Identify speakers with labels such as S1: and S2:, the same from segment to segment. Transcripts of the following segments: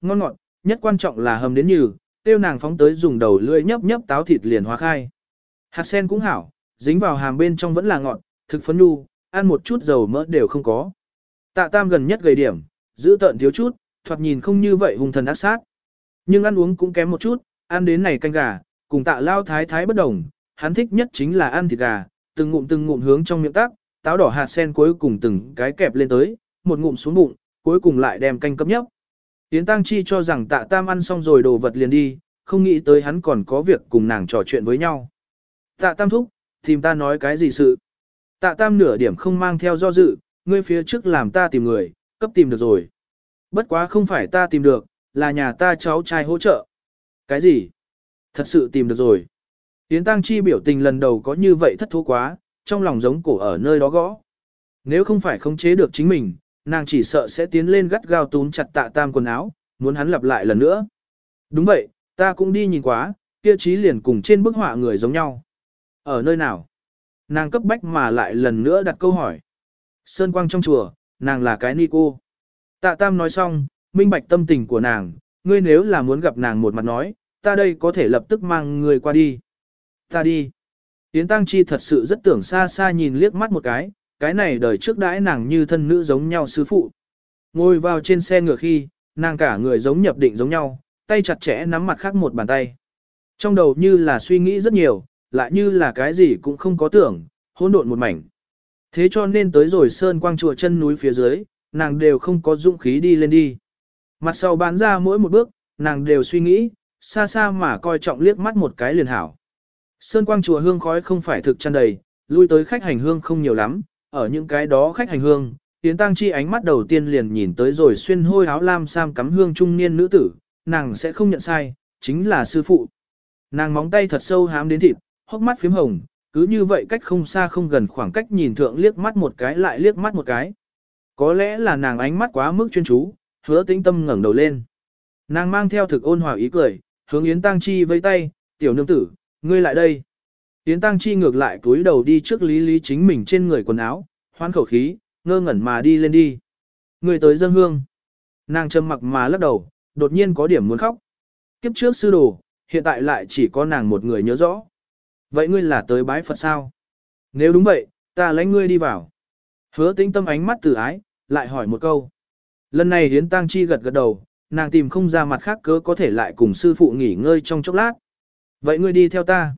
S1: ngon ngọt, nhất quan trọng là hầm đến nhừ, tiêu nàng phóng tới dùng đầu lưỡi nhấp nhấp táo thịt liền hóa khai. Hạt sen cũng hảo, dính vào hàm bên trong vẫn là ngọt, thực phấn nhu, ăn một chút dầu mỡ đều không có. Tạ tam gần nhất gầy điểm, giữ tợn thiếu chút, thoạt nhìn không như vậy hung thần ác sát. Nhưng ăn uống cũng kém một chút, ăn đến này canh gà, cùng tạ lao thái thái bất đồng, hắn thích nhất chính là ăn thịt gà, từng ngụm từng ngụm hướng trong miệng tác, táo đỏ hạt sen cuối cùng từng cái kẹp lên tới, một ngụm xuống bụng, cuối cùng lại đem canh cấp nhấp. Yến Tăng Chi cho rằng tạ tam ăn xong rồi đồ vật liền đi, không nghĩ tới hắn còn có việc cùng nàng trò chuyện với nhau. Tạ tam thúc, tìm ta nói cái gì sự? Tạ tam nửa điểm không mang theo do dự, ngươi phía trước làm ta tìm người, cấp tìm được rồi. Bất quá không phải ta tìm được, là nhà ta cháu trai hỗ trợ. Cái gì? Thật sự tìm được rồi. Yến Tăng Chi biểu tình lần đầu có như vậy thất thố quá, trong lòng giống cổ ở nơi đó gõ. Nếu không phải khống chế được chính mình, nàng chỉ sợ sẽ tiến lên gắt gao túm chặt tạ tam quần áo, muốn hắn lặp lại lần nữa. Đúng vậy, ta cũng đi nhìn quá, kia trí liền cùng trên bức họa người giống nhau. Ở nơi nào? Nàng cấp bách mà lại lần nữa đặt câu hỏi. Sơn quang trong chùa, nàng là cái ni cô. Tạ tam nói xong, minh bạch tâm tình của nàng, ngươi nếu là muốn gặp nàng một mặt nói, ta đây có thể lập tức mang người qua đi. Ta đi. Yến Tăng Chi thật sự rất tưởng xa xa nhìn liếc mắt một cái, cái này đời trước đãi nàng như thân nữ giống nhau sư phụ. Ngồi vào trên xe ngựa khi, nàng cả người giống nhập định giống nhau, tay chặt chẽ nắm mặt khác một bàn tay. Trong đầu như là suy nghĩ rất nhiều, lại như là cái gì cũng không có tưởng, hỗn độn một mảnh. Thế cho nên tới rồi sơn quang chùa chân núi phía dưới, nàng đều không có dũng khí đi lên đi. Mặt sau bán ra mỗi một bước, nàng đều suy nghĩ, xa xa mà coi trọng liếc mắt một cái liền hảo. Sơn quang chùa hương khói không phải thực chăn đầy, lui tới khách hành hương không nhiều lắm, ở những cái đó khách hành hương, Yến Tăng Chi ánh mắt đầu tiên liền nhìn tới rồi xuyên hôi áo lam sam cắm hương trung niên nữ tử, nàng sẽ không nhận sai, chính là sư phụ. Nàng móng tay thật sâu hám đến thịt, hốc mắt phím hồng, cứ như vậy cách không xa không gần khoảng cách nhìn thượng liếc mắt một cái lại liếc mắt một cái. Có lẽ là nàng ánh mắt quá mức chuyên chú, hứa tĩnh tâm ngẩng đầu lên. Nàng mang theo thực ôn hòa ý cười, hướng Yến Tăng Chi vây tay, tiểu nương tử, ngươi lại đây. Yến Tăng Chi ngược lại túi đầu đi trước lý lý chính mình trên người quần áo, hoan khẩu khí, ngơ ngẩn mà đi lên đi. Người tới dân hương. Nàng trầm mặc mà lắc đầu, đột nhiên có điểm muốn khóc. Kiếp trước sư đồ, hiện tại lại chỉ có nàng một người nhớ rõ. Vậy ngươi là tới bái Phật sao? Nếu đúng vậy, ta lãnh ngươi đi vào. Hứa tĩnh tâm ánh mắt từ ái, lại hỏi một câu. Lần này Yến Tăng Chi gật gật đầu, nàng tìm không ra mặt khác cớ có thể lại cùng sư phụ nghỉ ngơi trong chốc lát. Vậy ngươi đi theo ta.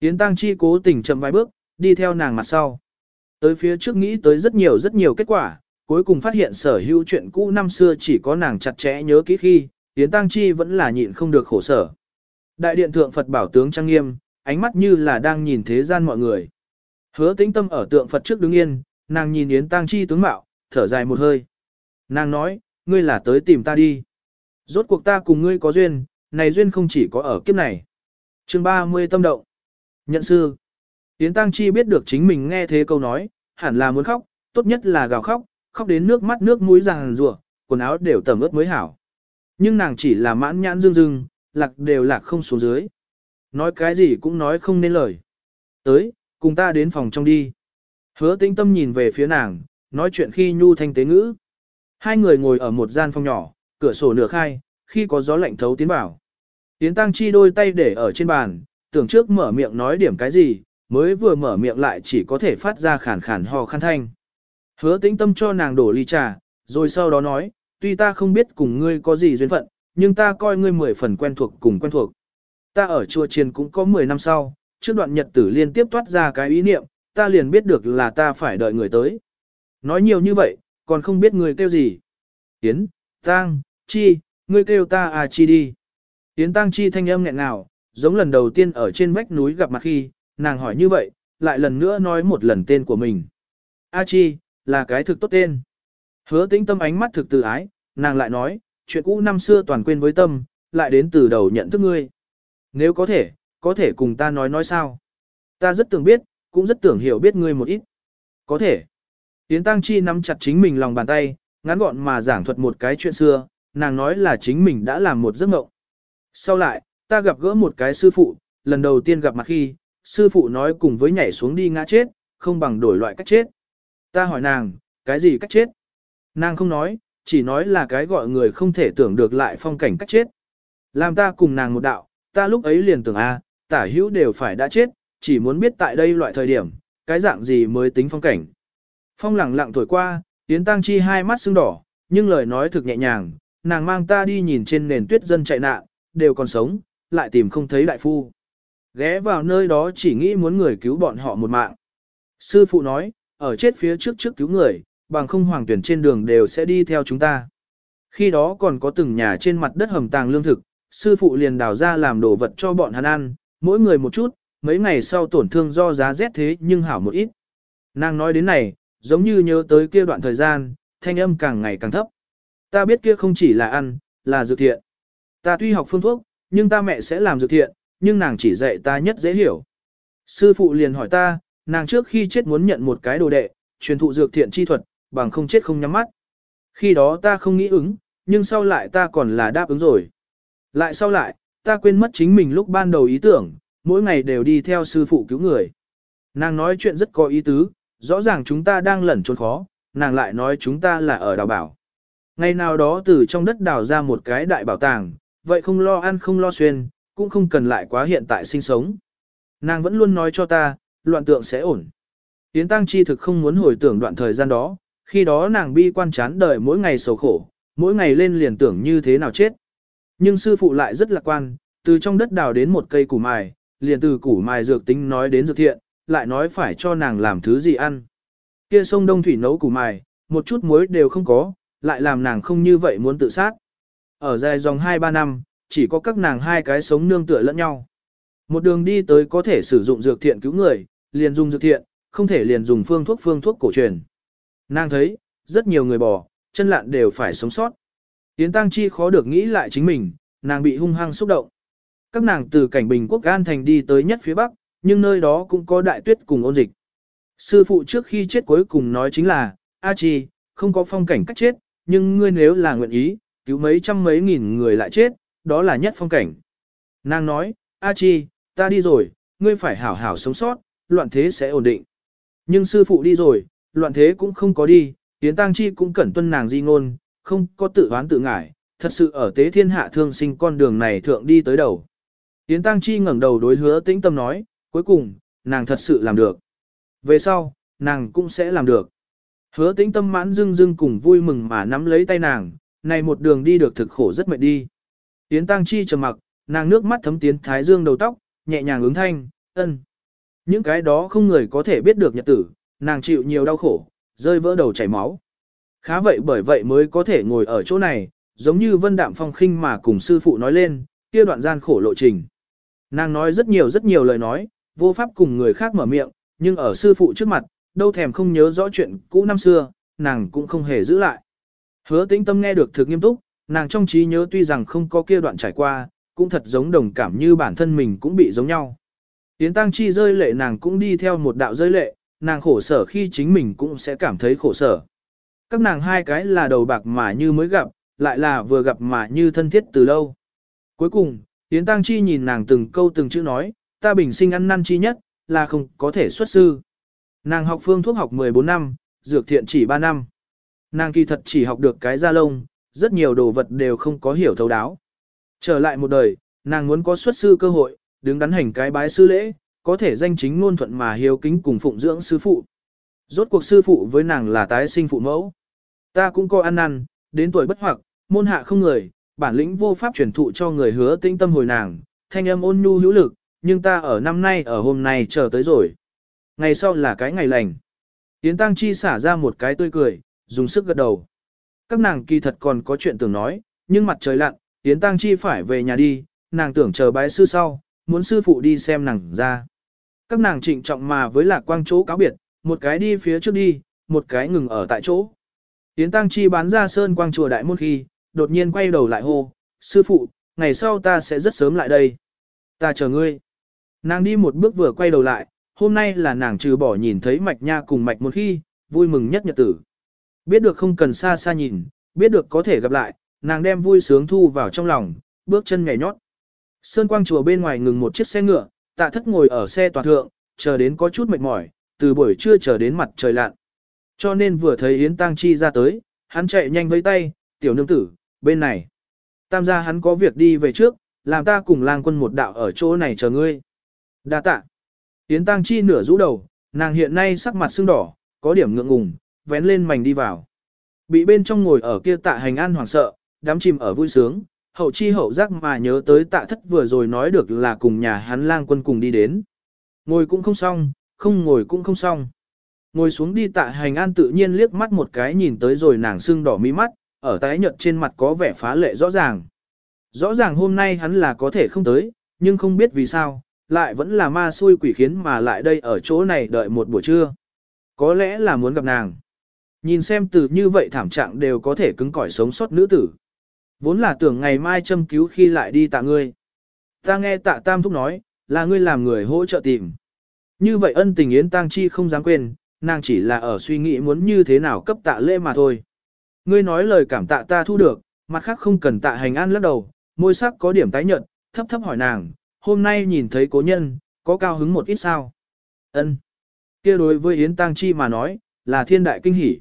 S1: Yến Tăng Chi cố tình chậm vài bước, đi theo nàng mặt sau. Tới phía trước nghĩ tới rất nhiều rất nhiều kết quả, cuối cùng phát hiện sở hữu chuyện cũ năm xưa chỉ có nàng chặt chẽ nhớ kỹ khi, Yến Tăng Chi vẫn là nhịn không được khổ sở. Đại điện thượng Phật bảo tướng trang nghiêm, ánh mắt như là đang nhìn thế gian mọi người. Hứa tĩnh tâm ở tượng Phật trước đứng yên, nàng nhìn Yến Tăng Chi tướng mạo, thở dài một hơi. Nàng nói, ngươi là tới tìm ta đi. Rốt cuộc ta cùng ngươi có duyên, này duyên không chỉ có ở kiếp này. chương 30 tâm động. Nhận sư. Yến Tăng Chi biết được chính mình nghe thế câu nói, hẳn là muốn khóc, tốt nhất là gào khóc, khóc đến nước mắt nước mũi ràng rùa, quần áo đều tẩm ướt mới hảo. Nhưng nàng chỉ là mãn nhãn dương dương, lạc đều lạc không xuống dưới. Nói cái gì cũng nói không nên lời. Tới, cùng ta đến phòng trong đi. Hứa tĩnh tâm nhìn về phía nàng, nói chuyện khi nhu thanh tế ngữ. Hai người ngồi ở một gian phòng nhỏ, cửa sổ nửa khai, khi có gió lạnh thấu tiến vào. Tiến tăng chi đôi tay để ở trên bàn, tưởng trước mở miệng nói điểm cái gì, mới vừa mở miệng lại chỉ có thể phát ra khản khản ho khăn thanh. Hứa tĩnh tâm cho nàng đổ ly trà, rồi sau đó nói, tuy ta không biết cùng ngươi có gì duyên phận, nhưng ta coi ngươi mười phần quen thuộc cùng quen thuộc. Ta ở chùa chiền cũng có 10 năm sau, trước đoạn nhật tử liên tiếp toát ra cái ý niệm, ta liền biết được là ta phải đợi người tới. Nói nhiều như vậy, còn không biết người kêu gì. Yến, tang Chi, ngươi kêu ta à Chi đi. Yến tang Chi thanh âm nghẹn ngào, giống lần đầu tiên ở trên vách núi gặp mặt khi, nàng hỏi như vậy, lại lần nữa nói một lần tên của mình. A Chi, là cái thực tốt tên. Hứa tĩnh tâm ánh mắt thực từ ái, nàng lại nói, chuyện cũ năm xưa toàn quên với tâm, lại đến từ đầu nhận thức ngươi. Nếu có thể, có thể cùng ta nói nói sao. Ta rất tưởng biết, cũng rất tưởng hiểu biết ngươi một ít. Có thể. Tiến Tăng Chi nắm chặt chính mình lòng bàn tay, ngắn gọn mà giảng thuật một cái chuyện xưa, nàng nói là chính mình đã làm một giấc mộng. Sau lại, ta gặp gỡ một cái sư phụ, lần đầu tiên gặp mặt khi, sư phụ nói cùng với nhảy xuống đi ngã chết, không bằng đổi loại cách chết. Ta hỏi nàng, cái gì cách chết? Nàng không nói, chỉ nói là cái gọi người không thể tưởng được lại phong cảnh cách chết. Làm ta cùng nàng một đạo, ta lúc ấy liền tưởng a, tả hữu đều phải đã chết, chỉ muốn biết tại đây loại thời điểm, cái dạng gì mới tính phong cảnh. Phong lẳng lặng thổi qua, Yến Tăng Chi hai mắt sưng đỏ, nhưng lời nói thực nhẹ nhàng, nàng mang ta đi nhìn trên nền tuyết dân chạy nạn, đều còn sống, lại tìm không thấy đại phu. Ghé vào nơi đó chỉ nghĩ muốn người cứu bọn họ một mạng. Sư phụ nói, ở chết phía trước trước cứu người, bằng không hoàng tuyển trên đường đều sẽ đi theo chúng ta. Khi đó còn có từng nhà trên mặt đất hầm tàng lương thực, sư phụ liền đào ra làm đồ vật cho bọn hắn ăn, mỗi người một chút, mấy ngày sau tổn thương do giá rét thế nhưng hảo một ít. Nàng nói đến này, giống như nhớ tới kia đoạn thời gian, thanh âm càng ngày càng thấp. Ta biết kia không chỉ là ăn, là dược thiện. Ta tuy học phương thuốc, nhưng ta mẹ sẽ làm dược thiện, nhưng nàng chỉ dạy ta nhất dễ hiểu. Sư phụ liền hỏi ta, nàng trước khi chết muốn nhận một cái đồ đệ, truyền thụ dược thiện chi thuật, bằng không chết không nhắm mắt. Khi đó ta không nghĩ ứng, nhưng sau lại ta còn là đáp ứng rồi. Lại sau lại, ta quên mất chính mình lúc ban đầu ý tưởng, mỗi ngày đều đi theo sư phụ cứu người. Nàng nói chuyện rất có ý tứ, rõ ràng chúng ta đang lẩn trốn khó, nàng lại nói chúng ta là ở đào bảo. Ngày nào đó từ trong đất đào ra một cái đại bảo tàng, vậy không lo ăn không lo xuyên, cũng không cần lại quá hiện tại sinh sống. Nàng vẫn luôn nói cho ta, loạn tượng sẽ ổn. Yến Tăng Chi thực không muốn hồi tưởng đoạn thời gian đó, khi đó nàng bi quan chán đời mỗi ngày sầu khổ, mỗi ngày lên liền tưởng như thế nào chết. Nhưng sư phụ lại rất lạc quan, từ trong đất đào đến một cây củ mài, liền từ củ mài dược tính nói đến dược thiện, lại nói phải cho nàng làm thứ gì ăn. Kia sông Đông Thủy nấu củ mài, một chút muối đều không có, lại làm nàng không như vậy muốn tự sát. Ở dài dòng 2-3 năm, chỉ có các nàng hai cái sống nương tựa lẫn nhau. Một đường đi tới có thể sử dụng dược thiện cứu người, liền dùng dược thiện, không thể liền dùng phương thuốc phương thuốc cổ truyền. Nàng thấy, rất nhiều người bỏ, chân lạn đều phải sống sót. Yến Tăng Chi khó được nghĩ lại chính mình, nàng bị hung hăng xúc động. Các nàng từ cảnh bình quốc An Thành đi tới nhất phía Bắc, nhưng nơi đó cũng có đại tuyết cùng ôn dịch. Sư phụ trước khi chết cuối cùng nói chính là, A Chi, không có phong cảnh cách chết, nhưng ngươi nếu là nguyện ý, cứu mấy trăm mấy nghìn người lại chết, đó là nhất phong cảnh. Nàng nói, A Chi, ta đi rồi, ngươi phải hảo hảo sống sót, loạn thế sẽ ổn định. Nhưng sư phụ đi rồi, loạn thế cũng không có đi, Yến Tăng Chi cũng cẩn tuân nàng di ngôn, không có tự oán tự ngải, thật sự ở tế thiên hạ thương sinh con đường này thượng đi tới đầu. Yến Tăng Chi ngẩng đầu đối hứa tĩnh tâm nói, cuối cùng, nàng thật sự làm được. Về sau, nàng cũng sẽ làm được. Hứa tĩnh tâm mãn dưng dưng cùng vui mừng mà nắm lấy tay nàng, này một đường đi được thực khổ rất mệt đi. Yến Tăng Chi trầm mặc, nàng nước mắt thấm tiến thái dương đầu tóc, nhẹ nhàng ứng thanh, ân. Những cái đó không người có thể biết được nhật tử, nàng chịu nhiều đau khổ, rơi vỡ đầu chảy máu. Khá vậy bởi vậy mới có thể ngồi ở chỗ này, giống như vân đạm phong khinh mà cùng sư phụ nói lên, kia đoạn gian khổ lộ trình. Nàng nói rất nhiều rất nhiều lời nói, vô pháp cùng người khác mở miệng, nhưng ở sư phụ trước mặt, đâu thèm không nhớ rõ chuyện cũ năm xưa, nàng cũng không hề giữ lại. Hứa tĩnh tâm nghe được thực nghiêm túc, nàng trong trí nhớ tuy rằng không có kia đoạn trải qua, cũng thật giống đồng cảm như bản thân mình cũng bị giống nhau. Yến Tăng Chi rơi lệ nàng cũng đi theo một đạo rơi lệ, nàng khổ sở khi chính mình cũng sẽ cảm thấy khổ sở. Các nàng hai cái là đầu bạc mà như mới gặp, lại là vừa gặp mà như thân thiết từ lâu. Cuối cùng, Yến Tăng Chi nhìn nàng từng câu từng chữ nói, ta bình sinh ăn năn chi nhất, là không có thể xuất sư. Nàng học phương thuốc học 14 năm, dược thiện chỉ 3 năm. Nàng kỳ thật chỉ học được cái da lông, rất nhiều đồ vật đều không có hiểu thấu đáo. Trở lại một đời, nàng muốn có xuất sư cơ hội, đứng đắn hành cái bái sư lễ, có thể danh chính ngôn thuận mà hiếu kính cùng phụng dưỡng sư phụ. Rốt cuộc sư phụ với nàng là tái sinh phụ mẫu. Ta cũng có ăn năn, đến tuổi bất hoặc, môn hạ không người, bản lĩnh vô pháp truyền thụ cho người hứa tinh tâm hồi nàng, thanh âm ôn nhu hữu lực, nhưng ta ở năm nay ở hôm nay chờ tới rồi. Ngày sau là cái ngày lành. Yến Tăng Chi xả ra một cái tươi cười, dùng sức gật đầu. Các nàng kỳ thật còn có chuyện tưởng nói, nhưng mặt trời lặn, Yến Tăng Chi phải về nhà đi, nàng tưởng chờ bái sư sau, muốn sư phụ đi xem nàng ra. Các nàng trịnh trọng mà với lạc quang chỗ cáo biệt, một cái đi phía trước đi, một cái ngừng ở tại chỗ. Yến Tăng Chi bán ra sơn quang chùa đại môn khi, đột nhiên quay đầu lại hô, sư phụ, ngày sau ta sẽ rất sớm lại đây. Ta chờ ngươi. Nàng đi một bước vừa quay đầu lại, hôm nay là nàng trừ bỏ nhìn thấy mạch nha cùng mạch một khi, vui mừng nhất nhật tử. Biết được không cần xa xa nhìn, biết được có thể gặp lại, nàng đem vui sướng thu vào trong lòng, bước chân nhảy nhót. Sơn quang chùa bên ngoài ngừng một chiếc xe ngựa, tạ thất ngồi ở xe toàn thượng, chờ đến có chút mệt mỏi, từ buổi trưa chờ đến mặt trời lặn. Cho nên vừa thấy Yến Tăng Chi ra tới, Hắn chạy nhanh với tay, tiểu nương tử, bên này. Tam gia hắn có việc đi về trước, làm ta cùng lang quân một đạo ở chỗ này chờ ngươi. Đa tạ. Yến Tăng Chi nửa rũ đầu, nàng hiện nay sắc mặt sưng đỏ, có điểm ngượng ngùng, vén lên mảnh đi vào. Bị bên trong ngồi ở kia tạ hành an hoảng sợ, đám chìm ở vui sướng, hậu chi hậu giác mà nhớ tới tạ thất vừa rồi nói được là cùng nhà hắn lang quân cùng đi đến. Ngồi cũng không xong, không ngồi cũng không xong. Ngồi xuống đi tạ hành an tự nhiên liếc mắt một cái nhìn tới rồi nàng sưng đỏ mí mắt, ở tái nhợt trên mặt có vẻ phá lệ rõ ràng. Rõ ràng hôm nay hắn là có thể không tới, nhưng không biết vì sao, lại vẫn là ma xui quỷ khiến mà lại đây ở chỗ này đợi một buổi trưa. Có lẽ là muốn gặp nàng. Nhìn xem từ như vậy thảm trạng đều có thể cứng cỏi sống sót nữ tử. Vốn là tưởng ngày mai châm cứu khi lại đi tạ ngươi. Ta nghe tạ tam thúc nói, là ngươi làm người hỗ trợ tìm. Như vậy ân tình yến tang chi không dám quên, nàng chỉ là ở suy nghĩ muốn như thế nào cấp tạ lễ mà thôi. Ngươi nói lời cảm tạ ta thu được, mặt khác không cần tạ hành an lắc đầu, môi sắc có điểm tái nhợt, thấp thấp hỏi nàng, hôm nay nhìn thấy cố nhân, có cao hứng một ít sao? Ân. Kia đối với Yến Tăng Chi mà nói, là thiên đại kinh hỉ.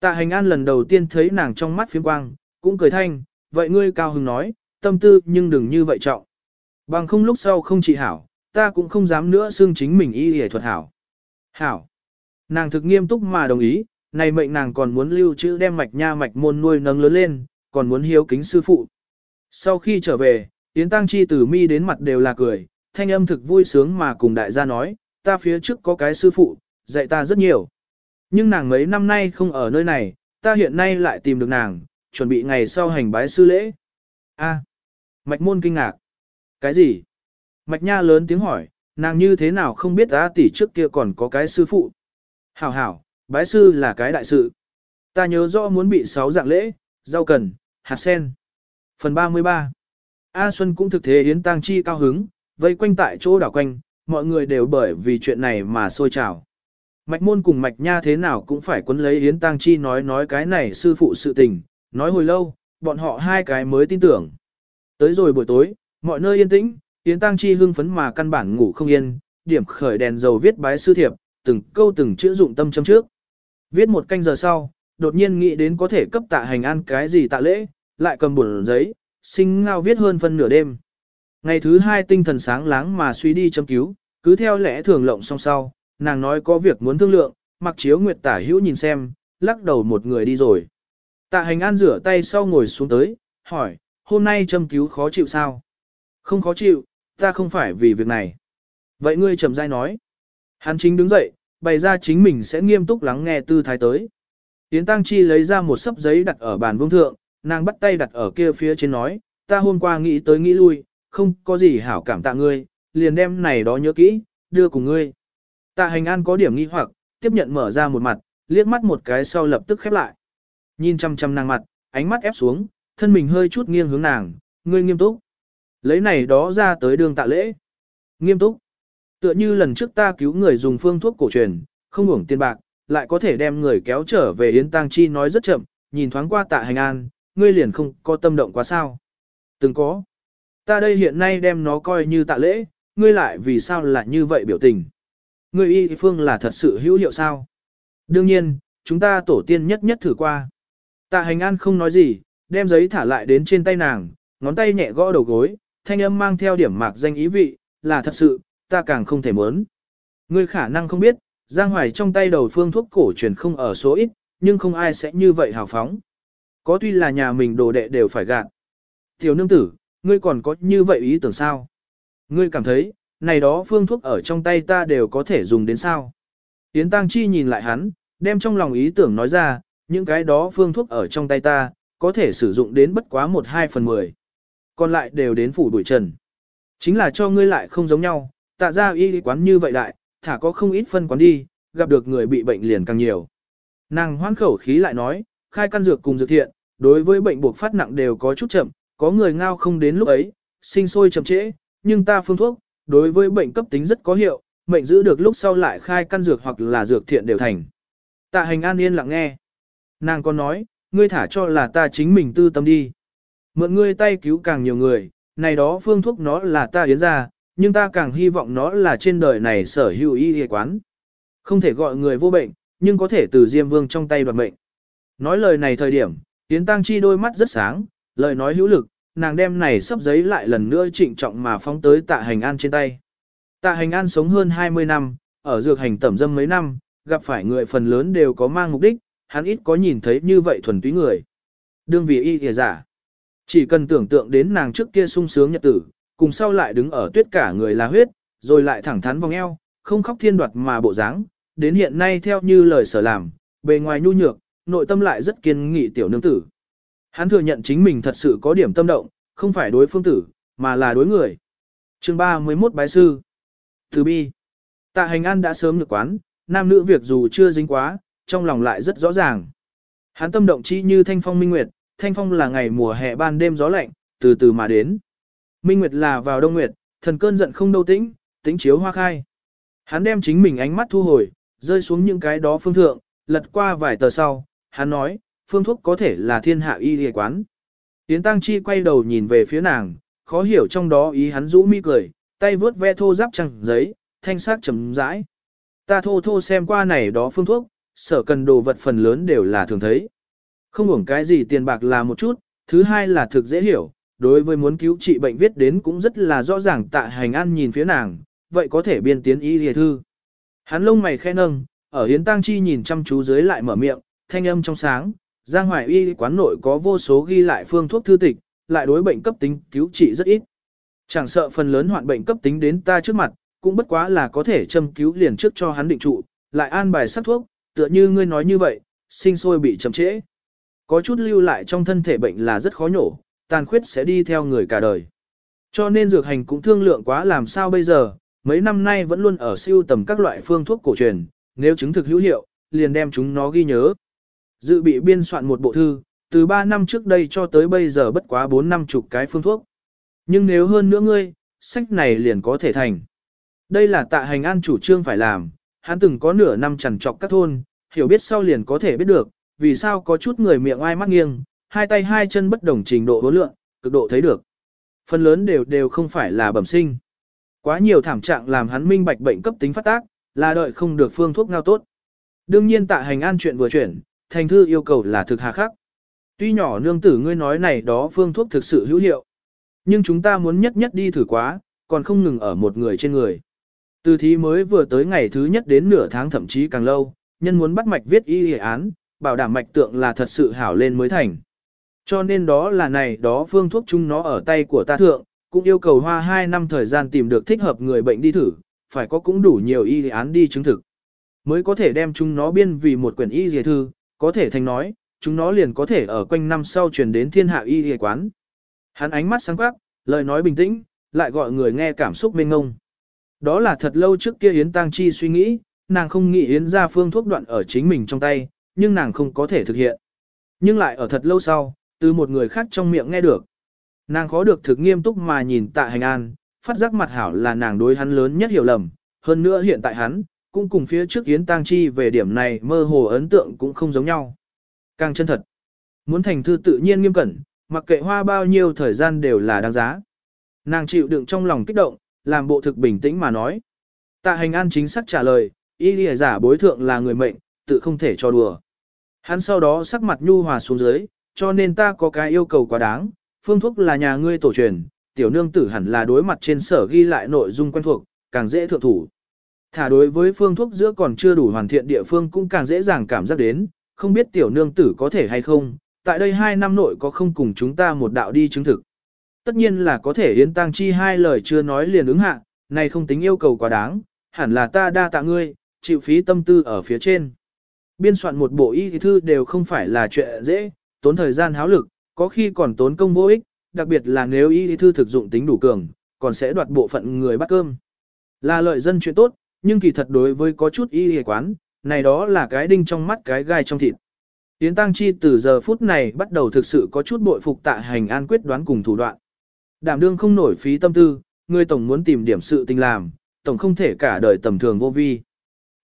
S1: Tạ hành an lần đầu tiên thấy nàng trong mắt phiếm quang, cũng cười thanh, vậy ngươi cao hứng nói, tâm tư nhưng đừng như vậy trọng. Bằng không lúc sau không trị hảo, ta cũng không dám nữa xương chính mình y hề thuật hảo. Hảo. Nàng thực nghiêm túc mà đồng ý, này mệnh nàng còn muốn lưu trữ đem mạch nha mạch môn nuôi nâng lớn lên, còn muốn hiếu kính sư phụ. Sau khi trở về, Yến Tăng Chi từ mi đến mặt đều là cười, thanh âm thực vui sướng mà cùng đại gia nói, ta phía trước có cái sư phụ, dạy ta rất nhiều. Nhưng nàng mấy năm nay không ở nơi này, ta hiện nay lại tìm được nàng, chuẩn bị ngày sau hành bái sư lễ. A, Mạch Môn kinh ngạc. Cái gì? Mạch Nha lớn tiếng hỏi, nàng như thế nào không biết á tỷ trước kia còn có cái sư phụ. Hảo hảo, bái sư là cái đại sự. Ta nhớ rõ muốn bị sáu dạng lễ, rau cần, hạt sen. Phần 33 A Xuân cũng thực thế Yến tang Chi cao hứng, vây quanh tại chỗ đảo quanh, mọi người đều bởi vì chuyện này mà sôi trào. Mạch môn cùng mạch nha thế nào cũng phải quấn lấy Yến Tăng Chi nói nói cái này sư phụ sự tình, nói hồi lâu, bọn họ hai cái mới tin tưởng. Tới rồi buổi tối, mọi nơi yên tĩnh, Yến Tăng Chi hưng phấn mà căn bản ngủ không yên, điểm khởi đèn dầu viết bái sư thiệp, từng câu từng chữ dụng tâm châm trước. Viết một canh giờ sau, đột nhiên nghĩ đến có thể cấp tạ hành an cái gì tạ lễ, lại cầm bổn giấy, sinh ngao viết hơn phân nửa đêm. Ngày thứ hai tinh thần sáng láng mà suy đi châm cứu, cứ theo lẽ thường lộng song sau, nàng nói có việc muốn thương lượng, mặc chiếu nguyệt tả hữu nhìn xem, lắc đầu một người đi rồi. Tạ hành an rửa tay sau ngồi xuống tới, hỏi, hôm nay châm cứu khó chịu sao? Không khó chịu, ta không phải vì việc này. Vậy ngươi trầm dai nói. Hắn chính đứng dậy, bày ra chính mình sẽ nghiêm túc lắng nghe tư thái tới. Tiến Tăng Chi lấy ra một sấp giấy đặt ở bàn vương thượng, nàng bắt tay đặt ở kia phía trên nói, ta hôm qua nghĩ tới nghĩ lui, không có gì hảo cảm tạ ngươi, liền đem này đó nhớ kỹ, đưa cùng ngươi. Tạ hành an có điểm nghi hoặc, tiếp nhận mở ra một mặt, liếc mắt một cái sau lập tức khép lại. Nhìn chăm chăm nàng mặt, ánh mắt ép xuống, thân mình hơi chút nghiêng hướng nàng, ngươi nghiêm túc. Lấy này đó ra tới đường tạ lễ. Nghiêm túc. Tựa như lần trước ta cứu người dùng phương thuốc cổ truyền, không uổng tiền bạc, lại có thể đem người kéo trở về Yến Tăng Chi nói rất chậm, nhìn thoáng qua tạ hành an, ngươi liền không có tâm động quá sao. Từng có. Ta đây hiện nay đem nó coi như tạ lễ, ngươi lại vì sao lại như vậy biểu tình. Người y phương là thật sự hữu hiệu sao? Đương nhiên, chúng ta tổ tiên nhất nhất thử qua. Tạ hành an không nói gì, đem giấy thả lại đến trên tay nàng, ngón tay nhẹ gõ đầu gối, thanh âm mang theo điểm mạc danh ý vị, là thật sự, ta càng không thể muốn. Ngươi khả năng không biết, Giang Hoài trong tay đầu phương thuốc cổ truyền không ở số ít, nhưng không ai sẽ như vậy hào phóng. Có tuy là nhà mình đồ đệ đều phải gạt. Tiểu nương tử, ngươi còn có như vậy ý tưởng sao? Ngươi cảm thấy, này đó phương thuốc ở trong tay ta đều có thể dùng đến sao? Yến Tăng Chi nhìn lại hắn, đem trong lòng ý tưởng nói ra, những cái đó phương thuốc ở trong tay ta, có thể sử dụng đến bất quá 1-2 phần 10. Còn lại đều đến phủ đuổi trần. Chính là cho ngươi lại không giống nhau, tạ ra y quán như vậy đại, thả có không ít phân quán đi, gặp được người bị bệnh liền càng nhiều. Nàng hoan khẩu khí lại nói, khai căn dược cùng dược thiện, đối với bệnh buộc phát nặng đều có chút chậm, có người ngao không đến lúc ấy, sinh sôi chậm trễ, nhưng ta phương thuốc, đối với bệnh cấp tính rất có hiệu, mệnh giữ được lúc sau lại khai căn dược hoặc là dược thiện đều thành. Tạ hành an yên lặng nghe. Nàng còn nói, ngươi thả cho là ta chính mình tư tâm đi. Mượn ngươi tay cứu càng nhiều người, này đó phương thuốc nó là ta yến ra, nhưng ta càng hy vọng nó là trên đời này sở hữu y y quán. Không thể gọi người vô bệnh, nhưng có thể từ Diêm Vương trong tay đoạt mệnh. Nói lời này thời điểm, Yến Tăng Chi đôi mắt rất sáng, lời nói hữu lực, nàng đem này sắp giấy lại lần nữa trịnh trọng mà phóng tới tạ hành an trên tay. Tạ hành an sống hơn 20 năm, ở dược hành tẩm dâm mấy năm, gặp phải người phần lớn đều có mang mục đích, hắn ít có nhìn thấy như vậy thuần túy người. Đương vì y thìa giả. Chỉ cần tưởng tượng đến nàng trước kia sung sướng nhật tử, cùng sau lại đứng ở tuyết cả người là huyết, rồi lại thẳng thắn vòng eo, không khóc thiên đoạt mà bộ dáng, đến hiện nay theo như lời sở làm, bề ngoài nhu nhược, nội tâm lại rất kiên nghị tiểu nương tử. Hắn thừa nhận chính mình thật sự có điểm tâm động, không phải đối phương tử, mà là đối người. chương 31 bái sư. Từ bi. Tạ hành an đã sớm được quán, nam nữ việc dù chưa dính quá, trong lòng lại rất rõ ràng. Hắn tâm động chi như thanh phong minh nguyệt, thanh phong là ngày mùa hè ban đêm gió lạnh, từ từ mà đến. Minh nguyệt là vào đông nguyệt, thần cơn giận không đâu tĩnh, tĩnh chiếu hoa khai. Hắn đem chính mình ánh mắt thu hồi, rơi xuống những cái đó phương thượng, lật qua vài tờ sau, hắn nói, phương thuốc có thể là thiên hạ y y quán. Yến Tăng Chi quay đầu nhìn về phía nàng, khó hiểu trong đó ý hắn rũ mi cười, tay vướt ve thô giáp trăng giấy, thanh sắc chấm rãi. Ta thô thô xem qua này đó phương thuốc, sở cần đồ vật phần lớn đều là thường thấy. Không hưởng cái gì tiền bạc là một chút, thứ hai là thực dễ hiểu, đối với muốn cứu trị bệnh viết đến cũng rất là rõ ràng tạ hành an nhìn phía nàng, vậy có thể biên tiến y lìa thư. Hắn lông mày khẽ nâng, ở hiến tăng chi nhìn chăm chú dưới lại mở miệng, thanh âm trong sáng, Giang Hoài Y quán nội có vô số ghi lại phương thuốc thư tịch, lại đối bệnh cấp tính cứu trị rất ít. Chẳng sợ phần lớn hoạn bệnh cấp tính đến ta trước mặt, cũng bất quá là có thể châm cứu liền trước cho hắn định trụ, lại an bài sắc thuốc, tựa như ngươi nói như vậy, sinh sôi bị chậm trễ. Có chút lưu lại trong thân thể bệnh là rất khó nhổ, tàn khuyết sẽ đi theo người cả đời. Cho nên dược hành cũng thương lượng quá làm sao bây giờ, mấy năm nay vẫn luôn ở siêu tầm các loại phương thuốc cổ truyền, nếu chứng thực hữu hiệu, liền đem chúng nó ghi nhớ. Dự bị biên soạn một bộ thư, từ 3 năm trước đây cho tới bây giờ bất quá 4 năm chục cái phương thuốc. Nhưng nếu hơn nữa ngươi, sách này liền có thể thành. Đây là tạ hành an chủ trương phải làm, hắn từng có nửa năm chẳng trọc các thôn, hiểu biết sau liền có thể biết được, vì sao có chút người miệng ai mắt nghiêng, hai tay hai chân bất đồng trình độ hối lượng, cực độ thấy được. Phần lớn đều đều không phải là bẩm sinh. Quá nhiều thảm trạng làm hắn minh bạch bệnh cấp tính phát tác, là đợi không được phương thuốc ngao tốt. Đương nhiên tạ hành an chuyện vừa chuyển, thành thư yêu cầu là thực hà khắc. Tuy nhỏ nương tử ngươi nói này đó phương thuốc thực sự hữu hiệu. Nhưng chúng ta muốn nhất nhất đi thử quá, còn không ngừng ở một người trên người. Từ thí mới vừa tới ngày thứ nhất đến nửa tháng thậm chí càng lâu, nhân muốn bắt mạch viết y y án, bảo đảm mạch tượng là thật sự hảo lên mới thành. Cho nên đó là này đó phương thuốc chúng nó ở tay của ta thượng, cũng yêu cầu hoa 2 năm thời gian tìm được thích hợp người bệnh đi thử, phải có cũng đủ nhiều y án đi chứng thực. Mới có thể đem chúng nó biên vì một quyển y dìa thư, có thể thành nói, chúng nó liền có thể ở quanh năm sau truyền đến thiên hạ y y quán. Hắn ánh mắt sáng quắc, lời nói bình tĩnh, lại gọi người nghe cảm xúc mênh ngông. Đó là thật lâu trước kia Yến Tăng Chi suy nghĩ, nàng không nghĩ Yến ra phương thuốc đoạn ở chính mình trong tay, nhưng nàng không có thể thực hiện. Nhưng lại ở thật lâu sau, từ một người khác trong miệng nghe được. Nàng khó được thực nghiêm túc mà nhìn tạ hành an, phát giác mặt hảo là nàng đối hắn lớn nhất hiểu lầm, hơn nữa hiện tại hắn, cũng cùng phía trước Yến Tăng Chi về điểm này mơ hồ ấn tượng cũng không giống nhau. Càng chân thật, muốn thành thư tự nhiên nghiêm cẩn, mặc kệ hoa bao nhiêu thời gian đều là đáng giá. Nàng chịu đựng trong lòng kích động, làm bộ thực bình tĩnh mà nói. Tạ hành an chính xác trả lời, y lìa giả bối thượng là người mệnh, tự không thể cho đùa. Hắn sau đó sắc mặt nhu hòa xuống dưới, cho nên ta có cái yêu cầu quá đáng, phương thuốc là nhà ngươi tổ truyền, tiểu nương tử hẳn là đối mặt trên sở ghi lại nội dung quen thuộc, càng dễ thượng thủ. Thả đối với phương thuốc giữa còn chưa đủ hoàn thiện địa phương cũng càng dễ dàng cảm giác đến, không biết tiểu nương tử có thể hay không, tại đây hai năm nội có không cùng chúng ta một đạo đi chứng thực. Tất nhiên là có thể yến tăng chi hai lời chưa nói liền ứng hạ, này không tính yêu cầu quá đáng, hẳn là ta đa tạ ngươi, chịu phí tâm tư ở phía trên. Biên soạn một bộ y thư đều không phải là chuyện dễ, tốn thời gian háo lực, có khi còn tốn công vô ích, đặc biệt là nếu y thư thực dụng tính đủ cường, còn sẽ đoạt bộ phận người bắt cơm. Là lợi dân chuyện tốt, nhưng kỳ thật đối với có chút y y quán, này đó là cái đinh trong mắt cái gai trong thịt. Yến Tăng Chi từ giờ phút này bắt đầu thực sự có chút bội phục tạ hành an quyết đoán cùng thủ đoạn. Đảm đương không nổi phí tâm tư, người tổng muốn tìm điểm sự tình làm, tổng không thể cả đời tầm thường vô vi.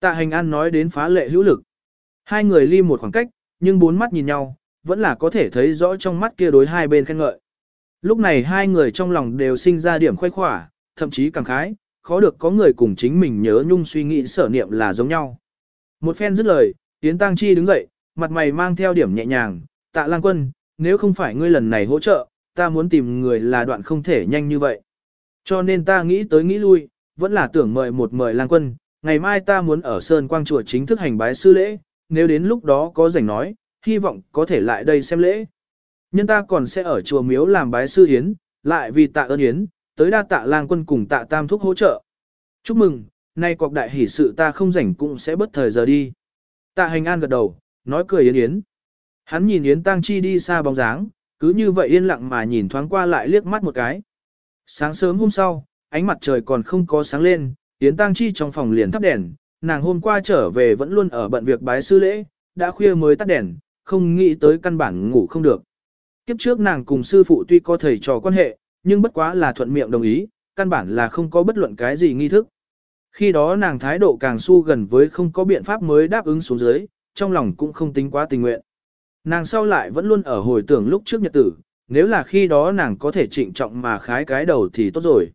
S1: Tạ hành an nói đến phá lệ hữu lực. Hai người ly một khoảng cách, nhưng bốn mắt nhìn nhau, vẫn là có thể thấy rõ trong mắt kia đối hai bên khen ngợi. Lúc này hai người trong lòng đều sinh ra điểm khoái khỏa, thậm chí càng khái, khó được có người cùng chính mình nhớ nhung suy nghĩ sở niệm là giống nhau. Một phen dứt lời, Yến Tăng Chi đứng dậy, mặt mày mang theo điểm nhẹ nhàng, tạ lang quân, nếu không phải ngươi lần này hỗ trợ, ta muốn tìm người là đoạn không thể nhanh như vậy. Cho nên ta nghĩ tới nghĩ lui, vẫn là tưởng mời một mời lang quân, ngày mai ta muốn ở Sơn Quang Chùa chính thức hành bái sư lễ, nếu đến lúc đó có rảnh nói, hy vọng có thể lại đây xem lễ. Nhân ta còn sẽ ở chùa miếu làm bái sư hiến, lại vì tạ ơn hiến, tới đa tạ lang quân cùng tạ tam thúc hỗ trợ. Chúc mừng, nay cọc đại hỷ sự ta không rảnh cũng sẽ bất thời giờ đi. Tạ hành an gật đầu, nói cười yến yến. Hắn nhìn Yến Tăng Chi đi xa bóng dáng, cứ như vậy yên lặng mà nhìn thoáng qua lại liếc mắt một cái. Sáng sớm hôm sau, ánh mặt trời còn không có sáng lên, Yến Tăng Chi trong phòng liền thắp đèn, nàng hôm qua trở về vẫn luôn ở bận việc bái sư lễ, đã khuya mới tắt đèn, không nghĩ tới căn bản ngủ không được. Kiếp trước nàng cùng sư phụ tuy có thầy trò quan hệ, nhưng bất quá là thuận miệng đồng ý, căn bản là không có bất luận cái gì nghi thức. Khi đó nàng thái độ càng su gần với không có biện pháp mới đáp ứng xuống dưới, trong lòng cũng không tính quá tình nguyện. Nàng sau lại vẫn luôn ở hồi tưởng lúc trước nhật tử, nếu là khi đó nàng có thể trịnh trọng mà khái cái đầu thì tốt rồi.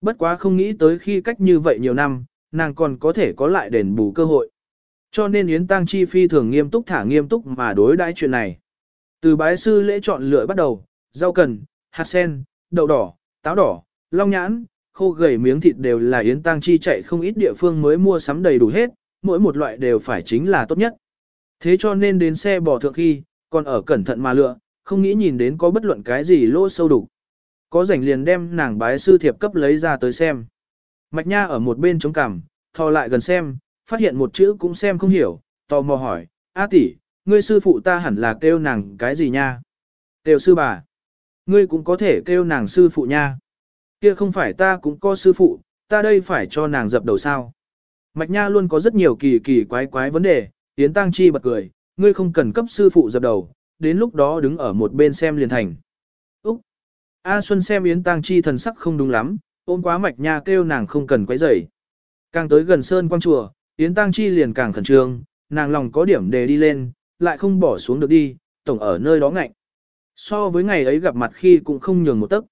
S1: Bất quá không nghĩ tới khi cách như vậy nhiều năm, nàng còn có thể có lại đền bù cơ hội. Cho nên Yến Tăng Chi phi thường nghiêm túc thả nghiêm túc mà đối đãi chuyện này. Từ bái sư lễ chọn lựa bắt đầu, rau cần, hạt sen, đậu đỏ, táo đỏ, long nhãn, khô gầy miếng thịt đều là Yến Tăng Chi chạy không ít địa phương mới mua sắm đầy đủ hết, mỗi một loại đều phải chính là tốt nhất. Thế cho nên đến xe bò thượng khi, còn ở cẩn thận mà lựa, không nghĩ nhìn đến có bất luận cái gì lỗ sâu đủ. Có rảnh liền đem nàng bái sư thiệp cấp lấy ra tới xem. Mạch Nha ở một bên chống cằm, thò lại gần xem, phát hiện một chữ cũng xem không hiểu, tò mò hỏi, A tỷ, ngươi sư phụ ta hẳn là kêu nàng cái gì nha? "Tiểu sư bà. Ngươi cũng có thể kêu nàng sư phụ nha. Kia không phải ta cũng có sư phụ, ta đây phải cho nàng dập đầu sao. Mạch Nha luôn có rất nhiều kỳ kỳ quái quái vấn đề, Yến Tăng Chi bật cười, ngươi không cần cấp sư phụ dập đầu, đến lúc đó đứng ở một bên xem liền thành. Úc! A Xuân xem Yến Tăng Chi thần sắc không đúng lắm, ôm quá Mạch Nha kêu nàng không cần quấy rầy. Càng tới gần Sơn Quang Chùa, Yến Tăng Chi liền càng khẩn trương, nàng lòng có điểm đề đi lên, lại không bỏ xuống được đi, tổng ở nơi đó ngạnh. So với ngày ấy gặp mặt khi cũng không nhường một tấc.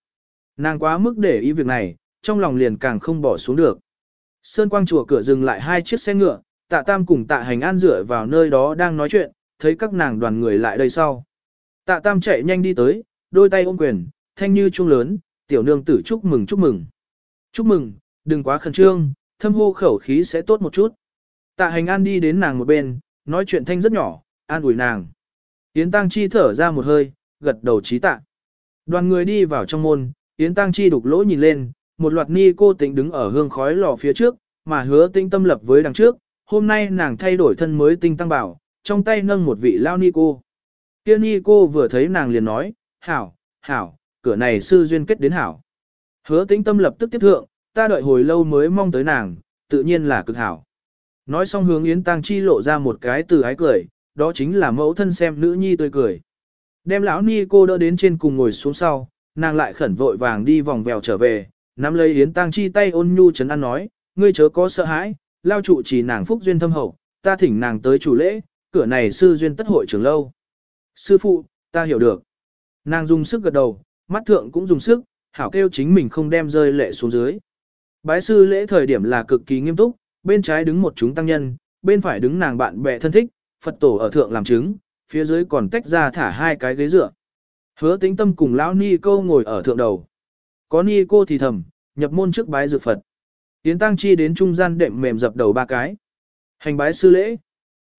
S1: Nàng quá mức để ý việc này, trong lòng liền càng không bỏ xuống được. Sơn Quang Chùa cửa dừng lại hai chiếc xe ngựa, tạ tam cùng tạ hành an dựa vào nơi đó đang nói chuyện, thấy các nàng đoàn người lại đây sau. Tạ tam chạy nhanh đi tới, đôi tay ôm quyền, thanh như chuông lớn, tiểu nương tử chúc mừng chúc mừng. Chúc mừng, đừng quá khẩn trương, thâm hô khẩu khí sẽ tốt một chút. Tạ hành an đi đến nàng một bên, nói chuyện thanh rất nhỏ, an ủi nàng. Yến Tăng Chi thở ra một hơi, gật đầu trí tạ. Đoàn người đi vào trong môn, Yến Tăng Chi đục lỗ nhìn lên, một loạt ni cô tĩnh đứng ở hương khói lò phía trước, mà hứa tinh tâm lập với đằng trước, hôm nay nàng thay đổi thân mới tinh tăng bảo, trong tay nâng một vị lao ni cô. Kia ni cô vừa thấy nàng liền nói, hảo, hảo, cửa này sư duyên kết đến hảo. Hứa Tinh tâm lập tức tiếp thượng, ta đợi hồi lâu mới mong tới nàng, tự nhiên là cực hảo. Nói xong hướng Yến Tăng Chi lộ ra một cái từ ái cười, đó chính là mẫu thân xem nữ nhi tươi cười. Đem lão ni cô đỡ đến trên cùng ngồi xuống sau, nàng lại khẩn vội vàng đi vòng vèo trở về, nắm lấy Yến Tăng Chi tay ôn nhu chấn an nói, ngươi chớ có sợ hãi, lao trụ chỉ nàng phúc duyên thâm hậu, ta thỉnh nàng tới chủ lễ, cửa này sư duyên tất hội trường lâu. Sư phụ, ta hiểu được. Nàng dùng sức gật đầu, mắt thượng cũng dùng sức, hảo kêu chính mình không đem rơi lệ xuống dưới. Bái sư lễ thời điểm là cực kỳ nghiêm túc, bên trái đứng một chúng tăng nhân, bên phải đứng nàng bạn bè thân thích, Phật tổ ở thượng làm chứng, phía dưới còn tách ra thả hai cái ghế dựa. Hứa tĩnh tâm cùng lão ni cô ngồi ở thượng đầu. Có ni cô thì thầm, nhập môn trước bái dược Phật. Tiến tăng chi đến trung gian đệm mềm dập đầu ba cái. Hành bái sư lễ.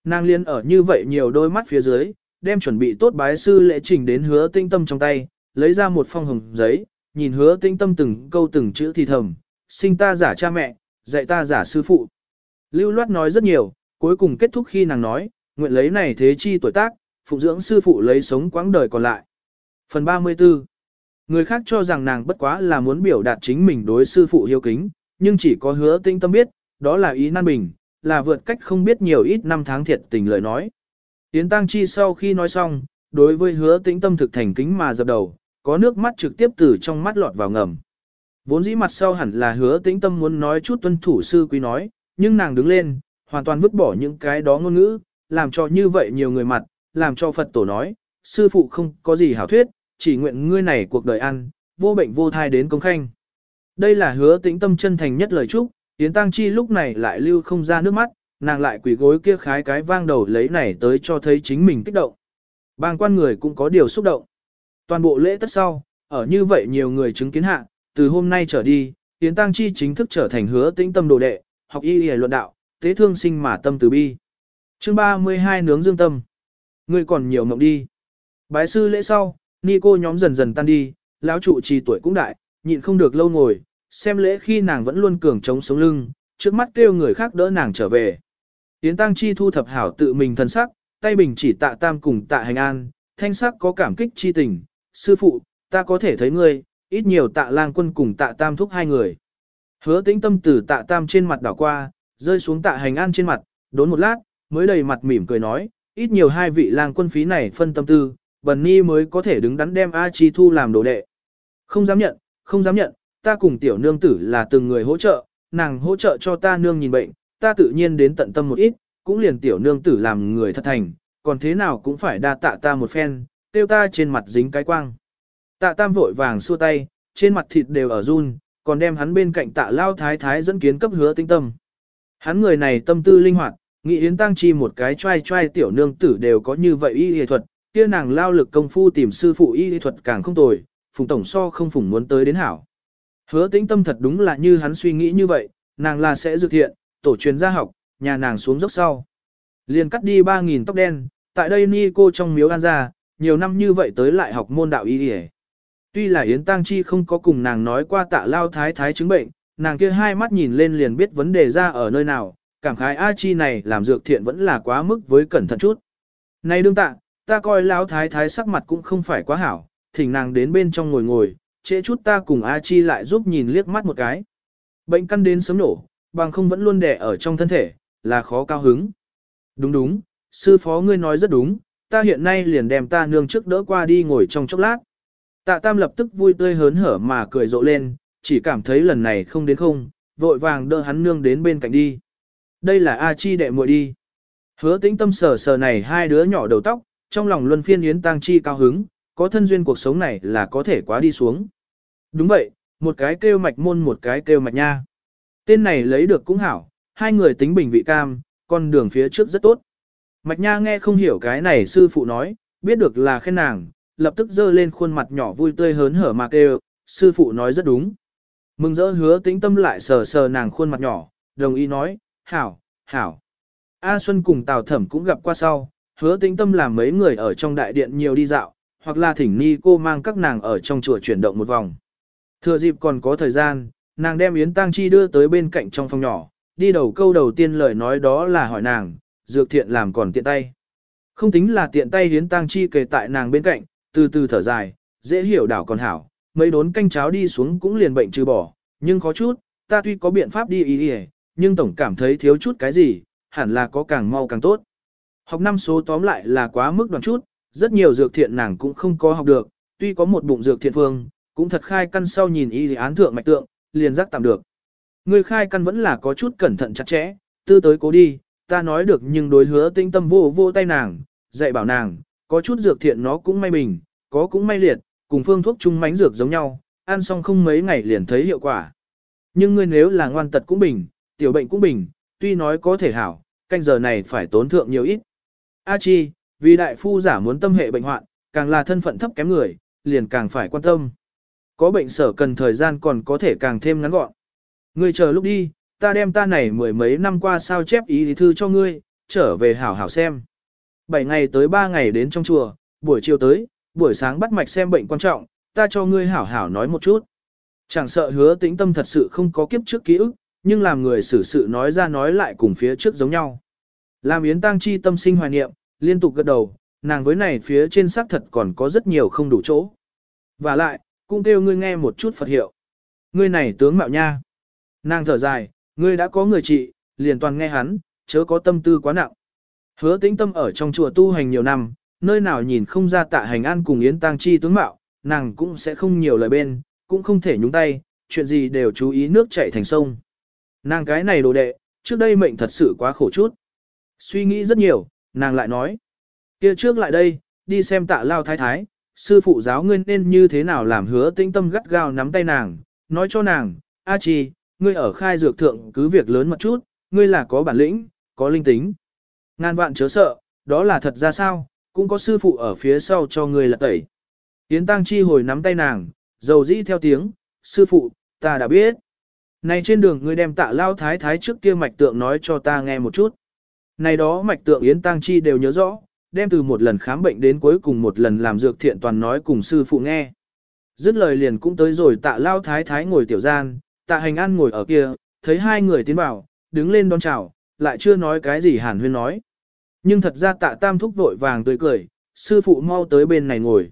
S1: Nàng liên ở như vậy nhiều đôi mắt phía dưới, đem chuẩn bị tốt bái sư lễ trình đến hứa tinh tâm trong tay, lấy ra một phong hồng giấy, nhìn hứa tinh tâm từng câu từng chữ thì thầm, sinh ta giả cha mẹ, dạy ta giả sư phụ. Lưu loát nói rất nhiều, cuối cùng kết thúc khi nàng nói, nguyện lấy này thế chi tuổi tác, phụng dưỡng sư phụ lấy sống quãng đời còn lại. Phần 34 Người khác cho rằng nàng bất quá là muốn biểu đạt chính mình đối sư phụ hiếu kính, nhưng chỉ có hứa tinh tâm biết, đó là ý nan bình, là vượt cách không biết nhiều ít năm tháng thiệt tình lời nói. Tiến tăng chi sau khi nói xong, đối với hứa tĩnh tâm thực thành kính mà dập đầu, có nước mắt trực tiếp từ trong mắt lọt vào ngầm. Vốn dĩ mặt sau hẳn là hứa tĩnh tâm muốn nói chút tuân thủ sư quý nói, nhưng nàng đứng lên, hoàn toàn vứt bỏ những cái đó ngôn ngữ, làm cho như vậy nhiều người mặt, làm cho Phật tổ nói, sư phụ không có gì hảo thuyết, chỉ nguyện ngươi này cuộc đời ăn, vô bệnh vô thai đến công khanh. Đây là hứa tĩnh tâm chân thành nhất lời chúc, Yến Tăng Chi lúc này lại lưu không ra nước mắt, nàng lại quỳ gối kia khái cái vang đầu lấy này tới cho thấy chính mình kích động. Bang quan người cũng có điều xúc động. Toàn bộ lễ tất sau, ở như vậy nhiều người chứng kiến hạ, từ hôm nay trở đi, Yến Tăng Chi chính thức trở thành hứa tĩnh tâm đồ đệ, học y y luận đạo, tế thương sinh mà tâm từ bi. Chương 32 nướng dương tâm. Ngươi còn nhiều mộng đi. Bái sư lễ sau, ni cô nhóm dần dần tan đi, lão trụ trì tuổi cũng đại, nhịn không được lâu ngồi, xem lễ khi nàng vẫn luôn cường chống sống lưng, trước mắt kêu người khác đỡ nàng trở về. Tiến Tăng Chi thu thập hảo tự mình thân sắc, tay bình chỉ tạ tam cùng tạ hành an, thanh sắc có cảm kích chi tình, sư phụ, ta có thể thấy ngươi, ít nhiều tạ lang quân cùng tạ tam thúc hai người. Hứa tĩnh tâm từ tạ tam trên mặt đảo qua, rơi xuống tạ hành an trên mặt, đốn một lát, mới đầy mặt mỉm cười nói, ít nhiều hai vị lang quân phí này phân tâm tư, bần ni mới có thể đứng đắn đem A Chi Thu làm đồ đệ. Không dám nhận, không dám nhận, ta cùng tiểu nương tử là từng người hỗ trợ, nàng hỗ trợ cho ta nương nhìn bệnh, ta tự nhiên đến tận tâm một ít, cũng liền tiểu nương tử làm người thật thành, còn thế nào cũng phải đa tạ ta một phen, tiêu ta trên mặt dính cái quang. Tạ tam vội vàng xua tay, trên mặt thịt đều ở run, còn đem hắn bên cạnh tạ lao thái thái dẫn kiến cấp hứa tinh tâm. Hắn người này tâm tư linh hoạt, nghĩ yến tăng chi một cái trai trai tiểu nương tử đều có như vậy y y thuật, kia nàng lao lực công phu tìm sư phụ y y thuật càng không tồi, phùng tổng so không phùng muốn tới đến hảo. Hứa tĩnh tâm thật đúng là như hắn suy nghĩ như vậy, nàng là sẽ dự thiện, tổ truyền gia học, nhà nàng xuống dốc sau. Liền cắt đi 3.000 tóc đen, tại đây ni cô trong miếu an ra, nhiều năm như vậy tới lại học môn đạo y y Tuy là Yến Tăng Chi không có cùng nàng nói qua tạ lao thái thái chứng bệnh, nàng kia hai mắt nhìn lên liền biết vấn đề ra ở nơi nào, cảm khái A Chi này làm dược thiện vẫn là quá mức với cẩn thận chút. Này đương tạ, ta coi lão thái thái sắc mặt cũng không phải quá hảo, thỉnh nàng đến bên trong ngồi ngồi, trễ chút ta cùng A Chi lại giúp nhìn liếc mắt một cái. Bệnh căn đến sớm nổ, bằng không vẫn luôn đẻ ở trong thân thể, là khó cao hứng. Đúng đúng, sư phó ngươi nói rất đúng, ta hiện nay liền đem ta nương trước đỡ qua đi ngồi trong chốc lát. Tạ Tam lập tức vui tươi hớn hở mà cười rộ lên, chỉ cảm thấy lần này không đến không, vội vàng đỡ hắn nương đến bên cạnh đi. Đây là A Chi đệ muội đi. Hứa tĩnh tâm sờ sờ này hai đứa nhỏ đầu tóc, trong lòng luân phiên yến tang chi cao hứng, có thân duyên cuộc sống này là có thể quá đi xuống. Đúng vậy, một cái kêu mạch môn một cái kêu mạch nha. Tên này lấy được cũng hảo, hai người tính bình vị cam, con đường phía trước rất tốt. Mạch nha nghe không hiểu cái này sư phụ nói, biết được là khen nàng, lập tức dơ lên khuôn mặt nhỏ vui tươi hớn hở mà kêu, sư phụ nói rất đúng. Mừng rỡ hứa tĩnh tâm lại sờ sờ nàng khuôn mặt nhỏ, đồng ý nói, hảo, hảo. A Xuân cùng Tào Thẩm cũng gặp qua sau, hứa tĩnh tâm làm mấy người ở trong đại điện nhiều đi dạo, hoặc là thỉnh ni cô mang các nàng ở trong chùa chuyển động một vòng. Thừa dịp còn có thời gian, nàng đem Yến Tăng Chi đưa tới bên cạnh trong phòng nhỏ, đi đầu câu đầu tiên lời nói đó là hỏi nàng, dược thiện làm còn tiện tay. Không tính là tiện tay Yến Tăng Chi kề tại nàng bên cạnh, từ từ thở dài, dễ hiểu đảo còn hảo, mấy đốn canh cháo đi xuống cũng liền bệnh trừ bỏ, nhưng khó chút, ta tuy có biện pháp đi ý ý, nhưng tổng cảm thấy thiếu chút cái gì, hẳn là có càng mau càng tốt. Học năm số tóm lại là quá mức đoàn chút, rất nhiều dược thiện nàng cũng không có học được, tuy có một bụng dược thiện phương, cũng thật khai căn sau nhìn y án thượng mạch tượng, liền giác tạm được. Người khai căn vẫn là có chút cẩn thận chặt chẽ, tư tới cố đi, ta nói được nhưng đối hứa tinh tâm vô vô tay nàng, dạy bảo nàng, có chút dược thiện nó cũng may bình, có cũng may liệt, cùng phương thuốc chung mánh dược giống nhau, ăn xong không mấy ngày liền thấy hiệu quả. Nhưng ngươi nếu là ngoan tật cũng bình, tiểu bệnh cũng bình, tuy nói có thể hảo, canh giờ này phải tốn thượng nhiều ít. A chi, vì đại phu giả muốn tâm hệ bệnh hoạn, càng là thân phận thấp kém người, liền càng phải quan tâm. Có bệnh sở cần thời gian còn có thể càng thêm ngắn gọn. Ngươi chờ lúc đi, ta đem ta này mười mấy năm qua sao chép ý thư cho ngươi, trở về hảo hảo xem. bảy ngày tới ba ngày đến trong chùa, buổi chiều tới, buổi sáng bắt mạch xem bệnh quan trọng, ta cho ngươi hảo hảo nói một chút. Chẳng sợ hứa tĩnh tâm thật sự không có kiếp trước ký ức, nhưng làm người xử sự nói ra nói lại cùng phía trước giống nhau. Làm yến tăng chi tâm sinh hoài niệm, liên tục gật đầu, nàng với này phía trên xác thật còn có rất nhiều không đủ chỗ. Và lại, cũng kêu ngươi nghe một chút Phật hiệu. Ngươi này tướng mạo nha. Nàng thở dài, ngươi đã có người trị, liền toàn nghe hắn, chớ có tâm tư quá nặng. Hứa tĩnh tâm ở trong chùa tu hành nhiều năm, nơi nào nhìn không ra tạ hành an cùng Yến Tăng Chi tướng mạo, nàng cũng sẽ không nhiều lời bên, cũng không thể nhúng tay, chuyện gì đều chú ý nước chảy thành sông. Nàng cái này đồ đệ, trước đây mệnh thật sự quá khổ chút. Suy nghĩ rất nhiều, nàng lại nói. kia trước lại đây, đi xem tạ lao thái thái, sư phụ giáo ngươi nên như thế nào làm hứa tĩnh tâm gắt gao nắm tay nàng, nói cho nàng, A chi, ngươi ở khai dược thượng cứ việc lớn một chút, ngươi là có bản lĩnh, có linh tính. Ngàn vạn chớ sợ, đó là thật ra sao, cũng có sư phụ ở phía sau cho ngươi là tẩy. Yến Tăng Chi hồi nắm tay nàng, dầu dĩ theo tiếng, sư phụ, ta đã biết. Này trên đường ngươi đem tạ lao thái thái trước kia mạch tượng nói cho ta nghe một chút. Này đó mạch tượng Yến Tăng Chi đều nhớ rõ, đem từ một lần khám bệnh đến cuối cùng một lần làm dược thiện toàn nói cùng sư phụ nghe. Dứt lời liền cũng tới rồi tạ lao thái thái ngồi tiểu gian, tạ hành an ngồi ở kia, thấy hai người tiến vào, đứng lên đón chào, lại chưa nói cái gì hàn huyên nói. Nhưng thật ra tạ tam thúc vội vàng tươi cười, sư phụ mau tới bên này ngồi.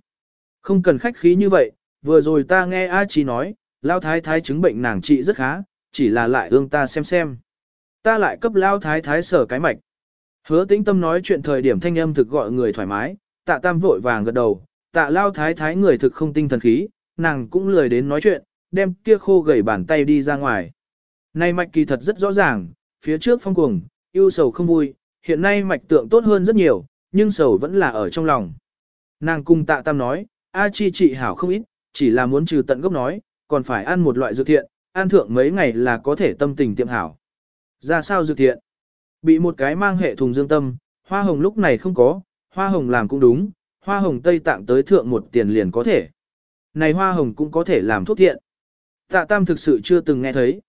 S1: Không cần khách khí như vậy, vừa rồi ta nghe A Chi nói, lao thái thái chứng bệnh nàng trị rất khá, chỉ là lại ương ta xem xem. Ta lại cấp lao thái thái sở cái mạch. Hứa tĩnh tâm nói chuyện thời điểm thanh âm thực gọi người thoải mái, tạ tam vội vàng gật đầu, tạ lao thái thái người thực không tinh thần khí, nàng cũng lười đến nói chuyện, đem kia khô gầy bàn tay đi ra ngoài. Nay mạch kỳ thật rất rõ ràng, phía trước phong cuồng, yêu sầu không vui, hiện nay mạch tượng tốt hơn rất nhiều, nhưng sầu vẫn là ở trong lòng. Nàng cung tạ tam nói, A chi trị hảo không ít, chỉ là muốn trừ tận gốc nói, còn phải ăn một loại dược thiện, ăn thượng mấy ngày là có thể tâm tình tiệm hảo. Ra sao dược thiện? Bị một cái mang hệ thùng dương tâm, hoa hồng lúc này không có, hoa hồng làm cũng đúng, hoa hồng Tây Tạng tới thượng một tiền liền có thể. Này hoa hồng cũng có thể làm thuốc thiện. Tạ Tam thực sự chưa từng nghe thấy.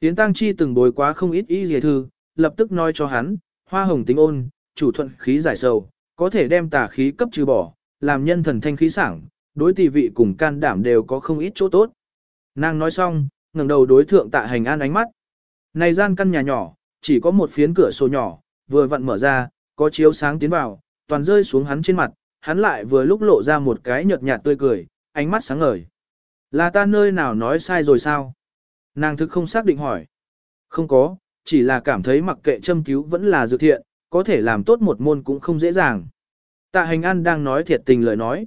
S1: Tiến Tăng Chi từng bồi quá không ít ý dề thư, lập tức nói cho hắn, hoa hồng tính ôn, chủ thuận khí giải sầu, có thể đem tà khí cấp trừ bỏ, làm nhân thần thanh khí sảng, đối tỷ vị cùng can đảm đều có không ít chỗ tốt. Nàng nói xong, ngẩng đầu đối thượng tạ hành an ánh mắt. Này gian căn nhà nhỏ, chỉ có một phiến cửa sổ nhỏ, vừa vặn mở ra, có chiếu sáng tiến vào, toàn rơi xuống hắn trên mặt, hắn lại vừa lúc lộ ra một cái nhợt nhạt tươi cười, ánh mắt sáng ngời. Là ta nơi nào nói sai rồi sao? Nàng thực không xác định hỏi. Không có, chỉ là cảm thấy mặc kệ châm cứu vẫn là dược thiện, có thể làm tốt một môn cũng không dễ dàng. Tạ hành an đang nói thiệt tình lời nói.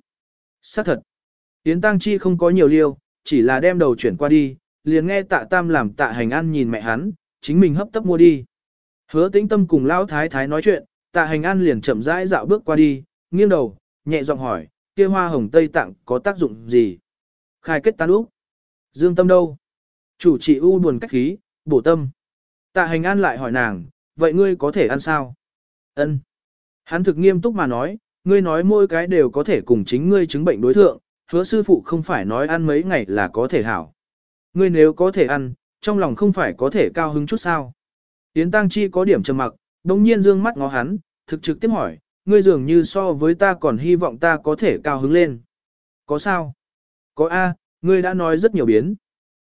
S1: Xác thật. Yến Tăng Chi không có nhiều liêu, chỉ là đem đầu chuyển qua đi, liền nghe tạ tam làm tạ hành an nhìn mẹ hắn, chính mình hấp tấp mua đi. Hứa tĩnh tâm cùng lão thái thái nói chuyện, tạ hành an liền chậm rãi dạo bước qua đi, nghiêng đầu, nhẹ giọng hỏi, kia hoa hồng Tây Tạng có tác dụng gì? Khai kết tán úc. Dương tâm đâu? Chủ trị u buồn cách khí, bổ tâm. Tạ hành an lại hỏi nàng, vậy ngươi có thể ăn sao? Ân. Hắn thực nghiêm túc mà nói, ngươi nói mỗi cái đều có thể cùng chính ngươi chứng bệnh đối thượng, hứa sư phụ không phải nói ăn mấy ngày là có thể hảo. Ngươi nếu có thể ăn, trong lòng không phải có thể cao hứng chút sao. Yến Tăng Chi có điểm trầm mặc, đồng nhiên dương mắt ngó hắn, thực trực tiếp hỏi, ngươi dường như so với ta còn hy vọng ta có thể cao hứng lên. Có sao? Có A, ngươi đã nói rất nhiều biến.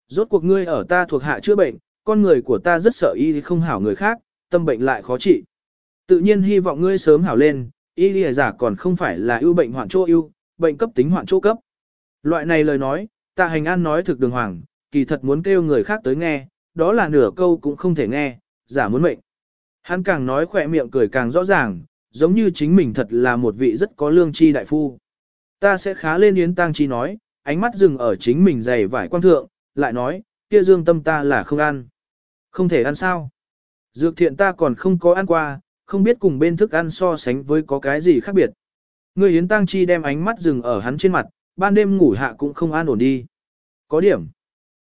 S1: Rốt cuộc ngươi ở ta thuộc hạ chữa bệnh, con người của ta rất sợ y không hảo người khác, tâm bệnh lại khó trị. Tự nhiên hy vọng ngươi sớm hảo lên, y giả còn không phải là ưu bệnh hoạn chỗ ưu, bệnh cấp tính hoạn chỗ cấp. Loại này lời nói, tạ hành an nói thực đường hoàng, kỳ thật muốn kêu người khác tới nghe, đó là nửa câu cũng không thể nghe, giả muốn mệnh. Hắn càng nói khỏe miệng cười càng rõ ràng, giống như chính mình thật là một vị rất có lương tri đại phu. Ta sẽ khá lên yến tang chi nói, ánh mắt dừng ở chính mình dày vải quan thượng, lại nói, kia dương tâm ta là không ăn. Không thể ăn sao? Dược thiện ta còn không có ăn qua, không biết cùng bên thức ăn so sánh với có cái gì khác biệt. Người Yến tang Chi đem ánh mắt dừng ở hắn trên mặt, ban đêm ngủ hạ cũng không an ổn đi. Có điểm.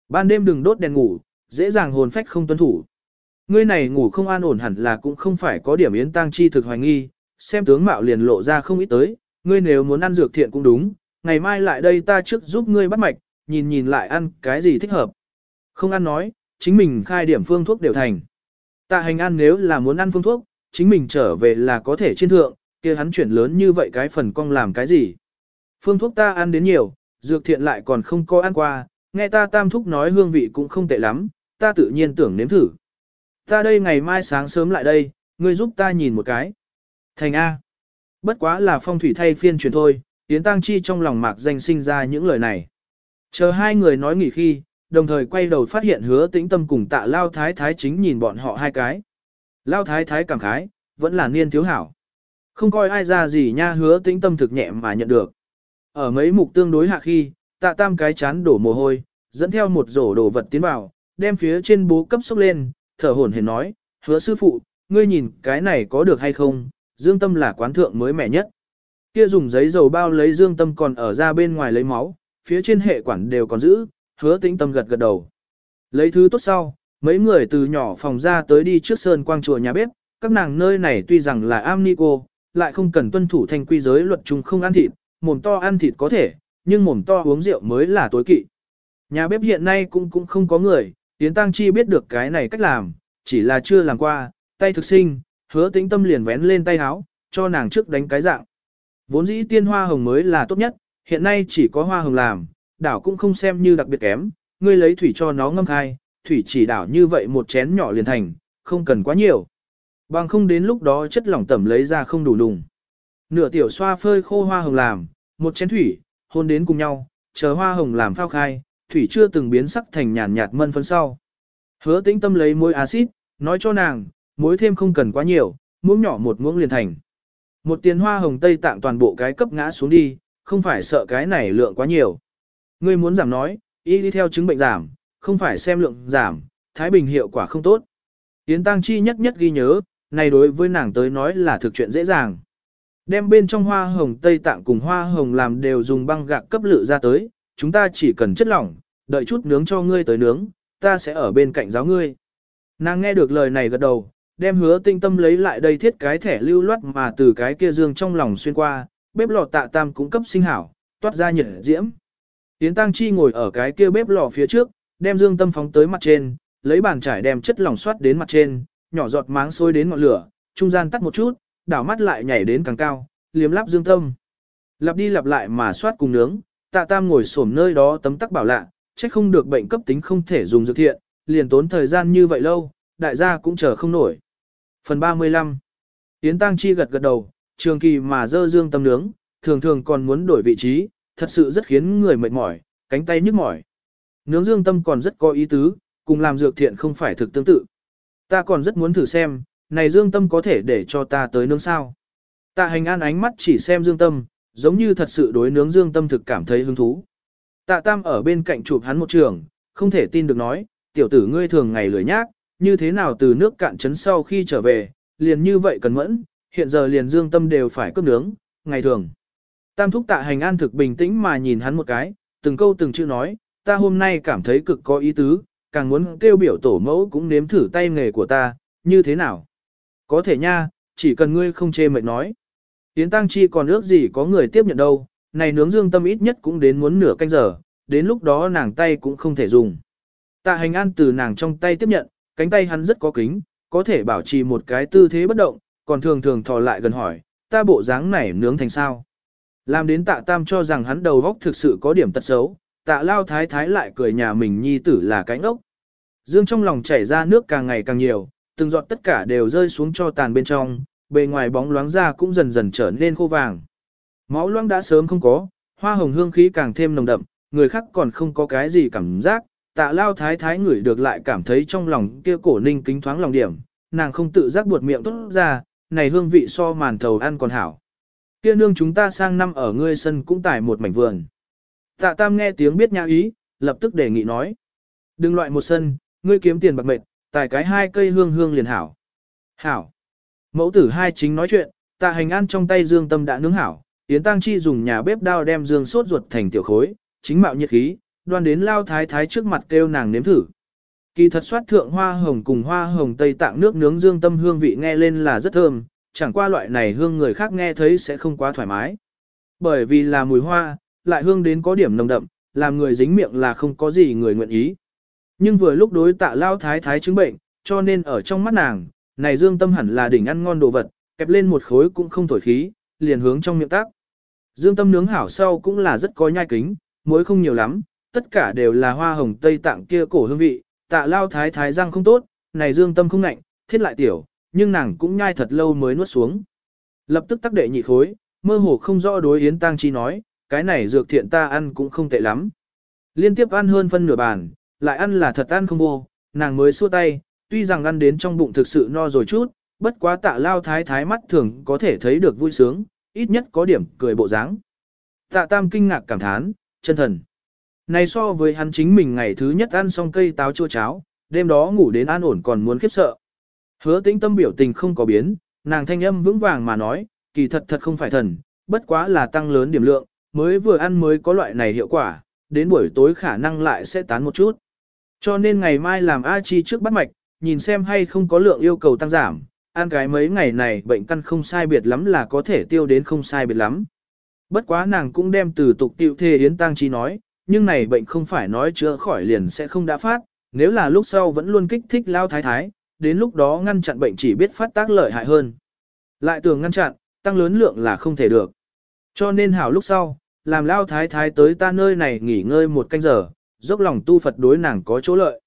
S1: Ban đêm đừng đốt đèn ngủ, dễ dàng hồn phách không tuân thủ. Ngươi này ngủ không an ổn hẳn là cũng không phải có điểm Yến tang Chi thực hoài nghi, xem tướng mạo liền lộ ra không ít tới, ngươi nếu muốn ăn dược thiện cũng đúng, ngày mai lại đây ta trước giúp ngươi bắt mạch, nhìn nhìn lại ăn cái gì thích hợp. Không ăn nói, chính mình khai điểm phương thuốc đều thành. Tạ hành ăn nếu là muốn ăn phương thuốc, chính mình trở về là có thể trên thượng, kia hắn chuyển lớn như vậy cái phần cong làm cái gì. Phương thuốc ta ăn đến nhiều, dược thiện lại còn không có ăn qua, nghe ta tam thúc nói hương vị cũng không tệ lắm, ta tự nhiên tưởng nếm thử. Ta đây ngày mai sáng sớm lại đây, ngươi giúp ta nhìn một cái. Thành A. Bất quá là phong thủy thay phiên truyền thôi, Yến Tăng Chi trong lòng mạc danh sinh ra những lời này. Chờ hai người nói nghỉ khi, đồng thời quay đầu phát hiện hứa tĩnh tâm cùng tạ lao thái thái chính nhìn bọn họ hai cái. Lao thái thái cảm khái, vẫn là niên thiếu hảo. Không coi ai ra gì nha hứa tĩnh tâm thực nhẹ mà nhận được. Ở mấy mục tương đối hạ khi, tạ tam cái chán đổ mồ hôi, dẫn theo một rổ đồ vật tiến vào, đem phía trên bố cấp sốc lên, thở hổn hển nói, hứa sư phụ, ngươi nhìn cái này có được hay không, dương tâm là quán thượng mới mẻ nhất. Kia dùng giấy dầu bao lấy dương tâm còn ở ra bên ngoài lấy máu, phía trên hệ quản đều còn giữ, hứa tĩnh tâm gật gật đầu. Lấy thứ tốt sau, mấy người từ nhỏ phòng ra tới đi trước sơn quang chùa nhà bếp, các nàng nơi này tuy rằng là am ni cô, lại không cần tuân thủ thanh quy giới luật chung không ăn thịt, mồm to ăn thịt có thể, nhưng mồm to uống rượu mới là tối kỵ. Nhà bếp hiện nay cũng cũng không có người, Yến Tăng Chi biết được cái này cách làm, chỉ là chưa làm qua, tay thực sinh, hứa tĩnh tâm liền vén lên tay háo, cho nàng trước đánh cái dạng. Vốn dĩ tiên hoa hồng mới là tốt nhất, hiện nay chỉ có hoa hồng làm, đảo cũng không xem như đặc biệt kém, ngươi lấy thủy cho nó ngâm khai, thủy chỉ đảo như vậy một chén nhỏ liền thành, không cần quá nhiều. Bằng không đến lúc đó chất lỏng tẩm lấy ra không đủ đùng. Nửa tiểu xoa phơi khô hoa hồng làm, một chén thủy, hôn đến cùng nhau, chờ hoa hồng làm phao khai, thủy chưa từng biến sắc thành nhàn nhạt mân phấn sau. Hứa tĩnh tâm lấy muối axit, nói cho nàng, muối thêm không cần quá nhiều, muỗng nhỏ một muỗng liền thành. Một tiền hoa hồng tây tạng toàn bộ cái cấp ngã xuống đi, không phải sợ cái này lượng quá nhiều. Ngươi muốn giảm nói, y đi theo chứng bệnh giảm, không phải xem lượng giảm, Thái Bình hiệu quả không tốt. Yến Tăng Chi nhất nhất ghi nhớ, này đối với nàng tới nói là thực chuyện dễ dàng. Đem bên trong hoa hồng Tây Tạng cùng hoa hồng làm đều dùng băng gạc cấp lự ra tới, chúng ta chỉ cần chất lỏng, đợi chút nướng cho ngươi tới nướng, ta sẽ ở bên cạnh giáo ngươi. Nàng nghe được lời này gật đầu, đem hứa tinh tâm lấy lại đây thiết cái thẻ lưu loát mà từ cái kia dương trong lòng xuyên qua, bếp lò tạ tam cũng cấp sinh hảo, toát ra nhở diễm. tiến Tăng Chi ngồi ở cái kia bếp lò phía trước, đem dương tâm phóng tới mặt trên, lấy bàn trải đem chất lỏng xoát đến mặt trên, nhỏ giọt máng sôi đến ngọn lửa, trung gian tắt một chút, đảo mắt lại nhảy đến càng cao, liếm lắp dương tâm. Lặp đi lặp lại mà xoát cùng nướng, tạ tam ngồi xổm nơi đó tấm tắc bảo lạ, trách không được bệnh cấp tính không thể dùng dược thiện, liền tốn thời gian như vậy lâu, đại gia cũng chờ không nổi. Phần 35 Yến Tăng Chi gật gật đầu, trường kỳ mà dơ dương tâm nướng, thường thường còn muốn đổi vị trí, thật sự rất khiến người mệt mỏi, cánh tay nhức mỏi. Nướng dương tâm còn rất có ý tứ, cùng làm dược thiện không phải thực tương tự. Ta còn rất muốn thử xem, này dương tâm có thể để cho ta tới nướng sao. Tạ hành an ánh mắt chỉ xem dương tâm, giống như thật sự đối nướng dương tâm thực cảm thấy hứng thú. Tạ tam ở bên cạnh chụp hắn một trường, không thể tin được nói, tiểu tử ngươi thường ngày lười nhác, như thế nào từ nước cạn trấn sau khi trở về, liền như vậy cần mẫn, hiện giờ liền dương tâm đều phải cướp nướng, ngày thường. Tam thúc tạ hành an thực bình tĩnh mà nhìn hắn một cái, từng câu từng chữ nói, ta hôm nay cảm thấy cực có ý tứ, càng muốn kêu biểu tổ mẫu cũng nếm thử tay nghề của ta, như thế nào? Có thể nha, chỉ cần ngươi không chê mệt nói. Yến Tăng Chi còn ước gì có người tiếp nhận đâu, này nướng dương tâm ít nhất cũng đến muốn nửa canh giờ, đến lúc đó nàng tay cũng không thể dùng. Tạ hành an từ nàng trong tay tiếp nhận, cánh tay hắn rất có kính, có thể bảo trì một cái tư thế bất động, còn thường thường thò lại gần hỏi, ta bộ dáng này nướng thành sao? Làm đến tạ tam cho rằng hắn đầu góc thực sự có điểm tật xấu, tạ lao thái thái lại cười nhà mình nhi tử là cánh ốc. Dương trong lòng chảy ra nước càng ngày càng nhiều, từng giọt tất cả đều rơi xuống cho tàn bên trong, bề ngoài bóng loáng ra cũng dần dần trở nên khô vàng. Máu loãng đã sớm không có, hoa hồng hương khí càng thêm nồng đậm, người khác còn không có cái gì cảm giác, tạ lao thái thái ngửi được lại cảm thấy trong lòng kia cổ ninh kính thoáng lòng điểm, nàng không tự giác buột miệng tốt ra, này hương vị so màn thầu ăn còn hảo. Kia nương chúng ta sang năm ở ngươi sân cũng tải một mảnh vườn. Tạ tam nghe tiếng biết nhã ý, lập tức đề nghị nói. Đừng loại một sân, ngươi kiếm tiền bạc mệt, tài cái hai cây hương hương liền hảo. Hảo. Mẫu tử hai chính nói chuyện, tạ hành an trong tay dương tâm đã nướng hảo, Yến Tăng Chi dùng nhà bếp đao đem dương sốt ruột thành tiểu khối, chính mạo nhiệt khí, đoan đến lao thái thái trước mặt kêu nàng nếm thử. Kỳ thật soát thượng hoa hồng cùng hoa hồng tây tạng nước nướng dương tâm hương vị nghe lên là rất thơm, chẳng qua loại này hương người khác nghe thấy sẽ không quá thoải mái. Bởi vì là mùi hoa, lại hương đến có điểm nồng đậm, làm người dính miệng là không có gì người nguyện ý. Nhưng vừa lúc đối tạ lao thái thái chứng bệnh, cho nên ở trong mắt nàng, này dương tâm hẳn là đỉnh ăn ngon đồ vật, kẹp lên một khối cũng không thổi khí, liền hướng trong miệng tác. Dương tâm nướng hảo sau cũng là rất có nhai kính, muối không nhiều lắm, tất cả đều là hoa hồng tây tạng kia cổ hương vị, tạ lao thái thái răng không tốt, này dương tâm không ngạnh, thiết lại tiểu, nhưng nàng cũng nhai thật lâu mới nuốt xuống. Lập tức tắc đệ nhị khối, mơ hồ không rõ đối Yến Tăng Chi nói, cái này dược thiện ta ăn cũng không tệ lắm. Liên tiếp ăn hơn phân nửa bàn, lại ăn là thật ăn không vô, nàng mới xua tay, tuy rằng ăn đến trong bụng thực sự no rồi chút, bất quá tạ lao thái thái mắt thường có thể thấy được vui sướng, ít nhất có điểm cười bộ dáng. Tạ tam kinh ngạc cảm thán, chân thần. Này so với hắn chính mình ngày thứ nhất ăn xong cây táo chua cháo, đêm đó ngủ đến an ổn còn muốn khiếp sợ. Hứa tĩnh tâm biểu tình không có biến, nàng thanh âm vững vàng mà nói, kỳ thật thật không phải thần, bất quá là tăng lớn điểm lượng, mới vừa ăn mới có loại này hiệu quả, đến buổi tối khả năng lại sẽ tán một chút. Cho nên ngày mai làm A Chi trước bắt mạch, nhìn xem hay không có lượng yêu cầu tăng giảm, ăn cái mấy ngày này bệnh căn không sai biệt lắm là có thể tiêu đến không sai biệt lắm. Bất quá nàng cũng đem từ tục tiêu thê Yến Tăng Chi nói, nhưng này bệnh không phải nói chữa khỏi liền sẽ không đã phát, nếu là lúc sau vẫn luôn kích thích lao thái thái, đến lúc đó ngăn chặn bệnh chỉ biết phát tác lợi hại hơn. Lại tưởng ngăn chặn, tăng lớn lượng là không thể được. Cho nên hảo lúc sau, làm lao thái thái tới ta nơi này nghỉ ngơi một canh giờ, dốc lòng tu Phật đối nàng có chỗ lợi.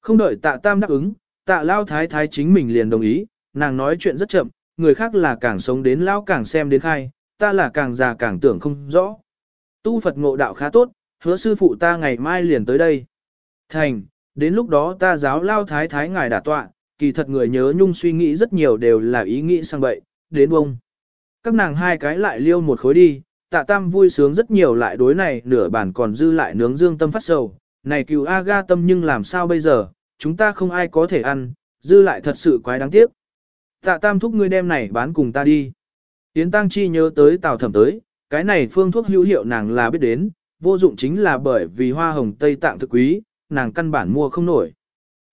S1: Không đợi tạ tam đáp ứng, tạ lao thái thái chính mình liền đồng ý, nàng nói chuyện rất chậm, người khác là càng sống đến lao càng xem đến khai, ta là càng già càng tưởng không rõ. Tu Phật ngộ đạo khá tốt, hứa sư phụ ta ngày mai liền tới đây. Thành, đến lúc đó ta giáo lao thái thái ngài đả tọa, kỳ thật người nhớ nhung suy nghĩ rất nhiều đều là ý nghĩ sang bậy, đến bông. Các nàng hai cái lại liêu một khối đi, tạ tam vui sướng rất nhiều lại đối này nửa bản còn dư lại nướng dương tâm phát sầu. Này cứu aga tâm nhưng làm sao bây giờ, chúng ta không ai có thể ăn, dư lại thật sự quái đáng tiếc. Tạ tam thúc ngươi đem này bán cùng ta đi. Tiến tăng chi nhớ tới tào thẩm tới, cái này phương thuốc hữu hiệu nàng là biết đến, vô dụng chính là bởi vì hoa hồng Tây Tạng thực quý, nàng căn bản mua không nổi.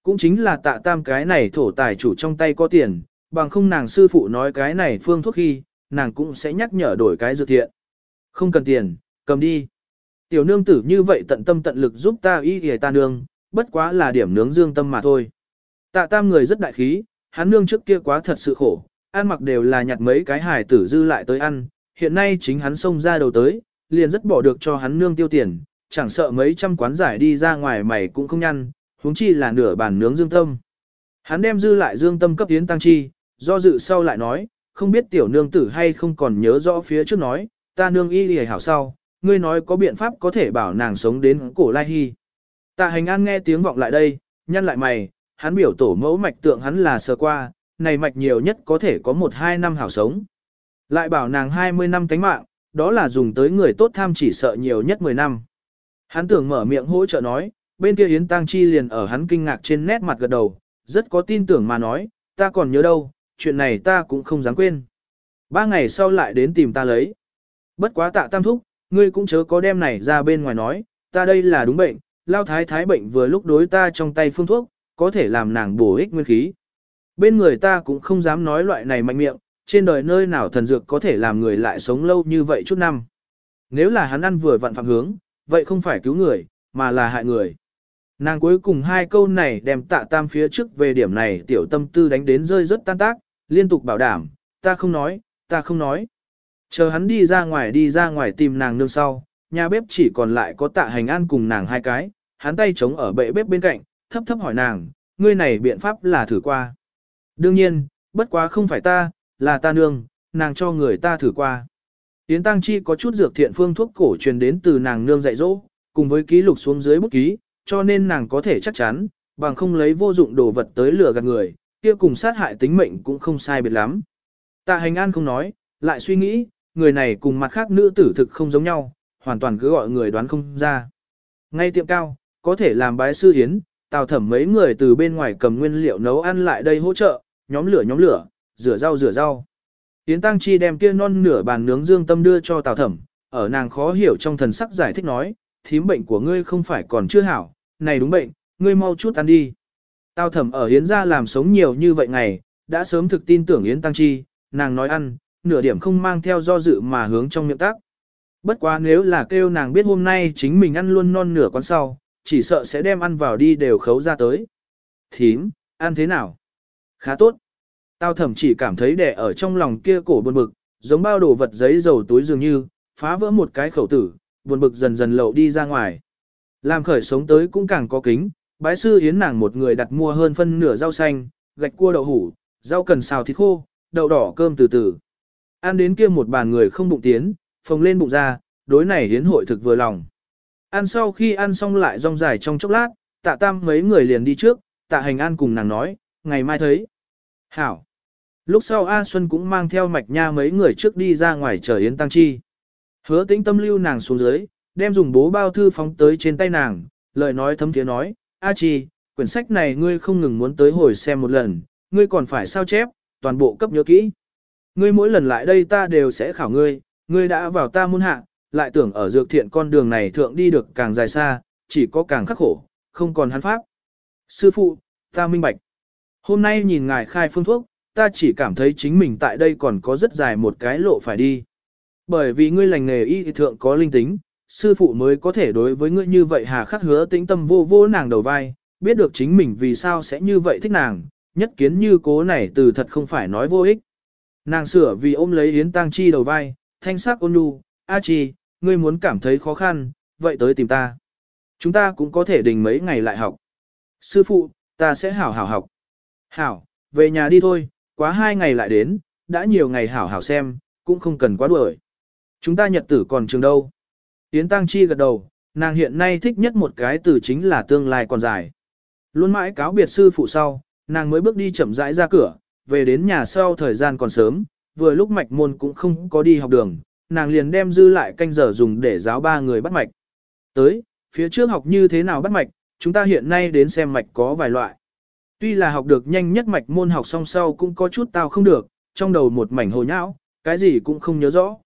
S1: Cũng chính là tạ tam cái này thổ tài chủ trong tay có tiền, bằng không nàng sư phụ nói cái này phương thuốc khi, nàng cũng sẽ nhắc nhở đổi cái dự thiện. Không cần tiền, cầm đi. Tiểu nương tử như vậy tận tâm tận lực giúp ta y hề ta nương, bất quá là điểm nướng dương tâm mà thôi. Tạ tam người rất đại khí, hắn nương trước kia quá thật sự khổ, ăn mặc đều là nhặt mấy cái hải tử dư lại tới ăn, hiện nay chính hắn xông ra đầu tới, liền rất bỏ được cho hắn nương tiêu tiền, chẳng sợ mấy trăm quán giải đi ra ngoài mày cũng không nhăn, huống chi là nửa bàn nướng dương tâm. Hắn đem dư lại dương tâm cấp tiến tăng chi, do dự sau lại nói, không biết tiểu nương tử hay không còn nhớ rõ phía trước nói, ta nương y lìa hảo sau, ngươi nói có biện pháp có thể bảo nàng sống đến cổ lai hy. Tạ hành an nghe tiếng vọng lại đây, nhăn lại mày, hắn biểu tổ mẫu mạch tượng hắn là sơ qua, này mạch nhiều nhất có thể có một hai năm hảo sống. Lại bảo nàng 20 năm tánh mạng, đó là dùng tới người tốt tham chỉ sợ nhiều nhất 10 năm. Hắn tưởng mở miệng hỗ trợ nói, bên kia Yến Tăng Chi liền ở hắn kinh ngạc trên nét mặt gật đầu, rất có tin tưởng mà nói, ta còn nhớ đâu, chuyện này ta cũng không dám quên. Ba ngày sau lại đến tìm ta lấy. Bất quá tạ tam thúc, ngươi cũng chớ có đem này ra bên ngoài nói, ta đây là đúng bệnh, lao thái thái bệnh vừa lúc đối ta trong tay phương thuốc, có thể làm nàng bổ ích nguyên khí. Bên người ta cũng không dám nói loại này mạnh miệng, trên đời nơi nào thần dược có thể làm người lại sống lâu như vậy chút năm. Nếu là hắn ăn vừa vặn phạm hướng, vậy không phải cứu người, mà là hại người. Nàng cuối cùng hai câu này đem tạ tam phía trước về điểm này tiểu tâm tư đánh đến rơi rất tan tác, liên tục bảo đảm, ta không nói, ta không nói. Chờ hắn đi ra ngoài đi ra ngoài tìm nàng nương sau, nhà bếp chỉ còn lại có tạ hành an cùng nàng hai cái, hắn tay chống ở bệ bếp bên cạnh, thấp thấp hỏi nàng, ngươi này biện pháp là thử qua. Đương nhiên, bất quá không phải ta, là ta nương, nàng cho người ta thử qua. Yến Tăng Chi có chút dược thiện phương thuốc cổ truyền đến từ nàng nương dạy dỗ, cùng với ký lục xuống dưới bút ký, cho nên nàng có thể chắc chắn, bằng không lấy vô dụng đồ vật tới lừa gạt người, kia cùng sát hại tính mệnh cũng không sai biệt lắm. Tạ hành an không nói, lại suy nghĩ, người này cùng mặt khác nữ tử thực không giống nhau, hoàn toàn cứ gọi người đoán không ra. Ngay tiệm cao, có thể làm bái sư hiến, tào thẩm mấy người từ bên ngoài cầm nguyên liệu nấu ăn lại đây hỗ trợ, nhóm lửa nhóm lửa, rửa rau rửa rau. Yến Tăng Chi đem kia non nửa bàn nướng dương tâm đưa cho Tào Thẩm, ở nàng khó hiểu trong thần sắc giải thích nói, thím bệnh của ngươi không phải còn chưa hảo, này đúng bệnh, ngươi mau chút ăn đi. Tào Thẩm ở Yến gia làm sống nhiều như vậy ngày, đã sớm thực tin tưởng Yến Tăng Chi, nàng nói ăn, nửa điểm không mang theo do dự mà hướng trong miệng tác. Bất quá nếu là kêu nàng biết hôm nay chính mình ăn luôn non nửa con sau, chỉ sợ sẽ đem ăn vào đi đều khấu ra tới. Thím, ăn thế nào? Khá tốt. Tao thậm chỉ cảm thấy đẻ ở trong lòng kia cổ buồn bực, giống bao đồ vật giấy dầu túi dường như, phá vỡ một cái khẩu tử, buồn bực dần dần lậu đi ra ngoài. Làm khởi sống tới cũng càng có kính, bái sư yến nàng một người đặt mua hơn phân nửa rau xanh, gạch cua đậu hủ, rau cần xào thịt khô, đậu đỏ cơm từ từ. Ăn đến kia một bàn người không bụng tiến, phồng lên bụng ra, đối này hiến hội thực vừa lòng. Ăn sau khi ăn xong lại rong dài trong chốc lát, tạ tam mấy người liền đi trước, tạ hành an cùng nàng nói, ngày mai thấy. Hảo. Lúc sau A Xuân cũng mang theo mạch nha mấy người trước đi ra ngoài chờ Yến Tăng Chi. Hứa tĩnh tâm lưu nàng xuống dưới, đem dùng bố bao thư phóng tới trên tay nàng, lời nói thấm tiếng nói, A Chi, quyển sách này ngươi không ngừng muốn tới hồi xem một lần, ngươi còn phải sao chép, toàn bộ cấp nhớ kỹ. Ngươi mỗi lần lại đây ta đều sẽ khảo ngươi, ngươi đã vào ta muôn hạ, lại tưởng ở dược thiện con đường này thượng đi được càng dài xa, chỉ có càng khắc khổ, không còn hắn pháp. Sư phụ, ta minh bạch. Hôm nay nhìn ngài khai phương thuốc, ta chỉ cảm thấy chính mình tại đây còn có rất dài một cái lộ phải đi. Bởi vì ngươi lành nghề y thượng có linh tính, sư phụ mới có thể đối với ngươi như vậy hà khắc hứa tĩnh tâm vô vô nàng đầu vai, biết được chính mình vì sao sẽ như vậy thích nàng, nhất kiến như cố này từ thật không phải nói vô ích. Nàng sửa vì ôm lấy Yến Tăng Chi đầu vai, thanh sắc ôn nhu, A Chi, ngươi muốn cảm thấy khó khăn, vậy tới tìm ta. Chúng ta cũng có thể đình mấy ngày lại học. Sư phụ, ta sẽ hảo hảo học. Hảo, về nhà đi thôi, quá hai ngày lại đến, đã nhiều ngày hảo hảo xem, cũng không cần quá đuổi. Chúng ta nhật tử còn trường đâu. Yến Tăng Chi gật đầu, nàng hiện nay thích nhất một cái từ chính là tương lai còn dài. Luôn mãi cáo biệt sư phụ sau, nàng mới bước đi chậm rãi ra cửa, về đến nhà sau thời gian còn sớm, vừa lúc mạch môn cũng không có đi học đường, nàng liền đem dư lại canh giờ dùng để giáo ba người bắt mạch. Tới, phía trước học như thế nào bắt mạch, chúng ta hiện nay đến xem mạch có vài loại. Tuy là học được nhanh nhất mạch môn học song sau cũng có chút tao không được, trong đầu một mảnh hồ nhão, cái gì cũng không nhớ rõ.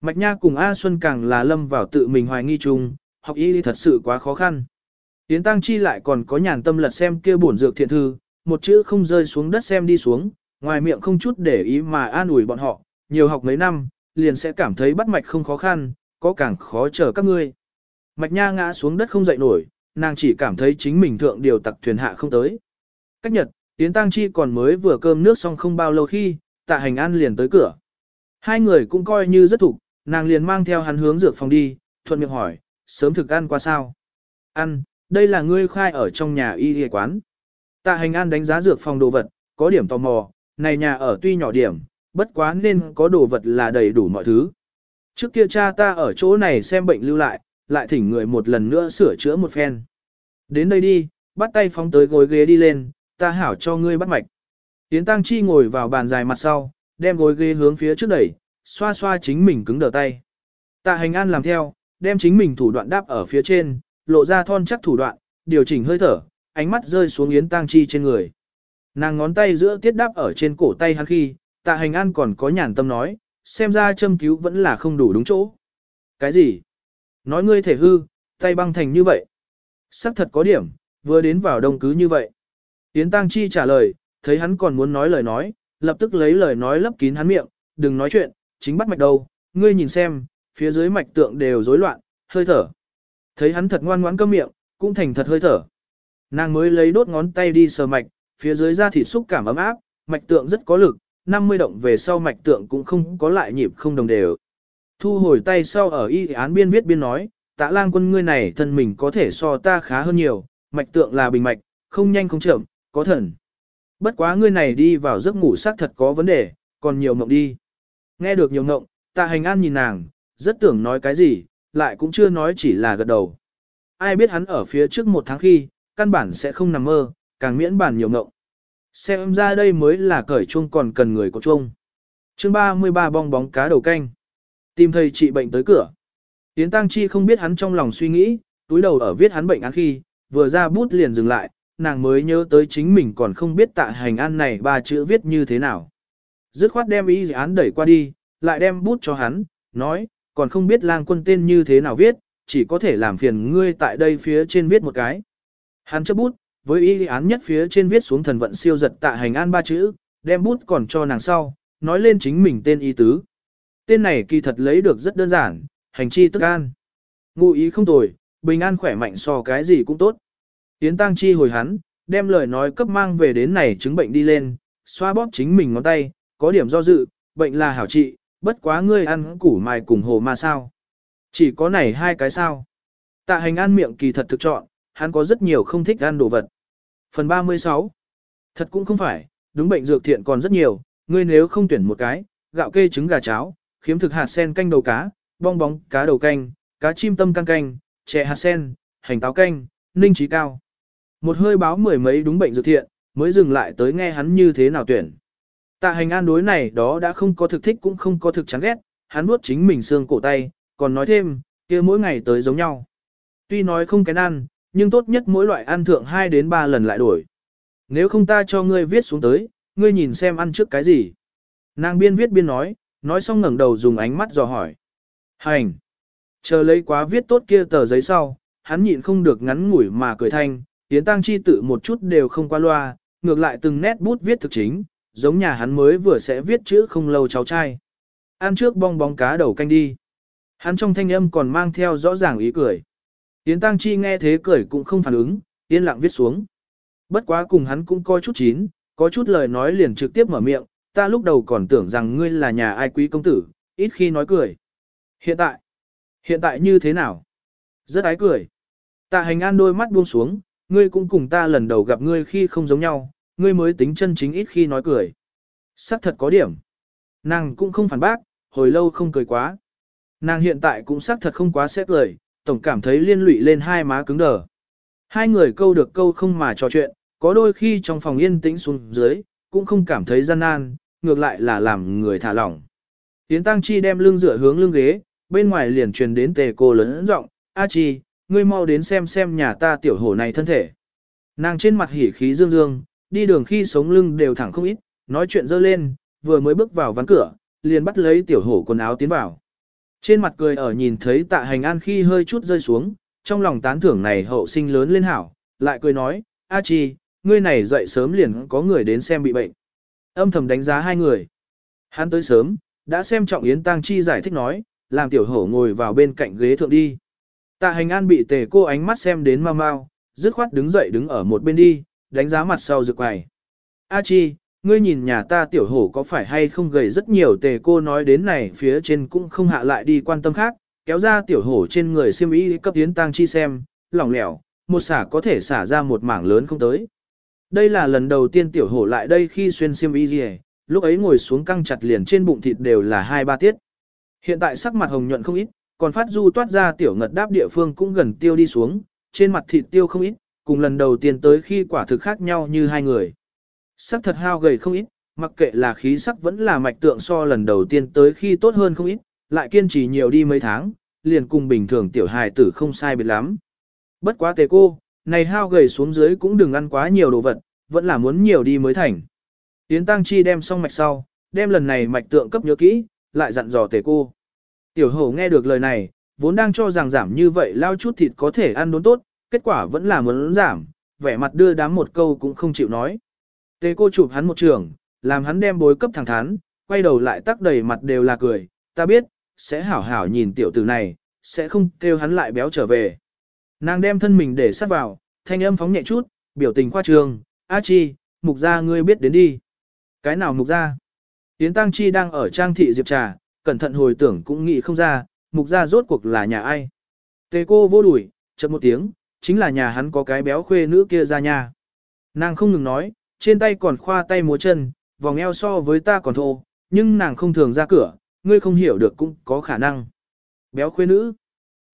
S1: Mạch Nha cùng A Xuân càng là lâm vào tự mình hoài nghi chung, học y thật sự quá khó khăn. Tiến Tăng Chi lại còn có nhàn tâm lật xem kia bổn dược thiện thư, một chữ không rơi xuống đất xem đi xuống, ngoài miệng không chút để ý mà an ủi bọn họ, nhiều học mấy năm, liền sẽ cảm thấy bắt mạch không khó khăn, có càng khó chờ các ngươi. Mạch Nha ngã xuống đất không dậy nổi, nàng chỉ cảm thấy chính mình thượng điều tặc thuyền hạ không tới. Cách nhật, Tiến Tăng Chi còn mới vừa cơm nước xong không bao lâu khi, tạ hành an liền tới cửa. Hai người cũng coi như rất thục, nàng liền mang theo hắn hướng dược phòng đi, thuận miệng hỏi, sớm thực ăn qua sao? Ăn, đây là ngươi khai ở trong nhà y y quán. Tạ hành an đánh giá dược phòng đồ vật, có điểm tò mò, này nhà ở tuy nhỏ điểm, bất quá nên có đồ vật là đầy đủ mọi thứ. Trước kia cha ta ở chỗ này xem bệnh lưu lại, lại thỉnh người một lần nữa sửa chữa một phen. Đến đây đi, bắt tay phóng tới gối ghế đi lên, ta hảo cho ngươi bắt mạch. Tiến Tăng Chi ngồi vào bàn dài mặt sau, đem gối ghế hướng phía trước đẩy, xoa xoa chính mình cứng đờ tay. Tạ hành an làm theo, đem chính mình thủ đoạn đáp ở phía trên, lộ ra thon chắc thủ đoạn, điều chỉnh hơi thở, ánh mắt rơi xuống Yến Tăng Chi trên người. Nàng ngón tay giữa tiết đáp ở trên cổ tay hắn khi, tạ hành an còn có nhàn tâm nói, xem ra châm cứu vẫn là không đủ đúng chỗ. Cái gì? Nói ngươi thể hư, tay băng thành như vậy. Sắc thật có điểm, vừa đến vào đông cứ như vậy. Yến Tăng Chi trả lời, thấy hắn còn muốn nói lời nói, lập tức lấy lời nói lấp kín hắn miệng, đừng nói chuyện, chính bắt mạch đâu, ngươi nhìn xem, phía dưới mạch tượng đều rối loạn, hơi thở. Thấy hắn thật ngoan ngoãn câm miệng, cũng thành thật hơi thở. Nàng mới lấy đốt ngón tay đi sờ mạch, phía dưới da thịt xúc cảm ấm áp, mạch tượng rất có lực, 50 động về sau mạch tượng cũng không có lại nhịp không đồng đều. Thu hồi tay sau ở y án biên viết biên nói, tạ lang quân ngươi này thân mình có thể so ta khá hơn nhiều, mạch tượng là bình mạch, không nhanh không chậm, có thần. Bất quá ngươi này đi vào giấc ngủ xác thật có vấn đề, còn nhiều mộng đi. Nghe được nhiều mộng, tạ hành an nhìn nàng, rất tưởng nói cái gì, lại cũng chưa nói chỉ là gật đầu. Ai biết hắn ở phía trước một tháng khi, căn bản sẽ không nằm mơ, càng miễn bản nhiều ngộng. Xem ra đây mới là cởi chuông còn cần người có chuông. chương 33 bong bóng cá đầu canh. Tìm thầy trị bệnh tới cửa. tiến Tăng Chi không biết hắn trong lòng suy nghĩ, túi đầu ở viết hắn bệnh án khi, vừa ra bút liền dừng lại, nàng mới nhớ tới chính mình còn không biết tạ hành an này ba chữ viết như thế nào. Dứt khoát đem ý án đẩy qua đi, lại đem bút cho hắn, nói, còn không biết lang quân tên như thế nào viết, chỉ có thể làm phiền ngươi tại đây phía trên viết một cái. Hắn chấp bút, với ý án nhất phía trên viết xuống thần vận siêu giật tạ hành an ba chữ, đem bút còn cho nàng sau, nói lên chính mình tên y tứ. Tên này kỳ thật lấy được rất đơn giản, hành chi tức an. Ngụ ý không tồi, bình an khỏe mạnh so cái gì cũng tốt. Yến Tăng Chi hồi hắn, đem lời nói cấp mang về đến này chứng bệnh đi lên, xoa bóp chính mình ngón tay, có điểm do dự, bệnh là hảo trị, bất quá ngươi ăn củ mài cùng hồ ma sao. Chỉ có này hai cái sao. Tạ hành an miệng kỳ thật thực chọn, hắn có rất nhiều không thích ăn đồ vật. Phần 36 Thật cũng không phải, đúng bệnh dược thiện còn rất nhiều, ngươi nếu không tuyển một cái, gạo kê trứng gà cháo, khiếm thực hạt sen canh đầu cá, bong bóng cá đầu canh, cá chim tâm căng canh, chè hạt sen, hành táo canh, ninh trí cao. Một hơi báo mười mấy đúng bệnh dược thiện, mới dừng lại tới nghe hắn như thế nào tuyển. Tạ hành an đối này đó đã không có thực thích cũng không có thực chán ghét, hắn nuốt chính mình xương cổ tay, còn nói thêm, kia mỗi ngày tới giống nhau. Tuy nói không kén ăn, nhưng tốt nhất mỗi loại ăn thượng 2 đến 3 lần lại đổi. Nếu không ta cho ngươi viết xuống tới, ngươi nhìn xem ăn trước cái gì. Nàng biên viết biên nói, nói xong ngẩng đầu dùng ánh mắt dò hỏi. Hành! Chờ lấy quá viết tốt kia tờ giấy sau, hắn nhịn không được ngắn ngủi mà cười thanh, tiến tăng chi tự một chút đều không qua loa, ngược lại từng nét bút viết thực chính, giống nhà hắn mới vừa sẽ viết chữ không lâu cháu trai. Ăn trước bong bóng cá đầu canh đi. Hắn trong thanh âm còn mang theo rõ ràng ý cười. Yến Tăng Chi nghe thế cười cũng không phản ứng, yên lặng viết xuống. Bất quá cùng hắn cũng coi chút chín, có chút lời nói liền trực tiếp mở miệng, ta lúc đầu còn tưởng rằng ngươi là nhà ai quý công tử, ít khi nói cười. Hiện tại, hiện tại như thế nào? Rất ái cười. Tạ hành an đôi mắt buông xuống, ngươi cũng cùng ta lần đầu gặp ngươi khi không giống nhau, ngươi mới tính chân chính ít khi nói cười. Sắc thật có điểm. Nàng cũng không phản bác, hồi lâu không cười quá. Nàng hiện tại cũng xác thật không quá xét lời, tổng cảm thấy liên lụy lên hai má cứng đờ. Hai người câu được câu không mà trò chuyện, có đôi khi trong phòng yên tĩnh xuống dưới, cũng không cảm thấy gian nan, ngược lại là làm người thả lỏng. Tiến Tăng Chi đem lưng dựa hướng lưng ghế, bên ngoài liền truyền đến tề cô lớn giọng, A Chi, ngươi mau đến xem xem nhà ta tiểu hổ này thân thể. Nàng trên mặt hỉ khí dương dương, đi đường khi sống lưng đều thẳng không ít, nói chuyện dơ lên, vừa mới bước vào ván cửa, liền bắt lấy tiểu hổ quần áo tiến vào. Trên mặt cười ở nhìn thấy tạ hành an khi hơi chút rơi xuống, trong lòng tán thưởng này hậu sinh lớn lên hảo, lại cười nói, A Chi, ngươi này dậy sớm liền có người đến xem bị bệnh. Âm thầm đánh giá hai người. Hắn tới sớm, đã xem trọng Yến Tăng Chi giải thích nói, làm tiểu hổ ngồi vào bên cạnh ghế thượng đi. Tạ hành an bị tề cô ánh mắt xem đến mau mau, dứt khoát đứng dậy đứng ở một bên đi, đánh giá mặt sau rực quài. A Chi, ngươi nhìn nhà ta tiểu hổ có phải hay không gầy rất nhiều tề cô nói đến này phía trên cũng không hạ lại đi quan tâm khác, kéo ra tiểu hổ trên người siêm ý cấp tiến tăng chi xem, lỏng lẻo, một xả có thể xả ra một mảng lớn không tới. Đây là lần đầu tiên tiểu hổ lại đây khi xuyên siêm y gì lúc ấy ngồi xuống căng chặt liền trên bụng thịt đều là hai ba tiết. Hiện tại sắc mặt hồng nhuận không ít, còn phát du toát ra tiểu ngật đáp địa phương cũng gần tiêu đi xuống, trên mặt thịt tiêu không ít, cùng lần đầu tiên tới khi quả thực khác nhau như hai người. Sắc thật hao gầy không ít, mặc kệ là khí sắc vẫn là mạch tượng so lần đầu tiên tới khi tốt hơn không ít, lại kiên trì nhiều đi mấy tháng, liền cùng bình thường tiểu hài tử không sai biệt lắm. Bất quá tề cô, này hao gầy xuống dưới cũng đừng ăn quá nhiều đồ vật, vẫn là muốn nhiều đi mới thành. Tiến Tăng Chi đem xong mạch sau, đem lần này mạch tượng cấp nhớ kỹ, lại dặn dò tề cô. Tiểu hổ nghe được lời này, vốn đang cho rằng giảm như vậy lao chút thịt có thể ăn đốn tốt, kết quả vẫn là muốn giảm, vẻ mặt đưa đám một câu cũng không chịu nói. Tề cô chụp hắn một trường, làm hắn đem bối cấp thẳng thắn, quay đầu lại tắc đầy mặt đều là cười, ta biết, sẽ hảo hảo nhìn tiểu tử này, sẽ không kêu hắn lại béo trở về. Nàng đem thân mình để sát vào, thanh âm phóng nhẹ chút, biểu tình khoa trương, A Chi, mục gia ngươi biết đến đi. Cái nào mục gia? Yến Tăng Chi đang ở trang thị diệp trà, cẩn thận hồi tưởng cũng nghĩ không ra, mục gia rốt cuộc là nhà ai. Tề cô vô đuổi, chậm một tiếng, chính là nhà hắn có cái béo khuê nữ kia ra nhà. Nàng không ngừng nói, trên tay còn khoa tay múa chân, vòng eo so với ta còn thô, nhưng nàng không thường ra cửa, ngươi không hiểu được cũng có khả năng. Béo khuê nữ.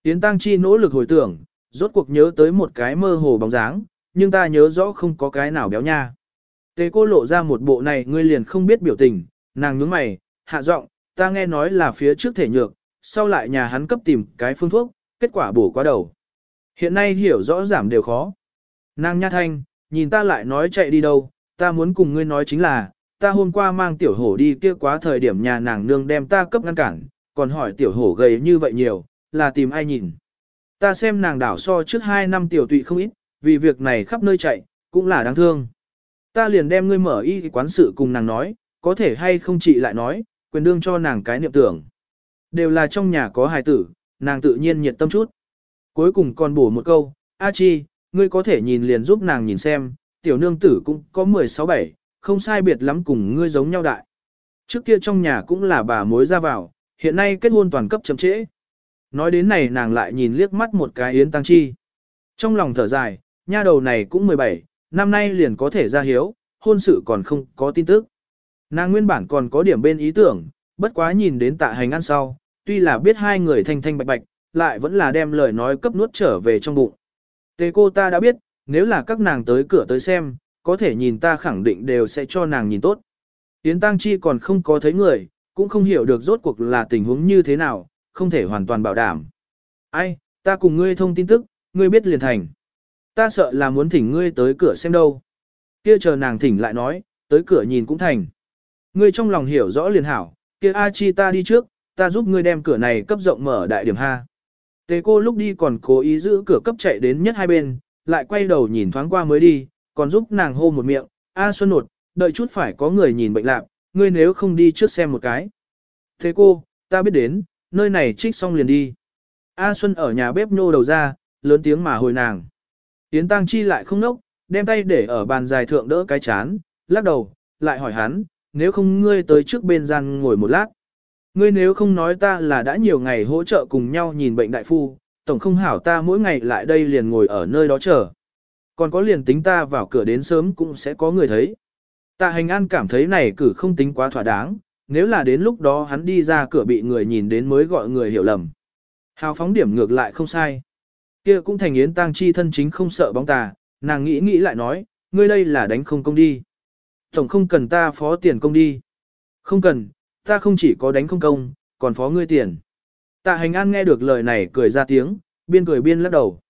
S1: Tiến Tăng Chi nỗ lực hồi tưởng, rốt cuộc nhớ tới một cái mơ hồ bóng dáng, nhưng ta nhớ rõ không có cái nào béo nha. Tề cô lộ ra một bộ này ngươi liền không biết biểu tình, nàng nhướng mày, hạ giọng, ta nghe nói là phía trước thể nhược, sau lại nhà hắn cấp tìm cái phương thuốc, kết quả bổ quá đầu. Hiện nay hiểu rõ giảm đều khó. Nàng nha thanh, nhìn ta lại nói chạy đi đâu, ta muốn cùng ngươi nói chính là, ta hôm qua mang tiểu hổ đi kia quá thời điểm nhà nàng nương đem ta cấp ngăn cản, còn hỏi tiểu hổ gầy như vậy nhiều, là tìm ai nhìn. Ta xem nàng đảo so trước hai năm tiểu tụy không ít, vì việc này khắp nơi chạy, cũng là đáng thương. Ta liền đem ngươi mở y quán sự cùng nàng nói, có thể hay không chị lại nói, quyền đương cho nàng cái niệm tưởng. Đều là trong nhà có hài tử, nàng tự nhiên nhiệt tâm chút. Cuối cùng còn bổ một câu, A Chi, ngươi có thể nhìn liền giúp nàng nhìn xem, tiểu nương tử cũng có 16-7, không sai biệt lắm cùng ngươi giống nhau đại. Trước kia trong nhà cũng là bà mối ra vào, hiện nay kết hôn toàn cấp chậm trễ. Nói đến này nàng lại nhìn liếc mắt một cái Yến Tăng Chi. Trong lòng thở dài, nha đầu này cũng 17, năm nay liền có thể ra hiếu, hôn sự còn không có tin tức. Nàng nguyên bản còn có điểm bên ý tưởng, bất quá nhìn đến tạ hành ăn sau, tuy là biết hai người thanh thanh bạch bạch, lại vẫn là đem lời nói cấp nuốt trở về trong bụng. Tề cô ta đã biết, nếu là các nàng tới cửa tới xem, có thể nhìn ta khẳng định đều sẽ cho nàng nhìn tốt. Yến Tăng Chi còn không có thấy người, cũng không hiểu được rốt cuộc là tình huống như thế nào, không thể hoàn toàn bảo đảm. Ai, ta cùng ngươi thông tin tức, ngươi biết liền thành. Ta sợ là muốn thỉnh ngươi tới cửa xem đâu. Kia chờ nàng thỉnh lại nói, tới cửa nhìn cũng thành. Ngươi trong lòng hiểu rõ liền hảo, kia A Chi ta đi trước, ta giúp ngươi đem cửa này cấp rộng mở đại điểm ha. Tề cô lúc đi còn cố ý giữ cửa cấp chạy đến nhất hai bên, lại quay đầu nhìn thoáng qua mới đi, còn giúp nàng hô một miệng, A Xuân Nột, đợi chút phải có người nhìn bệnh lạc, ngươi nếu không đi trước xem một cái. Thế cô, ta biết đến, nơi này trích xong liền đi. A Xuân ở nhà bếp nô đầu ra, lớn tiếng mà hồi nàng. Yến Tăng Chi lại không nốc, đem tay để ở bàn dài thượng đỡ cái chán, lắc đầu, lại hỏi hắn, nếu không ngươi tới trước bên gian ngồi một lát. Ngươi nếu không nói ta là đã nhiều ngày hỗ trợ cùng nhau nhìn bệnh đại phu, tổng không hảo ta mỗi ngày lại đây liền ngồi ở nơi đó chờ. Còn có liền tính ta vào cửa đến sớm cũng sẽ có người thấy. Tạ hành an cảm thấy này cử không tính quá thỏa đáng, nếu là đến lúc đó hắn đi ra cửa bị người nhìn đến mới gọi người hiểu lầm. Hào phóng điểm ngược lại không sai. kia cũng thành yến tang chi thân chính không sợ bóng tà, nàng nghĩ nghĩ lại nói, ngươi đây là đánh không công đi. Tổng không cần ta phó tiền công đi. Không cần, ta không chỉ có đánh không công, còn phó ngươi tiền. Tạ hành an nghe được lời này cười ra tiếng, biên cười biên lắc đầu.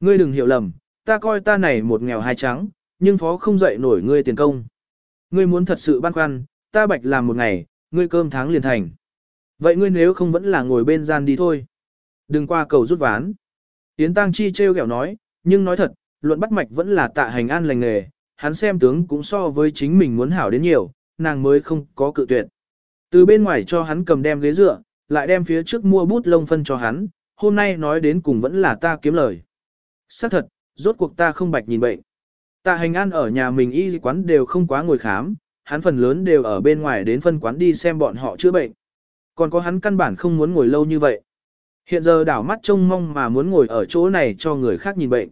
S1: Ngươi đừng hiểu lầm, ta coi ta này một nghèo hai trắng, nhưng phó không dậy nổi ngươi tiền công. Ngươi muốn thật sự băn khoăn, ta bạch làm một ngày, ngươi cơm tháng liền thành. Vậy ngươi nếu không vẫn là ngồi bên gian đi thôi. Đừng qua cầu rút ván. Yến Tăng Chi treo kẹo nói, nhưng nói thật, luận bắt mạch vẫn là tạ hành an lành nghề, hắn xem tướng cũng so với chính mình muốn hảo đến nhiều, nàng mới không có cự tuyệt. Từ bên ngoài cho hắn cầm đem ghế dựa, lại đem phía trước mua bút lông phân cho hắn, hôm nay nói đến cùng vẫn là ta kiếm lời. Xác thật, rốt cuộc ta không bạch nhìn bệnh. Tạ hành an ở nhà mình y quán đều không quá ngồi khám, hắn phần lớn đều ở bên ngoài đến phân quán đi xem bọn họ chữa bệnh. Còn có hắn căn bản không muốn ngồi lâu như vậy. Hiện giờ đảo mắt trông mong mà muốn ngồi ở chỗ này cho người khác nhìn bệnh.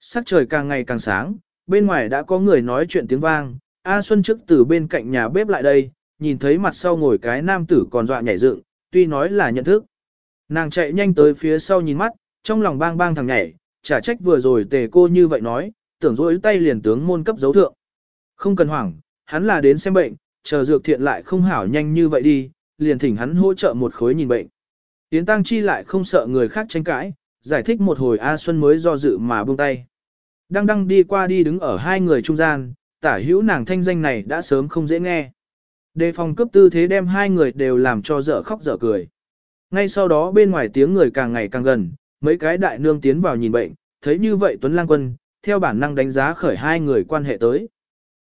S1: Sắc trời càng ngày càng sáng, bên ngoài đã có người nói chuyện tiếng vang, A Xuân trước từ bên cạnh nhà bếp lại đây, nhìn thấy mặt sau ngồi cái nam tử còn dọa nhảy dựng, tuy nói là nhận thức. Nàng chạy nhanh tới phía sau nhìn mắt, trong lòng bang bang thằng nhảy, chả trách vừa rồi tề cô như vậy nói, tưởng rỗi tay liền tướng môn cấp dấu thượng. Không cần hoảng, hắn là đến xem bệnh, chờ dược thiện lại không hảo nhanh như vậy đi, liền thỉnh hắn hỗ trợ một khối nhìn bệnh. Tiến Tăng Chi lại không sợ người khác tranh cãi, giải thích một hồi A Xuân mới do dự mà buông tay. Đăng đăng đi qua đi đứng ở hai người trung gian, tả hữu nàng thanh danh này đã sớm không dễ nghe. Đề phòng cấp tư thế đem hai người đều làm cho dở khóc dở cười. Ngay sau đó bên ngoài tiếng người càng ngày càng gần, mấy cái đại nương tiến vào nhìn bệnh, thấy như vậy Tuấn Lang Quân, theo bản năng đánh giá khởi hai người quan hệ tới.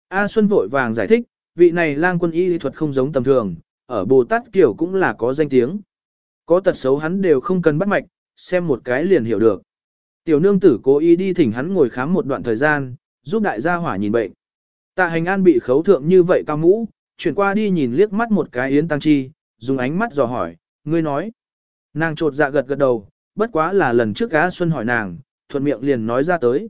S1: A Xuân vội vàng giải thích, vị này Lang Quân y lý thuật không giống tầm thường, ở Bồ Tát Kiều cũng là có danh tiếng. Có tật xấu hắn đều không cần bắt mạch, xem một cái liền hiểu được. Tiểu nương tử cố ý đi thỉnh hắn ngồi khám một đoạn thời gian, giúp đại gia hỏa nhìn bệnh. Tạ hành an bị khấu thượng như vậy cao mũ, chuyển qua đi nhìn liếc mắt một cái yến tăng chi, dùng ánh mắt dò hỏi, ngươi nói. Nàng trột dạ gật gật đầu, bất quá là lần trước gã xuân hỏi nàng, thuận miệng liền nói ra tới.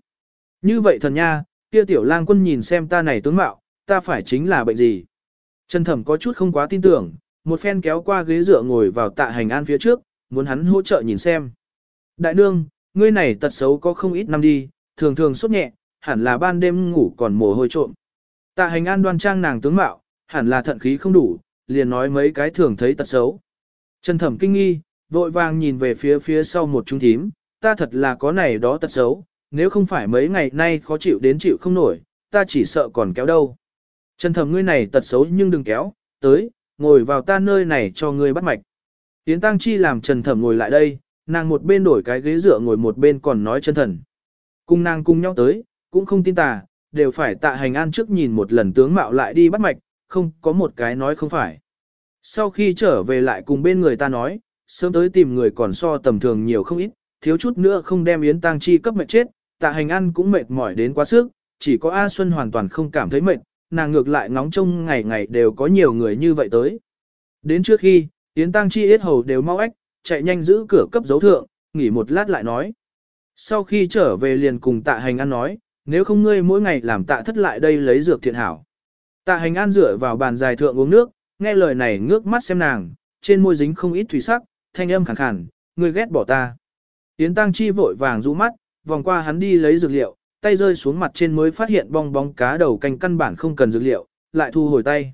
S1: Như vậy thần nha, kia tiểu lang quân nhìn xem ta này tướng mạo, ta phải chính là bệnh gì. Trần thẩm có chút không quá tin tưởng, một phen kéo qua ghế dựa ngồi vào tạ hành an phía trước, muốn hắn hỗ trợ nhìn xem. Đại nương, ngươi này tật xấu có không ít năm đi, thường thường sốt nhẹ, hẳn là ban đêm ngủ còn mồ hôi trộm. Tạ hành an đoan trang nàng tướng mạo, hẳn là thận khí không đủ, liền nói mấy cái thường thấy tật xấu. Trần thẩm kinh nghi, vội vàng nhìn về phía phía sau một trung thím, ta thật là có này đó tật xấu, nếu không phải mấy ngày nay khó chịu đến chịu không nổi, ta chỉ sợ còn kéo đâu. Trần thẩm ngươi này tật xấu nhưng đừng kéo, tới, ngồi vào ta nơi này cho ngươi bắt mạch. tiến Tăng Chi làm Trần Thẩm ngồi lại đây, nàng một bên đổi cái ghế dựa ngồi một bên còn nói chân thần. Cùng nàng cùng nhau tới, cũng không tin tà, đều phải tạ hành an trước nhìn một lần tướng mạo lại đi bắt mạch, không có một cái nói không phải. Sau khi trở về lại cùng bên người ta nói, sớm tới tìm người còn so tầm thường nhiều không ít, thiếu chút nữa không đem Yến Tăng Chi cấp mệt chết, tạ hành an cũng mệt mỏi đến quá sức, chỉ có A Xuân hoàn toàn không cảm thấy mệt, nàng ngược lại ngóng trông ngày ngày đều có nhiều người như vậy tới. Đến trước khi, Yến Tăng Chi yết hầu đều mau ách, chạy nhanh giữ cửa cấp dấu thượng, nghỉ một lát lại nói. Sau khi trở về liền cùng tạ hành an nói, nếu không ngươi mỗi ngày làm tạ thất lại đây lấy dược thiện hảo. Tạ hành an dựa vào bàn dài thượng uống nước, nghe lời này ngước mắt xem nàng, trên môi dính không ít thủy sắc, thanh âm khàn khàn, ngươi ghét bỏ ta. Yến Tăng Chi vội vàng rũ mắt, vòng qua hắn đi lấy dược liệu, tay rơi xuống mặt trên mới phát hiện bong bóng cá đầu canh căn bản không cần dược liệu, lại thu hồi tay.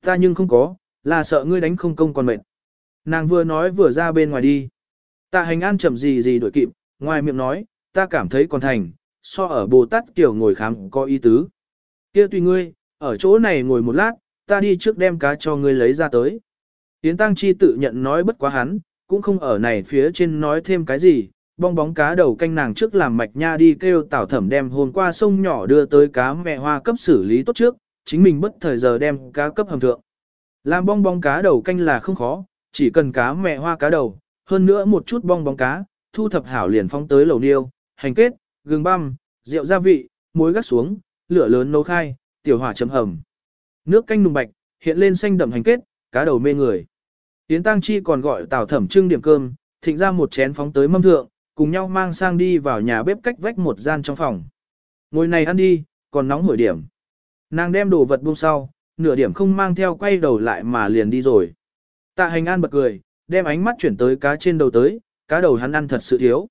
S1: Ta nhưng không có, là sợ ngươi đánh không công còn mệt. Nàng vừa nói vừa ra bên ngoài đi. Tạ hành an chậm gì gì đổi kịp, ngoài miệng nói, ta cảm thấy còn thành, so ở Bồ Tát kiểu ngồi khám có ý tứ. kia tùy ngươi, ở chỗ này ngồi một lát, ta đi trước đem cá cho ngươi lấy ra tới. Yến Tăng Chi tự nhận nói bất quá hắn, cũng không ở này phía trên nói thêm cái gì, bong bóng cá đầu canh nàng trước làm mạch nha đi kêu tảo thẩm đem hôm qua sông nhỏ đưa tới cá mẹ hoa cấp xử lý tốt trước, chính mình bất thời giờ đem cá cấp hầm thượng. Làm bong bóng cá đầu canh là không khó, chỉ cần cá mẹ hoa cá đầu, hơn nữa một chút bong bóng cá, thu thập hảo liền phóng tới lẩu niêu, hành kết, gừng băm, rượu gia vị, muối gắt xuống, lửa lớn nấu khai, tiểu hỏa chấm hầm. Nước canh nùng bạch, hiện lên xanh đậm hành kết, cá đầu mê người. Yến Tăng Chi còn gọi Tào Thẩm trưng điểm cơm, thịnh ra một chén phóng tới mâm thượng, cùng nhau mang sang đi vào nhà bếp cách vách một gian trong phòng. Ngồi này ăn đi, còn nóng hổi điểm. Nàng đem đồ vật buông sau, nửa điểm không mang theo quay đầu lại mà liền đi rồi. Tạ hành an bật cười, đem ánh mắt chuyển tới cá trên đầu tới, cá đầu hắn ăn thật sự thiếu.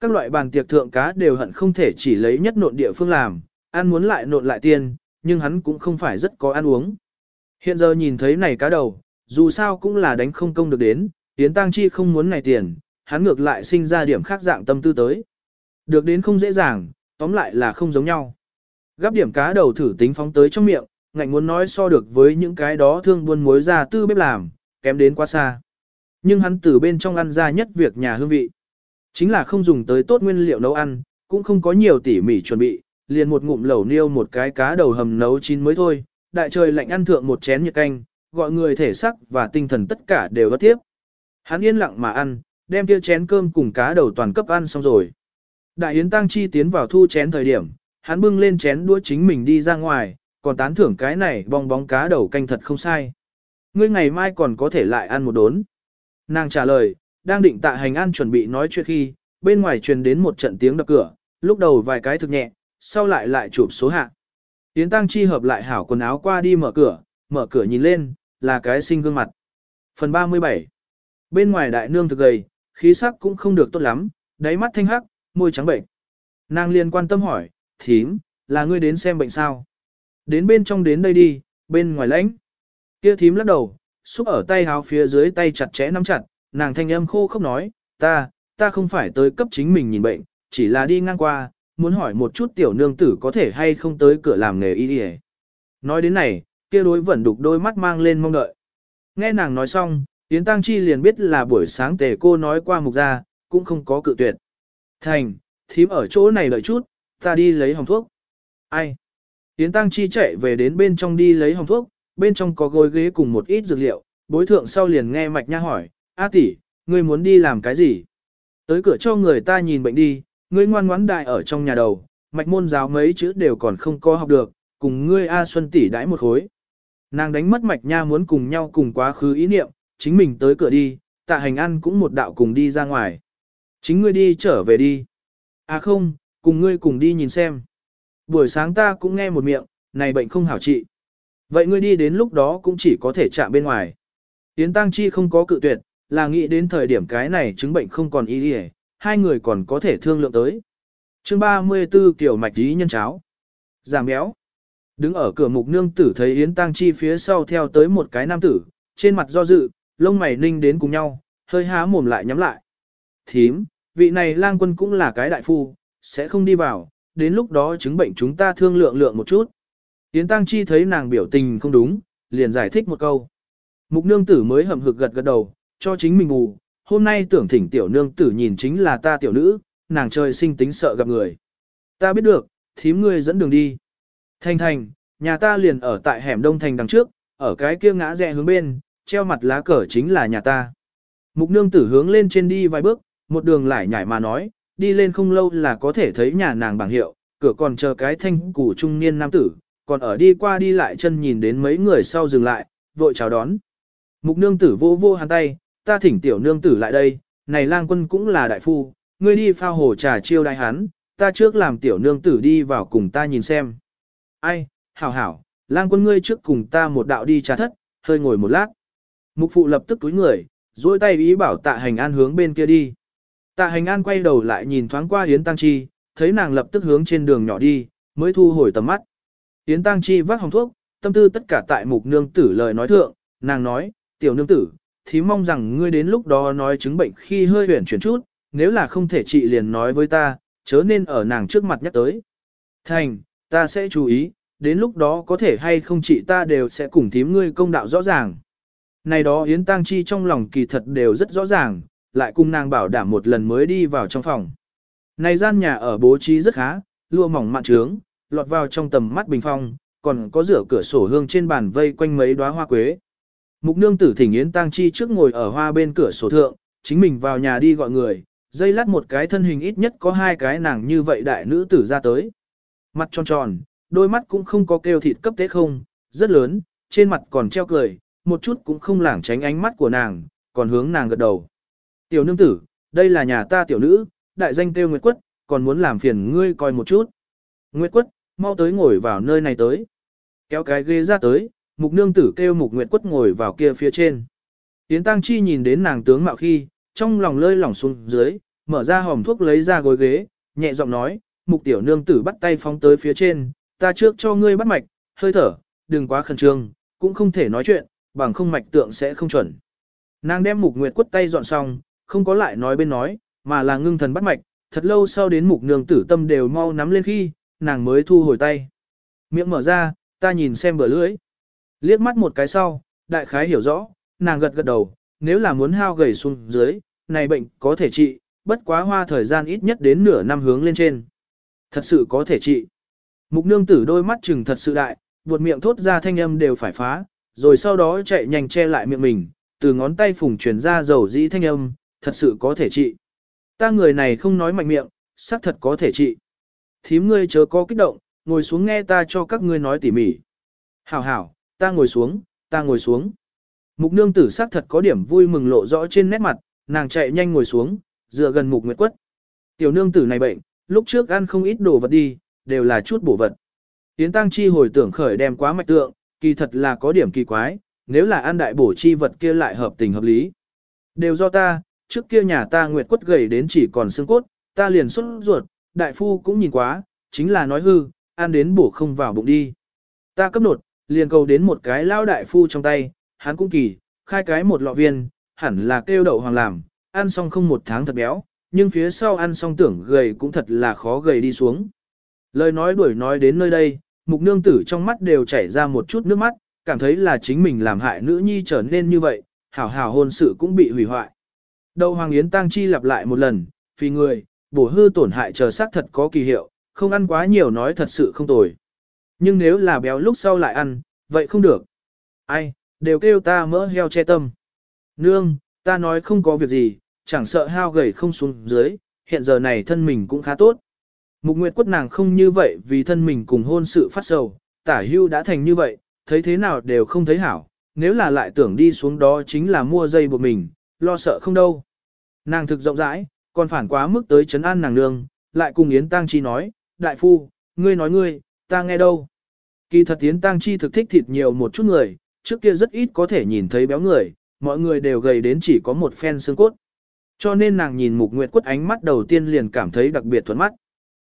S1: Các loại bàn tiệc thượng cá đều hận không thể chỉ lấy nhất nộn địa phương làm, ăn muốn lại nộn lại tiền, nhưng hắn cũng không phải rất có ăn uống. Hiện giờ nhìn thấy này cá đầu, dù sao cũng là đánh không công được đến, Yến Tăng Chi không muốn này tiền, hắn ngược lại sinh ra điểm khác dạng tâm tư tới. Được đến không dễ dàng, tóm lại là không giống nhau. Gắp điểm cá đầu thử tính phóng tới trong miệng, ngạnh muốn nói so được với những cái đó thương buôn muối ra tư bếp làm, kém đến quá xa. Nhưng hắn từ bên trong ăn ra nhất việc nhà hương vị. Chính là không dùng tới tốt nguyên liệu nấu ăn, cũng không có nhiều tỉ mỉ chuẩn bị, liền một ngụm lẩu niêu một cái cá đầu hầm nấu chín mới thôi, đại trời lạnh ăn thượng một chén nhiệt canh, gọi người thể sắc và tinh thần tất cả đều bất tiếp. Hắn yên lặng mà ăn, đem kia chén cơm cùng cá đầu toàn cấp ăn xong rồi. Đại Yến Tăng Chi tiến vào thu chén thời điểm, hắn bưng lên chén đũa chính mình đi ra ngoài, còn tán thưởng cái này bong bóng cá đầu canh thật không sai. Ngươi ngày mai còn có thể lại ăn một đốn. Nàng trả lời, đang định tạ hành ăn chuẩn bị nói chuyện khi, bên ngoài truyền đến một trận tiếng đập cửa, lúc đầu vài cái thực nhẹ, sau lại lại chụp số hạ. Yến Tăng Chi hợp lại hảo quần áo qua đi mở cửa, mở cửa nhìn lên, là cái sinh gương mặt. Phần 37 Bên ngoài đại nương thực gầy, khí sắc cũng không được tốt lắm, đáy mắt thanh hắc, môi trắng bệnh. Nàng liền quan tâm hỏi, thím, là ngươi đến xem bệnh sao? Đến bên trong đến đây đi, bên ngoài lãnh. Kia thím lắc đầu, xúc ở tay háo phía dưới tay chặt chẽ nắm chặt, nàng thanh âm khô không nói, ta, ta không phải tới cấp chính mình nhìn bệnh, chỉ là đi ngang qua, muốn hỏi một chút tiểu nương tử có thể hay không tới cửa làm nghề y đi Nói đến này, kia đối vẫn đục đôi mắt mang lên mong đợi. Nghe nàng nói xong, Yến Tăng Chi liền biết là buổi sáng tề cô nói qua mục ra, cũng không có cự tuyệt. Thành, thím ở chỗ này đợi chút, ta đi lấy hồng thuốc. Ai? Yến Tăng Chi chạy về đến bên trong đi lấy hồng thuốc, bên trong có gối ghế cùng một ít dược liệu, bối thượng sau liền nghe mạch nha hỏi, A tỷ, ngươi muốn đi làm cái gì? Tới cửa cho người ta nhìn bệnh đi, ngươi ngoan ngoãn đại ở trong nhà đầu, mạch môn giáo mấy chữ đều còn không có học được, cùng ngươi A Xuân tỷ đãi một khối. Nàng đánh mất mạch nha muốn cùng nhau cùng quá khứ ý niệm, chính mình tới cửa đi, tạ hành ăn cũng một đạo cùng đi ra ngoài. Chính ngươi đi trở về đi. À không, cùng ngươi cùng đi nhìn xem. Buổi sáng ta cũng nghe một miệng, này bệnh không hảo trị. Vậy ngươi đi đến lúc đó cũng chỉ có thể chạm bên ngoài. Yến Tăng Chi không có cự tuyệt, là nghĩ đến thời điểm cái này chứng bệnh không còn ý nghĩa, hai người còn có thể thương lượng tới. chương 34 kiểu mạch ý nhân cháo. Giảm béo. Đứng ở cửa mục nương tử thấy Yến Tăng Chi phía sau theo tới một cái nam tử, trên mặt do dự, lông mày ninh đến cùng nhau, hơi há mồm lại nhắm lại. Thím, vị này lang quân cũng là cái đại phu, sẽ không đi vào, đến lúc đó chứng bệnh chúng ta thương lượng lượng một chút. Yến Tăng Chi thấy nàng biểu tình không đúng, liền giải thích một câu. Mục nương tử mới hậm hực gật gật đầu, cho chính mình ngủ, hôm nay tưởng thỉnh tiểu nương tử nhìn chính là ta tiểu nữ, nàng trời sinh tính sợ gặp người. Ta biết được, thím ngươi dẫn đường đi. Thành thành, nhà ta liền ở tại hẻm đông thành đằng trước, ở cái kia ngã rẽ hướng bên, treo mặt lá cờ chính là nhà ta. Mục nương tử hướng lên trên đi vài bước, một đường lại nhảy mà nói, đi lên không lâu là có thể thấy nhà nàng bảng hiệu, cửa còn chờ cái thanh củ trung niên nam tử, còn ở đi qua đi lại chân nhìn đến mấy người sau dừng lại, vội chào đón. Mục nương tử vô vô hàn tay, ta thỉnh tiểu nương tử lại đây, này lang quân cũng là đại phu, ngươi đi phao hồ trà chiêu đại hắn, ta trước làm tiểu nương tử đi vào cùng ta nhìn xem. Ai, hảo hảo, lang quân ngươi trước cùng ta một đạo đi trà thất, hơi ngồi một lát. Mục phụ lập tức túi người, duỗi tay ý bảo tạ hành an hướng bên kia đi. Tạ hành an quay đầu lại nhìn thoáng qua Yến Tăng Chi, thấy nàng lập tức hướng trên đường nhỏ đi, mới thu hồi tầm mắt. Yến Tăng Chi vác hồng thuốc, tâm tư tất cả tại mục nương tử lời nói thượng, nàng nói, tiểu nương tử, thí mong rằng ngươi đến lúc đó nói chứng bệnh khi hơi huyển chuyển chút, nếu là không thể trị liền nói với ta, chớ nên ở nàng trước mặt nhắc tới. Thành, ta sẽ chú ý, đến lúc đó có thể hay không trị ta đều sẽ cùng thím ngươi công đạo rõ ràng. Này đó Yến Tăng Chi trong lòng kỳ thật đều rất rõ ràng, lại cùng nàng bảo đảm một lần mới đi vào trong phòng. Này gian nhà ở bố trí rất khá, lua mỏng mạn trướng, lọt vào trong tầm mắt bình phong, còn có rửa cửa sổ hương trên bàn vây quanh mấy đóa hoa quế. Mục nương tử thỉnh Yến Tăng Chi trước ngồi ở hoa bên cửa sổ thượng, chính mình vào nhà đi gọi người, dây lát một cái thân hình ít nhất có hai cái nàng như vậy đại nữ tử ra tới. Mặt tròn tròn, đôi mắt cũng không có kêu thịt cấp tế không, rất lớn, trên mặt còn treo cười, một chút cũng không lảng tránh ánh mắt của nàng, còn hướng nàng gật đầu. Tiểu nương tử, đây là nhà ta tiểu nữ, đại danh kêu Nguyệt Quất, còn muốn làm phiền ngươi coi một chút. Nguyệt Quất, mau tới ngồi vào nơi này tới. Kéo cái ghế ra tới, mục nương tử kêu mục Nguyệt Quất ngồi vào kia phía trên. Yến Tăng Chi nhìn đến nàng tướng mạo khi, trong lòng lơi lỏng xuống dưới, mở ra hòm thuốc lấy ra gối ghế, nhẹ giọng nói, mục tiểu nương tử bắt tay phóng tới phía trên, ta trước cho ngươi bắt mạch, hơi thở, đừng quá khẩn trương, cũng không thể nói chuyện, bằng không mạch tượng sẽ không chuẩn. Nàng đem mục nguyệt quất tay dọn xong, không có lại nói bên nói, mà là ngưng thần bắt mạch, thật lâu sau đến mục nương tử tâm đều mau nắm lên khi, nàng mới thu hồi tay. Miệng mở ra, ta nhìn xem bờ lưỡi. Liếc mắt một cái sau, đại khái hiểu rõ, nàng gật gật đầu, nếu là muốn hao gầy xuống dưới, này bệnh có thể trị, bất quá hoa thời gian ít nhất đến nửa năm hướng lên trên. Thật sự có thể trị. Mục nương tử đôi mắt chừng thật sự đại, buột miệng thốt ra thanh âm đều phải phá, rồi sau đó chạy nhanh che lại miệng mình, từ ngón tay phùng truyền ra dầu dĩ thanh âm, thật sự có thể trị. Ta người này không nói mạnh miệng, xác thật có thể trị. Thím ngươi chớ có kích động, ngồi xuống nghe ta cho các ngươi nói tỉ mỉ. Hảo hảo, ta ngồi xuống, ta ngồi xuống. Mục nương tử sắc thật có điểm vui mừng lộ rõ trên nét mặt, nàng chạy nhanh ngồi xuống, dựa gần mục nguyệt quất. Tiểu nương tử này bệnh, lúc trước ăn không ít đồ vật đi, đều là chút bổ vật. Tiến tăng chi hồi tưởng khởi đem quá mạch tượng, kỳ thật là có điểm kỳ quái, nếu là ăn đại bổ chi vật kia lại hợp tình hợp lý. Đều do ta, trước kia nhà ta nguyệt quất gầy đến chỉ còn xương cốt, ta liền xuất ruột, đại phu cũng nhìn quá, chính là nói hư, ăn đến bổ không vào bụng đi. Ta cấp nột, liền cầu đến một cái lao đại phu trong tay, hắn cũng kỳ, khai cái một lọ viên, hẳn là kêu đậu hoàng làm, ăn xong không một tháng thật béo, nhưng phía sau ăn xong tưởng gầy cũng thật là khó gầy đi xuống. Lời nói đuổi nói đến nơi đây, mục nương tử trong mắt đều chảy ra một chút nước mắt, cảm thấy là chính mình làm hại nữ nhi trở nên như vậy, hảo hảo hôn sự cũng bị hủy hoại. Đầu Hoàng Yến Tăng Chi lặp lại một lần, phi người, bổ hư tổn hại chờ xác thật có kỳ hiệu, không ăn quá nhiều nói thật sự không tồi. Nhưng nếu là béo lúc sau lại ăn, vậy không được. Ai, đều kêu ta mỡ heo che tâm. Nương, ta nói không có việc gì, chẳng sợ hao gầy không xuống dưới, hiện giờ này thân mình cũng khá tốt. Mục Nguyệt quất nàng không như vậy vì thân mình cùng hôn sự phát sầu, tả hưu đã thành như vậy, thấy thế nào đều không thấy hảo, nếu là lại tưởng đi xuống đó chính là mua dây buộc mình, lo sợ không đâu. Nàng thực rộng rãi, còn phản quá mức tới chấn an nàng nương, lại cùng Yến Tăng Chi nói, đại phu, ngươi nói ngươi, ta nghe đâu. Kỳ thật Yến Tăng Chi thực thích thịt nhiều một chút người, trước kia rất ít có thể nhìn thấy béo người, mọi người đều gầy đến chỉ có một phen xương cốt. Cho nên nàng nhìn Mục Nguyệt Quất ánh mắt đầu tiên liền cảm thấy đặc biệt thuận mắt.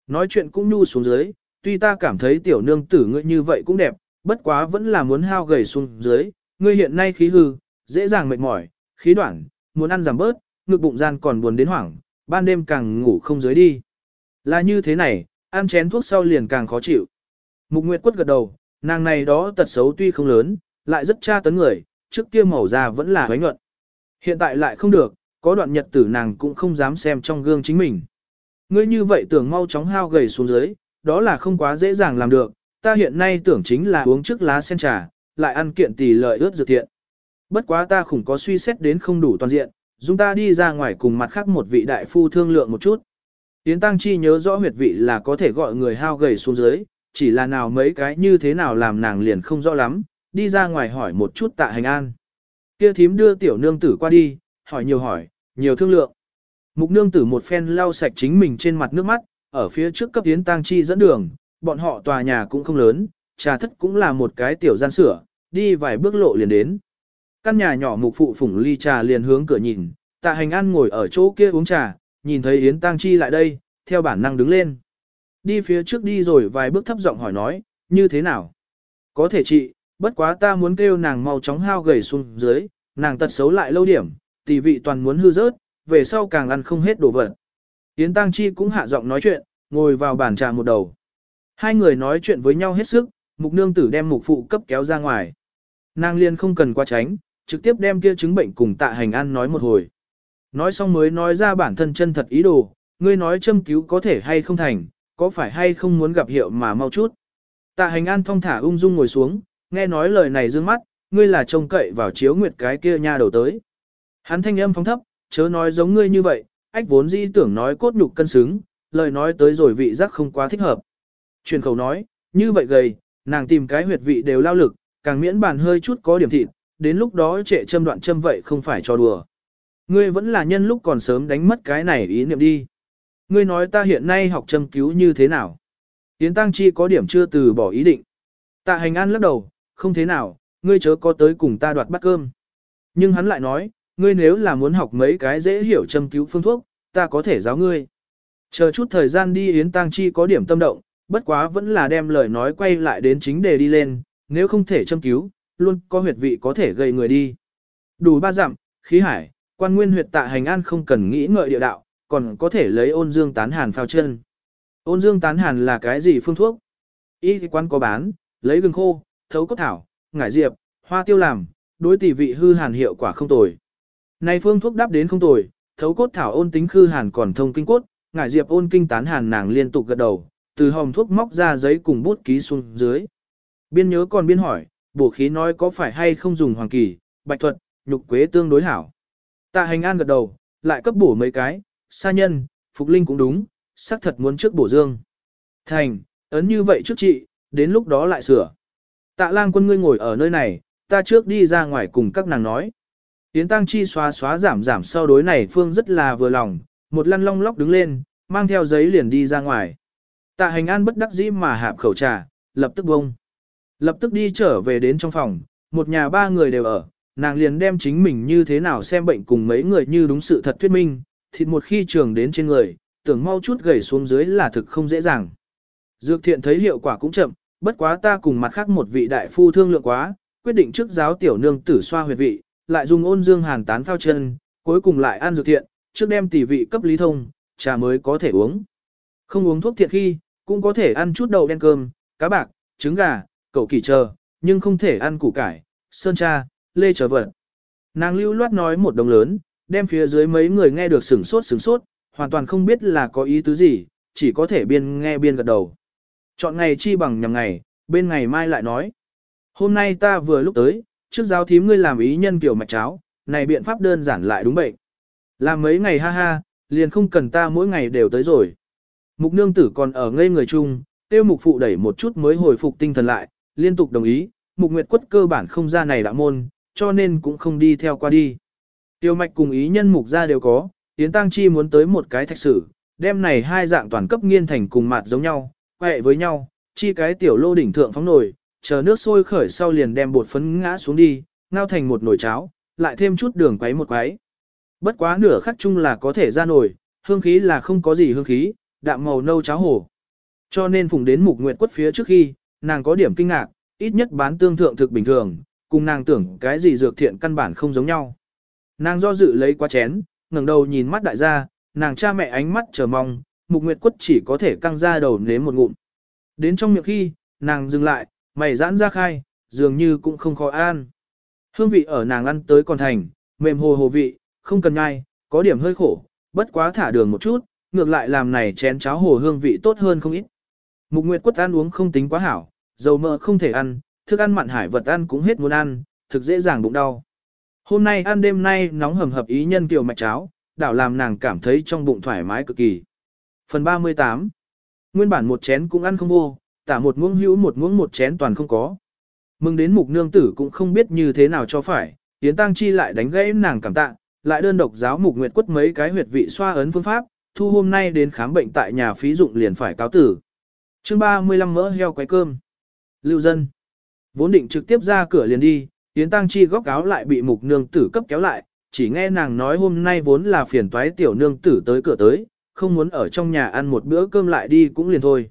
S1: Nói chuyện cũng nhu xuống dưới, tuy ta cảm thấy tiểu nương tử ngươi như vậy cũng đẹp, bất quá vẫn là muốn hao gầy xuống dưới, ngươi hiện nay khí hư, dễ dàng mệt mỏi, khí đoạn, muốn ăn giảm bớt, ngực bụng gian còn buồn đến hoảng, ban đêm càng ngủ không dưới đi. Là như thế này, ăn chén thuốc sau liền càng khó chịu. Mục Nguyệt quất gật đầu, nàng này đó tật xấu tuy không lớn, lại rất tra tấn người, trước kia màu da vẫn là hoánh nhuận. Hiện tại lại không được, có đoạn nhật tử nàng cũng không dám xem trong gương chính mình. Ngươi như vậy tưởng mau chóng hao gầy xuống dưới, đó là không quá dễ dàng làm được, ta hiện nay tưởng chính là uống trước lá sen trà, lại ăn kiện tỷ lợi ướt dược thiện. Bất quá ta khủng có suy xét đến không đủ toàn diện, chúng ta đi ra ngoài cùng mặt khác một vị đại phu thương lượng một chút. Tiến Tăng Chi nhớ rõ huyệt vị là có thể gọi người hao gầy xuống dưới, chỉ là nào mấy cái như thế nào làm nàng liền không rõ lắm, đi ra ngoài hỏi một chút tạ hành an. Kia thím đưa tiểu nương tử qua đi, hỏi nhiều hỏi, nhiều thương lượng. Mục nương tử một phen lau sạch chính mình trên mặt nước mắt, ở phía trước cấp tiến Tăng Chi dẫn đường, bọn họ tòa nhà cũng không lớn, trà thất cũng là một cái tiểu gian sửa, đi vài bước lộ liền đến. Căn nhà nhỏ mục phụ phủng ly trà liền hướng cửa nhìn, tạ hành an ngồi ở chỗ kia uống trà, nhìn thấy Yến Tăng Chi lại đây, theo bản năng đứng lên. Đi phía trước đi rồi vài bước thấp giọng hỏi nói, như thế nào? Có thể chị, bất quá ta muốn kêu nàng mau chóng hao gầy xuống dưới, nàng tật xấu lại lâu điểm, tỷ vị toàn muốn hư rớt, về sau càng ăn không hết đồ vật. Yến Tăng Chi cũng hạ giọng nói chuyện, ngồi vào bàn trà một đầu. Hai người nói chuyện với nhau hết sức, mục nương tử đem mục phụ cấp kéo ra ngoài. Nàng liên không cần qua tránh, trực tiếp đem kia chứng bệnh cùng tạ hành an nói một hồi. Nói xong mới nói ra bản thân chân thật ý đồ, ngươi nói châm cứu có thể hay không thành, có phải hay không muốn gặp hiệu mà mau chút. Tạ hành an thong thả ung dung ngồi xuống, nghe nói lời này dương mắt, ngươi là trông cậy vào chiếu nguyệt cái kia nha đầu tới. Hắn thanh âm phóng thấp, chớ nói giống ngươi như vậy, ách vốn dĩ tưởng nói cốt nhục cân xứng, lời nói tới rồi vị giác không quá thích hợp. Truyền khẩu nói, như vậy gầy, nàng tìm cái huyệt vị đều lao lực, càng miễn bàn hơi chút có điểm thịt, đến lúc đó trệ châm đoạn châm vậy không phải cho đùa. Ngươi vẫn là nhân lúc còn sớm đánh mất cái này ý niệm đi. Ngươi nói ta hiện nay học châm cứu như thế nào? Yến Tăng Chi có điểm chưa từ bỏ ý định. Tạ hành an lắc đầu, không thế nào, ngươi chớ có tới cùng ta đoạt bát cơm. Nhưng hắn lại nói, ngươi nếu là muốn học mấy cái dễ hiểu châm cứu phương thuốc, ta có thể giáo ngươi. Chờ chút thời gian đi Yến Tăng Chi có điểm tâm động, bất quá vẫn là đem lời nói quay lại đến chính đề đi lên, nếu không thể châm cứu, luôn có huyệt vị có thể gây người đi. Đủ ba dặm, khí hải, quan nguyên huyệt tạ hành an không cần nghĩ ngợi địa đạo, còn có thể lấy ôn dương tán hàn phao chân. Ôn dương tán hàn là cái gì phương thuốc? Y thì quan có bán, lấy gừng khô, thấu cốt thảo, ngải diệp, hoa tiêu làm, đối tỷ vị hư hàn hiệu quả không tồi. Này phương thuốc đáp đến không tồi, thấu cốt thảo ôn tính khư hàn còn thông kinh cốt, ngải diệp ôn kinh tán hàn nàng liên tục gật đầu, từ hòm thuốc móc ra giấy cùng bút ký xuống dưới. Biên nhớ còn biên hỏi, bổ khí nói có phải hay không dùng hoàng kỳ, bạch thuật, nhục quế tương đối hảo. Tạ hành an gật đầu, lại cấp bổ mấy cái, sa nhân, phục linh cũng đúng, xác thật muốn trước bổ dương. Thành, ấn như vậy trước chị, đến lúc đó lại sửa. Tạ lang quân ngươi ngồi ở nơi này, ta trước đi ra ngoài cùng các nàng nói. Tiến tăng chi xóa xóa giảm giảm sau đối này phương rất là vừa lòng, một lăn long lóc đứng lên, mang theo giấy liền đi ra ngoài. Tạ hành an bất đắc dĩ mà hạp khẩu trà, lập tức bông. Lập tức đi trở về đến trong phòng, một nhà ba người đều ở, nàng liền đem chính mình như thế nào xem bệnh cùng mấy người như đúng sự thật thuyết minh, thịt một khi trường đến trên người, tưởng mau chút gầy xuống dưới là thực không dễ dàng. Dược thiện thấy hiệu quả cũng chậm, bất quá ta cùng mặt khác một vị đại phu thương lượng quá, quyết định trước giáo tiểu nương tử xoa huyệt vị, lại dùng ôn dương hàn tán phao chân, cuối cùng lại ăn dược thiện, trước đem tỷ vị cấp lý thông, trà mới có thể uống. Không uống thuốc thiện khi, cũng có thể ăn chút đậu đen cơm, cá bạc, trứng gà, cậu kỳ chờ, nhưng không thể ăn củ cải, sơn cha, lê trở vật. Nàng lưu loát nói một đồng lớn, đem phía dưới mấy người nghe được sửng sốt sửng sốt, hoàn toàn không biết là có ý tứ gì, chỉ có thể biên nghe biên gật đầu. Chọn ngày chi bằng nhằm ngày, bên ngày mai lại nói. Hôm nay ta vừa lúc tới, trước giáo thím ngươi làm ý nhân kiểu mạch cháo, này biện pháp đơn giản lại đúng bệnh. Làm mấy ngày ha ha, liền không cần ta mỗi ngày đều tới rồi. Mục nương tử còn ở ngây người chung, tiêu mục phụ đẩy một chút mới hồi phục tinh thần lại, liên tục đồng ý, mục nguyệt quất cơ bản không ra này đã môn, cho nên cũng không đi theo qua đi. Tiêu mạch cùng ý nhân mục ra đều có, Yến Tăng Chi muốn tới một cái thạch sử, đem này hai dạng toàn cấp nghiên thành cùng mạt giống nhau, quẹ với nhau, chi cái tiểu lô đỉnh thượng phóng nồi, chờ nước sôi khởi sau liền đem bột phấn ngã xuống đi, ngao thành một nồi cháo, lại thêm chút đường quấy một quấy. Bất quá nửa khắc chung là có thể ra nồi, hương khí là không có gì hương khí, đạm màu nâu cháo hổ. Cho nên phùng đến mục nguyệt quất phía trước khi, nàng có điểm kinh ngạc, ít nhất bán tương thượng thực bình thường, cùng nàng tưởng cái gì dược thiện căn bản không giống nhau. Nàng do dự lấy qua chén, ngẩng đầu nhìn mắt đại gia, nàng cha mẹ ánh mắt chờ mong, mục nguyệt quất chỉ có thể căng ra đầu nếm một ngụm. Đến trong miệng khi, nàng dừng lại, mày giãn ra khai, dường như cũng không khó ăn. Hương vị ở nàng ăn tới còn thành, mềm hồ hồ vị, không cần ngai, có điểm hơi khổ, bất quá thả đường một chút, ngược lại làm này chén cháo hồ hương vị tốt hơn không ít. Mục Nguyệt quất ăn uống không tính quá hảo, dầu mỡ không thể ăn, thức ăn mặn hải vật ăn cũng hết muốn ăn, thực dễ dàng bụng đau. Hôm nay ăn đêm nay nóng hầm hập ý nhân kiều mạch cháo, đảo làm nàng cảm thấy trong bụng thoải mái cực kỳ. Phần 38 Nguyên bản một chén cũng ăn không vô, tả một muỗng hữu một muỗng một chén toàn không có. Mừng đến mục nương tử cũng không biết như thế nào cho phải, Yến Tăng Chi lại đánh gãy nàng cảm tạ, lại đơn độc giáo mục nguyệt quất mấy cái huyệt vị xoa ấn phương pháp, thu hôm nay đến khám bệnh tại nhà phí dụng liền phải cáo tử. chương 35 mỡ heo quái cơm. Lưu dân. Vốn định trực tiếp ra cửa liền đi, Yến Tăng Chi góc áo lại bị mục nương tử cấp kéo lại, chỉ nghe nàng nói hôm nay vốn là phiền toái tiểu nương tử tới cửa tới, không muốn ở trong nhà ăn một bữa cơm lại đi cũng liền thôi.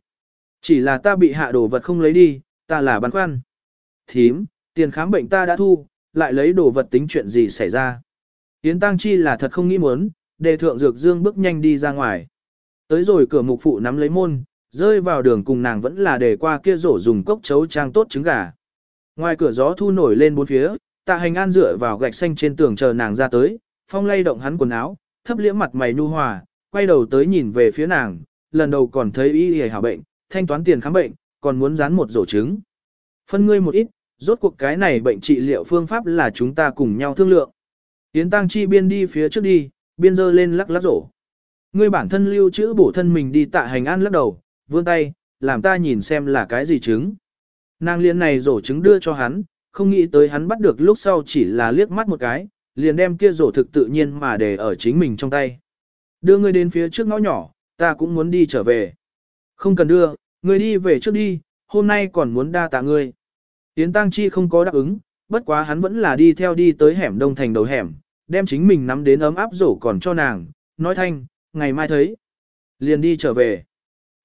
S1: Chỉ là ta bị hạ đồ vật không lấy đi, ta là băn khoăn. Thím, tiền khám bệnh ta đã thu, lại lấy đồ vật tính chuyện gì xảy ra. Yến Tăng Chi là thật không nghĩ muốn, đề thượng dược dương bước nhanh đi ra ngoài. Tới rồi cửa mục phụ nắm lấy môn, rơi vào đường cùng nàng vẫn là để qua kia rổ dùng cốc chấu trang tốt trứng gà. Ngoài cửa gió thu nổi lên bốn phía, tạ hành an dựa vào gạch xanh trên tường chờ nàng ra tới, phong lay động hắn quần áo, thấp liễm mặt mày nu hòa, quay đầu tới nhìn về phía nàng, lần đầu còn thấy y y hảo bệnh, thanh toán tiền khám bệnh, còn muốn dán một rổ trứng. Phân ngươi một ít, rốt cuộc cái này bệnh trị liệu phương pháp là chúng ta cùng nhau thương lượng. Yến Tăng Chi biên đi phía trước đi, biên dơ lên lắc lắc rổ. Ngươi bản thân lưu trữ bổ thân mình đi tạ hành an lắc đầu, vươn tay, làm ta nhìn xem là cái gì trứng. Nàng liên này rổ trứng đưa cho hắn, không nghĩ tới hắn bắt được lúc sau chỉ là liếc mắt một cái, liền đem kia rổ thực tự nhiên mà để ở chính mình trong tay. Đưa ngươi đến phía trước ngõ nhỏ, ta cũng muốn đi trở về. Không cần đưa, ngươi đi về trước đi, hôm nay còn muốn đa tạ ngươi. Tiến Tăng Chi không có đáp ứng, bất quá hắn vẫn là đi theo đi tới hẻm đông thành đầu hẻm, đem chính mình nắm đến ấm áp rổ còn cho nàng, nói thanh, ngày mai thấy. Liền đi trở về.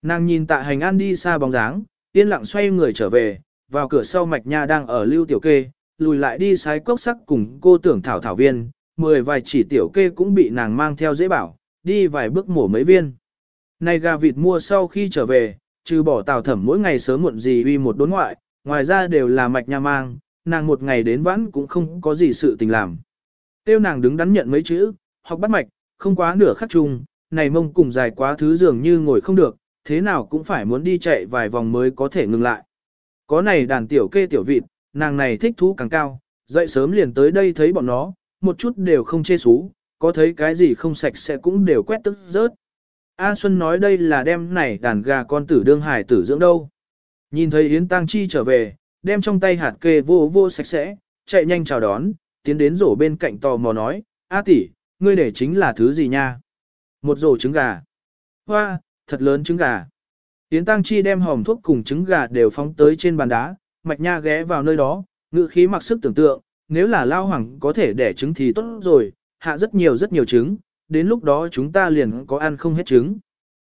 S1: Nàng nhìn tạ hành an đi xa bóng dáng, yên lặng xoay người trở về, vào cửa sau mạch nha đang ở lưu tiểu kê, lùi lại đi sái cốc sắc cùng cô tưởng thảo thảo viên, mười vài chỉ tiểu kê cũng bị nàng mang theo dễ bảo, đi vài bước mổ mấy viên. Này gà vịt mua sau khi trở về, trừ bỏ tào thẩm mỗi ngày sớm muộn gì uy một đốn ngoại, ngoài ra đều là mạch nha mang, nàng một ngày đến vãn cũng không có gì sự tình làm. Tiêu nàng đứng đắn nhận mấy chữ, học bắt mạch, không quá nửa khắc chung, này mông cùng dài quá thứ dường như ngồi không được, thế nào cũng phải muốn đi chạy vài vòng mới có thể ngừng lại. Có này đàn tiểu kê tiểu vịt, nàng này thích thú càng cao, dậy sớm liền tới đây thấy bọn nó, một chút đều không chê xú, có thấy cái gì không sạch sẽ cũng đều quét tức rớt. A Xuân nói đây là đem này đàn gà con tử đương hải tử dưỡng đâu. Nhìn thấy Yến Tăng Chi trở về, đem trong tay hạt kê vô vô sạch sẽ, chạy nhanh chào đón, tiến đến rổ bên cạnh tò mò nói, A tỷ, ngươi để chính là thứ gì nha? Một rổ trứng gà. Hoa, thật lớn trứng gà. Yến Tăng Chi đem hòm thuốc cùng trứng gà đều phóng tới trên bàn đá, mạch nha ghé vào nơi đó, ngự khí mặc sức tưởng tượng, nếu là lao hoàng có thể đẻ trứng thì tốt rồi, hạ rất nhiều rất nhiều trứng, đến lúc đó chúng ta liền có ăn không hết trứng.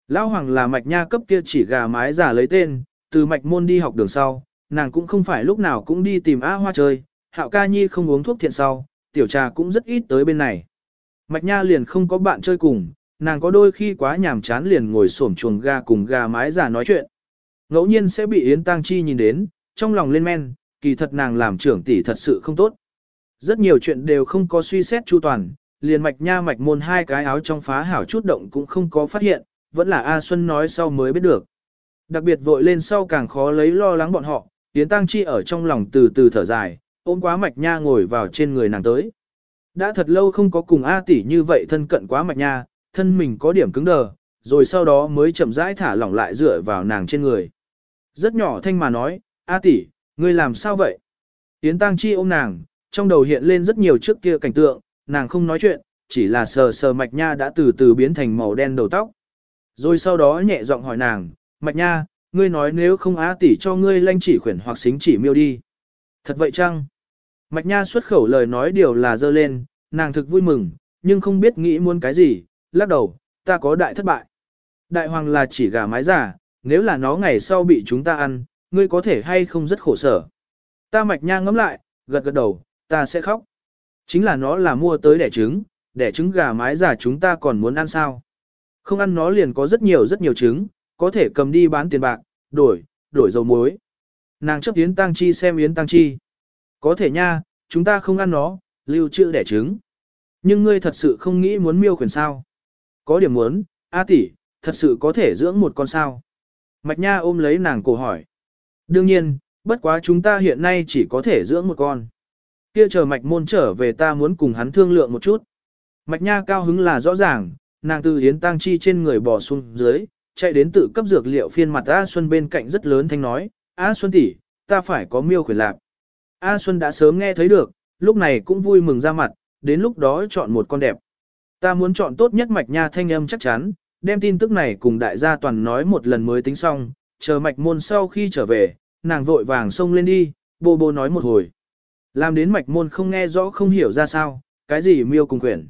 S1: Lao hoàng là mạch nha cấp kia chỉ gà mái giả lấy tên, từ mạch môn đi học đường sau, nàng cũng không phải lúc nào cũng đi tìm A hoa chơi, hạo ca nhi không uống thuốc thiện sau, tiểu trà cũng rất ít tới bên này. Mạch nha liền không có bạn chơi cùng, nàng có đôi khi quá nhàm chán liền ngồi xổm chuồng gà cùng gà mái già nói chuyện. Ngẫu nhiên sẽ bị Yến Tăng Chi nhìn đến, trong lòng lên men, kỳ thật nàng làm trưởng tỷ thật sự không tốt. Rất nhiều chuyện đều không có suy xét chu toàn, liền mạch nha mạch môn hai cái áo trong phá hảo chút động cũng không có phát hiện, vẫn là A Xuân nói sau mới biết được. Đặc biệt vội lên sau càng khó lấy lo lắng bọn họ, Yến Tăng Chi ở trong lòng từ từ thở dài, ôm quá mạch nha ngồi vào trên người nàng tới. Đã thật lâu không có cùng A tỷ như vậy thân cận quá mạch nha, thân mình có điểm cứng đờ, rồi sau đó mới chậm rãi thả lỏng lại dựa vào nàng trên người. Rất nhỏ thanh mà nói, A tỷ, ngươi làm sao vậy? Yến Tăng Chi ôm nàng, trong đầu hiện lên rất nhiều trước kia cảnh tượng, nàng không nói chuyện, chỉ là sờ sờ mạch nha đã từ từ biến thành màu đen đầu tóc. Rồi sau đó nhẹ giọng hỏi nàng, mạch nha, ngươi nói nếu không á tỷ cho ngươi lanh chỉ khuyển hoặc xính chỉ miêu đi. Thật vậy chăng? Mạch nha xuất khẩu lời nói điều là dơ lên, nàng thực vui mừng, nhưng không biết nghĩ muốn cái gì, lắc đầu, ta có đại thất bại. Đại hoàng là chỉ gà mái giả, nếu là nó ngày sau bị chúng ta ăn, ngươi có thể hay không rất khổ sở. Ta mạch nha ngẫm lại, gật gật đầu, ta sẽ khóc. Chính là nó là mua tới đẻ trứng, đẻ trứng gà mái giả chúng ta còn muốn ăn sao. Không ăn nó liền có rất nhiều rất nhiều trứng, có thể cầm đi bán tiền bạc, đổi, đổi dầu muối. Nàng chấp Yến Tăng Chi xem Yến Tăng Chi. Có thể nha, chúng ta không ăn nó, lưu trữ đẻ trứng. Nhưng ngươi thật sự không nghĩ muốn miêu khuyển sao. Có điểm muốn, A tỷ, thật sự có thể dưỡng một con sao. Mạch Nha ôm lấy nàng cổ hỏi. Đương nhiên, bất quá chúng ta hiện nay chỉ có thể dưỡng một con. Kia chờ Mạch Môn trở về ta muốn cùng hắn thương lượng một chút. Mạch Nha cao hứng là rõ ràng, nàng từ Yến Tăng Chi trên người bò xuống dưới, chạy đến tự cấp dược liệu phiên mặt A Xuân bên cạnh rất lớn thanh nói, A Xuân tỷ, ta phải có miêu khuyển lạc. A Xuân đã sớm nghe thấy được, lúc này cũng vui mừng ra mặt, đến lúc đó chọn một con đẹp. Ta muốn chọn tốt nhất mạch nha thanh âm chắc chắn, đem tin tức này cùng đại gia toàn nói một lần mới tính xong, chờ mạch môn sau khi trở về, nàng vội vàng xông lên đi, bô bô nói một hồi. Làm đến mạch môn không nghe rõ không hiểu ra sao, cái gì miêu cùng quyển.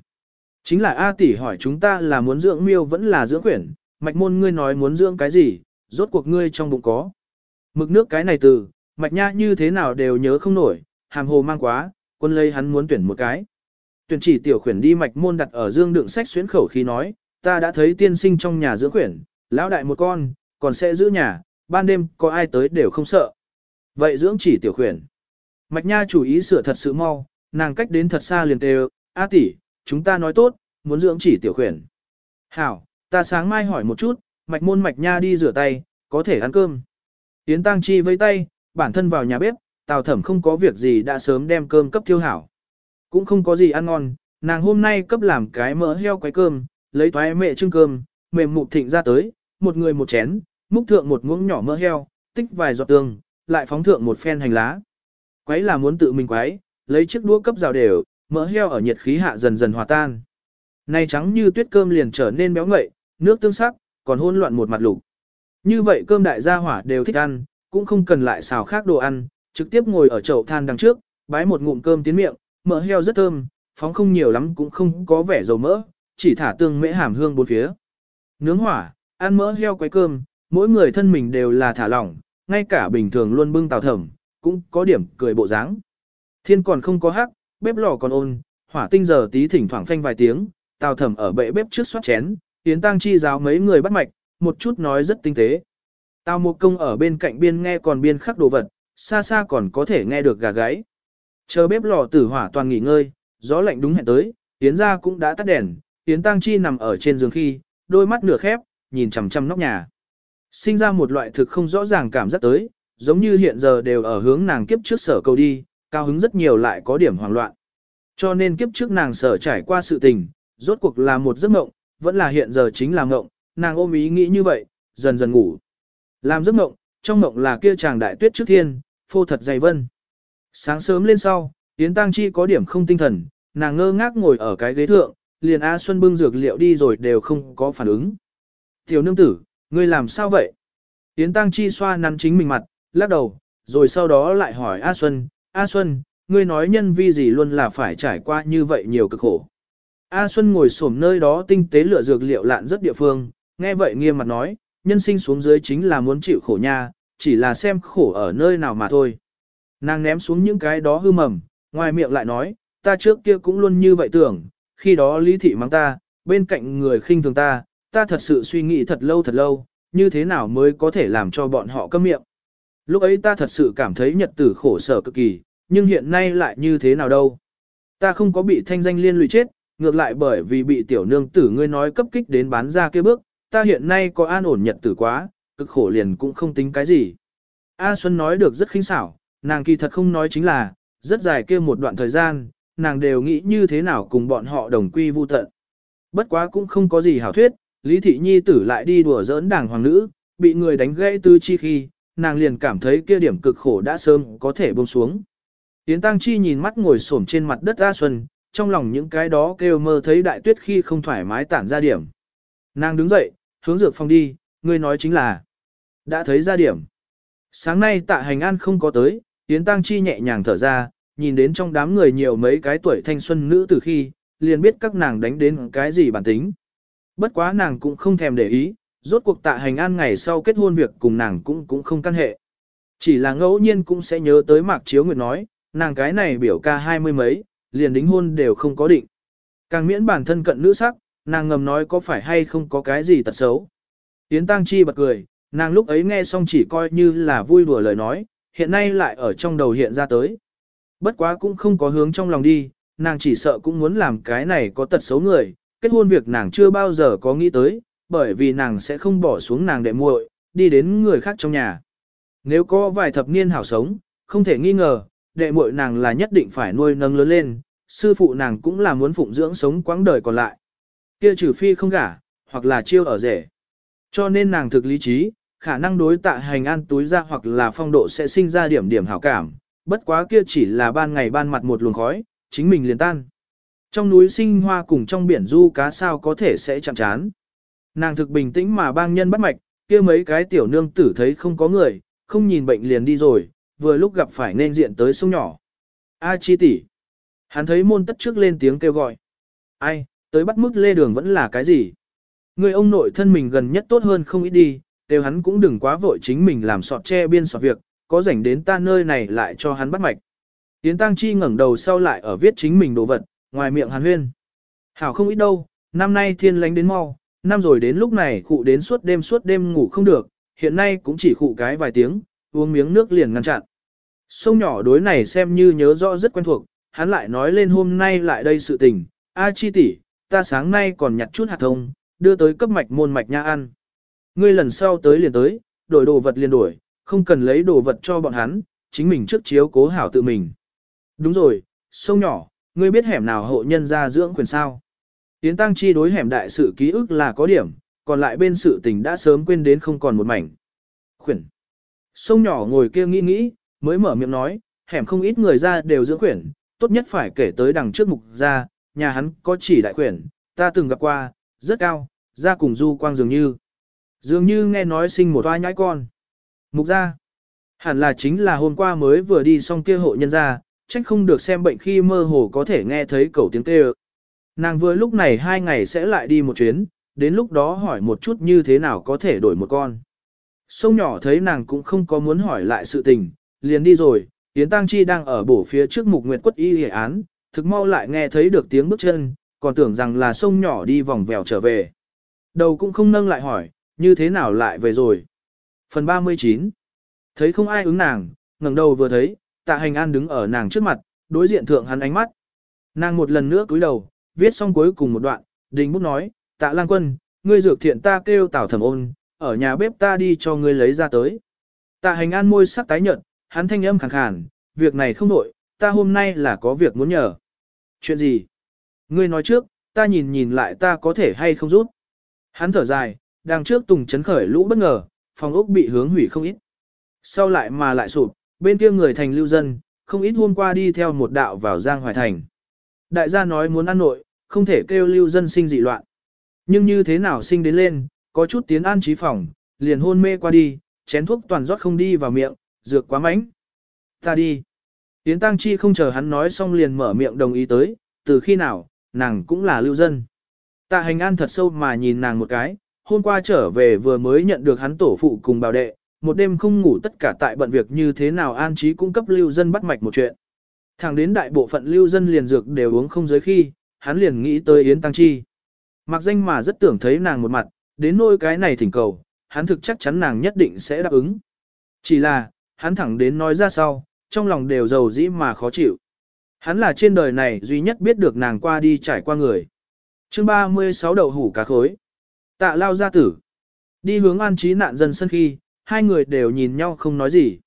S1: Chính là A tỷ hỏi chúng ta là muốn dưỡng miêu vẫn là dưỡng quyển, mạch môn ngươi nói muốn dưỡng cái gì, rốt cuộc ngươi trong bụng có. Mực nước cái này từ, mạch nha như thế nào đều nhớ không nổi, hàm hồ mang quá, quân lây hắn muốn tuyển một cái. Tuyển chỉ tiểu khuyển đi mạch môn đặt ở dương đựng sách xuyến khẩu khi nói, ta đã thấy tiên sinh trong nhà dưỡng khuyển, lão đại một con, còn sẽ giữ nhà, ban đêm có ai tới đều không sợ. Vậy dưỡng chỉ tiểu khuyển. Mạch nha chủ ý sửa thật sự mau, nàng cách đến thật xa liền đều, A tỷ, chúng ta nói tốt, muốn dưỡng chỉ tiểu khuyển. Hảo, ta sáng mai hỏi một chút, mạch môn mạch nha đi rửa tay, có thể ăn cơm. Yến Tăng Chi với tay, bản thân vào nhà bếp, Tào Thẩm không có việc gì đã sớm đem cơm cấp thiêu hảo. Cũng không có gì ăn ngon, nàng hôm nay cấp làm cái mỡ heo quấy cơm, lấy thoái mẹ trưng cơm, mềm mụn thịnh ra tới, một người một chén, múc thượng một muỗng nhỏ mỡ heo, tích vài giọt tương, lại phóng thượng một phen hành lá. Quấy là muốn tự mình quấy, lấy chiếc đũa cấp rào đều, mỡ heo ở nhiệt khí hạ dần dần hòa tan. nay trắng như tuyết cơm liền trở nên béo ngậy, nước tương sắc, còn hỗn loạn một mặt lục. Như vậy cơm đại gia hỏa đều thích ăn, cũng không cần lại xào khác đồ ăn, trực tiếp ngồi ở chậu than đằng trước, bái một ngụm cơm tiến miệng, mỡ heo rất thơm, phóng không nhiều lắm cũng không có vẻ dầu mỡ, chỉ thả tương mễ hàm hương bốn phía. Nướng hỏa, ăn mỡ heo quấy cơm, mỗi người thân mình đều là thả lỏng, ngay cả bình thường luôn bưng tào thẩm, cũng có điểm cười bộ dáng. Thiên còn không có hắc, bếp lò còn ôn, hỏa tinh giờ tí thỉnh thoảng phanh vài tiếng, tào thẩm ở bệ bếp trước xoát chén, tiến tăng chi giáo mấy người bắt mạch, một chút nói rất tinh tế. Tào một công ở bên cạnh biên nghe còn biên khắc đồ vật, xa xa còn có thể nghe được gà gáy. Chờ bếp lò tử hỏa toàn nghỉ ngơi, gió lạnh đúng hẹn tới, tiến ra cũng đã tắt đèn, tiến tăng chi nằm ở trên giường khi, đôi mắt nửa khép, nhìn chằm chằm nóc nhà. Sinh ra một loại thực không rõ ràng cảm giác tới, giống như hiện giờ đều ở hướng nàng kiếp trước sở cầu đi, cao hứng rất nhiều lại có điểm hoảng loạn. Cho nên kiếp trước nàng sở trải qua sự tình, rốt cuộc là một giấc mộng, vẫn là hiện giờ chính là mộng, nàng ôm ý nghĩ như vậy, dần dần ngủ. Làm giấc mộng, trong mộng là kia chàng đại tuyết trước thiên, phô thật dày vân. Sáng sớm lên sau, Yến Tăng Chi có điểm không tinh thần, nàng ngơ ngác ngồi ở cái ghế thượng, liền A Xuân bưng dược liệu đi rồi đều không có phản ứng. Tiểu nương tử, ngươi làm sao vậy? Yến Tăng Chi xoa nắn chính mình mặt, lắc đầu, rồi sau đó lại hỏi A Xuân, A Xuân, ngươi nói nhân vi gì luôn là phải trải qua như vậy nhiều cực khổ. A Xuân ngồi xổm nơi đó tinh tế lựa dược liệu lạn rất địa phương, nghe vậy nghiêm mặt nói, nhân sinh xuống dưới chính là muốn chịu khổ nha, chỉ là xem khổ ở nơi nào mà thôi. Nàng ném xuống những cái đó hư mầm, ngoài miệng lại nói, ta trước kia cũng luôn như vậy tưởng, khi đó lý thị mắng ta, bên cạnh người khinh thường ta, ta thật sự suy nghĩ thật lâu thật lâu, như thế nào mới có thể làm cho bọn họ câm miệng. Lúc ấy ta thật sự cảm thấy nhật tử khổ sở cực kỳ, nhưng hiện nay lại như thế nào đâu. Ta không có bị thanh danh liên lụy chết, ngược lại bởi vì bị tiểu nương tử ngươi nói cấp kích đến bán ra kia bước, ta hiện nay có an ổn nhật tử quá, cực khổ liền cũng không tính cái gì. A Xuân nói được rất khinh xảo, nàng kỳ thật không nói chính là, rất dài kia một đoạn thời gian, nàng đều nghĩ như thế nào cùng bọn họ đồng quy vu tận. Bất quá cũng không có gì hảo thuyết, Lý Thị Nhi tử lại đi đùa giỡn đảng hoàng nữ, bị người đánh gãy tư chi khi, nàng liền cảm thấy kia điểm cực khổ đã sớm có thể buông xuống. Yến Tăng Chi nhìn mắt ngồi xổm trên mặt đất A Xuân, trong lòng những cái đó kêu mơ thấy đại tuyết khi không thoải mái tản ra điểm. Nàng đứng dậy, hướng dược phòng đi, người nói chính là đã thấy ra điểm. Sáng nay tạ hành an không có tới, Yến Tăng Chi nhẹ nhàng thở ra, nhìn đến trong đám người nhiều mấy cái tuổi thanh xuân nữ từ khi, liền biết các nàng đánh đến cái gì bản tính. Bất quá nàng cũng không thèm để ý, rốt cuộc tạ hành an ngày sau kết hôn việc cùng nàng cũng cũng không căn hệ. Chỉ là ngẫu nhiên cũng sẽ nhớ tới Mạc Chiếu Nguyệt nói, nàng cái này biểu ca hai mươi mấy, liền đính hôn đều không có định. Càng miễn bản thân cận nữ sắc, nàng ngầm nói có phải hay không có cái gì tật xấu. Yến Tăng Chi bật cười, nàng lúc ấy nghe xong chỉ coi như là vui đùa lời nói, hiện nay lại ở trong đầu hiện ra tới. Bất quá cũng không có hướng trong lòng đi, nàng chỉ sợ cũng muốn làm cái này có tật xấu người, kết hôn việc nàng chưa bao giờ có nghĩ tới, bởi vì nàng sẽ không bỏ xuống nàng đệ muội, đi đến người khác trong nhà. Nếu có vài thập niên hảo sống, không thể nghi ngờ, đệ muội nàng là nhất định phải nuôi nâng lớn lên, sư phụ nàng cũng là muốn phụng dưỡng sống quãng đời còn lại. Kia trừ phi không gả, hoặc là chiêu ở rể. Cho nên nàng thực lý trí, khả năng đối tạ hành an túi ra hoặc là phong độ sẽ sinh ra điểm điểm hảo cảm, bất quá kia chỉ là ban ngày ban mặt một luồng khói, chính mình liền tan. Trong núi sinh hoa cùng trong biển du cá sao có thể sẽ chạm chán. Nàng thực bình tĩnh mà bang nhân bắt mạch, kia mấy cái tiểu nương tử thấy không có người, không nhìn bệnh liền đi rồi, vừa lúc gặp phải nên diện tới sông nhỏ. A chi tỷ. Hắn thấy môn tất trước lên tiếng kêu gọi. Ai, tới bắt mức lê đường vẫn là cái gì? Người ông nội thân mình gần nhất tốt hơn không ít đi, đều hắn cũng đừng quá vội chính mình làm sọt che biên sọt việc, có rảnh đến ta nơi này lại cho hắn bắt mạch. Yến Tăng Chi ngẩng đầu sau lại ở viết chính mình đồ vật, ngoài miệng hàn huyên. Hảo không ít đâu, năm nay thiên lánh đến mau, năm rồi đến lúc này khụ đến suốt đêm suốt đêm ngủ không được, hiện nay cũng chỉ khụ cái vài tiếng, uống miếng nước liền ngăn chặn. Sông nhỏ đối này xem như nhớ rõ rất quen thuộc, hắn lại nói lên hôm nay lại đây sự tình, A chi tỷ, ta sáng nay còn nhặt chút hạt thông, đưa tới cấp mạch môn mạch nha ăn. Ngươi lần sau tới liền tới, đổi đồ vật liền đổi, không cần lấy đồ vật cho bọn hắn, chính mình trước chiếu cố hảo tự mình. Đúng rồi, sông nhỏ, ngươi biết hẻm nào hộ nhân ra dưỡng quyền sao? Tiến Tăng Chi đối hẻm đại sự ký ức là có điểm, còn lại bên sự tình đã sớm quên đến không còn một mảnh. Khuyển. Sông nhỏ ngồi kia nghĩ nghĩ, mới mở miệng nói, hẻm không ít người ra đều dưỡng quyển, tốt nhất phải kể tới đằng trước mục ra, nhà hắn có chỉ đại quyển, ta từng gặp qua, rất cao, ra cùng du quang dường như. Dường như nghe nói sinh một oai nhãi con. Mục ra. Hẳn là chính là hôm qua mới vừa đi xong kia hộ nhân ra, trách không được xem bệnh khi mơ hồ có thể nghe thấy cầu tiếng kêu. Nàng vừa lúc này hai ngày sẽ lại đi một chuyến, đến lúc đó hỏi một chút như thế nào có thể đổi một con. Sông nhỏ thấy nàng cũng không có muốn hỏi lại sự tình, liền đi rồi, Yến Tăng Chi đang ở bổ phía trước mục nguyệt quất y hệ án, thực mau lại nghe thấy được tiếng bước chân, còn tưởng rằng là sông nhỏ đi vòng vèo trở về. Đầu cũng không nâng lại hỏi, như thế nào lại về rồi. Phần 39 Thấy không ai ứng nàng, ngẩng đầu vừa thấy, tạ hành an đứng ở nàng trước mặt, đối diện thượng hắn ánh mắt. Nàng một lần nữa cúi đầu, viết xong cuối cùng một đoạn, đình bút nói, tạ lang quân, ngươi dược thiện ta kêu tảo thẩm ôn, ở nhà bếp ta đi cho ngươi lấy ra tới. Tạ hành an môi sắc tái nhợt, hắn thanh âm khàn khàn, việc này không đổi, ta hôm nay là có việc muốn nhờ. Chuyện gì? Ngươi nói trước, ta nhìn nhìn lại ta có thể hay không rút. Hắn thở dài, đằng trước tùng chấn khởi lũ bất ngờ, phòng ốc bị hướng hủy không ít. Sau lại mà lại sụp, bên kia người thành lưu dân, không ít hôm qua đi theo một đạo vào Giang Hoài Thành. Đại gia nói muốn ăn nội, không thể kêu lưu dân sinh dị loạn. Nhưng như thế nào sinh đến lên, có chút tiến an trí phòng, liền hôn mê qua đi, chén thuốc toàn rót không đi vào miệng, dược quá mánh. Ta đi. Tiến Tăng Chi không chờ hắn nói xong liền mở miệng đồng ý tới, từ khi nào, nàng cũng là lưu dân. Tạ hành an thật sâu mà nhìn nàng một cái, hôm qua trở về vừa mới nhận được hắn tổ phụ cùng bảo đệ, một đêm không ngủ tất cả tại bận việc như thế nào an trí cung cấp lưu dân bắt mạch một chuyện. Thẳng đến đại bộ phận lưu dân liền dược đều uống không giới khi, hắn liền nghĩ tới Yến Tăng Chi. Mặc danh mà rất tưởng thấy nàng một mặt, đến nôi cái này thỉnh cầu, hắn thực chắc chắn nàng nhất định sẽ đáp ứng. Chỉ là, hắn thẳng đến nói ra sau, trong lòng đều giàu dĩ mà khó chịu. Hắn là trên đời này duy nhất biết được nàng qua đi trải qua người. chương 36 đầu hủ cá khối. Tạ lao gia tử. Đi hướng an trí nạn dân sân khi, hai người đều nhìn nhau không nói gì.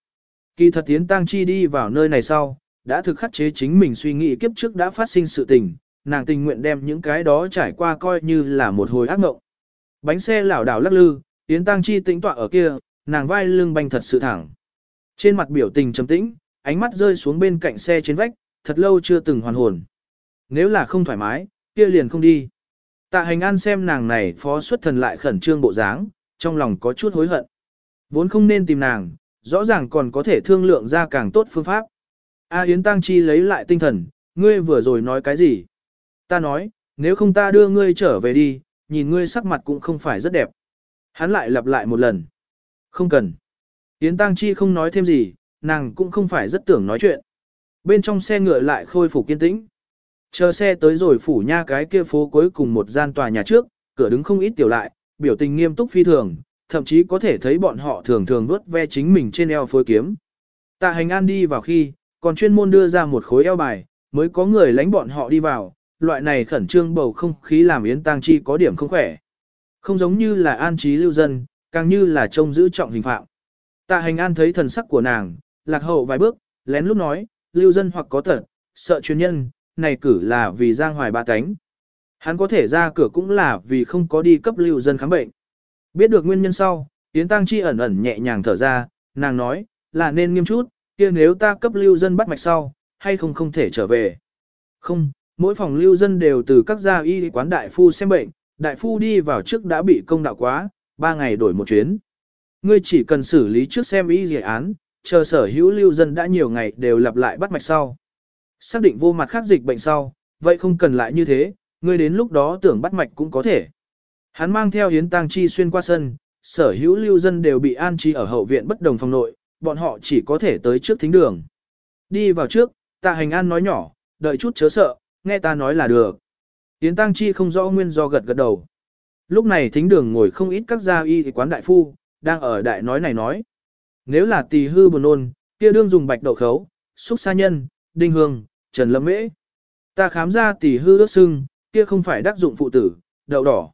S1: Kỳ thật tiến tăng chi đi vào nơi này sau, đã thực khắc chế chính mình suy nghĩ kiếp trước đã phát sinh sự tình, nàng tình nguyện đem những cái đó trải qua coi như là một hồi ác mộng. Bánh xe lảo đảo lắc lư, tiến tăng chi tĩnh tọa ở kia, nàng vai lưng banh thật sự thẳng. Trên mặt biểu tình trầm tĩnh, ánh mắt rơi xuống bên cạnh xe trên vách, thật lâu chưa từng hoàn hồn. Nếu là không thoải mái, kia liền không đi. Tạ hành an xem nàng này phó xuất thần lại khẩn trương bộ dáng, trong lòng có chút hối hận. Vốn không nên tìm nàng, rõ ràng còn có thể thương lượng ra càng tốt phương pháp. A Yến Tăng Chi lấy lại tinh thần, ngươi vừa rồi nói cái gì? Ta nói, nếu không ta đưa ngươi trở về đi, nhìn ngươi sắc mặt cũng không phải rất đẹp. Hắn lại lặp lại một lần. Không cần. Yến Tăng Chi không nói thêm gì, nàng cũng không phải rất tưởng nói chuyện. Bên trong xe ngựa lại khôi phục kiên tĩnh. Chờ xe tới rồi phủ nha cái kia phố cuối cùng một gian tòa nhà trước, cửa đứng không ít tiểu lại, biểu tình nghiêm túc phi thường, thậm chí có thể thấy bọn họ thường thường vớt ve chính mình trên eo phối kiếm. Tạ hành an đi vào khi, còn chuyên môn đưa ra một khối eo bài, mới có người lánh bọn họ đi vào, loại này khẩn trương bầu không khí làm yến tang chi có điểm không khỏe. Không giống như là an trí lưu dân, càng như là trông giữ trọng hình phạm. Tạ hành an thấy thần sắc của nàng, lạc hậu vài bước, lén lúc nói, lưu dân hoặc có thật, sợ chuyên nhân, này cử là vì giang hoài ba cánh. Hắn có thể ra cửa cũng là vì không có đi cấp lưu dân khám bệnh. Biết được nguyên nhân sau, Yến Tăng Chi ẩn ẩn nhẹ nhàng thở ra, nàng nói, là nên nghiêm chút, kia nếu ta cấp lưu dân bắt mạch sau, hay không không thể trở về. Không, mỗi phòng lưu dân đều từ các gia y quán đại phu xem bệnh, đại phu đi vào trước đã bị công đạo quá, ba ngày đổi một chuyến. Ngươi chỉ cần xử lý trước xem y dự án, chờ sở hữu lưu dân đã nhiều ngày đều lặp lại bắt mạch sau. Xác định vô mặt khác dịch bệnh sau, vậy không cần lại như thế, ngươi đến lúc đó tưởng bắt mạch cũng có thể. Hắn mang theo Yến Tăng Chi xuyên qua sân, sở hữu lưu dân đều bị an trí ở hậu viện bất đồng phòng nội, bọn họ chỉ có thể tới trước thính đường. Đi vào trước, tạ hành an nói nhỏ, đợi chút chớ sợ, nghe ta nói là được. Yến Tăng Chi không rõ nguyên do gật gật đầu. Lúc này thính đường ngồi không ít các gia y quán đại phu, đang ở đại nói này nói. Nếu là tỳ hư buồn nôn, kia đương dùng bạch đậu khấu, xúc sa nhân, đinh hương, trần lâm mễ. Ta khám ra tỷ hư ước sưng, kia không phải đắc dụng phụ tử, đậu đỏ.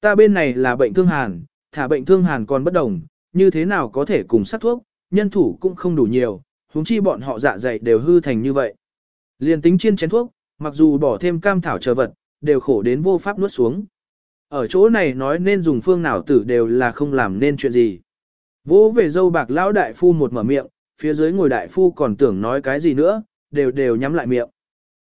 S1: Ta bên này là bệnh thương hàn, thả bệnh thương hàn còn bất đồng, như thế nào có thể cùng sát thuốc, nhân thủ cũng không đủ nhiều, huống chi bọn họ dạ dày đều hư thành như vậy. Liên tính chiên chén thuốc, mặc dù bỏ thêm cam thảo chờ vật, đều khổ đến vô pháp nuốt xuống. Ở chỗ này nói nên dùng phương nào tử đều là không làm nên chuyện gì. Vỗ về dâu bạc lão đại phu một mở miệng, phía dưới ngồi đại phu còn tưởng nói cái gì nữa, đều đều nhắm lại miệng.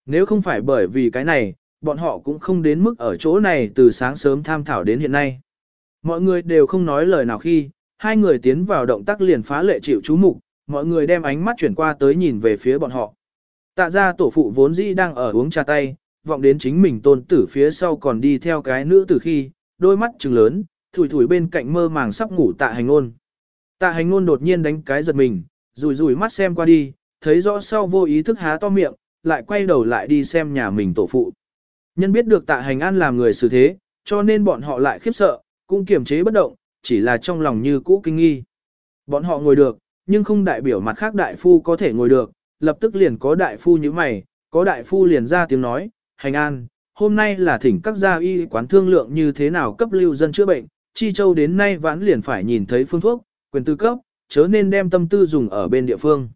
S1: Nếu không phải bởi vì cái này, bọn họ cũng không đến mức ở chỗ này từ sáng sớm tham thảo đến hiện nay. Mọi người đều không nói lời nào khi, hai người tiến vào động tác liền phá lệ chịu chú mục, mọi người đem ánh mắt chuyển qua tới nhìn về phía bọn họ. Tạ ra tổ phụ vốn dĩ đang ở uống trà tay, vọng đến chính mình tôn tử phía sau còn đi theo cái nữ tử khi, đôi mắt trừng lớn, thủi thủi bên cạnh mơ màng sắp ngủ tạ hành ngôn. Tạ hành ngôn đột nhiên đánh cái giật mình, rùi rùi mắt xem qua đi, thấy rõ sau vô ý thức há to miệng, lại quay đầu lại đi xem nhà mình tổ phụ. Nhân biết được tạ hành an làm người xử thế, cho nên bọn họ lại khiếp sợ, cũng kiềm chế bất động, chỉ là trong lòng như cũ kinh nghi. Bọn họ ngồi được, nhưng không đại biểu mặt khác đại phu có thể ngồi được, lập tức liền có đại phu như mày, có đại phu liền ra tiếng nói, hành an, hôm nay là thỉnh các gia y quán thương lượng như thế nào cấp lưu dân chữa bệnh, chi châu đến nay vãn liền phải nhìn thấy phương thuốc, quyền tư cấp, chớ nên đem tâm tư dùng ở bên địa phương.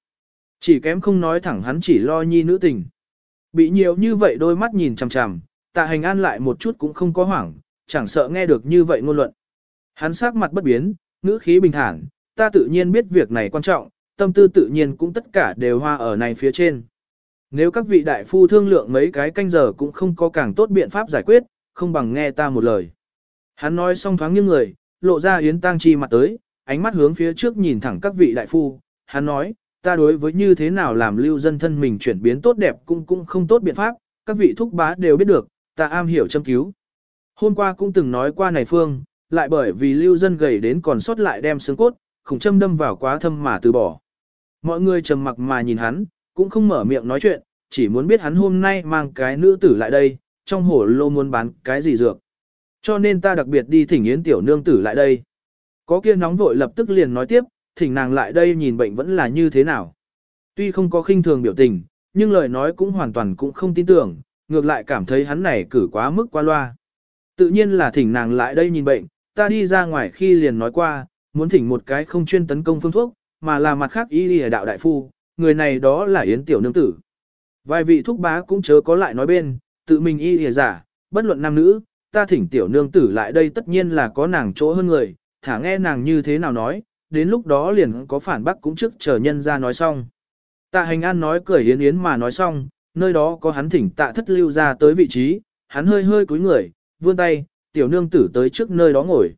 S1: Chỉ kém không nói thẳng hắn chỉ lo nhi nữ tình. Bị nhiều như vậy đôi mắt nhìn chằm chằm, tạ hành an lại một chút cũng không có hoảng, chẳng sợ nghe được như vậy ngôn luận. Hắn sắc mặt bất biến, ngữ khí bình thản, ta tự nhiên biết việc này quan trọng, tâm tư tự nhiên cũng tất cả đều hoa ở này phía trên. Nếu các vị đại phu thương lượng mấy cái canh giờ cũng không có càng tốt biện pháp giải quyết, không bằng nghe ta một lời. Hắn nói xong thoáng nghiêng người, lộ ra yến tang chi mặt tới, ánh mắt hướng phía trước nhìn thẳng các vị đại phu, hắn nói, ta đối với như thế nào làm lưu dân thân mình chuyển biến tốt đẹp cũng cũng không tốt biện pháp, các vị thúc bá đều biết được, ta am hiểu châm cứu. Hôm qua cũng từng nói qua này phương, lại bởi vì lưu dân gầy đến còn sót lại đem xương cốt, khủng châm đâm vào quá thâm mà từ bỏ. Mọi người trầm mặc mà nhìn hắn, cũng không mở miệng nói chuyện, chỉ muốn biết hắn hôm nay mang cái nữ tử lại đây, trong hổ lô muốn bán cái gì dược. Cho nên ta đặc biệt đi thỉnh yến tiểu nương tử lại đây. Có kia nóng vội lập tức liền nói tiếp, thỉnh nàng lại đây nhìn bệnh vẫn là như thế nào. Tuy không có khinh thường biểu tình, nhưng lời nói cũng hoàn toàn cũng không tin tưởng, ngược lại cảm thấy hắn này cử quá mức qua loa. Tự nhiên là thỉnh nàng lại đây nhìn bệnh, ta đi ra ngoài khi liền nói qua, muốn thỉnh một cái không chuyên tấn công phương thuốc, mà là mặt khác y lìa đạo đại phu, người này đó là Yến Tiểu Nương Tử. Vài vị thúc bá cũng chớ có lại nói bên, tự mình y lìa giả, bất luận nam nữ, ta thỉnh Tiểu Nương Tử lại đây tất nhiên là có nàng chỗ hơn người, thả nghe nàng như thế nào nói, đến lúc đó liền có phản bác cũng trước chờ nhân ra nói xong. Tạ hành an nói cười yến yến mà nói xong, nơi đó có hắn thỉnh tạ thất lưu ra tới vị trí, hắn hơi hơi cúi người, vươn tay, tiểu nương tử tới trước nơi đó ngồi.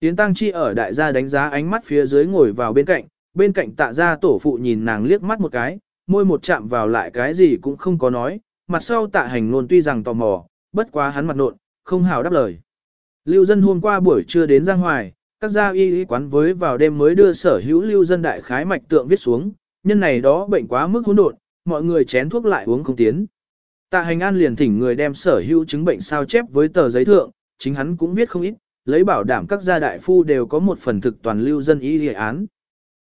S1: Yến Tăng Chi ở đại gia đánh giá ánh mắt phía dưới ngồi vào bên cạnh, bên cạnh tạ gia tổ phụ nhìn nàng liếc mắt một cái, môi một chạm vào lại cái gì cũng không có nói, mặt sau tạ hành luôn tuy rằng tò mò, bất quá hắn mặt nộn, không hào đáp lời. Lưu dân hôm qua buổi trưa đến Giang Hoài, các gia y y quán với vào đêm mới đưa sở hữu lưu dân đại khái mạch tượng viết xuống, nhân này đó bệnh quá mức hỗn độn, mọi người chén thuốc lại uống không tiến. Tạ hành an liền thỉnh người đem sở hữu chứng bệnh sao chép với tờ giấy thượng, chính hắn cũng viết không ít, lấy bảo đảm các gia đại phu đều có một phần thực toàn lưu dân y y án.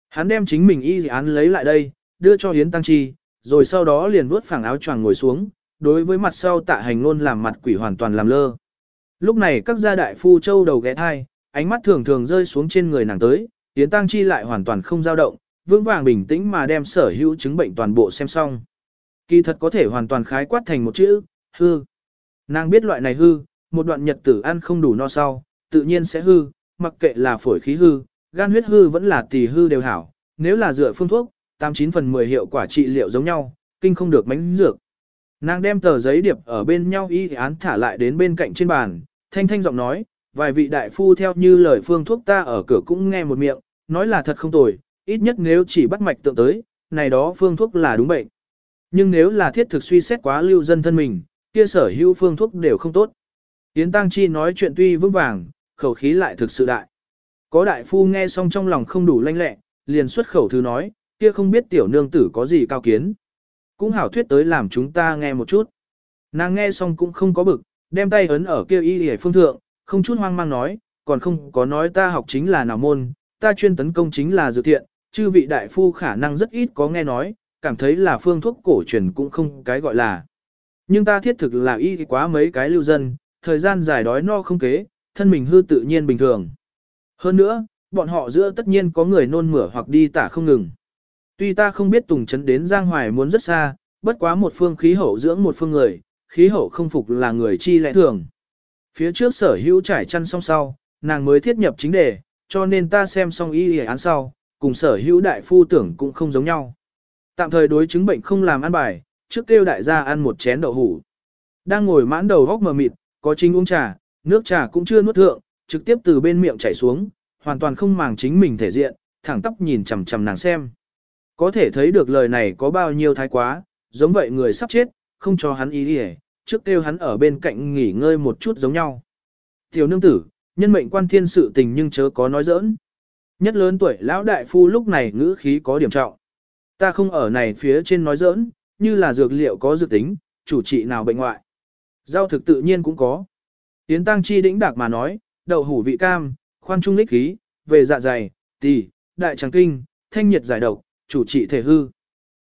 S1: Hắn đem chính mình y y án lấy lại đây, đưa cho Hiến Tăng Chi, rồi sau đó liền vuốt phẳng áo choàng ngồi xuống, đối với mặt sau tạ hành luôn làm mặt quỷ hoàn toàn làm lơ. Lúc này các gia đại phu châu đầu ghé thai, ánh mắt thường thường rơi xuống trên người nàng tới, Yến Tăng Chi lại hoàn toàn không dao động, vững vàng bình tĩnh mà đem sở hữu chứng bệnh toàn bộ xem xong. Kỳ thật có thể hoàn toàn khái quát thành một chữ, hư. Nàng biết loại này hư, một đoạn nhật tử ăn không đủ no sau, tự nhiên sẽ hư, mặc kệ là phổi khí hư, gan huyết hư vẫn là tỳ hư đều hảo, nếu là dựa phương thuốc, 89 phần 10 hiệu quả trị liệu giống nhau, kinh không được mánh dược. Nàng đem tờ giấy điệp ở bên nhau y án thả lại đến bên cạnh trên bàn, thanh thanh giọng nói, vài vị đại phu theo như lời phương thuốc ta ở cửa cũng nghe một miệng, nói là thật không tồi, ít nhất nếu chỉ bắt mạch tượng tới, này đó phương thuốc là đúng bệnh. Nhưng nếu là thiết thực suy xét quá lưu dân thân mình, kia sở hữu phương thuốc đều không tốt. Yến Tăng Chi nói chuyện tuy vững vàng, khẩu khí lại thực sự đại. Có đại phu nghe xong trong lòng không đủ lanh lẹ, liền xuất khẩu thứ nói, kia không biết tiểu nương tử có gì cao kiến. Cũng hảo thuyết tới làm chúng ta nghe một chút. Nàng nghe xong cũng không có bực, đem tay ấn ở kia y hề phương thượng, không chút hoang mang nói, còn không có nói ta học chính là nào môn, ta chuyên tấn công chính là dược thiện, chư vị đại phu khả năng rất ít có nghe nói, cảm thấy là phương thuốc cổ truyền cũng không cái gọi là. Nhưng ta thiết thực là y quá mấy cái lưu dân, thời gian dài đói no không kế, thân mình hư tự nhiên bình thường. Hơn nữa, bọn họ giữa tất nhiên có người nôn mửa hoặc đi tả không ngừng. Tuy ta không biết Tùng Trấn đến Giang Hoài muốn rất xa, bất quá một phương khí hậu dưỡng một phương người, khí hậu không phục là người chi lẽ thường. Phía trước sở hữu trải chăn xong sau, nàng mới thiết nhập chính đề, cho nên ta xem xong y án sau, cùng sở hữu đại phu tưởng cũng không giống nhau. Tạm thời đối chứng bệnh không làm ăn bài, trước kêu đại gia ăn một chén đậu hủ. Đang ngồi mãn đầu góc mờ mịt, có chính uống trà, nước trà cũng chưa nuốt thượng, trực tiếp từ bên miệng chảy xuống, hoàn toàn không màng chính mình thể diện, thẳng tóc nhìn chằm chằm nàng xem. Có thể thấy được lời này có bao nhiêu thái quá, giống vậy người sắp chết, không cho hắn ý đi trước kêu hắn ở bên cạnh nghỉ ngơi một chút giống nhau. Tiểu nương tử, nhân mệnh quan thiên sự tình nhưng chớ có nói giỡn. Nhất lớn tuổi lão đại phu lúc này ngữ khí có điểm trọng. Ta không ở này phía trên nói giỡn, như là dược liệu có dược tính, chủ trị nào bệnh ngoại. Rau thực tự nhiên cũng có. Tiến tăng chi đĩnh đạc mà nói, đậu hủ vị cam, khoan trung lích khí, về dạ dày, tỳ, đại tràng kinh, thanh nhiệt giải độc, chủ trị thể hư.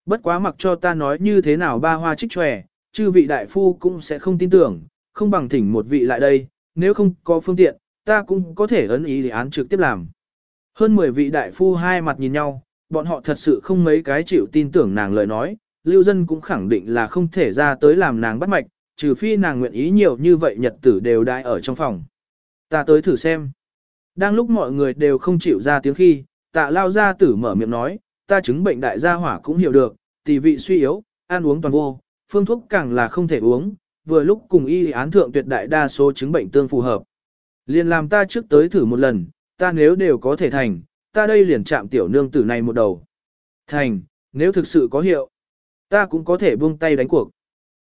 S1: Bất quá mặc cho ta nói như thế nào ba hoa trích tròe, chư vị đại phu cũng sẽ không tin tưởng, không bằng thỉnh một vị lại đây, nếu không có phương tiện, ta cũng có thể ấn ý để án trực tiếp làm. Hơn 10 vị đại phu hai mặt nhìn nhau, bọn họ thật sự không mấy cái chịu tin tưởng nàng lời nói, lưu dân cũng khẳng định là không thể ra tới làm nàng bắt mạch, trừ phi nàng nguyện ý nhiều như vậy nhật tử đều đại ở trong phòng. Ta tới thử xem. Đang lúc mọi người đều không chịu ra tiếng khi, tạ lao gia tử mở miệng nói, ta chứng bệnh đại gia hỏa cũng hiểu được, tỷ vị suy yếu, ăn uống toàn vô, phương thuốc càng là không thể uống, vừa lúc cùng y án thượng tuyệt đại đa số chứng bệnh tương phù hợp. Liền làm ta trước tới thử một lần, ta nếu đều có thể thành, ta đây liền chạm tiểu nương tử này một đầu. Thành, nếu thực sự có hiệu, ta cũng có thể buông tay đánh cuộc.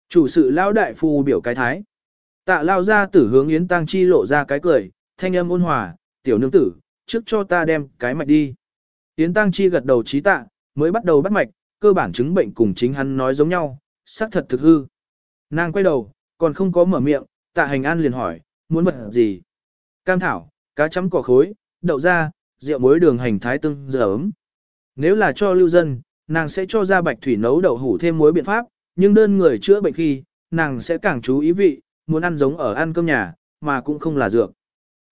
S1: Chủ sự lão đại phu biểu cái thái. Tạ lao ra tử hướng Yến Tăng Chi lộ ra cái cười, thanh âm ôn hòa, tiểu nương tử, trước cho ta đem cái mạch đi. Yến Tăng Chi gật đầu trí tạ, mới bắt đầu bắt mạch, cơ bản chứng bệnh cùng chính hắn nói giống nhau, xác thật thực hư. Nàng quay đầu, còn không có mở miệng, tạ hành an liền hỏi, muốn vật gì? Cam thảo, cá chấm cỏ khối, đậu da, rượu muối đường hành thái tương dở ấm. Nếu là cho lưu dân, nàng sẽ cho ra bạch thủy nấu đậu hủ thêm muối biện pháp, nhưng đơn người chữa bệnh khi, nàng sẽ càng chú ý vị, muốn ăn giống ở ăn cơm nhà, mà cũng không là dược.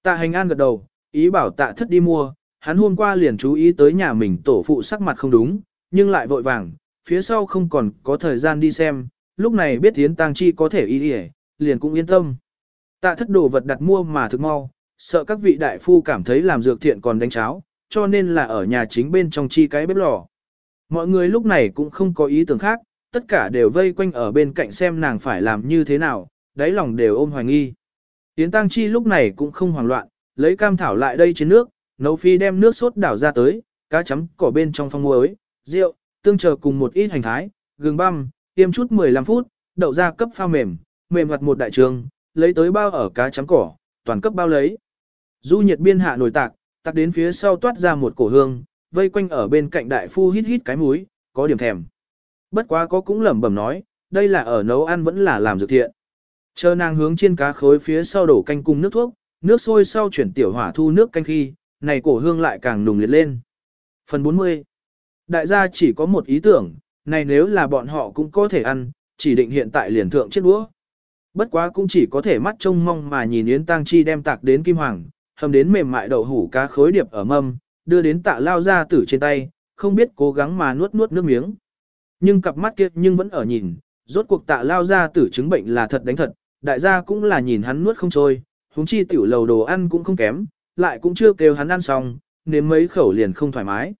S1: Tạ hành an gật đầu, ý bảo tạ thất đi mua, hắn hôm qua liền chú ý tới nhà mình tổ phụ sắc mặt không đúng, nhưng lại vội vàng, phía sau không còn có thời gian đi xem, lúc này biết tiến tăng chi có thể y đi liền cũng yên tâm. Tạ thất đồ vật đặt mua mà thực mau, sợ các vị đại phu cảm thấy làm dược thiện còn đánh cháo, cho nên là ở nhà chính bên trong chi cái bếp lò. Mọi người lúc này cũng không có ý tưởng khác, tất cả đều vây quanh ở bên cạnh xem nàng phải làm như thế nào, đáy lòng đều ôm hoài nghi. Yến Tăng Chi lúc này cũng không hoảng loạn, lấy cam thảo lại đây trên nước, nấu phi đem nước sốt đảo ra tới, cá chấm cỏ bên trong phong muối, rượu, tương chờ cùng một ít hành thái, gừng băm, tiêm chút 15 phút, đậu ra cấp pha mềm, mềm mặt một đại trường, lấy tới bao ở cá chấm cỏ, toàn cấp bao lấy. Du nhiệt biên hạ nổi tạc, tạc đến phía sau toát ra một cổ hương, vây quanh ở bên cạnh đại phu hít hít cái mũi, có điểm thèm. Bất quá có cũng lẩm bẩm nói, đây là ở nấu ăn vẫn là làm dược thiện. Chờ nàng hướng trên cá khối phía sau đổ canh cùng nước thuốc, nước sôi sau chuyển tiểu hỏa thu nước canh khi, này cổ hương lại càng nùng liệt lên. Phần 40 Đại gia chỉ có một ý tưởng, này nếu là bọn họ cũng có thể ăn, chỉ định hiện tại liền thượng chết đũa. Bất quá cũng chỉ có thể mắt trông mong mà nhìn Yến Tăng Chi đem tạc đến kim hoàng, hầm đến mềm mại đậu hủ cá khối điệp ở mâm, đưa đến tạ lao ra tử trên tay, không biết cố gắng mà nuốt nuốt nước miếng. Nhưng cặp mắt kia nhưng vẫn ở nhìn, rốt cuộc tạ lao ra tử chứng bệnh là thật đánh thật, đại gia cũng là nhìn hắn nuốt không trôi, huống chi tiểu lầu đồ ăn cũng không kém, lại cũng chưa kêu hắn ăn xong, nếm mấy khẩu liền không thoải mái.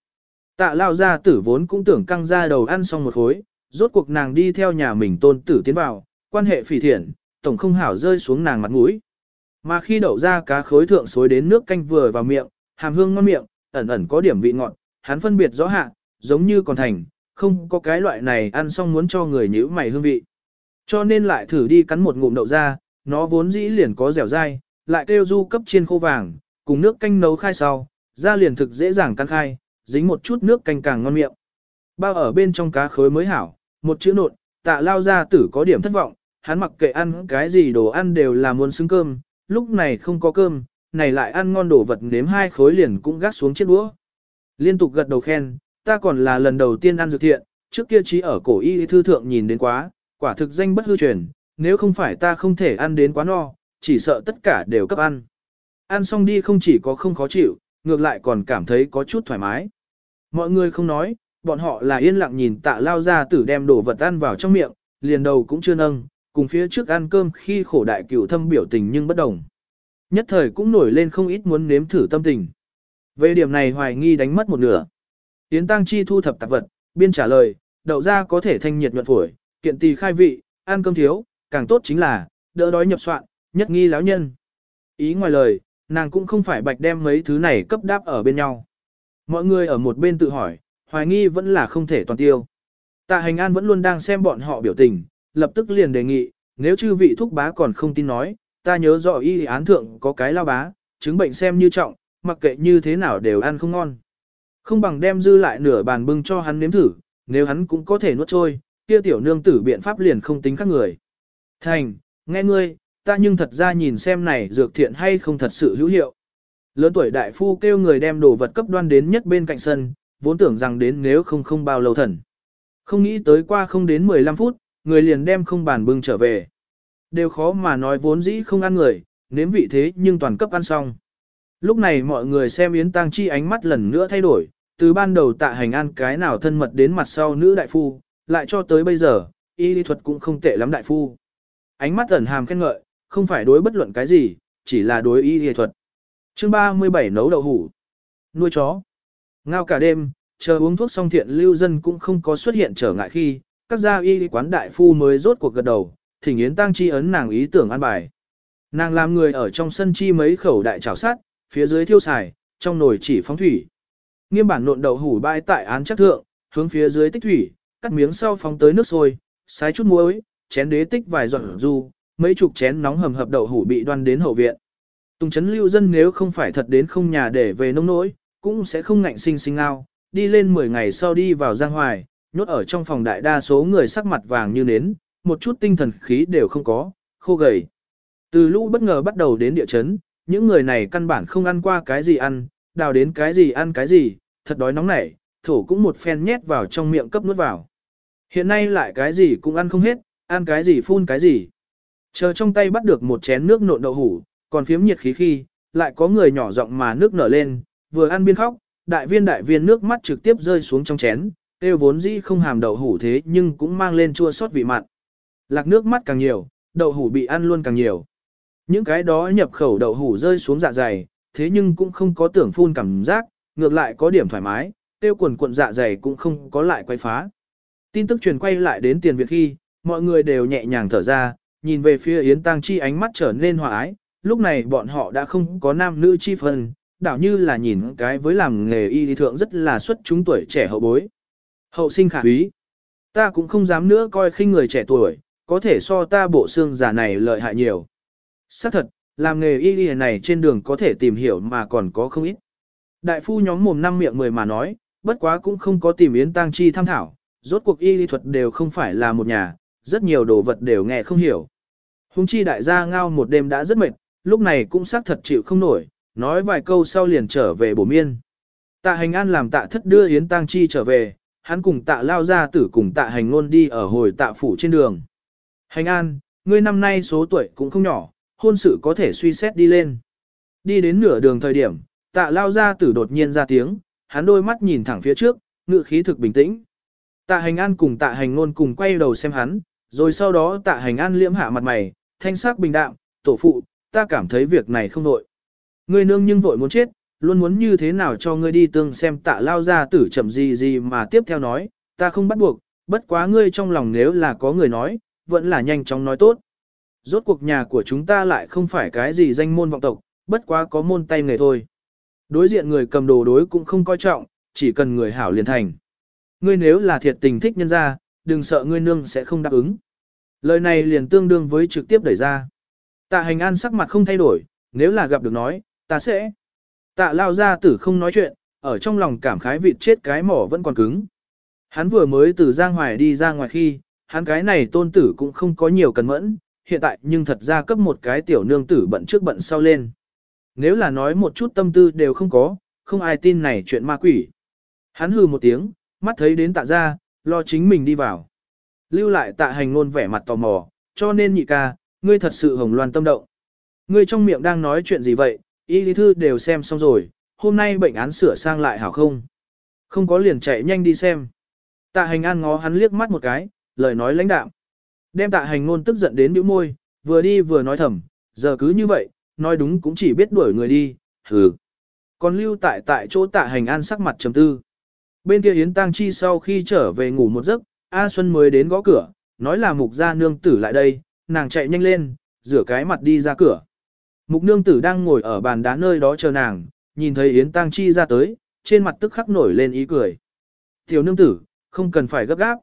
S1: Tạ lao ra tử vốn cũng tưởng căng ra đầu ăn xong một khối, rốt cuộc nàng đi theo nhà mình tôn tử tiến vào, quan hệ phỉ thiện, tổng không hảo rơi xuống nàng mặt mũi. Mà khi đậu ra cá khối thượng xối đến nước canh vừa vào miệng, hàm hương ngon miệng, ẩn ẩn có điểm vị ngọt, hắn phân biệt rõ hạ, giống như còn thành, không có cái loại này ăn xong muốn cho người nhíu mày hương vị. Cho nên lại thử đi cắn một ngụm đậu ra, nó vốn dĩ liền có dẻo dai, lại kêu du cấp chiên khô vàng, cùng nước canh nấu khai sau, ra liền thực dễ dàng căn khai, dính một chút nước canh càng ngon miệng. Bao ở bên trong cá khối mới hảo, một chữ nộn, tạ lao ra tử có điểm thất vọng, hắn mặc kệ ăn cái gì đồ ăn đều là muốn xứng cơm, lúc này không có cơm, này lại ăn ngon đồ vật nếm hai khối liền cũng gác xuống chiếc đũa. Liên tục gật đầu khen, ta còn là lần đầu tiên ăn dược thiện, trước kia chỉ ở cổ y thư thượng nhìn đến quá, quả thực danh bất hư truyền, nếu không phải ta không thể ăn đến quá no, chỉ sợ tất cả đều cấp ăn. Ăn xong đi không chỉ có không khó chịu, ngược lại còn cảm thấy có chút thoải mái. Mọi người không nói, bọn họ là yên lặng nhìn tạ lao ra tử đem đồ vật ăn vào trong miệng, liền đầu cũng chưa nâng, cùng phía trước ăn cơm khi khổ đại cửu thâm biểu tình nhưng bất đồng. Nhất thời cũng nổi lên không ít muốn nếm thử tâm tình. Về điểm này hoài nghi đánh mất một nửa. Yến Tăng Chi thu thập tạp vật, biên trả lời, đậu ra có thể thanh nhiệt nhuận phổi, kiện tỳ khai vị, ăn cơm thiếu, càng tốt chính là, đỡ đói nhập soạn, nhất nghi láo nhân. Ý ngoài lời, nàng cũng không phải bạch đem mấy thứ này cấp đáp ở bên nhau. Mọi người ở một bên tự hỏi, hoài nghi vẫn là không thể toàn tiêu. Tạ hành an vẫn luôn đang xem bọn họ biểu tình, lập tức liền đề nghị, nếu chư vị thúc bá còn không tin nói, ta nhớ rõ y án thượng có cái lao bá, chứng bệnh xem như trọng, mặc kệ như thế nào đều ăn không ngon. Không bằng đem dư lại nửa bàn bưng cho hắn nếm thử, nếu hắn cũng có thể nuốt trôi, kia tiểu nương tử biện pháp liền không tính khác người. Thành, nghe ngươi, ta nhưng thật ra nhìn xem này dược thiện hay không thật sự hữu hiệu. Lớn tuổi đại phu kêu người đem đồ vật cấp đoan đến nhất bên cạnh sân, vốn tưởng rằng đến nếu không không bao lâu thần. Không nghĩ tới qua không đến 15 phút, người liền đem không bàn bưng trở về. Đều khó mà nói vốn dĩ không ăn người, nếm vị thế nhưng toàn cấp ăn xong. Lúc này mọi người xem Yến Tăng Chi ánh mắt lần nữa thay đổi, từ ban đầu tạ hành ăn cái nào thân mật đến mặt sau nữ đại phu, lại cho tới bây giờ, y lý thuật cũng không tệ lắm đại phu. Ánh mắt ẩn hàm khen ngợi, không phải đối bất luận cái gì, chỉ là đối y lý thuật chương 37 nấu đậu hủ. Nuôi chó. Ngao cả đêm, chờ uống thuốc xong thiện lưu dân cũng không có xuất hiện trở ngại khi, các gia y quán đại phu mới rốt cuộc gật đầu, thỉnh yến tăng chi ấn nàng ý tưởng ăn bài. Nàng làm người ở trong sân chi mấy khẩu đại chảo sát, phía dưới thiêu xài, trong nồi chỉ phóng thủy. Nghiêm bản nộn đậu hủ bãi tại án chắc thượng, hướng phía dưới tích thủy, cắt miếng sau phóng tới nước sôi, xái chút muối, chén đế tích vài giọt du, mấy chục chén nóng hầm hập đậu hủ bị đoan đến hậu viện. Tùng chấn lưu dân nếu không phải thật đến không nhà để về nông nỗi, cũng sẽ không ngạnh sinh sinh ao. đi lên 10 ngày sau đi vào giang hoài, nhốt ở trong phòng đại đa số người sắc mặt vàng như nến, một chút tinh thần khí đều không có, khô gầy. Từ lũ bất ngờ bắt đầu đến địa chấn, những người này căn bản không ăn qua cái gì ăn, đào đến cái gì ăn cái gì, thật đói nóng nảy, thổ cũng một phen nhét vào trong miệng cấp nuốt vào. Hiện nay lại cái gì cũng ăn không hết, ăn cái gì phun cái gì. Chờ trong tay bắt được một chén nước nộn đậu hủ, còn phiếm nhiệt khí khi, lại có người nhỏ giọng mà nước nở lên, vừa ăn biên khóc, đại viên đại viên nước mắt trực tiếp rơi xuống trong chén, tiêu vốn dĩ không hàm đậu hủ thế nhưng cũng mang lên chua sót vị mặn. Lạc nước mắt càng nhiều, đậu hủ bị ăn luôn càng nhiều. Những cái đó nhập khẩu đậu hủ rơi xuống dạ dày, thế nhưng cũng không có tưởng phun cảm giác, ngược lại có điểm thoải mái, tiêu quần cuộn dạ dày cũng không có lại quay phá. Tin tức truyền quay lại đến tiền Việt khi, mọi người đều nhẹ nhàng thở ra, nhìn về phía Yến Tăng Chi ánh mắt trở nên hòa ái, lúc này bọn họ đã không có nam nữ chi phân, đảo như là nhìn cái với làm nghề y lý thượng rất là xuất chúng tuổi trẻ hậu bối. Hậu sinh khả quý. Ta cũng không dám nữa coi khinh người trẻ tuổi, có thể so ta bộ xương giả này lợi hại nhiều. Xác thật, làm nghề y lý này trên đường có thể tìm hiểu mà còn có không ít. Đại phu nhóm mồm năm miệng mười mà nói, bất quá cũng không có tìm yến tang chi tham thảo, rốt cuộc y lý thuật đều không phải là một nhà, rất nhiều đồ vật đều nghe không hiểu. Hùng chi đại gia ngao một đêm đã rất mệt, lúc này cũng xác thật chịu không nổi, nói vài câu sau liền trở về bổ miên. Tạ hành an làm tạ thất đưa yến tăng chi trở về, hắn cùng tạ lao ra tử cùng tạ hành ngôn đi ở hồi tạ phủ trên đường. Hành an, ngươi năm nay số tuổi cũng không nhỏ, hôn sự có thể suy xét đi lên. Đi đến nửa đường thời điểm, tạ lao ra tử đột nhiên ra tiếng, hắn đôi mắt nhìn thẳng phía trước, ngự khí thực bình tĩnh. Tạ hành an cùng tạ hành ngôn cùng quay đầu xem hắn, rồi sau đó tạ hành an liễm hạ mặt mày, thanh sắc bình đạm, tổ phụ, ta cảm thấy việc này không nội. Ngươi nương nhưng vội muốn chết, luôn muốn như thế nào cho ngươi đi tương xem tạ lao ra tử chậm gì gì mà tiếp theo nói, ta không bắt buộc, bất quá ngươi trong lòng nếu là có người nói, vẫn là nhanh chóng nói tốt. Rốt cuộc nhà của chúng ta lại không phải cái gì danh môn vọng tộc, bất quá có môn tay nghề thôi. Đối diện người cầm đồ đối cũng không coi trọng, chỉ cần người hảo liền thành. Ngươi nếu là thiệt tình thích nhân ra, đừng sợ ngươi nương sẽ không đáp ứng. Lời này liền tương đương với trực tiếp đẩy ra. Tạ hành an sắc mặt không thay đổi, nếu là gặp được nói, ta sẽ. Tạ lao ra tử không nói chuyện, ở trong lòng cảm khái vịt chết cái mỏ vẫn còn cứng. Hắn vừa mới từ Giang Hoài đi ra ngoài khi, hắn cái này tôn tử cũng không có nhiều cần mẫn, hiện tại nhưng thật ra cấp một cái tiểu nương tử bận trước bận sau lên. Nếu là nói một chút tâm tư đều không có, không ai tin này chuyện ma quỷ. Hắn hừ một tiếng, mắt thấy đến tạ ra, lo chính mình đi vào. Lưu lại tạ hành ngôn vẻ mặt tò mò, cho nên nhị ca, ngươi thật sự hồng loan tâm động. Ngươi trong miệng đang nói chuyện gì vậy, y lý thư đều xem xong rồi, hôm nay bệnh án sửa sang lại hảo không? Không có liền chạy nhanh đi xem. Tạ hành an ngó hắn liếc mắt một cái, lời nói lãnh đạm. Đem tạ hành ngôn tức giận đến bĩu môi, vừa đi vừa nói thầm, giờ cứ như vậy, nói đúng cũng chỉ biết đuổi người đi, hừ. Còn lưu tại tại chỗ tạ hành an sắc mặt trầm tư. Bên kia Yến Tăng Chi sau khi trở về ngủ một giấc, A Xuân mới đến gõ cửa, nói là mục gia nương tử lại đây, nàng chạy nhanh lên, rửa cái mặt đi ra cửa. Mục nương tử đang ngồi ở bàn đá nơi đó chờ nàng, nhìn thấy Yến Tăng Chi ra tới, trên mặt tức khắc nổi lên ý cười. Tiểu nương tử, không cần phải gấp gáp.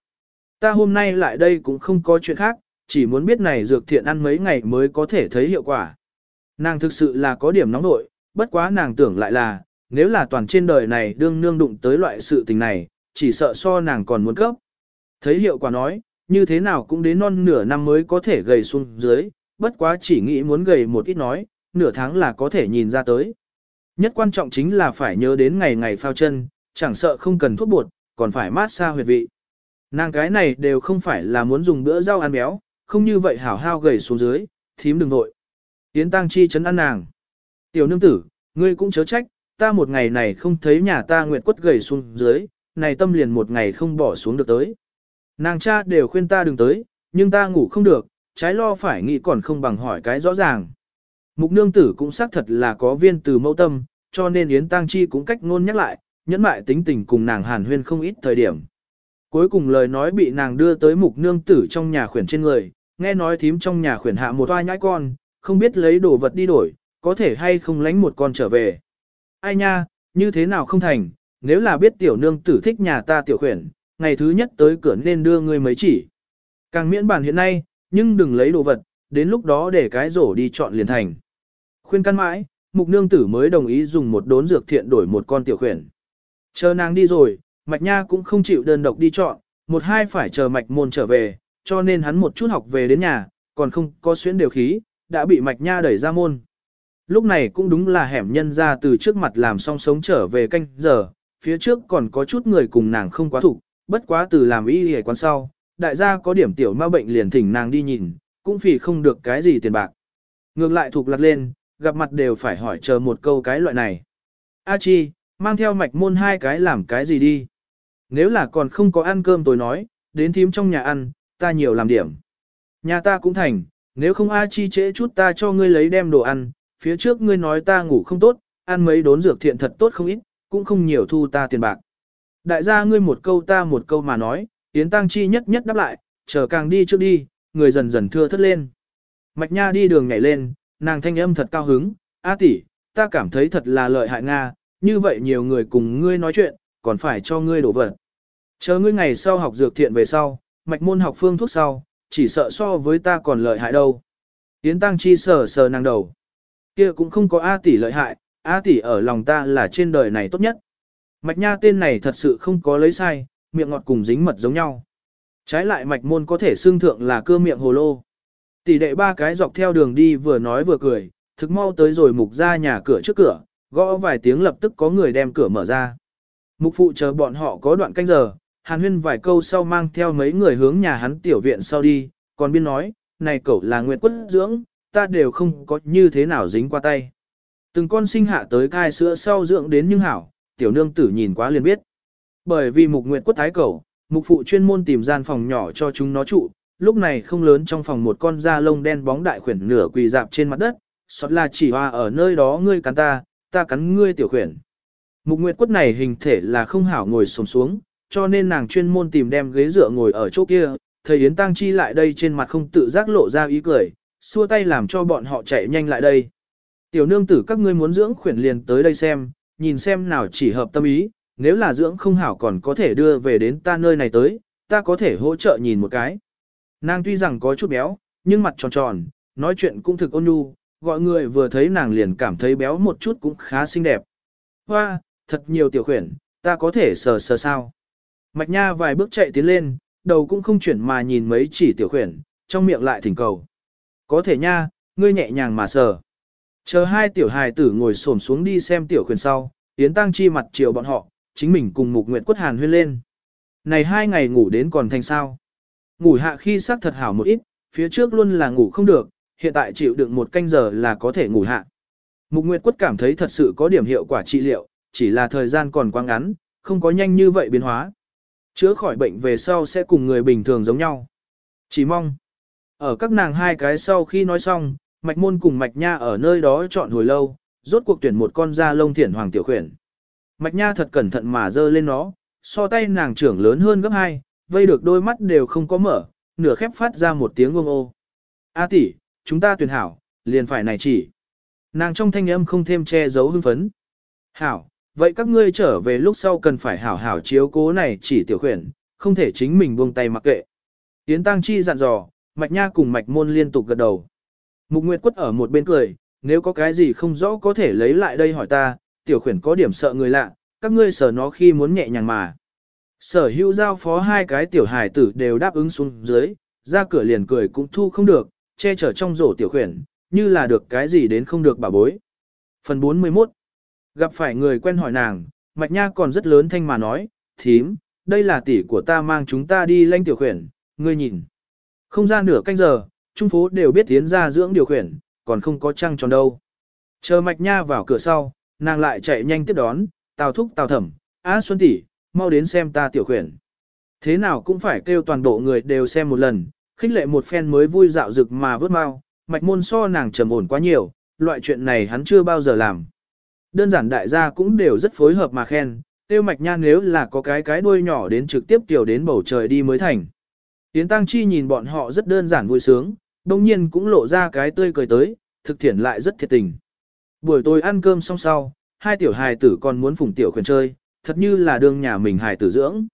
S1: Ta hôm nay lại đây cũng không có chuyện khác, chỉ muốn biết này dược thiện ăn mấy ngày mới có thể thấy hiệu quả. Nàng thực sự là có điểm nóng nội, bất quá nàng tưởng lại là, nếu là toàn trên đời này đương nương đụng tới loại sự tình này, chỉ sợ so nàng còn muốn cấp. Thấy hiệu quả nói, như thế nào cũng đến non nửa năm mới có thể gầy xuống dưới, bất quá chỉ nghĩ muốn gầy một ít nói, nửa tháng là có thể nhìn ra tới. Nhất quan trọng chính là phải nhớ đến ngày ngày phao chân, chẳng sợ không cần thuốc bột, còn phải mát xa huyệt vị. Nàng cái này đều không phải là muốn dùng bữa rau ăn béo, không như vậy hảo hao gầy xuống dưới, thím đừng nội. Yến Tăng Chi chấn ăn nàng. Tiểu nương tử, ngươi cũng chớ trách, ta một ngày này không thấy nhà ta nguyệt quất gầy xuống dưới, này tâm liền một ngày không bỏ xuống được tới. Nàng cha đều khuyên ta đừng tới, nhưng ta ngủ không được, trái lo phải nghĩ còn không bằng hỏi cái rõ ràng. Mục nương tử cũng xác thật là có viên từ mẫu tâm, cho nên Yến Tăng Chi cũng cách ngôn nhắc lại, nhẫn mại tính tình cùng nàng hàn huyên không ít thời điểm. Cuối cùng lời nói bị nàng đưa tới mục nương tử trong nhà khuyển trên người, nghe nói thím trong nhà khuyển hạ một oai nhãi con, không biết lấy đồ vật đi đổi, có thể hay không lánh một con trở về. Ai nha, như thế nào không thành, nếu là biết tiểu nương tử thích nhà ta tiểu khuyển, ngày thứ nhất tới cửa nên đưa ngươi mấy chỉ. Càng miễn bản hiện nay, nhưng đừng lấy đồ vật, đến lúc đó để cái rổ đi chọn liền thành. Khuyên căn mãi, mục nương tử mới đồng ý dùng một đốn dược thiện đổi một con tiểu khuyển. Chờ nàng đi rồi, mạch nha cũng không chịu đơn độc đi chọn, một hai phải chờ mạch môn trở về, cho nên hắn một chút học về đến nhà, còn không có xuyến điều khí, đã bị mạch nha đẩy ra môn. Lúc này cũng đúng là hẻm nhân ra từ trước mặt làm xong sống trở về canh giờ, phía trước còn có chút người cùng nàng không quá thủ, bất quá từ làm y hề quán sau, đại gia có điểm tiểu ma bệnh liền thỉnh nàng đi nhìn, cũng phỉ không được cái gì tiền bạc. Ngược lại thuộc lặt lên, gặp mặt đều phải hỏi chờ một câu cái loại này. A chi, mang theo mạch môn hai cái làm cái gì đi. Nếu là còn không có ăn cơm tôi nói, đến thím trong nhà ăn, ta nhiều làm điểm. Nhà ta cũng thành, nếu không A chi trễ chút ta cho ngươi lấy đem đồ ăn, phía trước ngươi nói ta ngủ không tốt, ăn mấy đốn dược thiện thật tốt không ít, cũng không nhiều thu ta tiền bạc. Đại gia ngươi một câu ta một câu mà nói, Yến Tăng Chi nhất nhất đáp lại, chờ càng đi trước đi, người dần dần thưa thất lên. Mạch Nha đi đường nhảy lên, nàng thanh âm thật cao hứng, A tỷ, ta cảm thấy thật là lợi hại Nga, như vậy nhiều người cùng ngươi nói chuyện, còn phải cho ngươi đổ vật. Chờ ngươi ngày sau học dược thiện về sau, mạch môn học phương thuốc sau, chỉ sợ so với ta còn lợi hại đâu. Yến Tăng Chi sờ sờ nàng đầu. Kia cũng không có A tỷ lợi hại, A tỷ ở lòng ta là trên đời này tốt nhất. Mạch nha tên này thật sự không có lấy sai, miệng ngọt cùng dính mật giống nhau. Trái lại mạch môn có thể xương thượng là cơ miệng hồ lô. Tỷ đệ ba cái dọc theo đường đi vừa nói vừa cười, thực mau tới rồi mục ra nhà cửa trước cửa, gõ vài tiếng lập tức có người đem cửa mở ra. Mục phụ chờ bọn họ có đoạn canh giờ, hàn huyên vài câu sau mang theo mấy người hướng nhà hắn tiểu viện sau đi, còn biên nói, này cậu là nguyệt quất dưỡng, ta đều không có như thế nào dính qua tay. Từng con sinh hạ tới cai sữa sau dưỡng đến nhưng hảo, tiểu nương tử nhìn quá liền biết. Bởi vì mục nguyệt quất thái cầu, mục phụ chuyên môn tìm gian phòng nhỏ cho chúng nó trụ, lúc này không lớn trong phòng một con da lông đen bóng đại khuyển nửa quỳ dạp trên mặt đất, sót là chỉ hoa ở nơi đó ngươi cắn ta, ta cắn ngươi tiểu khuyển. Mục nguyệt quất này hình thể là không hảo ngồi xổm xuống, cho nên nàng chuyên môn tìm đem ghế dựa ngồi ở chỗ kia, thầy Yến Tăng Chi lại đây trên mặt không tự giác lộ ra ý cười, xua tay làm cho bọn họ chạy nhanh lại đây. Tiểu nương tử các ngươi muốn dưỡng khuyển liền tới đây xem, nhìn xem nào chỉ hợp tâm ý, nếu là dưỡng không hảo còn có thể đưa về đến ta nơi này tới, ta có thể hỗ trợ nhìn một cái. Nàng tuy rằng có chút béo, nhưng mặt tròn tròn, nói chuyện cũng thực ôn nhu, gọi người vừa thấy nàng liền cảm thấy béo một chút cũng khá xinh đẹp. Hoa, thật nhiều tiểu khuyển, ta có thể sờ sờ sao. Mạch nha vài bước chạy tiến lên, đầu cũng không chuyển mà nhìn mấy chỉ tiểu khuyển, trong miệng lại thỉnh cầu. Có thể nha, ngươi nhẹ nhàng mà sờ. Chờ hai tiểu hài tử ngồi xổm xuống đi xem tiểu khuyển sau, Yến Tăng Chi mặt chiều bọn họ, chính mình cùng Mục Nguyệt Quất Hàn huyên lên. Này hai ngày ngủ đến còn thành sao? Ngủ hạ khi sắc thật hảo một ít, phía trước luôn là ngủ không được, hiện tại chịu đựng một canh giờ là có thể ngủ hạ. Mục Nguyệt Quất cảm thấy thật sự có điểm hiệu quả trị liệu, chỉ là thời gian còn quá ngắn, không có nhanh như vậy biến hóa. Chữa khỏi bệnh về sau sẽ cùng người bình thường giống nhau. Chỉ mong. Ở các nàng hai cái sau khi nói xong, Mạch Môn cùng Mạch Nha ở nơi đó chọn hồi lâu, rốt cuộc tuyển một con da lông thiển hoàng tiểu khuyển. Mạch Nha thật cẩn thận mà dơ lên nó, so tay nàng trưởng lớn hơn gấp hai, vây được đôi mắt đều không có mở, nửa khép phát ra một tiếng ôm ô. A tỷ, chúng ta tuyển hảo, liền phải này chỉ. Nàng trong thanh âm không thêm che giấu hưng phấn. Hảo, vậy các ngươi trở về lúc sau cần phải hảo hảo chiếu cố này chỉ tiểu khuyển, không thể chính mình buông tay mặc kệ. Yến Tăng Chi dặn dò, Mạch Nha cùng Mạch Môn liên tục gật đầu. Mục Nguyệt Quất ở một bên cười, nếu có cái gì không rõ có thể lấy lại đây hỏi ta, tiểu khuyển có điểm sợ người lạ, các ngươi sở nó khi muốn nhẹ nhàng mà. Sở hữu giao phó hai cái tiểu hài tử đều đáp ứng xuống dưới, ra cửa liền cười cũng thu không được, che chở trong rổ tiểu khuyển, như là được cái gì đến không được bảo bối. Phần 41 Gặp phải người quen hỏi nàng, Mạch Nha còn rất lớn thanh mà nói, thím, đây là tỷ của ta mang chúng ta đi lanh tiểu khuyển, ngươi nhìn. Không ra nửa canh giờ, trung phố đều biết tiến ra dưỡng điều khiển, còn không có trăng tròn đâu. Chờ Mạch Nha vào cửa sau, nàng lại chạy nhanh tiếp đón, tào thúc tào thẩm, á xuân tỷ, mau đến xem ta tiểu khuyển. Thế nào cũng phải kêu toàn bộ người đều xem một lần, khích lệ một phen mới vui dạo rực mà vớt mau, mạch môn so nàng trầm ổn quá nhiều, loại chuyện này hắn chưa bao giờ làm. Đơn giản đại gia cũng đều rất phối hợp mà khen, tiêu mạch nha nếu là có cái cái đuôi nhỏ đến trực tiếp tiểu đến bầu trời đi mới thành. Tiến Tăng Chi nhìn bọn họ rất đơn giản vui sướng, đồng nhiên cũng lộ ra cái tươi cười tới, thực thiện lại rất thiệt tình. Buổi tối ăn cơm xong sau, hai tiểu hài tử còn muốn phụng tiểu khuyên chơi, thật như là đường nhà mình hài tử dưỡng.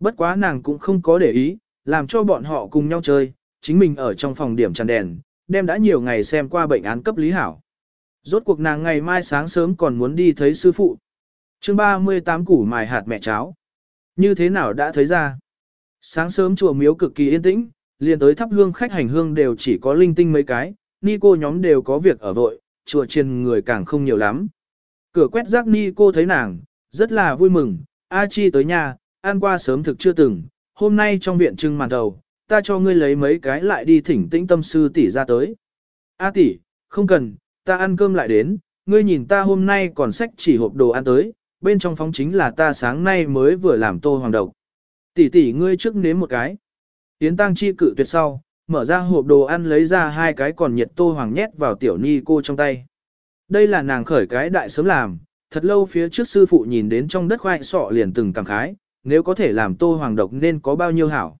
S1: Bất quá nàng cũng không có để ý, làm cho bọn họ cùng nhau chơi, chính mình ở trong phòng điểm tràn đèn, đem đã nhiều ngày xem qua bệnh án cấp lý hảo. Rốt cuộc nàng ngày mai sáng sớm còn muốn đi thấy sư phụ. chương 38 củ mài hạt mẹ cháo. Như thế nào đã thấy ra? Sáng sớm chùa miếu cực kỳ yên tĩnh, liền tới thắp hương khách hành hương đều chỉ có linh tinh mấy cái, ni cô nhóm đều có việc ở vội, chùa trên người càng không nhiều lắm. Cửa quét rác ni cô thấy nàng, rất là vui mừng, A Chi tới nhà, ăn qua sớm thực chưa từng, hôm nay trong viện trưng màn đầu, ta cho ngươi lấy mấy cái lại đi thỉnh tĩnh tâm sư tỷ ra tới. A tỷ, không cần, ta ăn cơm lại đến, ngươi nhìn ta hôm nay còn sách chỉ hộp đồ ăn tới, bên trong phóng chính là ta sáng nay mới vừa làm tô hoàng độc. Tỷ tỷ ngươi trước nếm một cái. Yến tăng chi cự tuyệt sau, mở ra hộp đồ ăn lấy ra hai cái còn nhiệt tô hoàng nhét vào tiểu ni cô trong tay. Đây là nàng khởi cái đại sớm làm, thật lâu phía trước sư phụ nhìn đến trong đất khoai sọ liền từng cảm khái, nếu có thể làm tô hoàng độc nên có bao nhiêu hảo.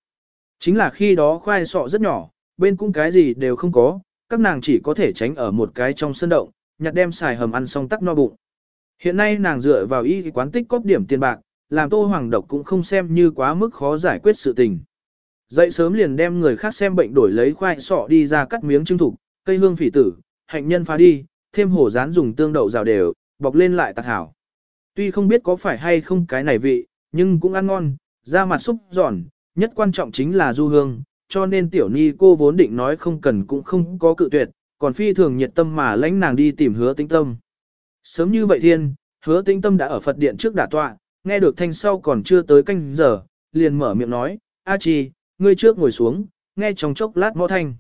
S1: Chính là khi đó khoai sọ rất nhỏ, bên cũng cái gì đều không có, các nàng chỉ có thể tránh ở một cái trong sân động, nhặt đem xài hầm ăn xong tắc no bụng. Hiện nay nàng dựa vào y quán tích cóp điểm tiền bạc, làm tô hoàng độc cũng không xem như quá mức khó giải quyết sự tình. Dậy sớm liền đem người khác xem bệnh đổi lấy khoai sọ đi ra cắt miếng trưng thục, cây hương phỉ tử, hạnh nhân phá đi, thêm hổ rán dùng tương đậu rào đều, bọc lên lại tạc hảo. Tuy không biết có phải hay không cái này vị, nhưng cũng ăn ngon, da mặt xúc giòn, nhất quan trọng chính là du hương, cho nên tiểu ni cô vốn định nói không cần cũng không có cự tuyệt, còn phi thường nhiệt tâm mà lãnh nàng đi tìm hứa tinh tâm. Sớm như vậy thiên, hứa tinh tâm đã ở Phật điện trước đả tọa, nghe được thanh sau còn chưa tới canh giờ, liền mở miệng nói, A Chi, ngươi trước ngồi xuống, nghe trong chốc lát mõ thanh.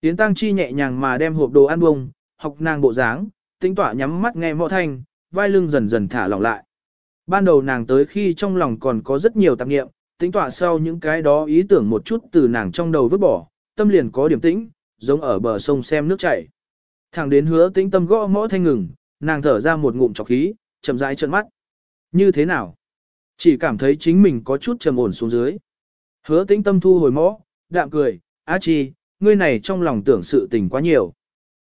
S1: Yến Tăng Chi nhẹ nhàng mà đem hộp đồ ăn bông, học nàng bộ dáng, tính tỏa nhắm mắt nghe mõ thanh, vai lưng dần dần thả lỏng lại. Ban đầu nàng tới khi trong lòng còn có rất nhiều tạp nghiệm, tính tỏa sau những cái đó ý tưởng một chút từ nàng trong đầu vứt bỏ, tâm liền có điểm tĩnh, giống ở bờ sông xem nước chảy. Thẳng đến hứa tĩnh tâm gõ mõ thanh ngừng, nàng thở ra một ngụm trọc khí, chậm rãi trợn mắt. Như thế nào? Chỉ cảm thấy chính mình có chút trầm ổn xuống dưới. Hứa tĩnh tâm thu hồi mõ, đạm cười, a chi, ngươi này trong lòng tưởng sự tình quá nhiều.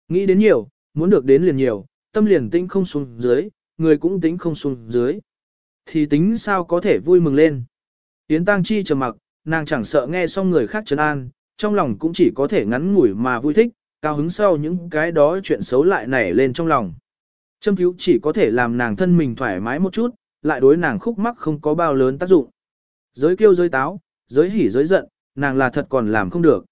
S1: Nghĩ đến nhiều, muốn được đến liền nhiều, tâm liền tĩnh không xuống dưới, người cũng tĩnh không xuống dưới. Thì tính sao có thể vui mừng lên. Yến Tăng Chi trầm mặc, nàng chẳng sợ nghe xong người khác trấn an, trong lòng cũng chỉ có thể ngắn ngủi mà vui thích, cao hứng sau những cái đó chuyện xấu lại nảy lên trong lòng. Châm cứu chỉ có thể làm nàng thân mình thoải mái một chút, lại đối nàng khúc mắc không có bao lớn tác dụng. Giới kêu giới táo, giới hỉ giới giận, nàng là thật còn làm không được.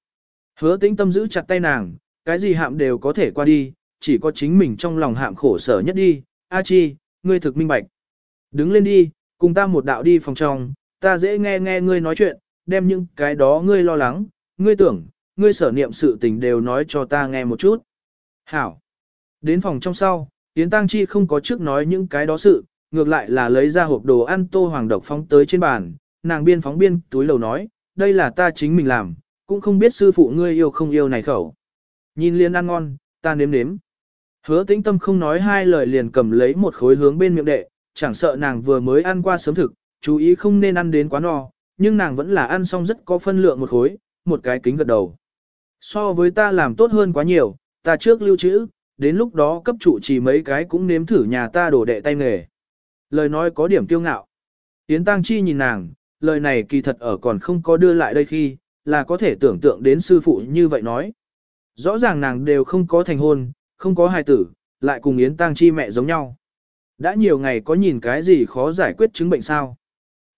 S1: Hứa tĩnh tâm giữ chặt tay nàng, cái gì hạm đều có thể qua đi, chỉ có chính mình trong lòng hạm khổ sở nhất đi, A Chi, ngươi thực minh bạch. Đứng lên đi, cùng ta một đạo đi phòng trong, ta dễ nghe nghe ngươi nói chuyện, đem những cái đó ngươi lo lắng, ngươi tưởng, ngươi sở niệm sự tình đều nói cho ta nghe một chút. Hảo. Đến phòng trong sau, Yến Tăng Chi không có trước nói những cái đó sự, ngược lại là lấy ra hộp đồ ăn tô hoàng độc phóng tới trên bàn, nàng biên phóng biên túi lầu nói, đây là ta chính mình làm, cũng không biết sư phụ ngươi yêu không yêu này khẩu. Nhìn liền ăn ngon, ta nếm nếm. Hứa tĩnh tâm không nói hai lời liền cầm lấy một khối hướng bên miệng đệ, chẳng sợ nàng vừa mới ăn qua sớm thực, chú ý không nên ăn đến quá no, nhưng nàng vẫn là ăn xong rất có phân lượng một khối, một cái kính gật đầu. So với ta làm tốt hơn quá nhiều, ta trước lưu trữ, đến lúc đó cấp trụ chỉ mấy cái cũng nếm thử nhà ta đổ đệ tay nghề. Lời nói có điểm tiêu ngạo. Yến Tăng Chi nhìn nàng, lời này kỳ thật ở còn không có đưa lại đây khi, là có thể tưởng tượng đến sư phụ như vậy nói. Rõ ràng nàng đều không có thành hôn, không có hài tử, lại cùng Yến Tăng Chi mẹ giống nhau. Đã nhiều ngày có nhìn cái gì khó giải quyết chứng bệnh sao?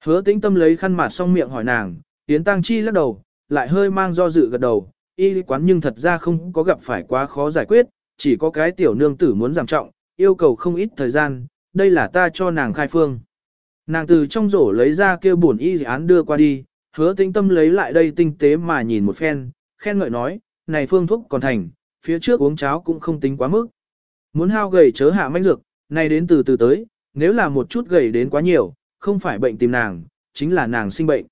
S1: Hứa tĩnh tâm lấy khăn mặt xong miệng hỏi nàng, Yến Tăng Chi lắc đầu, lại hơi mang do dự gật đầu, y quán nhưng thật ra không có gặp phải quá khó giải quyết, chỉ có cái tiểu nương tử muốn giảm trọng, yêu cầu không ít thời gian, đây là ta cho nàng khai phương. Nàng từ trong rổ lấy ra kêu buồn y án đưa qua đi, hứa tĩnh tâm lấy lại đây tinh tế mà nhìn một phen, khen ngợi nói, này phương thuốc còn thành, phía trước uống cháo cũng không tính quá mức. Muốn hao gầy chớ hạ manh dược, này đến từ từ tới, nếu là một chút gầy đến quá nhiều, không phải bệnh tìm nàng, chính là nàng sinh bệnh.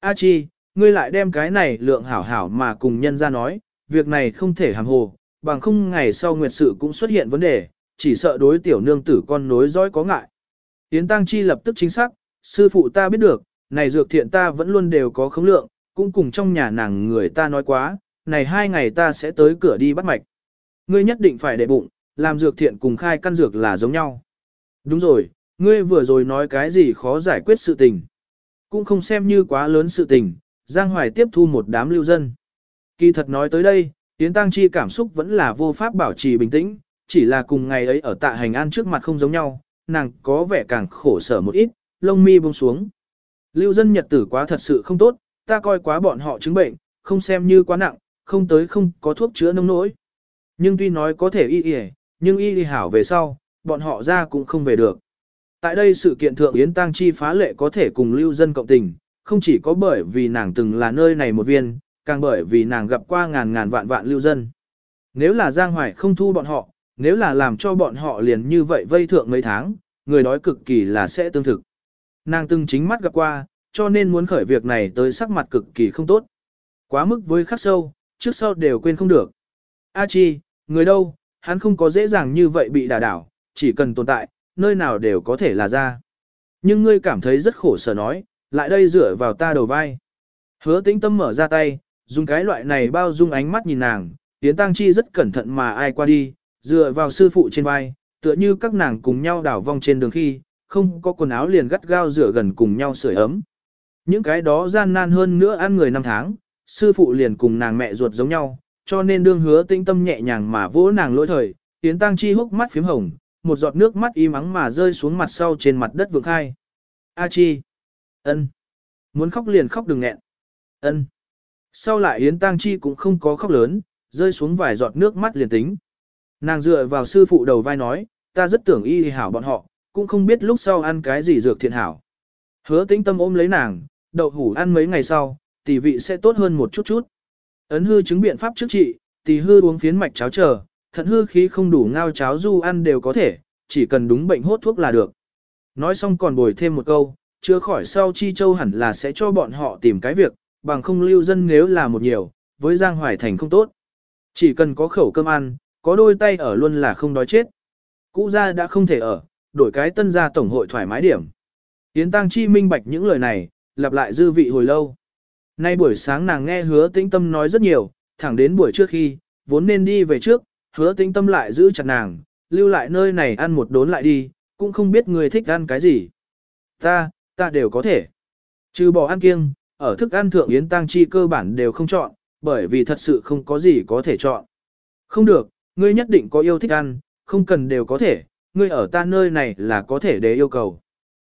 S1: A chi, ngươi lại đem cái này lượng hảo hảo mà cùng nhân ra nói, việc này không thể hàm hồ, bằng không ngày sau nguyệt sự cũng xuất hiện vấn đề, chỉ sợ đối tiểu nương tử con nối dõi có ngại. Yến Tăng Chi lập tức chính xác, sư phụ ta biết được, này dược thiện ta vẫn luôn đều có khống lượng, cũng cùng trong nhà nàng người ta nói quá, này hai ngày ta sẽ tới cửa đi bắt mạch. Ngươi nhất định phải để bụng, làm dược thiện cùng khai căn dược là giống nhau. Đúng rồi, ngươi vừa rồi nói cái gì khó giải quyết sự tình. Cũng không xem như quá lớn sự tình, Giang Hoài tiếp thu một đám lưu dân. Kỳ thật nói tới đây, Yến Tăng Chi cảm xúc vẫn là vô pháp bảo trì bình tĩnh, chỉ là cùng ngày ấy ở tạ hành an trước mặt không giống nhau, nàng có vẻ càng khổ sở một ít, lông mi buông xuống. Lưu dân nhật tử quá thật sự không tốt, ta coi quá bọn họ chứng bệnh, không xem như quá nặng, không tới không có thuốc chữa nông nỗi. Nhưng tuy nói có thể y y, nhưng y y hảo về sau, bọn họ ra cũng không về được. Tại đây sự kiện thượng Yến Tăng Chi phá lệ có thể cùng lưu dân cộng tình, không chỉ có bởi vì nàng từng là nơi này một viên, càng bởi vì nàng gặp qua ngàn ngàn vạn vạn lưu dân. Nếu là Giang Hoài không thu bọn họ, nếu là làm cho bọn họ liền như vậy vây thượng mấy tháng, người đói cực kỳ là sẽ tương thực. Nàng từng chính mắt gặp qua, cho nên muốn khởi việc này tới sắc mặt cực kỳ không tốt. Quá mức với khắc sâu, trước sau đều quên không được. A chi, người đâu, hắn không có dễ dàng như vậy bị đả đảo, chỉ cần tồn tại, nơi nào đều có thể là ra. Nhưng ngươi cảm thấy rất khổ sở nói, lại đây dựa vào ta đầu vai. Hứa tĩnh tâm mở ra tay, dùng cái loại này bao dung ánh mắt nhìn nàng, tiến Tăng Chi rất cẩn thận mà ai qua đi, dựa vào sư phụ trên vai, tựa như các nàng cùng nhau đảo vong trên đường khi, không có quần áo liền gắt gao rửa gần cùng nhau sưởi ấm. Những cái đó gian nan hơn nữa ăn người năm tháng, sư phụ liền cùng nàng mẹ ruột giống nhau, cho nên đương hứa tĩnh tâm nhẹ nhàng mà vỗ nàng lỗi thời, Yến Tăng Chi hốc mắt phím hồng, một giọt nước mắt im ắng mà rơi xuống mặt sau trên mặt đất vượng khai. A Chi, ân, muốn khóc liền khóc đừng nghẹn, ân. Sau lại Yến Tăng Chi cũng không có khóc lớn, rơi xuống vài giọt nước mắt liền tính. Nàng dựa vào sư phụ đầu vai nói, ta rất tưởng y hảo bọn họ, cũng không biết lúc sau ăn cái gì dược thiện hảo. Hứa tĩnh tâm ôm lấy nàng, đậu hủ ăn mấy ngày sau, tỷ vị sẽ tốt hơn một chút chút. Ấn hư chứng biện pháp trước trị, tỷ hư uống phiến mạch cháo chờ, thận hư khí không đủ ngao cháo du ăn đều có thể, chỉ cần đúng bệnh hốt thuốc là được. Nói xong còn bồi thêm một câu, chưa khỏi sau chi châu hẳn là sẽ cho bọn họ tìm cái việc, bằng không lưu dân nếu là một nhiều, với Giang Hoài Thành không tốt. Chỉ cần có khẩu cơm ăn, có đôi tay ở luôn là không đói chết. Cũ gia đã không thể ở, đổi cái tân gia tổng hội thoải mái điểm. Yến Tăng Chi minh bạch những lời này, lặp lại dư vị hồi lâu. Nay buổi sáng nàng nghe hứa tĩnh tâm nói rất nhiều, thẳng đến buổi trước khi, vốn nên đi về trước, hứa tĩnh tâm lại giữ chặt nàng, lưu lại nơi này ăn một đốn lại đi, cũng không biết người thích ăn cái gì. Ta, ta đều có thể. Trừ bỏ ăn kiêng, ở thức ăn thượng Yến Tăng Chi cơ bản đều không chọn, bởi vì thật sự không có gì có thể chọn. Không được, ngươi nhất định có yêu thích ăn, không cần đều có thể, ngươi ở ta nơi này là có thể để yêu cầu.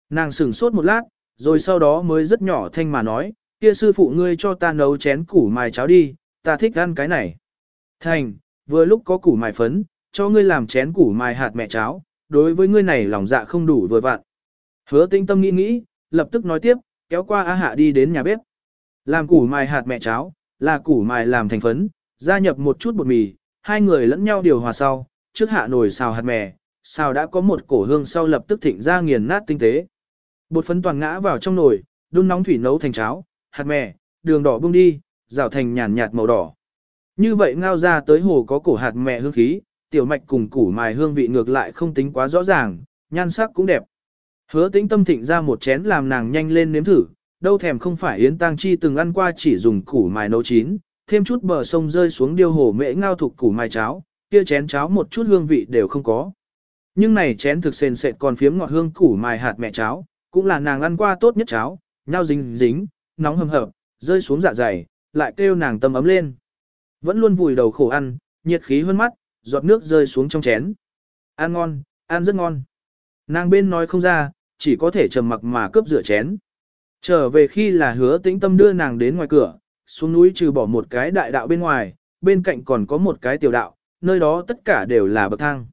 S1: Nàng sửng sốt một lát, rồi sau đó mới rất nhỏ thanh mà nói, kia sư phụ ngươi cho ta nấu chén củ mài cháo đi, ta thích ăn cái này. Thành, vừa lúc có củ mài phấn, cho ngươi làm chén củ mài hạt mẹ cháo, đối với ngươi này lòng dạ không đủ vừa vặn. Hứa tinh tâm nghĩ nghĩ, lập tức nói tiếp, kéo qua A Hạ đi đến nhà bếp. Làm củ mài hạt mẹ cháo, là củ mài làm thành phấn, gia nhập một chút bột mì, hai người lẫn nhau điều hòa sau, trước hạ nồi xào hạt mè, xào đã có một cổ hương sau lập tức thịnh ra nghiền nát tinh tế. Bột phấn toàn ngã vào trong nồi, đun nóng thủy nấu thành cháo, hạt mè, đường đỏ bung đi, rào thành nhàn nhạt màu đỏ. Như vậy ngao ra tới hồ có cổ hạt mè hương khí, tiểu mạch cùng củ mài hương vị ngược lại không tính quá rõ ràng, nhan sắc cũng đẹp. Hứa tĩnh tâm thịnh ra một chén làm nàng nhanh lên nếm thử, đâu thèm không phải Yến Tăng Chi từng ăn qua chỉ dùng củ mài nấu chín, thêm chút bờ sông rơi xuống điêu hồ mễ ngao thuộc củ mai cháo, kia chén cháo một chút hương vị đều không có. Nhưng này chén thực sền sệt còn phiếm ngọt hương củ mài hạt mẹ cháo, cũng là nàng ăn qua tốt nhất cháo, nhau dính dính, nóng hầm hập, rơi xuống dạ dày, lại kêu nàng tâm ấm lên. Vẫn luôn vùi đầu khổ ăn, nhiệt khí hơn mắt, giọt nước rơi xuống trong chén. Ăn ngon, ăn rất ngon. Nàng bên nói không ra, chỉ có thể trầm mặc mà cướp rửa chén. Trở về khi là hứa tĩnh tâm đưa nàng đến ngoài cửa, xuống núi trừ bỏ một cái đại đạo bên ngoài, bên cạnh còn có một cái tiểu đạo, nơi đó tất cả đều là bậc thang.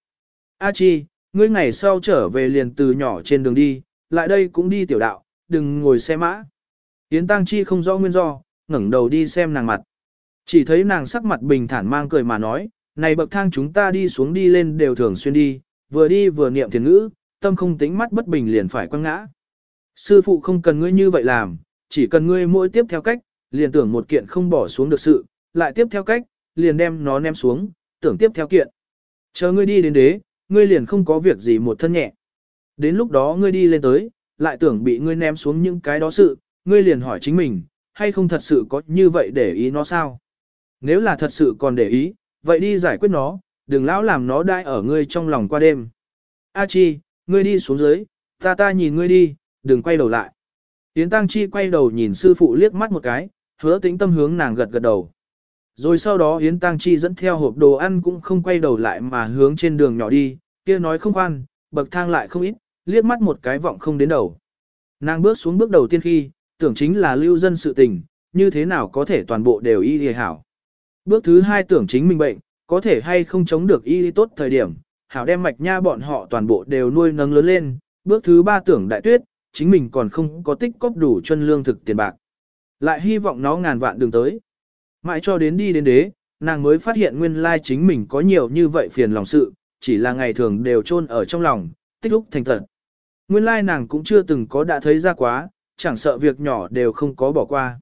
S1: A chi, ngươi ngày sau trở về liền từ nhỏ trên đường đi, lại đây cũng đi tiểu đạo, đừng ngồi xe mã. Yến Tăng Chi không rõ nguyên do, ngẩng đầu đi xem nàng mặt. Chỉ thấy nàng sắc mặt bình thản mang cười mà nói, này bậc thang chúng ta đi xuống đi lên đều thường xuyên đi, vừa đi vừa niệm thiền ngữ, tâm không tính mắt bất bình liền phải quăng ngã. Sư phụ không cần ngươi như vậy làm, chỉ cần ngươi mỗi tiếp theo cách, liền tưởng một kiện không bỏ xuống được sự, lại tiếp theo cách, liền đem nó ném xuống, tưởng tiếp theo kiện. Chờ ngươi đi đến đế, ngươi liền không có việc gì một thân nhẹ. Đến lúc đó ngươi đi lên tới, lại tưởng bị ngươi ném xuống những cái đó sự, ngươi liền hỏi chính mình, hay không thật sự có như vậy để ý nó sao? Nếu là thật sự còn để ý, vậy đi giải quyết nó, đừng lão làm nó đai ở ngươi trong lòng qua đêm. A Chi, ngươi đi xuống dưới, ta ta nhìn ngươi đi, đừng quay đầu lại. Yến Tăng Chi quay đầu nhìn sư phụ liếc mắt một cái, hứa tĩnh tâm hướng nàng gật gật đầu. Rồi sau đó Yến Tăng Chi dẫn theo hộp đồ ăn cũng không quay đầu lại mà hướng trên đường nhỏ đi, kia nói không khoan, bậc thang lại không ít, liếc mắt một cái vọng không đến đầu. Nàng bước xuống bước đầu tiên khi, tưởng chính là lưu dân sự tình, như thế nào có thể toàn bộ đều y hề hảo. Bước thứ hai tưởng chính mình bệnh, có thể hay không chống được y tốt thời điểm, hảo đem mạch nha bọn họ toàn bộ đều nuôi nấng lớn lên. Bước thứ ba tưởng đại tuyết, chính mình còn không có tích cóp đủ chân lương thực tiền bạc. Lại hy vọng nó ngàn vạn đường tới. Mãi cho đến đi đến đế, nàng mới phát hiện nguyên lai chính mình có nhiều như vậy phiền lòng sự, chỉ là ngày thường đều chôn ở trong lòng, tích lúc thành tật. Nguyên lai nàng cũng chưa từng có đã thấy ra quá, chẳng sợ việc nhỏ đều không có bỏ qua.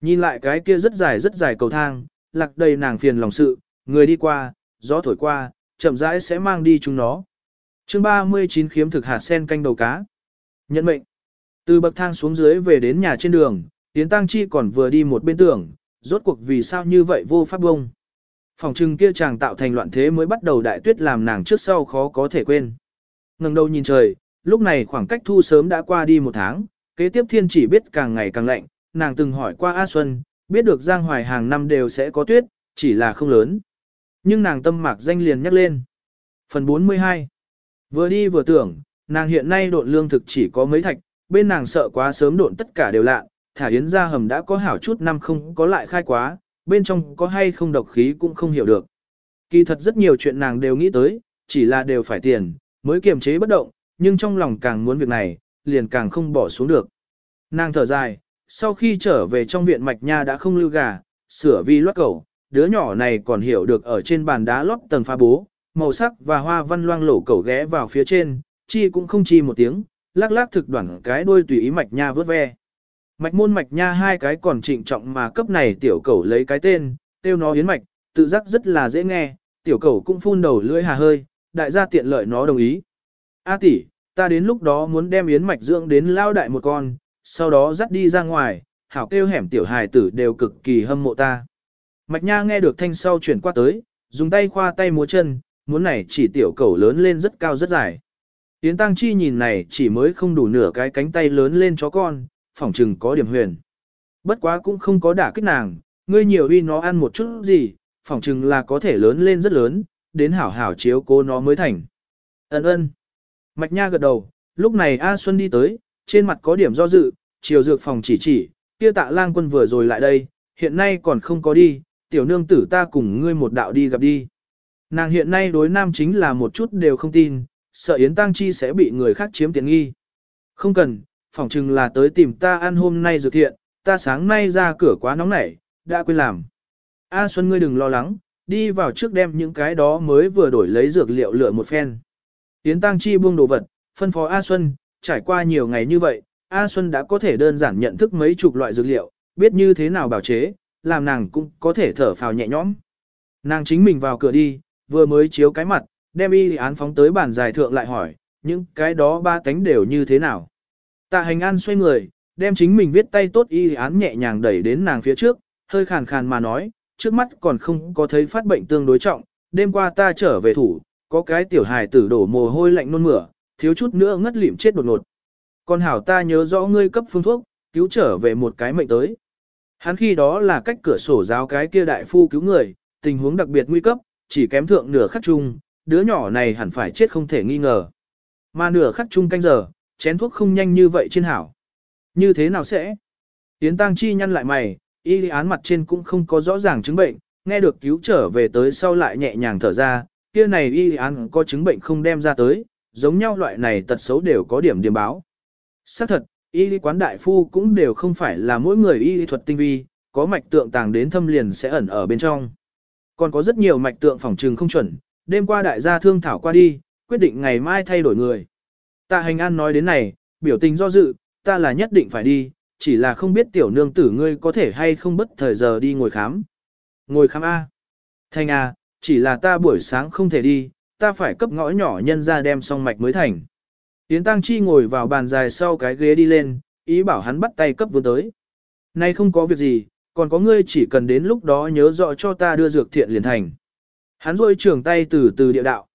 S1: Nhìn lại cái kia rất dài rất dài cầu thang, lạc đầy nàng phiền lòng sự, người đi qua, gió thổi qua, chậm rãi sẽ mang đi chúng nó. chương 39 khiếm thực hạt sen canh đầu cá. Nhận mệnh. Từ bậc thang xuống dưới về đến nhà trên đường, Yến Tăng Chi còn vừa đi một bên tưởng, rốt cuộc vì sao như vậy vô pháp bông. Phòng trừng kia chàng tạo thành loạn thế mới bắt đầu đại tuyết làm nàng trước sau khó có thể quên. ngẩng đầu nhìn trời, lúc này khoảng cách thu sớm đã qua đi một tháng, kế tiếp thiên chỉ biết càng ngày càng lạnh, nàng từng hỏi qua A Xuân, biết được Giang Hoài hàng năm đều sẽ có tuyết, chỉ là không lớn. Nhưng nàng tâm mạc danh liền nhắc lên. Phần 42 Vừa đi vừa tưởng, nàng hiện nay độn lương thực chỉ có mấy thạch, bên nàng sợ quá sớm độn tất cả đều lạ, thả yến ra hầm đã có hảo chút năm không có lại khai quá, bên trong có hay không độc khí cũng không hiểu được. Kỳ thật rất nhiều chuyện nàng đều nghĩ tới, chỉ là đều phải tiền, mới kiềm chế bất động, nhưng trong lòng càng muốn việc này, liền càng không bỏ xuống được. Nàng thở dài, sau khi trở về trong viện mạch nha đã không lưu gà, sửa vi loát cầu, đứa nhỏ này còn hiểu được ở trên bàn đá lót tầng pha bố, màu sắc và hoa văn loang lổ cầu ghé vào phía trên, chi cũng không chi một tiếng, lắc lắc thực đoạn cái đôi tùy ý mạch nha vớt ve. Mạch môn mạch nha hai cái còn trịnh trọng mà cấp này tiểu cầu lấy cái tên, tiêu nó yến mạch, tự giác rất là dễ nghe, tiểu cầu cũng phun đầu lưỡi hà hơi, đại gia tiện lợi nó đồng ý. A tỷ, ta đến lúc đó muốn đem yến mạch dưỡng đến lao đại một con, sau đó dắt đi ra ngoài, hảo kêu hẻm tiểu hài tử đều cực kỳ hâm mộ ta. Mạch nha nghe được thanh sau chuyển qua tới, dùng tay khoa tay múa chân, muốn này chỉ tiểu cầu lớn lên rất cao rất dài. Yến Tăng Chi nhìn này chỉ mới không đủ nửa cái cánh tay lớn lên chó con, phỏng chừng có điểm huyền. Bất quá cũng không có đả kích nàng, ngươi nhiều uy nó ăn một chút gì, phỏng chừng là có thể lớn lên rất lớn, đến hảo hảo chiếu cố nó mới thành. Ấn ơn. Mạch Nha gật đầu, lúc này A Xuân đi tới, trên mặt có điểm do dự, chiều dược phòng chỉ chỉ, kia tạ lang quân vừa rồi lại đây, hiện nay còn không có đi, tiểu nương tử ta cùng ngươi một đạo đi gặp đi. Nàng hiện nay đối nam chính là một chút đều không tin, sợ Yến Tăng Chi sẽ bị người khác chiếm tiện nghi. Không cần, phỏng chừng là tới tìm ta ăn hôm nay dược thiện, ta sáng nay ra cửa quá nóng nảy, đã quên làm. A Xuân ngươi đừng lo lắng, đi vào trước đem những cái đó mới vừa đổi lấy dược liệu lựa một phen. Yến Tăng Chi buông đồ vật, phân phó A Xuân, trải qua nhiều ngày như vậy, A Xuân đã có thể đơn giản nhận thức mấy chục loại dược liệu, biết như thế nào bảo chế, làm nàng cũng có thể thở phào nhẹ nhõm. Nàng chính mình vào cửa đi, vừa mới chiếu cái mặt, đem y án phóng tới bàn dài thượng lại hỏi, những cái đó ba tánh đều như thế nào. Tạ hành an xoay người, đem chính mình viết tay tốt y án nhẹ nhàng đẩy đến nàng phía trước, hơi khàn khàn mà nói, trước mắt còn không có thấy phát bệnh tương đối trọng, đêm qua ta trở về thủ, có cái tiểu hài tử đổ mồ hôi lạnh nôn mửa, thiếu chút nữa ngất lịm chết đột ngột. Còn hảo ta nhớ rõ ngươi cấp phương thuốc, cứu trở về một cái mệnh tới. Hắn khi đó là cách cửa sổ giáo cái kia đại phu cứu người, tình huống đặc biệt nguy cấp, chỉ kém thượng nửa khắc chung, đứa nhỏ này hẳn phải chết không thể nghi ngờ. Mà nửa khắc chung canh giờ, chén thuốc không nhanh như vậy trên hảo. Như thế nào sẽ? Tiến tăng chi nhăn lại mày, y án mặt trên cũng không có rõ ràng chứng bệnh, nghe được cứu trở về tới sau lại nhẹ nhàng thở ra, kia này y án có chứng bệnh không đem ra tới, giống nhau loại này tật xấu đều có điểm điểm báo. Xác thật, y quán đại phu cũng đều không phải là mỗi người y thuật tinh vi, có mạch tượng tàng đến thâm liền sẽ ẩn ở bên trong. Còn có rất nhiều mạch tượng phòng trừng không chuẩn, đêm qua đại gia thương thảo qua đi, quyết định ngày mai thay đổi người. Tạ hành an nói đến này, biểu tình do dự, ta là nhất định phải đi, chỉ là không biết tiểu nương tử ngươi có thể hay không bất thời giờ đi ngồi khám. Ngồi khám A. Thành A, chỉ là ta buổi sáng không thể đi, ta phải cấp ngõ nhỏ nhân ra đem xong mạch mới thành. Yến Tăng Chi ngồi vào bàn dài sau cái ghế đi lên, ý bảo hắn bắt tay cấp vươn tới. Nay không có việc gì, còn có ngươi chỉ cần đến lúc đó nhớ rõ cho ta đưa dược thiện liền thành. Hắn rôi trường tay từ từ địa đạo.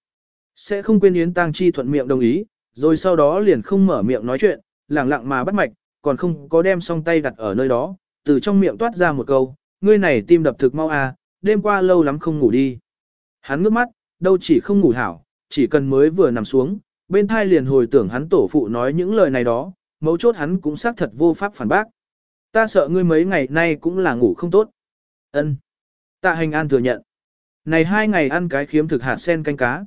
S1: Sẽ không quên Yến Tăng Chi thuận miệng đồng ý, rồi sau đó liền không mở miệng nói chuyện, lẳng lặng mà bắt mạch, còn không có đem song tay đặt ở nơi đó, từ trong miệng toát ra một câu, ngươi này tim đập thực mau à, đêm qua lâu lắm không ngủ đi. Hắn ngước mắt, đâu chỉ không ngủ hảo, chỉ cần mới vừa nằm xuống, bên thai liền hồi tưởng hắn tổ phụ nói những lời này đó, mấu chốt hắn cũng xác thật vô pháp phản bác. Ta sợ ngươi mấy ngày nay cũng là ngủ không tốt. Ân. Tạ hành an thừa nhận. Này hai ngày ăn cái khiếm thực hạt sen canh cá.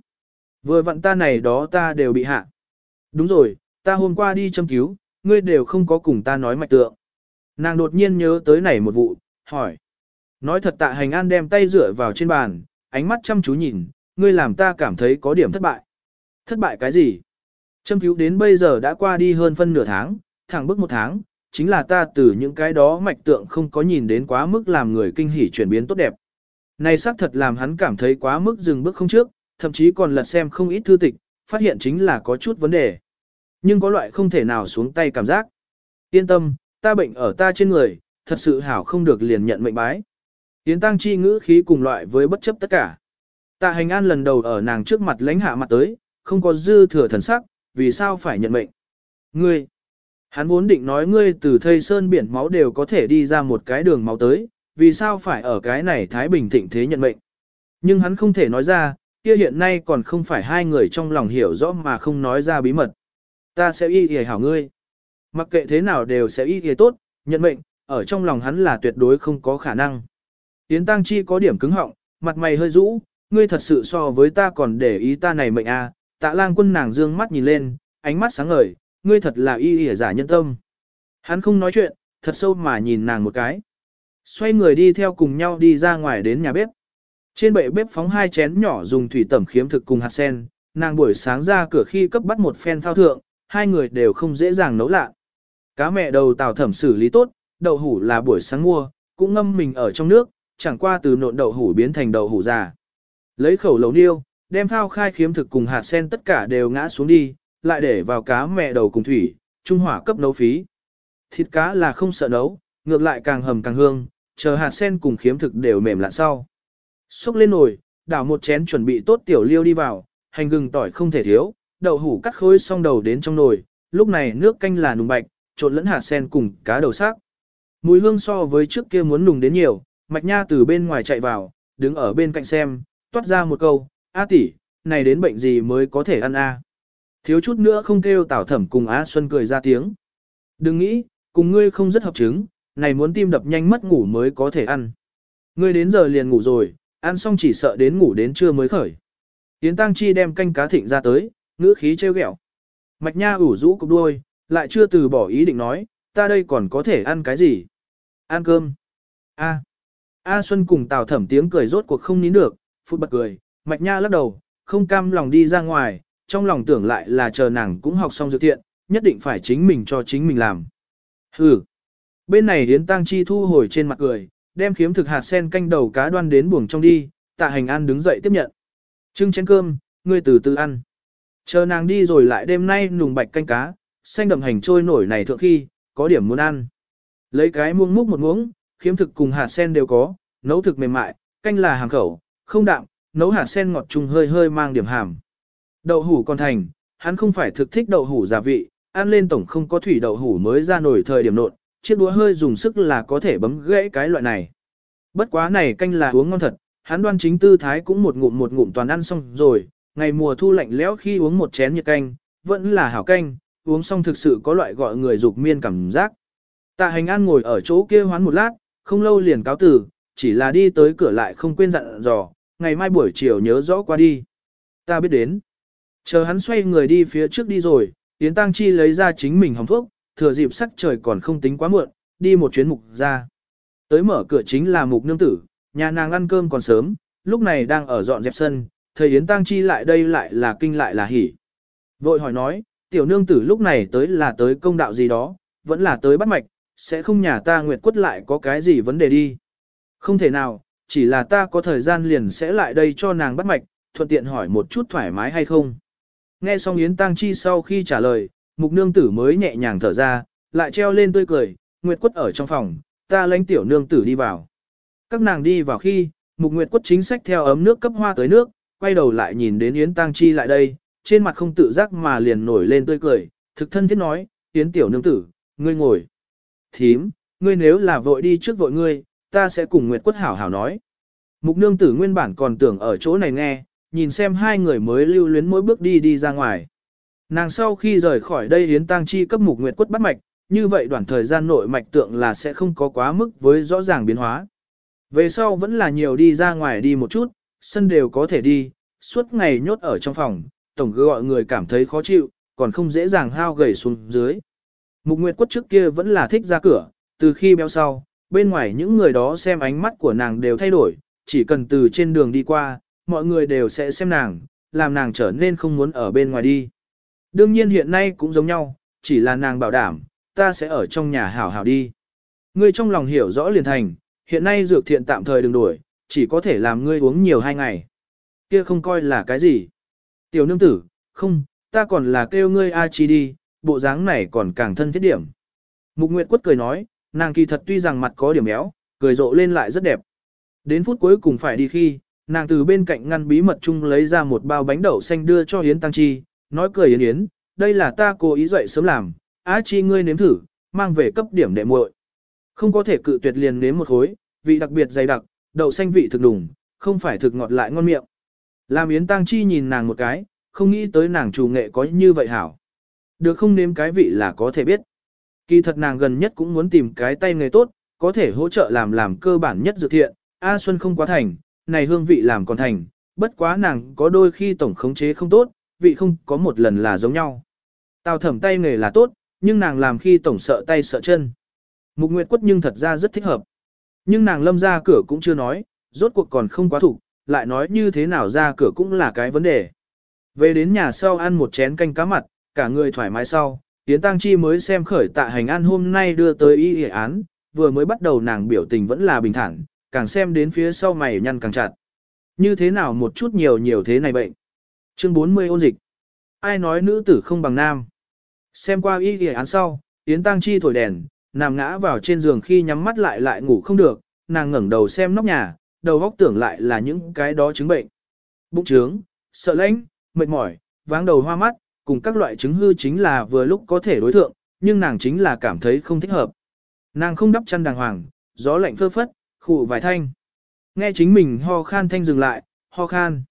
S1: Vừa vặn ta này đó ta đều bị hạ. Đúng rồi, ta hôm qua đi châm cứu, ngươi đều không có cùng ta nói mạch tượng. Nàng đột nhiên nhớ tới này một vụ, hỏi. Nói thật tạ hành an đem tay rửa vào trên bàn, ánh mắt chăm chú nhìn, ngươi làm ta cảm thấy có điểm thất bại. Thất bại cái gì? Châm cứu đến bây giờ đã qua đi hơn phân nửa tháng, thẳng bước một tháng, chính là ta từ những cái đó mạch tượng không có nhìn đến quá mức làm người kinh hỉ chuyển biến tốt đẹp. Này xác thật làm hắn cảm thấy quá mức dừng bước không trước, thậm chí còn lật xem không ít thư tịch, phát hiện chính là có chút vấn đề. Nhưng có loại không thể nào xuống tay cảm giác. Yên tâm, ta bệnh ở ta trên người, thật sự hảo không được liền nhận mệnh bái. Yến tăng chi ngữ khí cùng loại với bất chấp tất cả. Tạ hành an lần đầu ở nàng trước mặt lãnh hạ mặt tới, không có dư thừa thần sắc, vì sao phải nhận mệnh. Ngươi, hắn vốn định nói ngươi từ thây sơn biển máu đều có thể đi ra một cái đường máu tới, vì sao phải ở cái này Thái Bình thịnh thế nhận mệnh. Nhưng hắn không thể nói ra, kia hiện nay còn không phải hai người trong lòng hiểu rõ mà không nói ra bí mật. Ta sẽ y y hảo ngươi. Mặc kệ thế nào đều sẽ y y tốt, nhận mệnh, ở trong lòng hắn là tuyệt đối không có khả năng. Yến Tăng Chi có điểm cứng họng, mặt mày hơi rũ, ngươi thật sự so với ta còn để ý ta này mệnh à, tạ lang quân nàng dương mắt nhìn lên, ánh mắt sáng ngời, ngươi thật là y y giả nhân tâm. Hắn không nói chuyện, thật sâu mà nhìn nàng một cái. Xoay người đi theo cùng nhau đi ra ngoài đến nhà bếp. Trên bệ bếp phóng hai chén nhỏ dùng thủy tẩm khiếm thực cùng hạt sen, nàng buổi sáng ra cửa khi cấp bắt một phen thao thượng, hai người đều không dễ dàng nấu lạ. Cá mẹ đầu tàu thẩm xử lý tốt, đậu hủ là buổi sáng mua, cũng ngâm mình ở trong nước, chẳng qua từ nộn đậu hủ biến thành đậu hủ già. Lấy khẩu lấu niêu, đem phao khai khiếm thực cùng hạt sen tất cả đều ngã xuống đi, lại để vào cá mẹ đầu cùng thủy, trung hỏa cấp nấu phí. Thịt cá là không sợ nấu, ngược lại càng hầm càng hương, chờ hạt sen cùng khiếm thực đều mềm lạ sau. Xúc lên nồi, đảo một chén chuẩn bị tốt tiểu liêu đi vào, hành gừng tỏi không thể thiếu, đậu hủ cắt khối xong đầu đến trong nồi, lúc này nước canh là nùng bạch, trộn lẫn hạt sen cùng cá đầu xác. Mùi hương so với trước kia muốn nùng đến nhiều, mạch nha từ bên ngoài chạy vào, đứng ở bên cạnh xem, toát ra một câu, A tỷ, này đến bệnh gì mới có thể ăn a? Thiếu chút nữa không kêu tảo thẩm cùng Á Xuân cười ra tiếng. Đừng nghĩ, cùng ngươi không rất hợp chứng, này muốn tim đập nhanh mất ngủ mới có thể ăn. Ngươi đến giờ liền ngủ rồi, ăn xong chỉ sợ đến ngủ đến trưa mới khởi. tiến Tăng Chi đem canh cá thịnh ra tới, ngữ khí trêu ghẹo. Mạch Nha ủ rũ cục đuôi, lại chưa từ bỏ ý định nói, ta đây còn có thể ăn cái gì? Ăn cơm. A. A Xuân cùng Tào Thẩm tiếng cười rốt cuộc không nín được, phút bật cười, Mạch Nha lắc đầu, không cam lòng đi ra ngoài, trong lòng tưởng lại là chờ nàng cũng học xong dược thiện, nhất định phải chính mình cho chính mình làm. Hừ. Bên này Yến Tăng Chi thu hồi trên mặt cười, đem khiếm thực hạt sen canh đầu cá đoan đến buồng trong đi, tạ hành an đứng dậy tiếp nhận. Trưng chén cơm, ngươi từ từ ăn. Chờ nàng đi rồi lại đêm nay nùng bạch canh cá, xanh đậm hành trôi nổi này thượng khi, có điểm muốn ăn. Lấy cái muông múc một muỗng, khiếm thực cùng hạt sen đều có, nấu thực mềm mại, canh là hàng khẩu, không đạm, nấu hạt sen ngọt trùng hơi hơi mang điểm hàm. Đậu hủ còn thành, hắn không phải thực thích đậu hủ gia vị, ăn lên tổng không có thủy đậu hủ mới ra nổi thời điểm nộn, chiếc đũa hơi dùng sức là có thể bấm gãy cái loại này. Bất quá này canh là uống ngon thật, hắn đoan chính tư thái cũng một ngụm một ngụm toàn ăn xong rồi, ngày mùa thu lạnh lẽo khi uống một chén nhiệt canh, vẫn là hảo canh, uống xong thực sự có loại gọi người dục miên cảm giác. Tạ hành an ngồi ở chỗ kia hoán một lát, không lâu liền cáo từ, chỉ là đi tới cửa lại không quên dặn dò, ngày mai buổi chiều nhớ rõ qua đi. Ta biết đến. Chờ hắn xoay người đi phía trước đi rồi, Yến Tăng Chi lấy ra chính mình hồng thuốc, thừa dịp sắc trời còn không tính quá muộn, đi một chuyến mục ra. Tới mở cửa chính là mục nương tử, nhà nàng ăn cơm còn sớm, lúc này đang ở dọn dẹp sân, thầy Yến Tăng Chi lại đây lại là kinh lại là hỉ. Vội hỏi nói, tiểu nương tử lúc này tới là tới công đạo gì đó, vẫn là tới bắt mạch, sẽ không nhà ta nguyệt quất lại có cái gì vấn đề đi. Không thể nào, chỉ là ta có thời gian liền sẽ lại đây cho nàng bắt mạch, thuận tiện hỏi một chút thoải mái hay không. Nghe xong Yến Tăng Chi sau khi trả lời, mục nương tử mới nhẹ nhàng thở ra, lại treo lên tươi cười, nguyệt quất ở trong phòng, ta lãnh tiểu nương tử đi vào. Các nàng đi vào khi, mục nguyệt quất chính sách theo ấm nước cấp hoa tới nước, quay đầu lại nhìn đến Yến Tăng Chi lại đây, trên mặt không tự giác mà liền nổi lên tươi cười, thực thân thiết nói, Yến tiểu nương tử, ngươi ngồi. Thím, ngươi nếu là vội đi trước vội ngươi, ta sẽ cùng Nguyệt Quất hảo hảo nói. Mục nương tử nguyên bản còn tưởng ở chỗ này nghe, nhìn xem hai người mới lưu luyến mỗi bước đi đi ra ngoài. Nàng sau khi rời khỏi đây Yến Tăng Chi cấp Mục Nguyệt Quất bắt mạch, như vậy đoạn thời gian nội mạch tượng là sẽ không có quá mức với rõ ràng biến hóa. Về sau vẫn là nhiều đi ra ngoài đi một chút, sân đều có thể đi, suốt ngày nhốt ở trong phòng, tổng cứ gọi người cảm thấy khó chịu, còn không dễ dàng hao gầy xuống dưới. Mục Nguyệt Quất trước kia vẫn là thích ra cửa, từ khi béo sau, bên ngoài những người đó xem ánh mắt của nàng đều thay đổi, chỉ cần từ trên đường đi qua, mọi người đều sẽ xem nàng, làm nàng trở nên không muốn ở bên ngoài đi. Đương nhiên hiện nay cũng giống nhau, chỉ là nàng bảo đảm, ta sẽ ở trong nhà hảo hảo đi. Ngươi trong lòng hiểu rõ liền thành, hiện nay dược thiện tạm thời đừng đuổi chỉ có thể làm ngươi uống nhiều hai ngày. Kia không coi là cái gì. Tiểu nương tử, không, ta còn là kêu ngươi A Chi đi, bộ dáng này còn càng thân thiết điểm. Mục Nguyệt Quất cười nói, nàng kỳ thật tuy rằng mặt có điểm éo, cười rộ lên lại rất đẹp. Đến phút cuối cùng phải đi khi, nàng từ bên cạnh ngăn bí mật chung lấy ra một bao bánh đậu xanh đưa cho Yến Tăng Chi, nói cười Yến Yến, đây là ta cố ý dậy sớm làm, á chi ngươi nếm thử, mang về cấp điểm đệ muội. Không có thể cự tuyệt liền nếm một khối, vị đặc biệt dày đặc, đậu xanh vị thực đủng, không phải thực ngọt lại ngon miệng. Làm Yến Tăng Chi nhìn nàng một cái, không nghĩ tới nàng chủ nghệ có như vậy hảo. Được không nếm cái vị là có thể biết. Kỳ thật nàng gần nhất cũng muốn tìm cái tay nghề tốt, có thể hỗ trợ làm làm cơ bản nhất dự thiện, A Xuân không quá thành, này hương vị làm còn thành, bất quá nàng có đôi khi tổng khống chế không tốt, vị không có một lần là giống nhau. Tào thẩm tay nghề là tốt, nhưng nàng làm khi tổng sợ tay sợ chân. Mục Nguyệt Quất nhưng thật ra rất thích hợp. Nhưng nàng lâm ra cửa cũng chưa nói, rốt cuộc còn không quá thủ, lại nói như thế nào ra cửa cũng là cái vấn đề. Về đến nhà sau ăn một chén canh cá mặt, cả người thoải mái sau, Yến Tăng Chi mới xem khởi tạ hành an hôm nay đưa tới y y án, vừa mới bắt đầu nàng biểu tình vẫn là bình thản, càng xem đến phía sau mày nhăn càng chặt. Như thế nào một chút nhiều nhiều thế này bệnh. Chương 40 ôn dịch. Ai nói nữ tử không bằng nam. Xem qua y y án sau, Yến Tăng Chi thổi đèn, nằm ngã vào trên giường khi nhắm mắt lại lại ngủ không được, nàng ngẩng đầu xem nóc nhà, đầu góc tưởng lại là những cái đó chứng bệnh. Bụng trướng, sợ lãnh, mệt mỏi, váng đầu hoa mắt, cùng các loại chứng hư chính là vừa lúc có thể đối thượng, nhưng nàng chính là cảm thấy không thích hợp. Nàng không đắp chăn đàng hoàng, gió lạnh phơ phất, khụ vài thanh. Nghe chính mình ho khan thanh dừng lại, ho khan.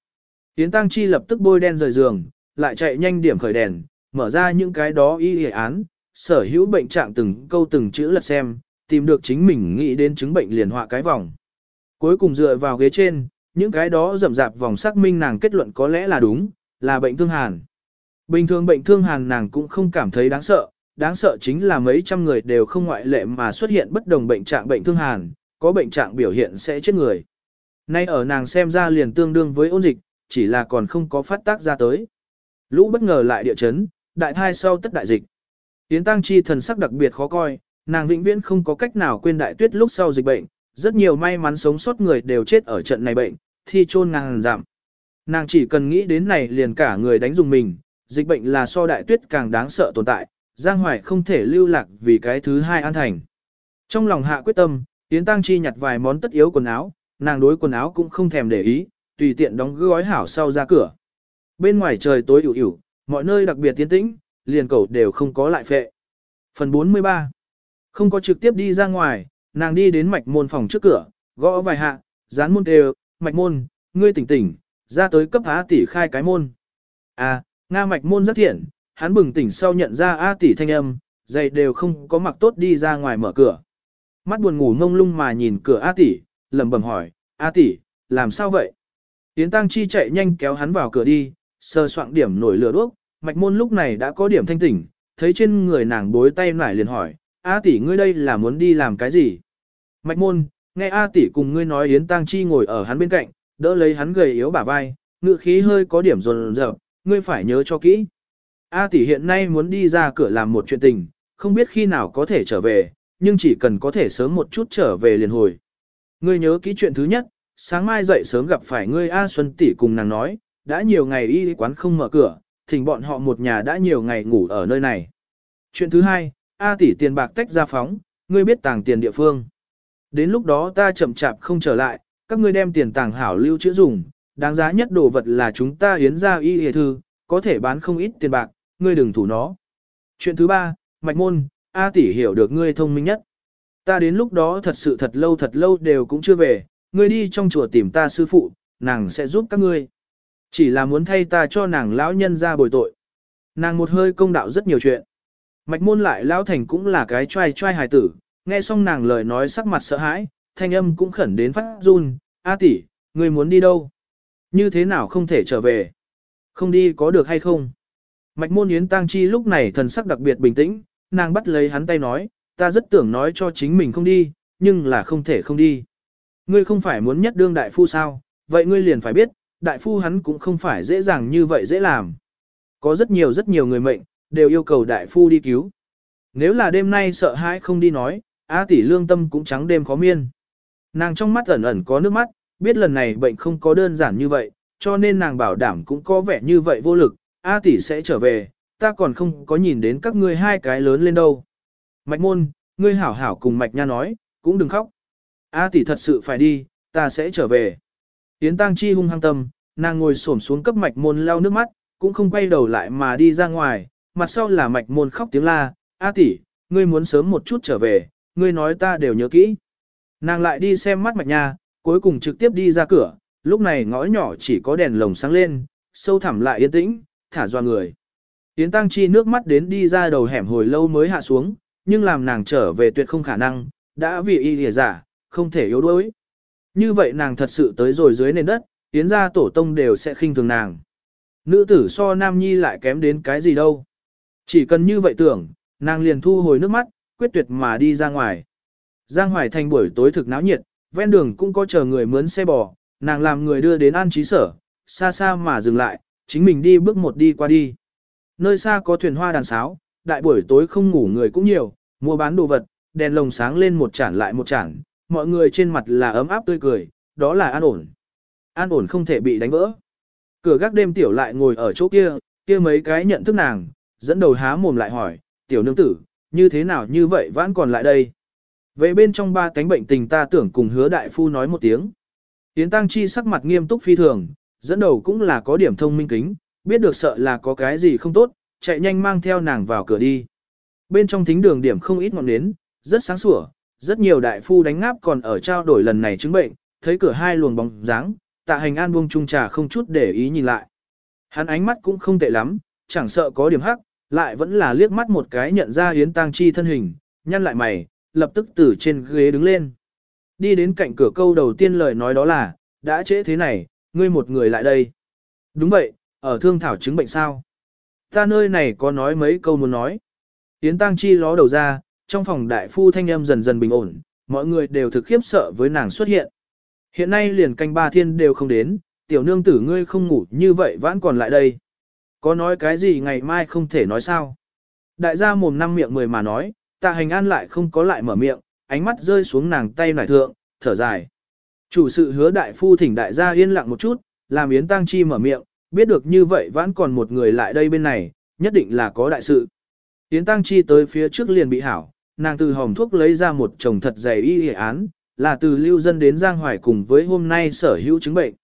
S1: Yến Tăng Chi lập tức bôi đen rời giường, lại chạy nhanh điểm khởi đèn, mở ra những cái đó y y án, sở hữu bệnh trạng từng câu từng chữ lật xem, tìm được chính mình nghĩ đến chứng bệnh liền họa cái vòng. Cuối cùng dựa vào ghế trên, những cái đó rậm rạp vòng xác minh nàng kết luận có lẽ là đúng, là bệnh thương hàn. Bình thường bệnh thương hàn nàng cũng không cảm thấy đáng sợ, đáng sợ chính là mấy trăm người đều không ngoại lệ mà xuất hiện bất đồng bệnh trạng bệnh thương hàn, có bệnh trạng biểu hiện sẽ chết người. Nay ở nàng xem ra liền tương đương với ôn dịch, chỉ là còn không có phát tác ra tới. Lũ bất ngờ lại địa chấn, đại thai sau tất đại dịch. Yến Tăng Chi thần sắc đặc biệt khó coi, nàng vĩnh viễn không có cách nào quên đại tuyết lúc sau dịch bệnh, rất nhiều may mắn sống sót người đều chết ở trận này bệnh, thi chôn ngàn giảm. Nàng chỉ cần nghĩ đến này liền cả người đánh dùng mình, dịch bệnh là so đại tuyết càng đáng sợ tồn tại, Giang Hoài không thể lưu lạc vì cái thứ hai an thành. Trong lòng hạ quyết tâm, Yến Tăng Chi nhặt vài món tất yếu quần áo, nàng đối quần áo cũng không thèm để ý, tùy tiện đóng gói hảo sau ra cửa. Bên ngoài trời tối ủ ủ, mọi nơi đặc biệt tiến tĩnh, liền cầu đều không có lại phệ. Phần 43 Không có trực tiếp đi ra ngoài, nàng đi đến mạch môn phòng trước cửa, gõ vài hạ, dán môn đều, mạch môn, ngươi tỉnh tỉnh, ra tới cấp á tỷ khai cái môn. À, Nga mạch môn rất thiện, hắn bừng tỉnh sau nhận ra A tỷ thanh âm, giày đều không có mặc tốt đi ra ngoài mở cửa. Mắt buồn ngủ ngông lung mà nhìn cửa A tỷ, lẩm bẩm hỏi, A tỷ, làm sao vậy? Tiến Tăng Chi chạy nhanh kéo hắn vào cửa đi, sơ soạn điểm nổi lửa đuốc, mạch môn lúc này đã có điểm thanh tỉnh, thấy trên người nàng bối tay nải liền hỏi, A tỷ ngươi đây là muốn đi làm cái gì? Mạch môn, nghe A tỷ cùng ngươi nói Yến Tăng Chi ngồi ở hắn bên cạnh, đỡ lấy hắn gầy yếu bả vai, ngự khí hơi có điểm rồn rợp, ngươi phải nhớ cho kỹ. A tỷ hiện nay muốn đi ra cửa làm một chuyện tình, không biết khi nào có thể trở về, nhưng chỉ cần có thể sớm một chút trở về liền hồi. Ngươi nhớ kỹ chuyện thứ nhất, sáng mai dậy sớm gặp phải ngươi A Xuân tỷ cùng nàng nói, đã nhiều ngày y quán không mở cửa, thỉnh bọn họ một nhà đã nhiều ngày ngủ ở nơi này. Chuyện thứ hai, A tỷ tiền bạc tách ra phóng, ngươi biết tàng tiền địa phương. Đến lúc đó ta chậm chạp không trở lại, các ngươi đem tiền tàng hảo lưu chữa dùng, đáng giá nhất đồ vật là chúng ta yến ra y hề thư, có thể bán không ít tiền bạc, ngươi đừng thủ nó. Chuyện thứ ba, mạch môn, A tỷ hiểu được ngươi thông minh nhất. Ta đến lúc đó thật sự thật lâu thật lâu đều cũng chưa về, ngươi đi trong chùa tìm ta sư phụ, nàng sẽ giúp các ngươi. Chỉ là muốn thay ta cho nàng lão nhân ra bồi tội. Nàng một hơi công đạo rất nhiều chuyện. Mạch môn lại lão thành cũng là cái trai trai hài tử, nghe xong nàng lời nói sắc mặt sợ hãi, thanh âm cũng khẩn đến phát run, A tỷ, người muốn đi đâu? Như thế nào không thể trở về? Không đi có được hay không? Mạch môn yến tang chi lúc này thần sắc đặc biệt bình tĩnh, nàng bắt lấy hắn tay nói, ta rất tưởng nói cho chính mình không đi, nhưng là không thể không đi. Ngươi không phải muốn nhất đương đại phu sao, vậy ngươi liền phải biết, đại phu hắn cũng không phải dễ dàng như vậy dễ làm. Có rất nhiều rất nhiều người mệnh, đều yêu cầu đại phu đi cứu. Nếu là đêm nay sợ hãi không đi nói, A tỷ lương tâm cũng trắng đêm khó miên. Nàng trong mắt ẩn ẩn có nước mắt, biết lần này bệnh không có đơn giản như vậy, cho nên nàng bảo đảm cũng có vẻ như vậy vô lực, A tỷ sẽ trở về, ta còn không có nhìn đến các ngươi hai cái lớn lên đâu. Mạch môn, ngươi hảo hảo cùng mạch nha nói, cũng đừng khóc. A tỷ thật sự phải đi, ta sẽ trở về. Yến Tăng Chi hung hăng tâm, nàng ngồi xổm xuống cấp mạch môn lau nước mắt, cũng không quay đầu lại mà đi ra ngoài, mặt sau là mạch môn khóc tiếng la, A tỷ, ngươi muốn sớm một chút trở về, ngươi nói ta đều nhớ kỹ. Nàng lại đi xem mắt mạch nha, cuối cùng trực tiếp đi ra cửa, lúc này ngõ nhỏ chỉ có đèn lồng sáng lên, sâu thẳm lại yên tĩnh, thả doa người. Yến Tăng Chi nước mắt đến đi ra đầu hẻm hồi lâu mới hạ xuống, nhưng làm nàng trở về tuyệt không khả năng, đã vì y lìa giả, không thể yếu đuối. Như vậy nàng thật sự tới rồi dưới nền đất, tiến ra tổ tông đều sẽ khinh thường nàng. Nữ tử so nam nhi lại kém đến cái gì đâu. Chỉ cần như vậy tưởng, nàng liền thu hồi nước mắt, quyết tuyệt mà đi ra ngoài. Giang Hoài Thành buổi tối thực náo nhiệt, ven đường cũng có chờ người mướn xe bò, nàng làm người đưa đến an trí sở, xa xa mà dừng lại, chính mình đi bước một đi qua đi. Nơi xa có thuyền hoa đàn sáo, đại buổi tối không ngủ người cũng nhiều, mua bán đồ vật, đèn lồng sáng lên một chản lại một chản, mọi người trên mặt là ấm áp tươi cười, đó là an ổn. An ổn không thể bị đánh vỡ. Cửa gác đêm tiểu lại ngồi ở chỗ kia, kia mấy cái nhận thức nàng, dẫn đầu há mồm lại hỏi, tiểu nương tử, như thế nào như vậy vẫn còn lại đây. Về bên trong ba cánh bệnh tình ta tưởng cùng hứa đại phu nói một tiếng. tiến Tăng Chi sắc mặt nghiêm túc phi thường, dẫn đầu cũng là có điểm thông minh kính, biết được sợ là có cái gì không tốt, chạy nhanh mang theo nàng vào cửa đi. Bên trong thính đường điểm không ít ngọn nến, rất sáng sủa, rất nhiều đại phu đánh ngáp còn ở trao đổi lần này chứng bệnh, thấy cửa hai luồng bóng dáng, tạ hành an buông trung trà không chút để ý nhìn lại. Hắn ánh mắt cũng không tệ lắm, chẳng sợ có điểm hắc, lại vẫn là liếc mắt một cái nhận ra Yến Tăng Chi thân hình, nhăn lại mày, lập tức từ trên ghế đứng lên. Đi đến cạnh cửa câu đầu tiên lời nói đó là, đã trễ thế này, ngươi một người lại đây. Đúng vậy, ở thương thảo chứng bệnh sao. Ta nơi này có nói mấy câu muốn nói. Yến Tăng Chi ló đầu ra, trong phòng đại phu thanh âm dần dần bình ổn, mọi người đều thực khiếp sợ với nàng xuất hiện. Hiện nay liền canh ba thiên đều không đến, tiểu nương tử ngươi không ngủ như vậy vẫn còn lại đây. Có nói cái gì ngày mai không thể nói sao? Đại gia mồm năm miệng mười mà nói, tạ hành an lại không có lại mở miệng, ánh mắt rơi xuống nàng tay nải thượng, thở dài. Chủ sự hứa đại phu thỉnh đại gia yên lặng một chút, làm yến tăng chi mở miệng, biết được như vậy vẫn còn một người lại đây bên này, nhất định là có đại sự. Yến tăng chi tới phía trước liền bị hảo, nàng từ hòm thuốc lấy ra một chồng thật dày y y án, là từ lưu dân đến Giang Hoài cùng với hôm nay sở hữu chứng bệnh.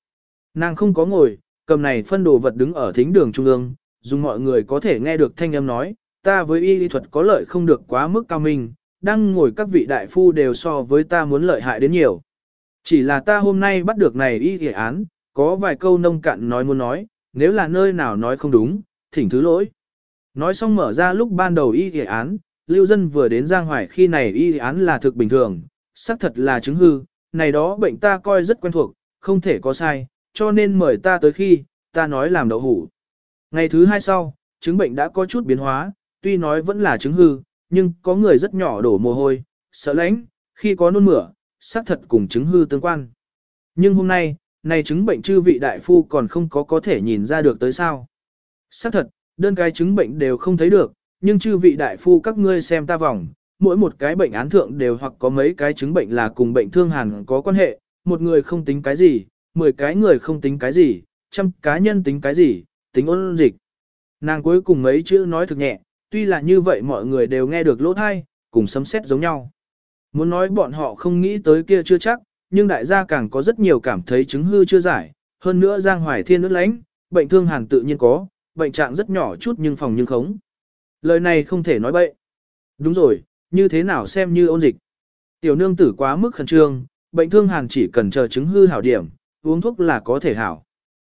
S1: Nàng không có ngồi, cầm này phân đồ vật đứng ở thính đường trung ương, dùng mọi người có thể nghe được thanh âm nói, ta với y lý thuật có lợi không được quá mức cao minh, đang ngồi các vị đại phu đều so với ta muốn lợi hại đến nhiều. Chỉ là ta hôm nay bắt được này y y án, có vài câu nông cạn nói muốn nói, nếu là nơi nào nói không đúng, thỉnh thứ lỗi. Nói xong mở ra lúc ban đầu y y án, lưu dân vừa đến Giang Hoài khi này y án là thực bình thường, xác thật là chứng hư, này đó bệnh ta coi rất quen thuộc, không thể có sai, cho nên mời ta tới khi, ta nói làm đậu hủ. Ngày thứ hai sau, chứng bệnh đã có chút biến hóa, tuy nói vẫn là chứng hư, nhưng có người rất nhỏ đổ mồ hôi, sợ lạnh, khi có nôn mửa, xác thật cùng chứng hư tương quan. Nhưng hôm nay, này chứng bệnh chư vị đại phu còn không có có thể nhìn ra được tới sao. Xác thật, đơn cái chứng bệnh đều không thấy được, nhưng chư vị đại phu các ngươi xem ta vòng, mỗi một cái bệnh án thượng đều hoặc có mấy cái chứng bệnh là cùng bệnh thương hàn có quan hệ, một người không tính cái gì, mười cái người không tính cái gì, trăm cá nhân tính cái gì, tính ôn dịch. Nàng cuối cùng mấy chữ nói thực nhẹ, tuy là như vậy mọi người đều nghe được lỗ thai, cùng sấm sét giống nhau. Muốn nói bọn họ không nghĩ tới kia chưa chắc, nhưng đại gia càng có rất nhiều cảm thấy chứng hư chưa giải, hơn nữa Giang Hoài Thiên ướt lánh, bệnh thương hàn tự nhiên có, bệnh trạng rất nhỏ chút nhưng phòng nhưng khống. Lời này không thể nói bậy. Đúng rồi, như thế nào xem như ôn dịch. Tiểu nương tử quá mức khẩn trương, bệnh thương hàn chỉ cần chờ chứng hư hảo điểm, uống thuốc là có thể hảo.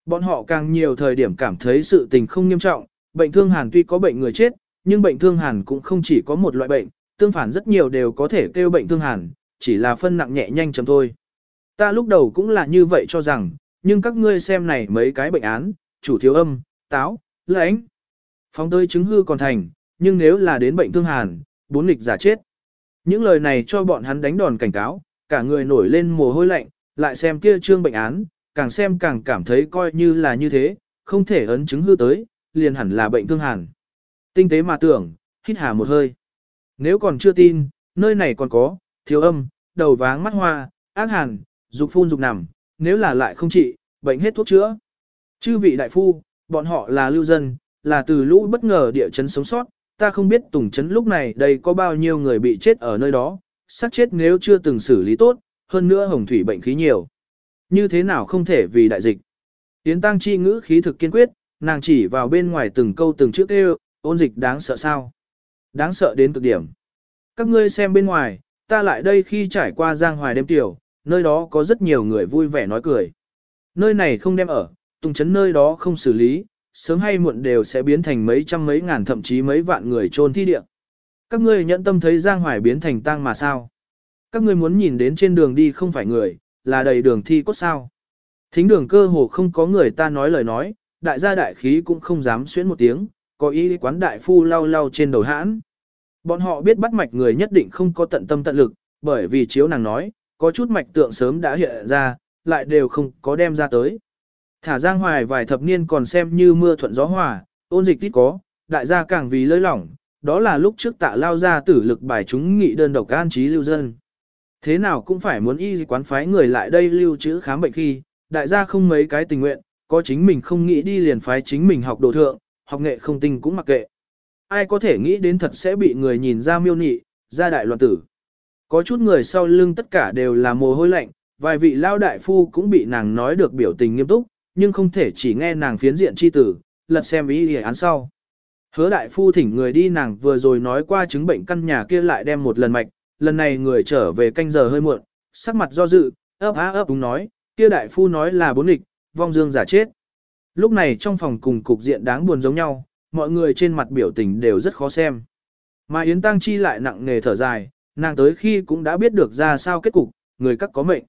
S1: Bọn họ càng nhiều thời điểm cảm thấy sự tình không nghiêm trọng, bệnh thương hàn tuy có bệnh người chết, nhưng bệnh thương hàn cũng không chỉ có một loại bệnh, tương phản rất nhiều đều có thể kêu bệnh thương hàn, chỉ là phân nặng nhẹ nhanh chấm thôi. Ta lúc đầu cũng là như vậy cho rằng, nhưng các ngươi xem này mấy cái bệnh án, chủ thiếu âm, táo, lãnh. Phóng tới chứng hư còn thành, nhưng nếu là đến bệnh thương hàn, bốn nghịch giả chết. Những lời này cho bọn hắn đánh đòn cảnh cáo, cả người nổi lên mồ hôi lạnh, lại xem kia trương bệnh án, càng xem càng cảm thấy coi như là như thế, không thể ấn chứng hư tới, liền hẳn là bệnh thương hàn. Tinh tế mà tưởng, hít hà một hơi. Nếu còn chưa tin, nơi này còn có, thiếu âm, đầu váng mắt hoa, ác hàn, dục phun dục nằm, nếu là lại không trị, bệnh hết thuốc chữa. Chư vị đại phu, bọn họ là lưu dân, là từ lũ bất ngờ địa chấn sống sót, ta không biết tùng chấn lúc này đây có bao nhiêu người bị chết ở nơi đó, xác chết nếu chưa từng xử lý tốt, hơn nữa hồng thủy bệnh khí nhiều. Như thế nào không thể vì đại dịch. Tiến tăng chi ngữ khí thực kiên quyết, nàng chỉ vào bên ngoài từng câu từng chữ kêu, ôn dịch đáng sợ sao. Đáng sợ đến cực điểm. Các ngươi xem bên ngoài, ta lại đây khi trải qua giang hoài đêm tiểu, nơi đó có rất nhiều người vui vẻ nói cười. Nơi này không đem ở, tùng chấn nơi đó không xử lý, sớm hay muộn đều sẽ biến thành mấy trăm mấy ngàn thậm chí mấy vạn người chôn thi địa. Các ngươi nhận tâm thấy Giang Hoài biến thành tang mà sao? Các ngươi muốn nhìn đến trên đường đi không phải người, là đầy đường thi cốt sao? Thính đường cơ hồ không có người ta nói lời nói, đại gia đại khí cũng không dám xuyến một tiếng, có ý quán đại phu lau lau trên đầu hãn. Bọn họ biết bắt mạch người nhất định không có tận tâm tận lực, bởi vì chiếu nàng nói, có chút mạch tượng sớm đã hiện ra, lại đều không có đem ra tới. Thả Giang Hoài vài thập niên còn xem như mưa thuận gió hòa, ôn dịch ít có, đại gia càng vì lơi lỏng, đó là lúc trước tạ lao ra tử lực bài chúng nghị đơn độc an trí lưu dân. Thế nào cũng phải muốn y quán phái người lại đây lưu trữ khám bệnh khi, đại gia không mấy cái tình nguyện, có chính mình không nghĩ đi liền phái chính mình học đồ thượng, học nghệ không tinh cũng mặc kệ. Ai có thể nghĩ đến thật sẽ bị người nhìn ra miêu nị, ra đại loạn tử. Có chút người sau lưng tất cả đều là mồ hôi lạnh, vài vị lao đại phu cũng bị nàng nói được biểu tình nghiêm túc, nhưng không thể chỉ nghe nàng phiến diện chi tử, lật xem ý hề án sau. Hứa đại phu thỉnh người đi nàng vừa rồi nói qua chứng bệnh căn nhà kia lại đem một lần mạch, lần này người trở về canh giờ hơi muộn, sắc mặt do dự, ấp á ấp đúng nói, kia đại phu nói là bốn địch, vong dương giả chết. Lúc này trong phòng cùng cục diện đáng buồn giống nhau, mọi người trên mặt biểu tình đều rất khó xem. Mà Yến Tăng Chi lại nặng nề thở dài, nàng tới khi cũng đã biết được ra sao kết cục, người các có mệnh.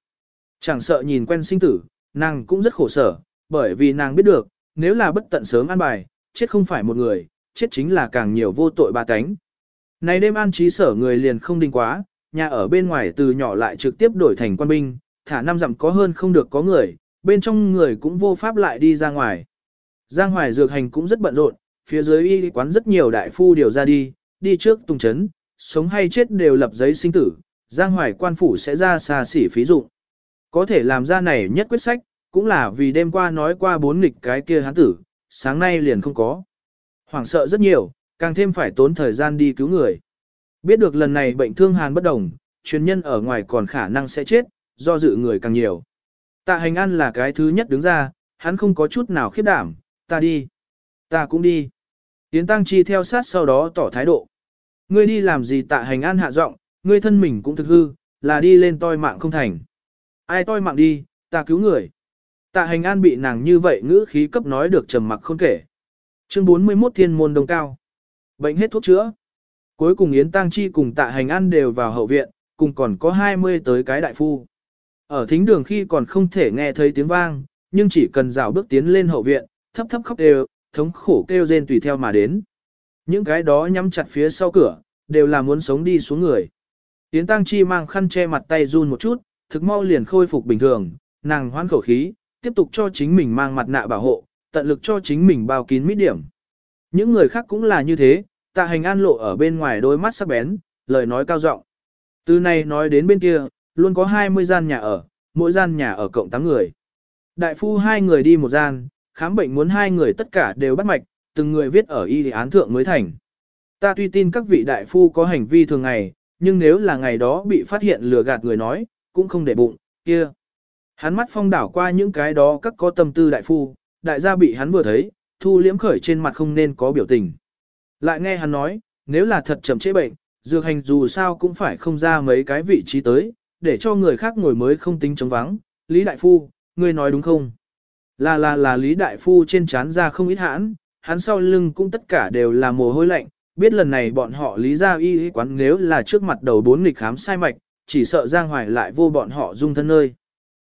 S1: Chẳng sợ nhìn quen sinh tử, nàng cũng rất khổ sở, bởi vì nàng biết được, nếu là bất tận sớm an bài, chết không phải một người, chết chính là càng nhiều vô tội ba cánh. Này đêm an trí sở người liền không đinh quá, nhà ở bên ngoài từ nhỏ lại trực tiếp đổi thành quan binh, thả năm dặm có hơn không được có người, bên trong người cũng vô pháp lại đi ra ngoài. Giang Hoài dược hành cũng rất bận rộn, phía dưới y quán rất nhiều đại phu đều ra đi, đi trước tung chấn, sống hay chết đều lập giấy sinh tử, Giang Hoài quan phủ sẽ ra xa xỉ phí dụng. Có thể làm ra này nhất quyết sách, cũng là vì đêm qua nói qua bốn nghịch cái kia hắn tử, sáng nay liền không có. Hoảng sợ rất nhiều, càng thêm phải tốn thời gian đi cứu người. Biết được lần này bệnh thương hàn bất đồng, chuyên nhân ở ngoài còn khả năng sẽ chết, do dự người càng nhiều. Tạ hành an là cái thứ nhất đứng ra, hắn không có chút nào khiếp đảm, ta đi. Ta cũng đi. Tiến tăng chi theo sát sau đó tỏ thái độ. Ngươi đi làm gì tạ hành an hạ giọng, ngươi thân mình cũng thực hư, là đi lên toi mạng không thành. Ai toi mạng đi, ta cứu người. Tạ hành an bị nàng như vậy ngữ khí cấp nói được trầm mặc không kể. Chương 41 Thiên môn Đông cao. Bệnh hết thuốc chữa. Cuối cùng Yến Tăng Chi cùng tạ hành an đều vào hậu viện, cùng còn có 20 tới cái đại phu. Ở thính đường khi còn không thể nghe thấy tiếng vang, nhưng chỉ cần rào bước tiến lên hậu viện, thấp thấp khóc đều, thống khổ kêu rên tùy theo mà đến. Những cái đó nhắm chặt phía sau cửa, đều là muốn sống đi xuống người. Yến Tăng Chi mang khăn che mặt tay run một chút, thực mau liền khôi phục bình thường, nàng hoan khẩu khí, tiếp tục cho chính mình mang mặt nạ bảo hộ, tận lực cho chính mình bao kín mít điểm. Những người khác cũng là như thế, tạ hành an lộ ở bên ngoài đôi mắt sắc bén, lời nói cao giọng. Từ này nói đến bên kia, luôn có 20 gian nhà ở, mỗi gian nhà ở cộng 8 người. Đại phu hai người đi một gian, khám bệnh muốn hai người tất cả đều bắt mạch, từng người viết ở y án thượng mới thành. Ta tuy tin các vị đại phu có hành vi thường ngày, nhưng nếu là ngày đó bị phát hiện lừa gạt người nói, cũng không để bụng, kia. Hắn mắt phong đảo qua những cái đó các có tâm tư đại phu, đại gia bị hắn vừa thấy, thu liễm khởi trên mặt không nên có biểu tình. Lại nghe hắn nói, nếu là thật chậm chế bệnh, dược hành dù sao cũng phải không ra mấy cái vị trí tới, để cho người khác ngồi mới không tính chống vắng. Lý Đại Phu, ngươi nói đúng không? Là là là Lý Đại Phu trên chán ra không ít hãn, hắn sau lưng cũng tất cả đều là mồ hôi lạnh, biết lần này bọn họ lý ra y y quán nếu là trước mặt đầu bốn nghịch khám sai mạch, chỉ sợ Giang Hoài lại vô bọn họ dung thân nơi.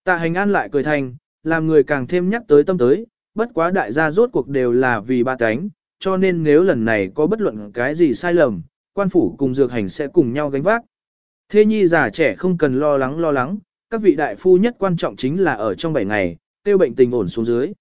S1: Tạ hành an lại cười thành, làm người càng thêm nhắc tới tâm tới, bất quá đại gia rốt cuộc đều là vì ba cánh, cho nên nếu lần này có bất luận cái gì sai lầm, quan phủ cùng dược hành sẽ cùng nhau gánh vác. Thế nhi già trẻ không cần lo lắng lo lắng, các vị đại phu nhất quan trọng chính là ở trong 7 ngày, tiêu bệnh tình ổn xuống dưới.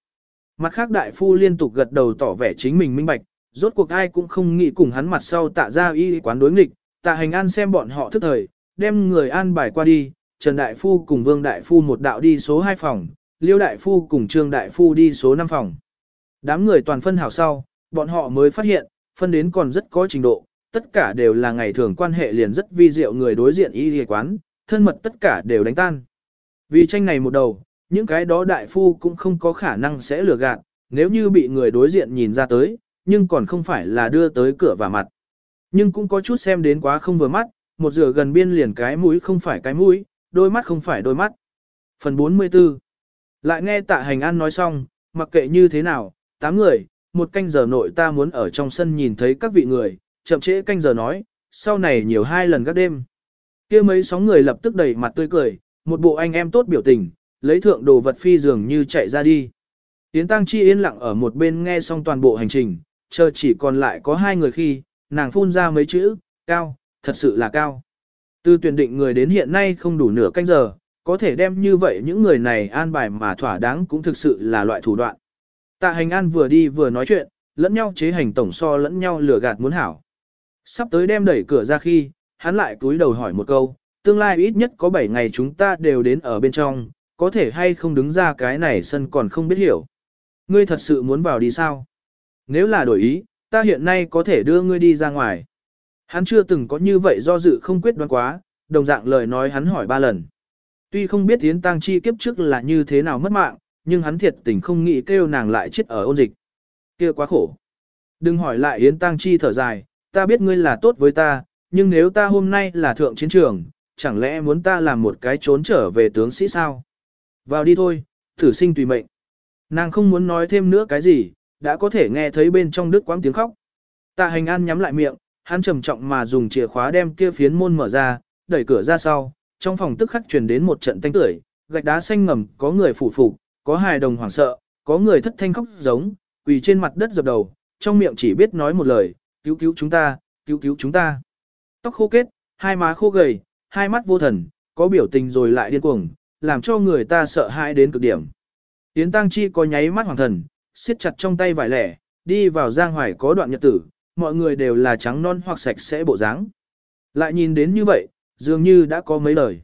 S1: Mặt khác đại phu liên tục gật đầu tỏ vẻ chính mình minh bạch, rốt cuộc ai cũng không nghĩ cùng hắn mặt sau tạ ra y quán đối nghịch, tạ hành an xem bọn họ thức thời, đem người an bài qua đi, Trần Đại Phu cùng Vương Đại Phu một đạo đi số 2 phòng, Liêu Đại Phu cùng Trương Đại Phu đi số 5 phòng. Đám người toàn phân hảo sau, bọn họ mới phát hiện, phân đến còn rất có trình độ, tất cả đều là ngày thường quan hệ liền rất vi diệu người đối diện y y quán, thân mật tất cả đều đánh tan. Vì tranh này một đầu, những cái đó đại phu cũng không có khả năng sẽ lừa gạt, nếu như bị người đối diện nhìn ra tới, nhưng còn không phải là đưa tới cửa và mặt. Nhưng cũng có chút xem đến quá không vừa mắt, một rửa gần biên liền cái mũi không phải cái mũi, đôi mắt không phải đôi mắt. Phần 44 Lại nghe tạ hành an nói xong, mặc kệ như thế nào, tám người, một canh giờ nội ta muốn ở trong sân nhìn thấy các vị người, chậm trễ canh giờ nói, sau này nhiều hai lần các đêm. kia mấy sóng người lập tức đầy mặt tươi cười, một bộ anh em tốt biểu tình, lấy thượng đồ vật phi dường như chạy ra đi. Tiến tăng chi yên lặng ở một bên nghe xong toàn bộ hành trình, chờ chỉ còn lại có hai người khi, nàng phun ra mấy chữ, cao, thật sự là cao. Từ tuyển định người đến hiện nay không đủ nửa canh giờ, có thể đem như vậy những người này an bài mà thỏa đáng cũng thực sự là loại thủ đoạn. Tạ hành an vừa đi vừa nói chuyện, lẫn nhau chế hành tổng so lẫn nhau lừa gạt muốn hảo. Sắp tới đem đẩy cửa ra khi, hắn lại cúi đầu hỏi một câu, tương lai ít nhất có 7 ngày chúng ta đều đến ở bên trong, có thể hay không đứng ra cái này sân còn không biết hiểu. Ngươi thật sự muốn vào đi sao? Nếu là đổi ý, ta hiện nay có thể đưa ngươi đi ra ngoài. Hắn chưa từng có như vậy do dự không quyết đoán quá, đồng dạng lời nói hắn hỏi ba lần. Tuy không biết Yến Tăng Chi kiếp trước là như thế nào mất mạng, nhưng hắn thiệt tình không nghĩ kêu nàng lại chết ở ôn dịch. kia quá khổ. Đừng hỏi lại Yến Tăng Chi thở dài, ta biết ngươi là tốt với ta, nhưng nếu ta hôm nay là thượng chiến trường, chẳng lẽ muốn ta làm một cái trốn trở về tướng sĩ sao? Vào đi thôi, thử sinh tùy mệnh. Nàng không muốn nói thêm nữa cái gì, đã có thể nghe thấy bên trong đứt quãng tiếng khóc. Tạ hành an nhắm lại miệng, hắn trầm trọng mà dùng chìa khóa đem kia phiến môn mở ra, đẩy cửa ra sau, trong phòng tức khắc truyền đến một trận tanh tưởi, gạch đá xanh ngầm, có người phủ phục, có hài đồng hoảng sợ, có người thất thanh khóc giống, quỳ trên mặt đất dập đầu, trong miệng chỉ biết nói một lời, cứu cứu chúng ta, cứu cứu chúng ta. Tóc khô kết, hai má khô gầy, hai mắt vô thần, có biểu tình rồi lại điên cuồng, làm cho người ta sợ hãi đến cực điểm. Yến Tăng Chi có nháy mắt hoàng thần, siết chặt trong tay vải lẻ, đi vào giang hoài có đoạn nhật tử, mọi người đều là trắng non hoặc sạch sẽ bộ dáng. Lại nhìn đến như vậy, dường như đã có mấy lời.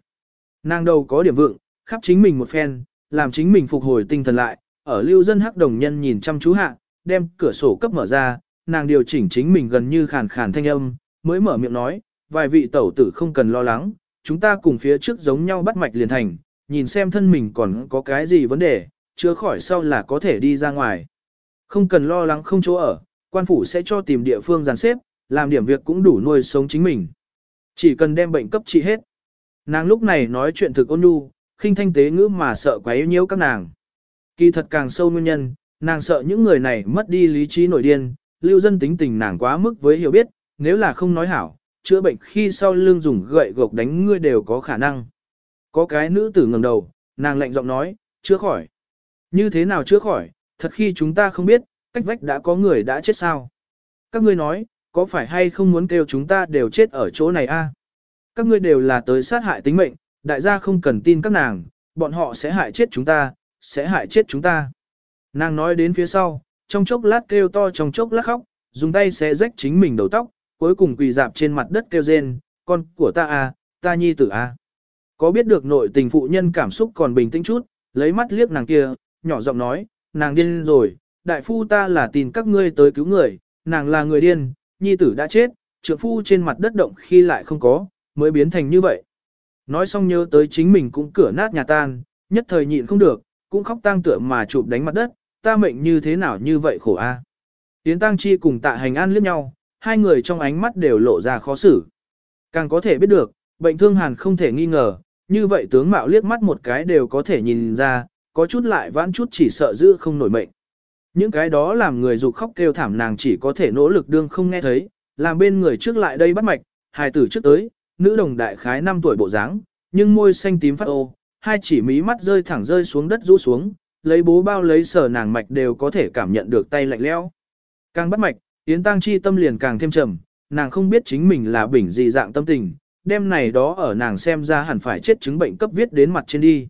S1: Nàng đầu có điểm vượng, khắp chính mình một phen, làm chính mình phục hồi tinh thần lại, ở lưu dân hắc đồng nhân nhìn chăm chú hạ, đem cửa sổ cấp mở ra, nàng điều chỉnh chính mình gần như khàn khàn thanh âm, mới mở miệng nói, vài vị tẩu tử không cần lo lắng, chúng ta cùng phía trước giống nhau bắt mạch liền thành, nhìn xem thân mình còn có cái gì vấn đề, chứa khỏi sau là có thể đi ra ngoài. Không cần lo lắng không chỗ ở, quan phủ sẽ cho tìm địa phương dàn xếp, làm điểm việc cũng đủ nuôi sống chính mình. Chỉ cần đem bệnh cấp trị hết. Nàng lúc này nói chuyện thực ôn nhu, khinh thanh tế ngữ mà sợ quấy nhiễu các nàng. Kỳ thật càng sâu nguyên nhân, nàng sợ những người này mất đi lý trí nổi điên, lưu dân tính tình nàng quá mức với hiểu biết, nếu là không nói hảo, chữa bệnh khi sau lưng dùng gậy gộc đánh ngươi đều có khả năng. Có cái nữ tử ngẩng đầu, nàng lạnh giọng nói, chữa khỏi. Như thế nào chữa khỏi, thật khi chúng ta không biết, cách vách đã có người đã chết sao. Các ngươi nói, có phải hay không muốn kêu chúng ta đều chết ở chỗ này a? Các ngươi đều là tới sát hại tính mệnh, đại gia không cần tin các nàng, bọn họ sẽ hại chết chúng ta, sẽ hại chết chúng ta. Nàng nói đến phía sau, trong chốc lát kêu to trong chốc lát khóc, dùng tay xé rách chính mình đầu tóc, cuối cùng quỳ dạp trên mặt đất kêu rên, con của ta à, ta nhi tử à. Có biết được nội tình phụ nhân cảm xúc còn bình tĩnh chút, lấy mắt liếc nàng kia, nhỏ giọng nói, nàng điên rồi, đại phu ta là tin các ngươi tới cứu người, nàng là người điên, nhi tử đã chết, trượng phu trên mặt đất động khi lại không có, mới biến thành như vậy. Nói xong nhớ tới chính mình cũng cửa nát nhà tan, nhất thời nhịn không được, cũng khóc tang tựa mà chụp đánh mặt đất, ta mệnh như thế nào như vậy khổ a. À. Tiến tang chi cùng tạ hành an liếc nhau, hai người trong ánh mắt đều lộ ra khó xử. Càng có thể biết được, bệnh thương hàn không thể nghi ngờ, như vậy tướng mạo liếc mắt một cái đều có thể nhìn ra, có chút lại vãn chút chỉ sợ giữ không nổi mệnh. Những cái đó làm người dục khóc kêu thảm nàng chỉ có thể nỗ lực đương không nghe thấy, làm bên người trước lại đây bắt mạch, hài tử trước tới, nữ đồng đại khái 5 tuổi bộ dáng, nhưng môi xanh tím phát ô, hai chỉ mí mắt rơi thẳng rơi xuống đất rũ xuống, lấy bố bao lấy sở nàng mạch đều có thể cảm nhận được tay lạnh lẽo. Càng bắt mạch, Yến Tăng Chi tâm liền càng thêm trầm, nàng không biết chính mình là bình gì dạng tâm tình, đêm này đó ở nàng xem ra hẳn phải chết chứng bệnh cấp viết đến mặt trên đi.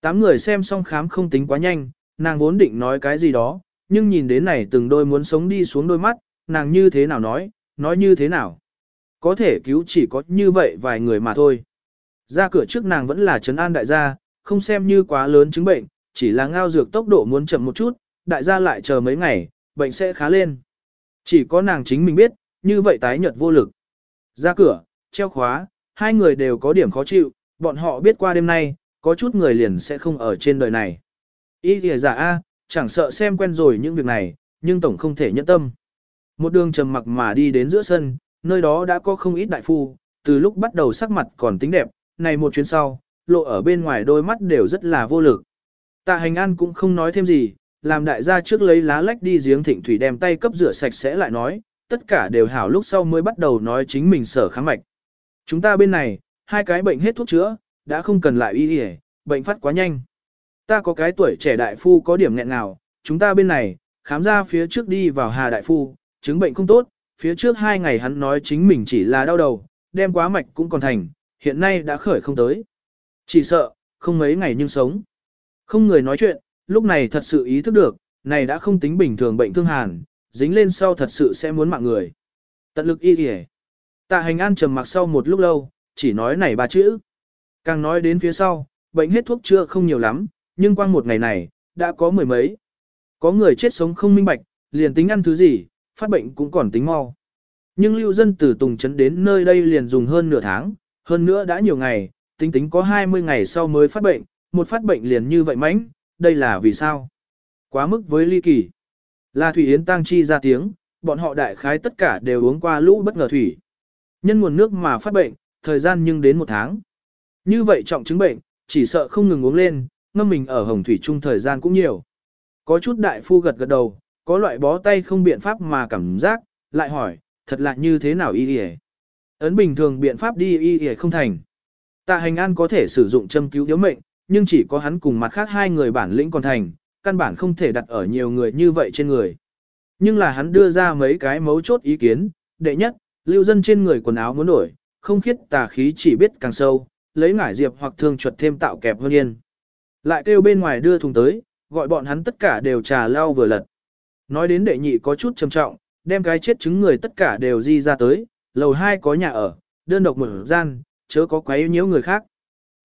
S1: Tám người xem xong khám không tính quá nhanh, nàng vốn định nói cái gì đó, nhưng nhìn đến này từng đôi muốn sống đi xuống đôi mắt, nàng như thế nào nói, nói như thế nào. Có thể cứu chỉ có như vậy vài người mà thôi. Ra cửa trước nàng vẫn là trấn an đại gia, không xem như quá lớn chứng bệnh, chỉ là ngao dược tốc độ muốn chậm một chút, đại gia lại chờ mấy ngày, bệnh sẽ khá lên. Chỉ có nàng chính mình biết, như vậy tái nhợt vô lực. Ra cửa, treo khóa, hai người đều có điểm khó chịu, bọn họ biết qua đêm nay, có chút người liền sẽ không ở trên đời này. Ý thìa giả A, chẳng sợ xem quen rồi những việc này, nhưng tổng không thể nhẫn tâm. Một đường trầm mặc mà đi đến giữa sân, nơi đó đã có không ít đại phu, từ lúc bắt đầu sắc mặt còn tính đẹp, này một chuyến sau, lộ ở bên ngoài đôi mắt đều rất là vô lực. Tạ hành an cũng không nói thêm gì, làm đại gia trước lấy lá lách đi giếng thịnh thủy đem tay cấp rửa sạch sẽ lại nói, tất cả đều hảo lúc sau mới bắt đầu nói chính mình sở kháng mạch. Chúng ta bên này, hai cái bệnh hết thuốc chữa, đã không cần lại y y, bệnh phát quá nhanh. Ta có cái tuổi trẻ đại phu có điểm nghẹn nào, chúng ta bên này, khám ra phía trước đi vào hà đại phu, chứng bệnh không tốt, phía trước hai ngày hắn nói chính mình chỉ là đau đầu, đem quá mạch cũng còn thành, hiện nay đã khởi không tới. Chỉ sợ, không mấy ngày nhưng sống. Không người nói chuyện, lúc này thật sự ý thức được, này đã không tính bình thường bệnh thương hàn, dính lên sau thật sự sẽ muốn mạng người. Tận lực y kìa. Tạ hành an trầm mặc sau một lúc lâu, chỉ nói này ba chữ. Càng nói đến phía sau, bệnh hết thuốc chữa không nhiều lắm, nhưng quang một ngày này, đã có mười mấy. Có người chết sống không minh bạch, liền tính ăn thứ gì, phát bệnh cũng còn tính mau. Nhưng lưu dân từ Tùng Trấn đến nơi đây liền dùng hơn nửa tháng, hơn nữa đã nhiều ngày, tính tính có 20 ngày sau mới phát bệnh, một phát bệnh liền như vậy mánh, đây là vì sao? Quá mức với ly kỳ. Là Thủy Yến tăng chi ra tiếng, bọn họ đại khái tất cả đều uống qua lũ bất ngờ thủy. Nhân nguồn nước mà phát bệnh, thời gian nhưng đến một tháng. Như vậy trọng chứng bệnh, chỉ sợ không ngừng uống lên, ngâm mình ở hồng thủy chung thời gian cũng nhiều. Có chút đại phu gật gật đầu, có loại bó tay không biện pháp mà cảm giác, lại hỏi, thật là như thế nào y y Ấn bình thường biện pháp đi y y không thành. Tạ hành an có thể sử dụng châm cứu yếu mệnh, nhưng chỉ có hắn cùng mặt khác hai người bản lĩnh còn thành, căn bản không thể đặt ở nhiều người như vậy trên người. Nhưng là hắn đưa ra mấy cái mấu chốt ý kiến, đệ nhất, lưu dân trên người quần áo muốn đổi, không khiết tà khí chỉ biết càng sâu, lấy ngải diệp hoặc thương chuột thêm tạo kẹp hơn yên. Lại kêu bên ngoài đưa thùng tới, gọi bọn hắn tất cả đều trà lao vừa lật. Nói đến đệ nhị có chút trầm trọng, đem cái chết chứng người tất cả đều di ra tới, lầu hai có nhà ở, đơn độc một gian, chớ có quấy nhiễu người khác.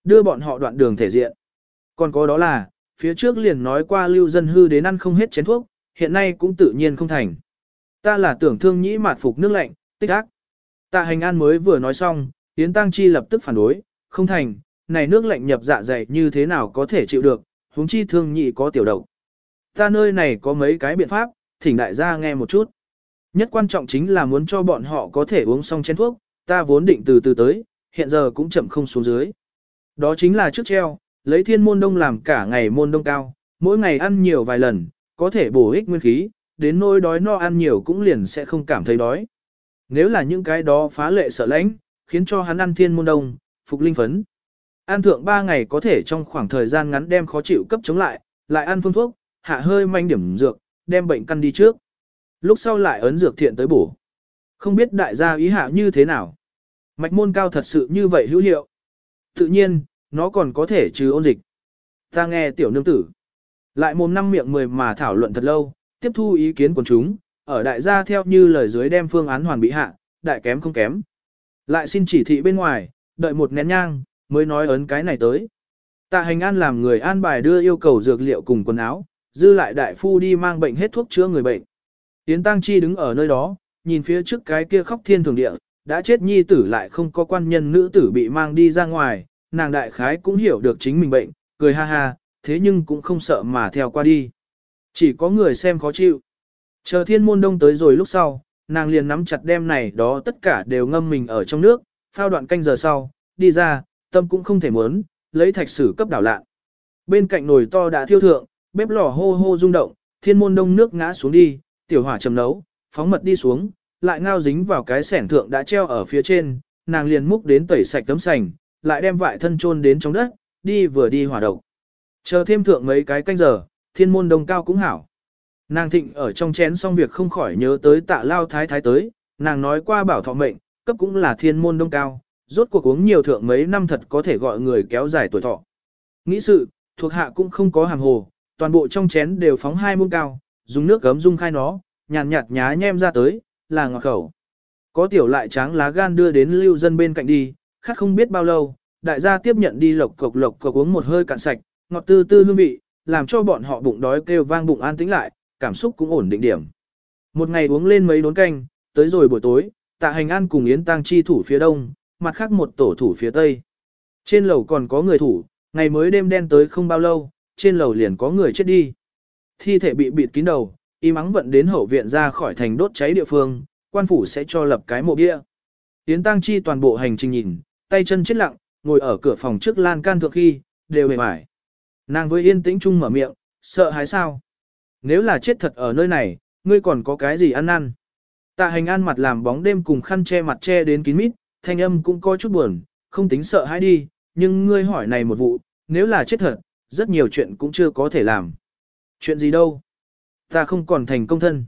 S1: Đưa bọn họ đoạn đường thể diện. Còn có đó là, phía trước liền nói qua lưu dân hư đến ăn không hết chén thuốc, hiện nay cũng tự nhiên không thành. Ta là tưởng thương nhĩ mạt phục nước lạnh, tích ác. Tạ hành an mới vừa nói xong, Yến Tăng Chi lập tức phản đối, không thành, này nước lạnh nhập dạ dày như thế nào có thể chịu được, huống chi thương nhị có tiểu độc. Ta nơi này có mấy cái biện pháp, thỉnh đại gia nghe một chút. Nhất quan trọng chính là muốn cho bọn họ có thể uống xong chén thuốc, ta vốn định từ từ tới, hiện giờ cũng chậm không xuống dưới. Đó chính là trước treo, lấy thiên môn đông làm cả ngày môn đông cao, mỗi ngày ăn nhiều vài lần, có thể bổ ích nguyên khí, đến nỗi đói no ăn nhiều cũng liền sẽ không cảm thấy đói. Nếu là những cái đó phá lệ sợ lãnh, khiến cho hắn ăn thiên môn đông, phục linh phấn. Ăn thượng 3 ngày có thể trong khoảng thời gian ngắn đem khó chịu cấp chống lại, lại ăn phương thuốc, hạ hơi manh điểm dược, đem bệnh căn đi trước. Lúc sau lại ấn dược thiện tới bổ. Không biết đại gia ý hạ như thế nào. Mạch môn cao thật sự như vậy hữu hiệu. Tự nhiên, nó còn có thể trừ ôn dịch. Ta nghe tiểu nương tử. Lại mồm năm miệng mười mà thảo luận thật lâu, tiếp thu ý kiến của chúng, ở đại gia theo như lời dưới đem phương án hoàn bị hạ, đại kém không kém. Lại xin chỉ thị bên ngoài, đợi một nén nhang, mới nói ấn cái này tới. Tạ hành an làm người an bài đưa yêu cầu dược liệu cùng quần áo, dư lại đại phu đi mang bệnh hết thuốc chữa người bệnh. Yến Tăng Chi đứng ở nơi đó, nhìn phía trước cái kia khóc thiên thường địa, đã chết nhi tử lại không có quan nhân nữ tử bị mang đi ra ngoài, nàng đại khái cũng hiểu được chính mình bệnh, cười ha ha, thế nhưng cũng không sợ mà theo qua đi. Chỉ có người xem khó chịu. Chờ thiên môn đông tới rồi lúc sau, nàng liền nắm chặt đem này đó tất cả đều ngâm mình ở trong nước, phao đoạn canh giờ sau, đi ra, tâm cũng không thể muốn, lấy thạch sử cấp đảo lạ. Bên cạnh nồi to đã thiêu thượng, bếp lò hô hô rung động, thiên môn đông nước ngã xuống đi, tiểu hỏa chầm nấu, phóng mật đi xuống, lại ngao dính vào cái sẻn thượng đã treo ở phía trên, nàng liền múc đến tẩy sạch tấm sành, lại đem vại thân chôn đến trong đất, đi vừa đi hỏa độc. Chờ thêm thượng mấy cái canh giờ, thiên môn đông cao cũng hảo. Nàng thịnh ở trong chén xong việc không khỏi nhớ tới tạ lao thái thái tới, nàng nói qua bảo thọ mệnh, cấp cũng là thiên môn đông cao, rốt cuộc uống nhiều thượng mấy năm thật có thể gọi người kéo dài tuổi thọ. Nghĩ sự, thuộc hạ cũng không có hàng hồ, toàn bộ trong chén đều phóng hai muỗng cao, dùng nước gấm dung khai nó, nhàn nhạt nhá nhem ra tới, là ngọt khẩu. Có tiểu lại tráng lá gan đưa đến lưu dân bên cạnh đi, khát không biết bao lâu, đại gia tiếp nhận đi lộc cộc lộc cộc uống một hơi cạn sạch, ngọt tư tư hương vị, làm cho bọn họ bụng đói kêu vang bụng an tĩnh lại, cảm xúc cũng ổn định điểm. Một ngày uống lên mấy đốn canh, tới rồi buổi tối, tạ hành an cùng Yến Tăng chi thủ phía đông, mặt khác một tổ thủ phía tây. Trên lầu còn có người thủ, ngày mới đêm đen tới không bao lâu, trên lầu liền có người chết đi. Thi thể bị bịt kín đầu, y mắng vận đến hậu viện ra khỏi thành đốt cháy địa phương, quan phủ sẽ cho lập cái mộ bia. Yến Tăng Chi toàn bộ hành trình nhìn, tay chân chết lặng, ngồi ở cửa phòng trước lan can thượng khi, đều bề mải. Nàng với yên tĩnh chung mở miệng, sợ hãi sao? Nếu là chết thật ở nơi này, ngươi còn có cái gì ăn năn? Tạ hành an mặt làm bóng đêm cùng khăn che mặt che đến kín mít, thanh âm cũng có chút buồn, không tính sợ hãi đi, nhưng ngươi hỏi này một vụ, nếu là chết thật, rất nhiều chuyện cũng chưa có thể làm. Chuyện gì đâu? Ta không còn thành công thân.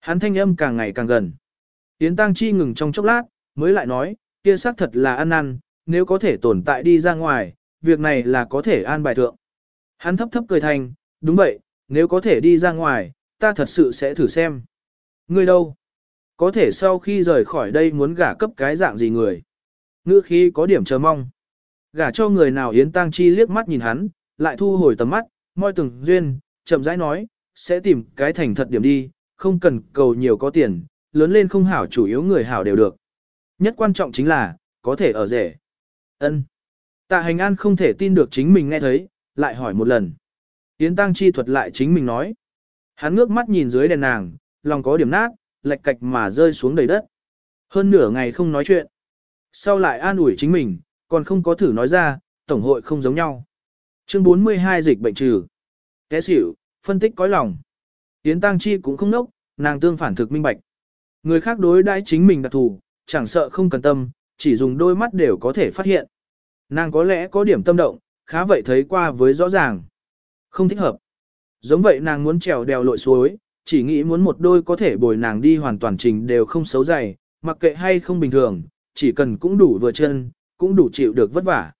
S1: Hắn thanh âm càng ngày càng gần. Yến Tăng Chi ngừng trong chốc lát, mới lại nói, kia xác thật là ăn năn, nếu có thể tồn tại đi ra ngoài, việc này là có thể an bài thượng. Hắn thấp thấp cười thành, đúng vậy, nếu có thể đi ra ngoài, ta thật sự sẽ thử xem. Ngươi đâu? Có thể sau khi rời khỏi đây muốn gả cấp cái dạng gì người? Ngữ khí có điểm chờ mong. Gả cho người nào Yến Tăng Chi liếc mắt nhìn hắn, lại thu hồi tầm mắt, môi từng duyên, chậm rãi nói, sẽ tìm cái thành thật điểm đi, không cần cầu nhiều có tiền, lớn lên không hảo chủ yếu người hảo đều được. Nhất quan trọng chính là, có thể ở rể. Ân. Tạ hành an không thể tin được chính mình nghe thấy, lại hỏi một lần. Yến Tăng Chi thuật lại chính mình nói. Hắn ngước mắt nhìn dưới đèn nàng, lòng có điểm nát, lệch cạch mà rơi xuống đầy đất. Hơn nửa ngày không nói chuyện. Sau lại an ủi chính mình, còn không có thử nói ra, tổng hội không giống nhau. Chương 42 dịch bệnh trừ. Té xỉu, phân tích cõi lòng. Yến Tăng Chi cũng không nốc, nàng tương phản thực minh bạch. Người khác đối đãi chính mình đặc thù, chẳng sợ không cần tâm, chỉ dùng đôi mắt đều có thể phát hiện. Nàng có lẽ có điểm tâm động, khá vậy thấy qua với rõ ràng. Không thích hợp. Giống vậy nàng muốn trèo đèo lội suối, chỉ nghĩ muốn một đôi có thể bồi nàng đi hoàn toàn trình đều không xấu dày, mặc kệ hay không bình thường, chỉ cần cũng đủ vừa chân, cũng đủ chịu được vất vả.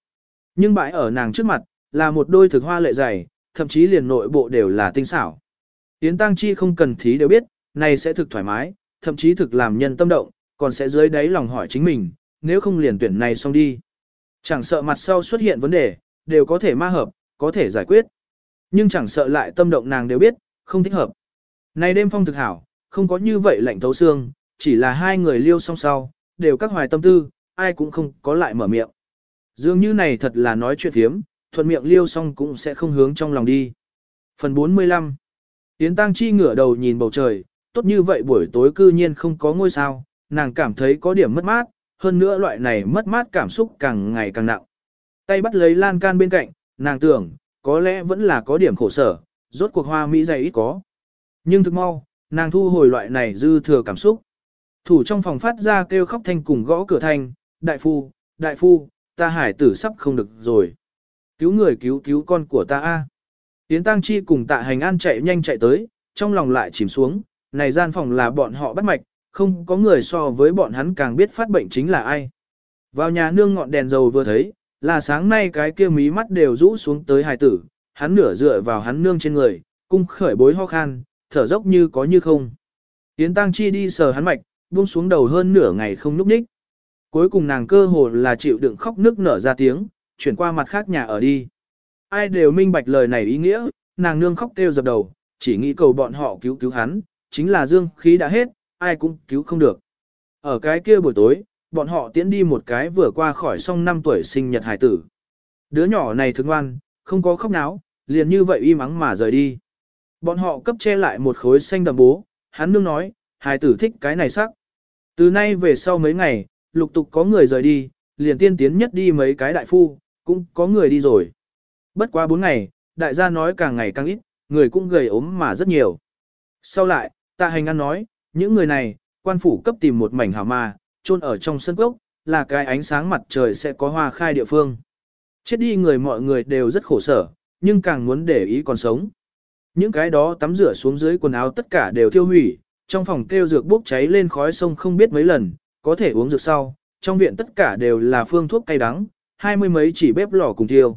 S1: Nhưng bãi ở nàng trước mặt, là một đôi thực hoa lệ dày, thậm chí liền nội bộ đều là tinh xảo. Yến Tăng Chi không cần thí đều biết, này sẽ thực thoải mái, thậm chí thực làm nhân tâm động, còn sẽ dưới đáy lòng hỏi chính mình, nếu không liền tuyển này xong đi. Chẳng sợ mặt sau xuất hiện vấn đề, đều có thể ma hợp, có thể giải quyết. Nhưng chẳng sợ lại tâm động nàng đều biết, không thích hợp. Này đêm phong thực hảo, không có như vậy lạnh thấu xương, chỉ là hai người liêu song sau, đều các hoài tâm tư, ai cũng không có lại mở miệng. Dường như này thật là nói chuyện thiếm, thuận miệng liêu xong cũng sẽ không hướng trong lòng đi. Phần 45 Yến Tăng Chi ngửa đầu nhìn bầu trời, tốt như vậy buổi tối cư nhiên không có ngôi sao, nàng cảm thấy có điểm mất mát, hơn nữa loại này mất mát cảm xúc càng ngày càng nặng. Tay bắt lấy lan can bên cạnh, nàng tưởng, có lẽ vẫn là có điểm khổ sở, rốt cuộc hoa mỹ dày ít có. Nhưng thực mau, nàng thu hồi loại này dư thừa cảm xúc. Thủ trong phòng phát ra kêu khóc thanh cùng gõ cửa thanh, đại phu, đại phu, ta hải tử sắp không được rồi. Cứu người cứu cứu con của ta a. Yến Tăng Chi cùng tạ hành an chạy nhanh chạy tới, trong lòng lại chìm xuống, này gian phòng là bọn họ bắt mạch, không có người so với bọn hắn càng biết phát bệnh chính là ai. Vào nhà nương ngọn đèn dầu vừa thấy, là sáng nay cái kia mí mắt đều rũ xuống tới hài tử, hắn nửa dựa vào hắn nương trên người, cung khởi bối ho khan, thở dốc như có như không. Yến Tăng Chi đi sờ hắn mạch, buông xuống đầu hơn nửa ngày không núp ních. Cuối cùng nàng cơ hồ là chịu đựng khóc nức nở ra tiếng, chuyển qua mặt khác nhà ở đi. Ai đều minh bạch lời này ý nghĩa, nàng nương khóc kêu dập đầu, chỉ nghĩ cầu bọn họ cứu cứu hắn, chính là dương khí đã hết, ai cũng cứu không được. Ở cái kia buổi tối, bọn họ tiễn đi một cái vừa qua khỏi xong năm tuổi sinh nhật hải tử. Đứa nhỏ này thương ngoan, không có khóc náo, liền như vậy y mắng mà rời đi. Bọn họ cấp che lại một khối xanh đầm bố, hắn nương nói, hài tử thích cái này sắc. Từ nay về sau mấy ngày, lục tục có người rời đi, liền tiên tiến nhất đi mấy cái đại phu, cũng có người đi rồi. Bất quá bốn ngày, đại gia nói càng ngày càng ít, người cũng gầy ốm mà rất nhiều. Sau lại, tạ hành ăn nói, những người này, quan phủ cấp tìm một mảnh hảo mà, chôn ở trong sân cốc, là cái ánh sáng mặt trời sẽ có hoa khai địa phương. Chết đi người mọi người đều rất khổ sở, nhưng càng muốn để ý còn sống. Những cái đó tắm rửa xuống dưới quần áo tất cả đều thiêu hủy, trong phòng kêu dược bốc cháy lên khói sông không biết mấy lần, có thể uống dược sau, trong viện tất cả đều là phương thuốc cay đắng, hai mươi mấy chỉ bếp lò cùng thiêu.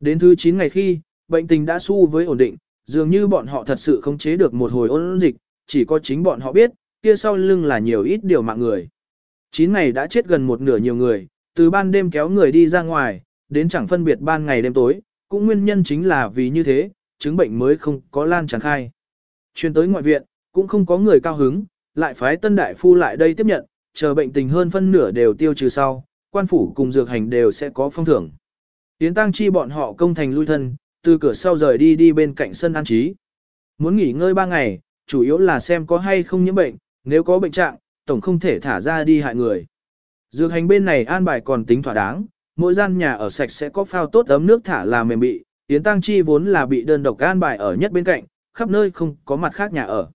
S1: Đến thứ 9 ngày khi, bệnh tình đã su với ổn định, dường như bọn họ thật sự không chế được một hồi ôn dịch, chỉ có chính bọn họ biết, kia sau lưng là nhiều ít điều mạng người. 9 ngày đã chết gần một nửa nhiều người, từ ban đêm kéo người đi ra ngoài, đến chẳng phân biệt ban ngày đêm tối, cũng nguyên nhân chính là vì như thế, chứng bệnh mới không có lan tràn khai. Chuyên tới ngoại viện, cũng không có người cao hứng, lại phái tân đại phu lại đây tiếp nhận, chờ bệnh tình hơn phân nửa đều tiêu trừ sau, quan phủ cùng dược hành đều sẽ có phong thưởng. tiến Tăng Chi bọn họ công thành lui thân, từ cửa sau rời đi đi bên cạnh sân an trí. Muốn nghỉ ngơi ba ngày, chủ yếu là xem có hay không nhiễm bệnh, nếu có bệnh trạng, tổng không thể thả ra đi hại người. Dược hành bên này an bài còn tính thỏa đáng, mỗi gian nhà ở sạch sẽ có phao tốt ấm nước thả là mềm bị, Yến Tăng Chi vốn là bị đơn độc an bài ở nhất bên cạnh, khắp nơi không có mặt khác nhà ở.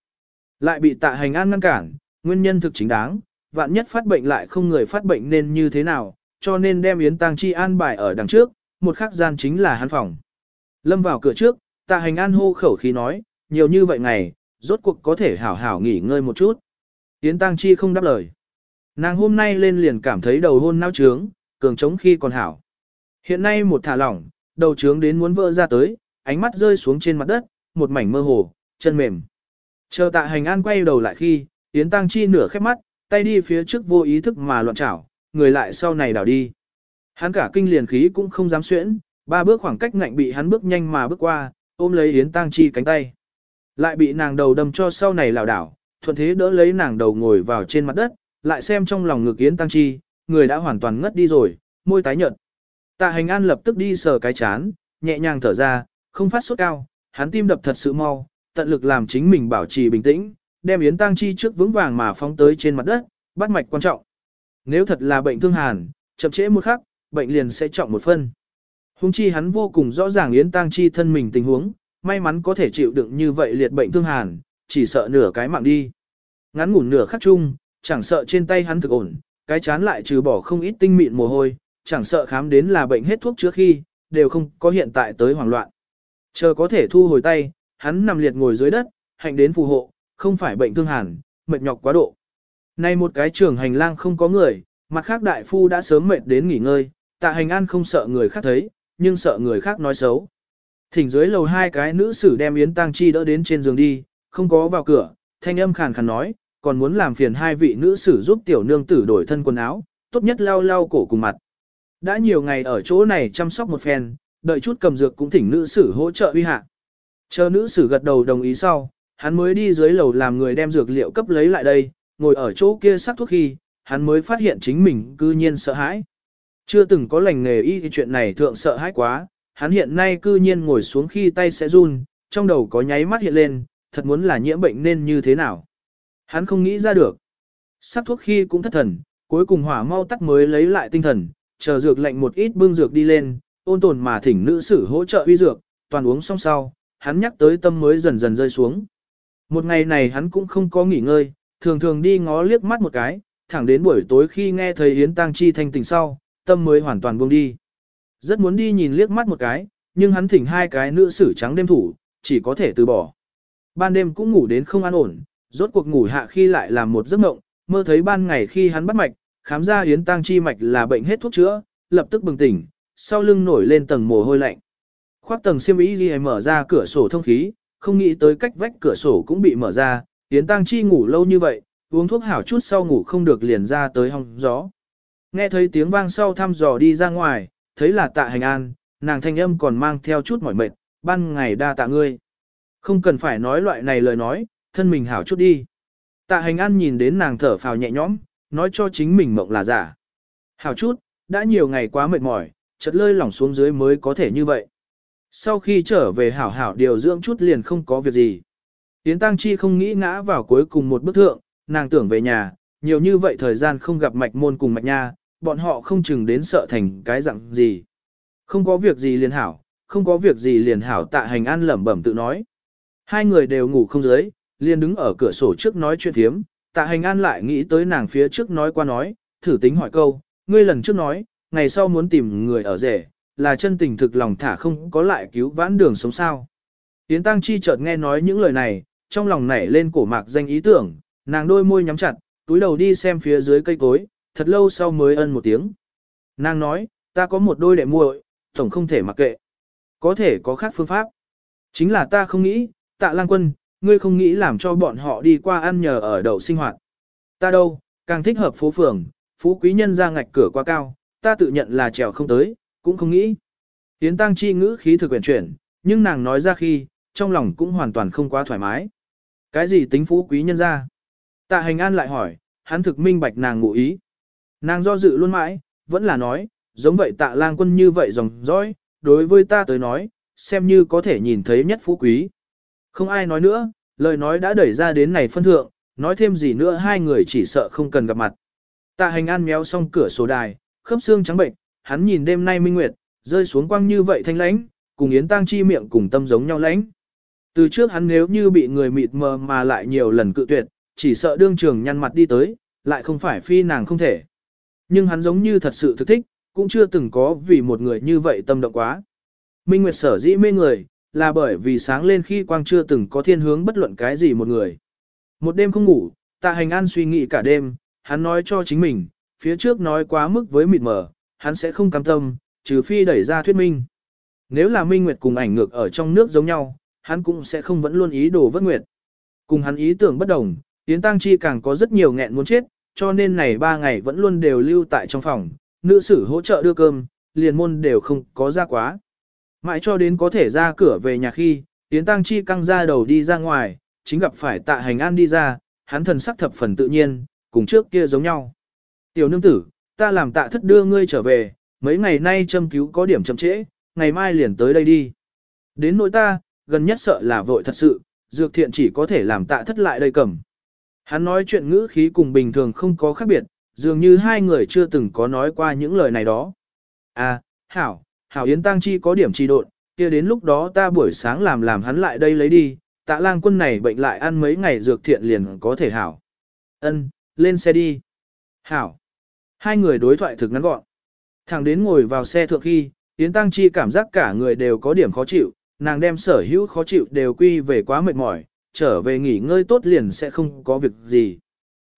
S1: Lại bị tạ hành an ngăn cản, nguyên nhân thực chính đáng, vạn nhất phát bệnh lại không người phát bệnh nên như thế nào, cho nên đem Yến Tăng Chi an bài ở đằng trước, một khắc gian chính là hắn phòng. Lâm vào cửa trước, tạ hành an hô khẩu khí nói, nhiều như vậy ngày, rốt cuộc có thể hảo hảo nghỉ ngơi một chút. Yến Tăng Chi không đáp lời. Nàng hôm nay lên liền cảm thấy đầu hôn nao trướng, cường trống khi còn hảo. Hiện nay một thả lỏng, đầu trướng đến muốn vỡ ra tới, ánh mắt rơi xuống trên mặt đất, một mảnh mơ hồ, chân mềm. Chờ tạ hành an quay đầu lại khi, Yến Tăng Chi nửa khép mắt, tay đi phía trước vô ý thức mà loạn chảo, người lại sau này đảo đi. Hắn cả kinh liền khí cũng không dám xuyễn, ba bước khoảng cách ngạnh bị hắn bước nhanh mà bước qua, ôm lấy Yến Tăng Chi cánh tay. Lại bị nàng đầu đâm cho sau này lảo đảo, thuận thế đỡ lấy nàng đầu ngồi vào trên mặt đất, lại xem trong lòng ngực Yến Tăng Chi, người đã hoàn toàn ngất đi rồi, môi tái nhợt. Tạ hành an lập tức đi sờ cái chán, nhẹ nhàng thở ra, không phát sốt cao, hắn tim đập thật sự mau, tận lực làm chính mình bảo trì bình tĩnh, đem Yến Tăng Chi trước vững vàng mà phóng tới trên mặt đất, bắt mạch quan trọng. Nếu thật là bệnh thương hàn, chậm trễ một khắc, bệnh liền sẽ trọng một phân. Hùng chi hắn vô cùng rõ ràng Yến Tăng Chi thân mình tình huống, may mắn có thể chịu đựng như vậy liệt bệnh thương hàn, chỉ sợ nửa cái mạng đi. Ngắn ngủn nửa khắc chung, chẳng sợ trên tay hắn thực ổn, cái chán lại trừ bỏ không ít tinh mịn mồ hôi, chẳng sợ khám đến là bệnh hết thuốc trước khi, đều không có hiện tại tới hoảng loạn. Chờ có thể thu hồi tay, hắn nằm liệt ngồi dưới đất, hạnh đến phù hộ, không phải bệnh thương hàn, mệt nhọc quá độ. Nay một cái trường hành lang không có người, mặt khác đại phu đã sớm mệt đến nghỉ ngơi, tạ hành an không sợ người khác thấy, nhưng sợ người khác nói xấu. Thỉnh dưới lầu hai cái nữ sử đem Yến Tăng Chi đỡ đến trên giường đi, không có vào cửa, thanh âm khàn khàn nói, còn muốn làm phiền hai vị nữ sử giúp tiểu nương tử đổi thân quần áo, tốt nhất lau lau cổ cùng mặt. Đã nhiều ngày ở chỗ này chăm sóc một phen, đợi chút cầm dược cũng thỉnh nữ sử hỗ trợ uy hạ. Chờ nữ sử gật đầu đồng ý sau, hắn mới đi dưới lầu làm người đem dược liệu cấp lấy lại đây, ngồi ở chỗ kia sắc thuốc khi, hắn mới phát hiện chính mình cư nhiên sợ hãi. Chưa từng có lành nghề y thì chuyện này thượng sợ hãi quá, hắn hiện nay cư nhiên ngồi xuống khi tay sẽ run, trong đầu có nháy mắt hiện lên, thật muốn là nhiễm bệnh nên như thế nào. Hắn không nghĩ ra được. Sắc thuốc khi cũng thất thần, cuối cùng hỏa mau tắt mới lấy lại tinh thần, chờ dược lệnh một ít bưng dược đi lên, ôn tồn mà thỉnh nữ sử hỗ trợ uy dược, toàn uống xong sau, hắn nhắc tới tâm mới dần dần rơi xuống. Một ngày này hắn cũng không có nghỉ ngơi, thường thường đi ngó liếc mắt một cái, thẳng đến buổi tối khi nghe thấy Yến Tăng Chi thanh tình sau, tâm mới hoàn toàn buông đi. Rất muốn đi nhìn liếc mắt một cái, nhưng hắn thỉnh hai cái nữ sử trắng đêm thủ, chỉ có thể từ bỏ. Ban đêm cũng ngủ đến không an ổn, rốt cuộc ngủ hạ khi lại làm một giấc mộng, mơ thấy ban ngày khi hắn bắt mạch, khám ra Yến Tăng Chi mạch là bệnh hết thuốc chữa, lập tức bừng tỉnh, sau lưng nổi lên tầng mồ hôi lạnh. Khoác tầng xiêm y ghi mở ra cửa sổ thông khí, không nghĩ tới cách vách cửa sổ cũng bị mở ra, Yến Tăng Chi ngủ lâu như vậy, uống thuốc hảo chút sau ngủ không được liền ra tới hong gió. Nghe thấy tiếng vang sau thăm dò đi ra ngoài, thấy là tạ hành an, nàng thanh âm còn mang theo chút mỏi mệt, ban ngày đa tạ ngươi. Không cần phải nói loại này lời nói, thân mình hảo chút đi. Tạ hành an nhìn đến nàng thở phào nhẹ nhõm, nói cho chính mình mộng là giả. Hảo chút, đã nhiều ngày quá mệt mỏi, chợt lơi lỏng xuống dưới mới có thể như vậy. Sau khi trở về hảo hảo điều dưỡng chút liền không có việc gì. Yến Tăng Chi không nghĩ ngã vào cuối cùng một bức thượng, nàng tưởng về nhà, nhiều như vậy thời gian không gặp mạch môn cùng mạch nha, bọn họ không chừng đến sợ thành cái dạng gì. Không có việc gì liền hảo, không có việc gì liền hảo tạ hành an lẩm bẩm tự nói. Hai người đều ngủ không dưới, liền đứng ở cửa sổ trước nói chuyện thiếm, tạ hành an lại nghĩ tới nàng phía trước nói qua nói, thử tính hỏi câu, ngươi lần trước nói, ngày sau muốn tìm người ở rể, là chân tình thực lòng thả không có lại cứu vãn đường sống sao. Yến Tăng Chi chợt nghe nói những lời này, trong lòng nảy lên cổ mạc danh ý tưởng, nàng đôi môi nhắm chặt, túi đầu đi xem phía dưới cây cối, thật lâu sau mới ân một tiếng. Nàng nói, ta có một đôi đệ muội, tổng không thể mặc kệ. Có thể có khác phương pháp. Chính là ta không nghĩ, tạ lang quân, ngươi không nghĩ làm cho bọn họ đi qua ăn nhờ ở đậu sinh hoạt. Ta đâu, càng thích hợp phố phường, phú quý nhân ra ngạch cửa quá cao, ta tự nhận là trèo không tới, cũng không nghĩ. Yến tăng chi ngữ khí thực quyển chuyển, nhưng nàng nói ra khi, trong lòng cũng hoàn toàn không quá thoải mái. Cái gì tính phú quý nhân ra? Tạ hành an lại hỏi, hắn thực minh bạch nàng ngụ ý. Nàng do dự luôn mãi, vẫn là nói, giống vậy tạ lang quân như vậy dòng dõi, đối với ta tới nói, xem như có thể nhìn thấy nhất phú quý. Không ai nói nữa, lời nói đã đẩy ra đến này phân thượng, nói thêm gì nữa hai người chỉ sợ không cần gặp mặt. Tạ hành an méo xong cửa sổ đài, khớp xương trắng bệnh, hắn nhìn đêm nay minh nguyệt, rơi xuống quang như vậy thanh lãnh, cùng yến tang chi miệng cùng tâm giống nhau lãnh. Từ trước hắn nếu như bị người mịt mờ mà lại nhiều lần cự tuyệt, chỉ sợ đương trường nhăn mặt đi tới, lại không phải phi nàng không thể. Nhưng hắn giống như thật sự thực thích, cũng chưa từng có vì một người như vậy tâm động quá. Minh Nguyệt sở dĩ mê người, là bởi vì sáng lên khi quang chưa từng có thiên hướng bất luận cái gì một người. Một đêm không ngủ, tạ hành an suy nghĩ cả đêm, hắn nói cho chính mình, phía trước nói quá mức với mịt mờ, hắn sẽ không cam tâm, trừ phi đẩy ra thuyết minh. Nếu là Minh Nguyệt cùng ảnh ngược ở trong nước giống nhau, hắn cũng sẽ không vẫn luôn ý đồ vất nguyệt. Cùng hắn ý tưởng bất đồng, Yến Tăng Chi càng có rất nhiều nghẹn muốn chết, cho nên này ba ngày vẫn luôn đều lưu tại trong phòng, nữ sử hỗ trợ đưa cơm, liền môn đều không có ra quá. Mãi cho đến có thể ra cửa về nhà khi, Yến Tăng Chi căng ra đầu đi ra ngoài, chính gặp phải tạ hành an đi ra, hắn thần sắc thập phần tự nhiên, cùng trước kia giống nhau. Tiểu nương tử, ta làm tạ thất đưa ngươi trở về, mấy ngày nay châm cứu có điểm chậm trễ, ngày mai liền tới đây đi. Đến nỗi ta, gần nhất sợ là vội thật sự, dược thiện chỉ có thể làm tạ thất lại đây cầm. Hắn nói chuyện ngữ khí cùng bình thường không có khác biệt, dường như hai người chưa từng có nói qua những lời này đó. À, Hảo, Hảo Yến Tăng Chi có điểm trì độn, kia đến lúc đó ta buổi sáng làm làm hắn lại đây lấy đi, tạ lang quân này bệnh lại ăn mấy ngày dược thiện liền có thể hảo. Ân, lên xe đi. Hảo. Hai người đối thoại thực ngắn gọn. Thằng đến ngồi vào xe thượng khi, Yến Tăng Chi cảm giác cả người đều có điểm khó chịu, nàng đem sở hữu khó chịu đều quy về quá mệt mỏi, trở về nghỉ ngơi tốt liền sẽ không có việc gì.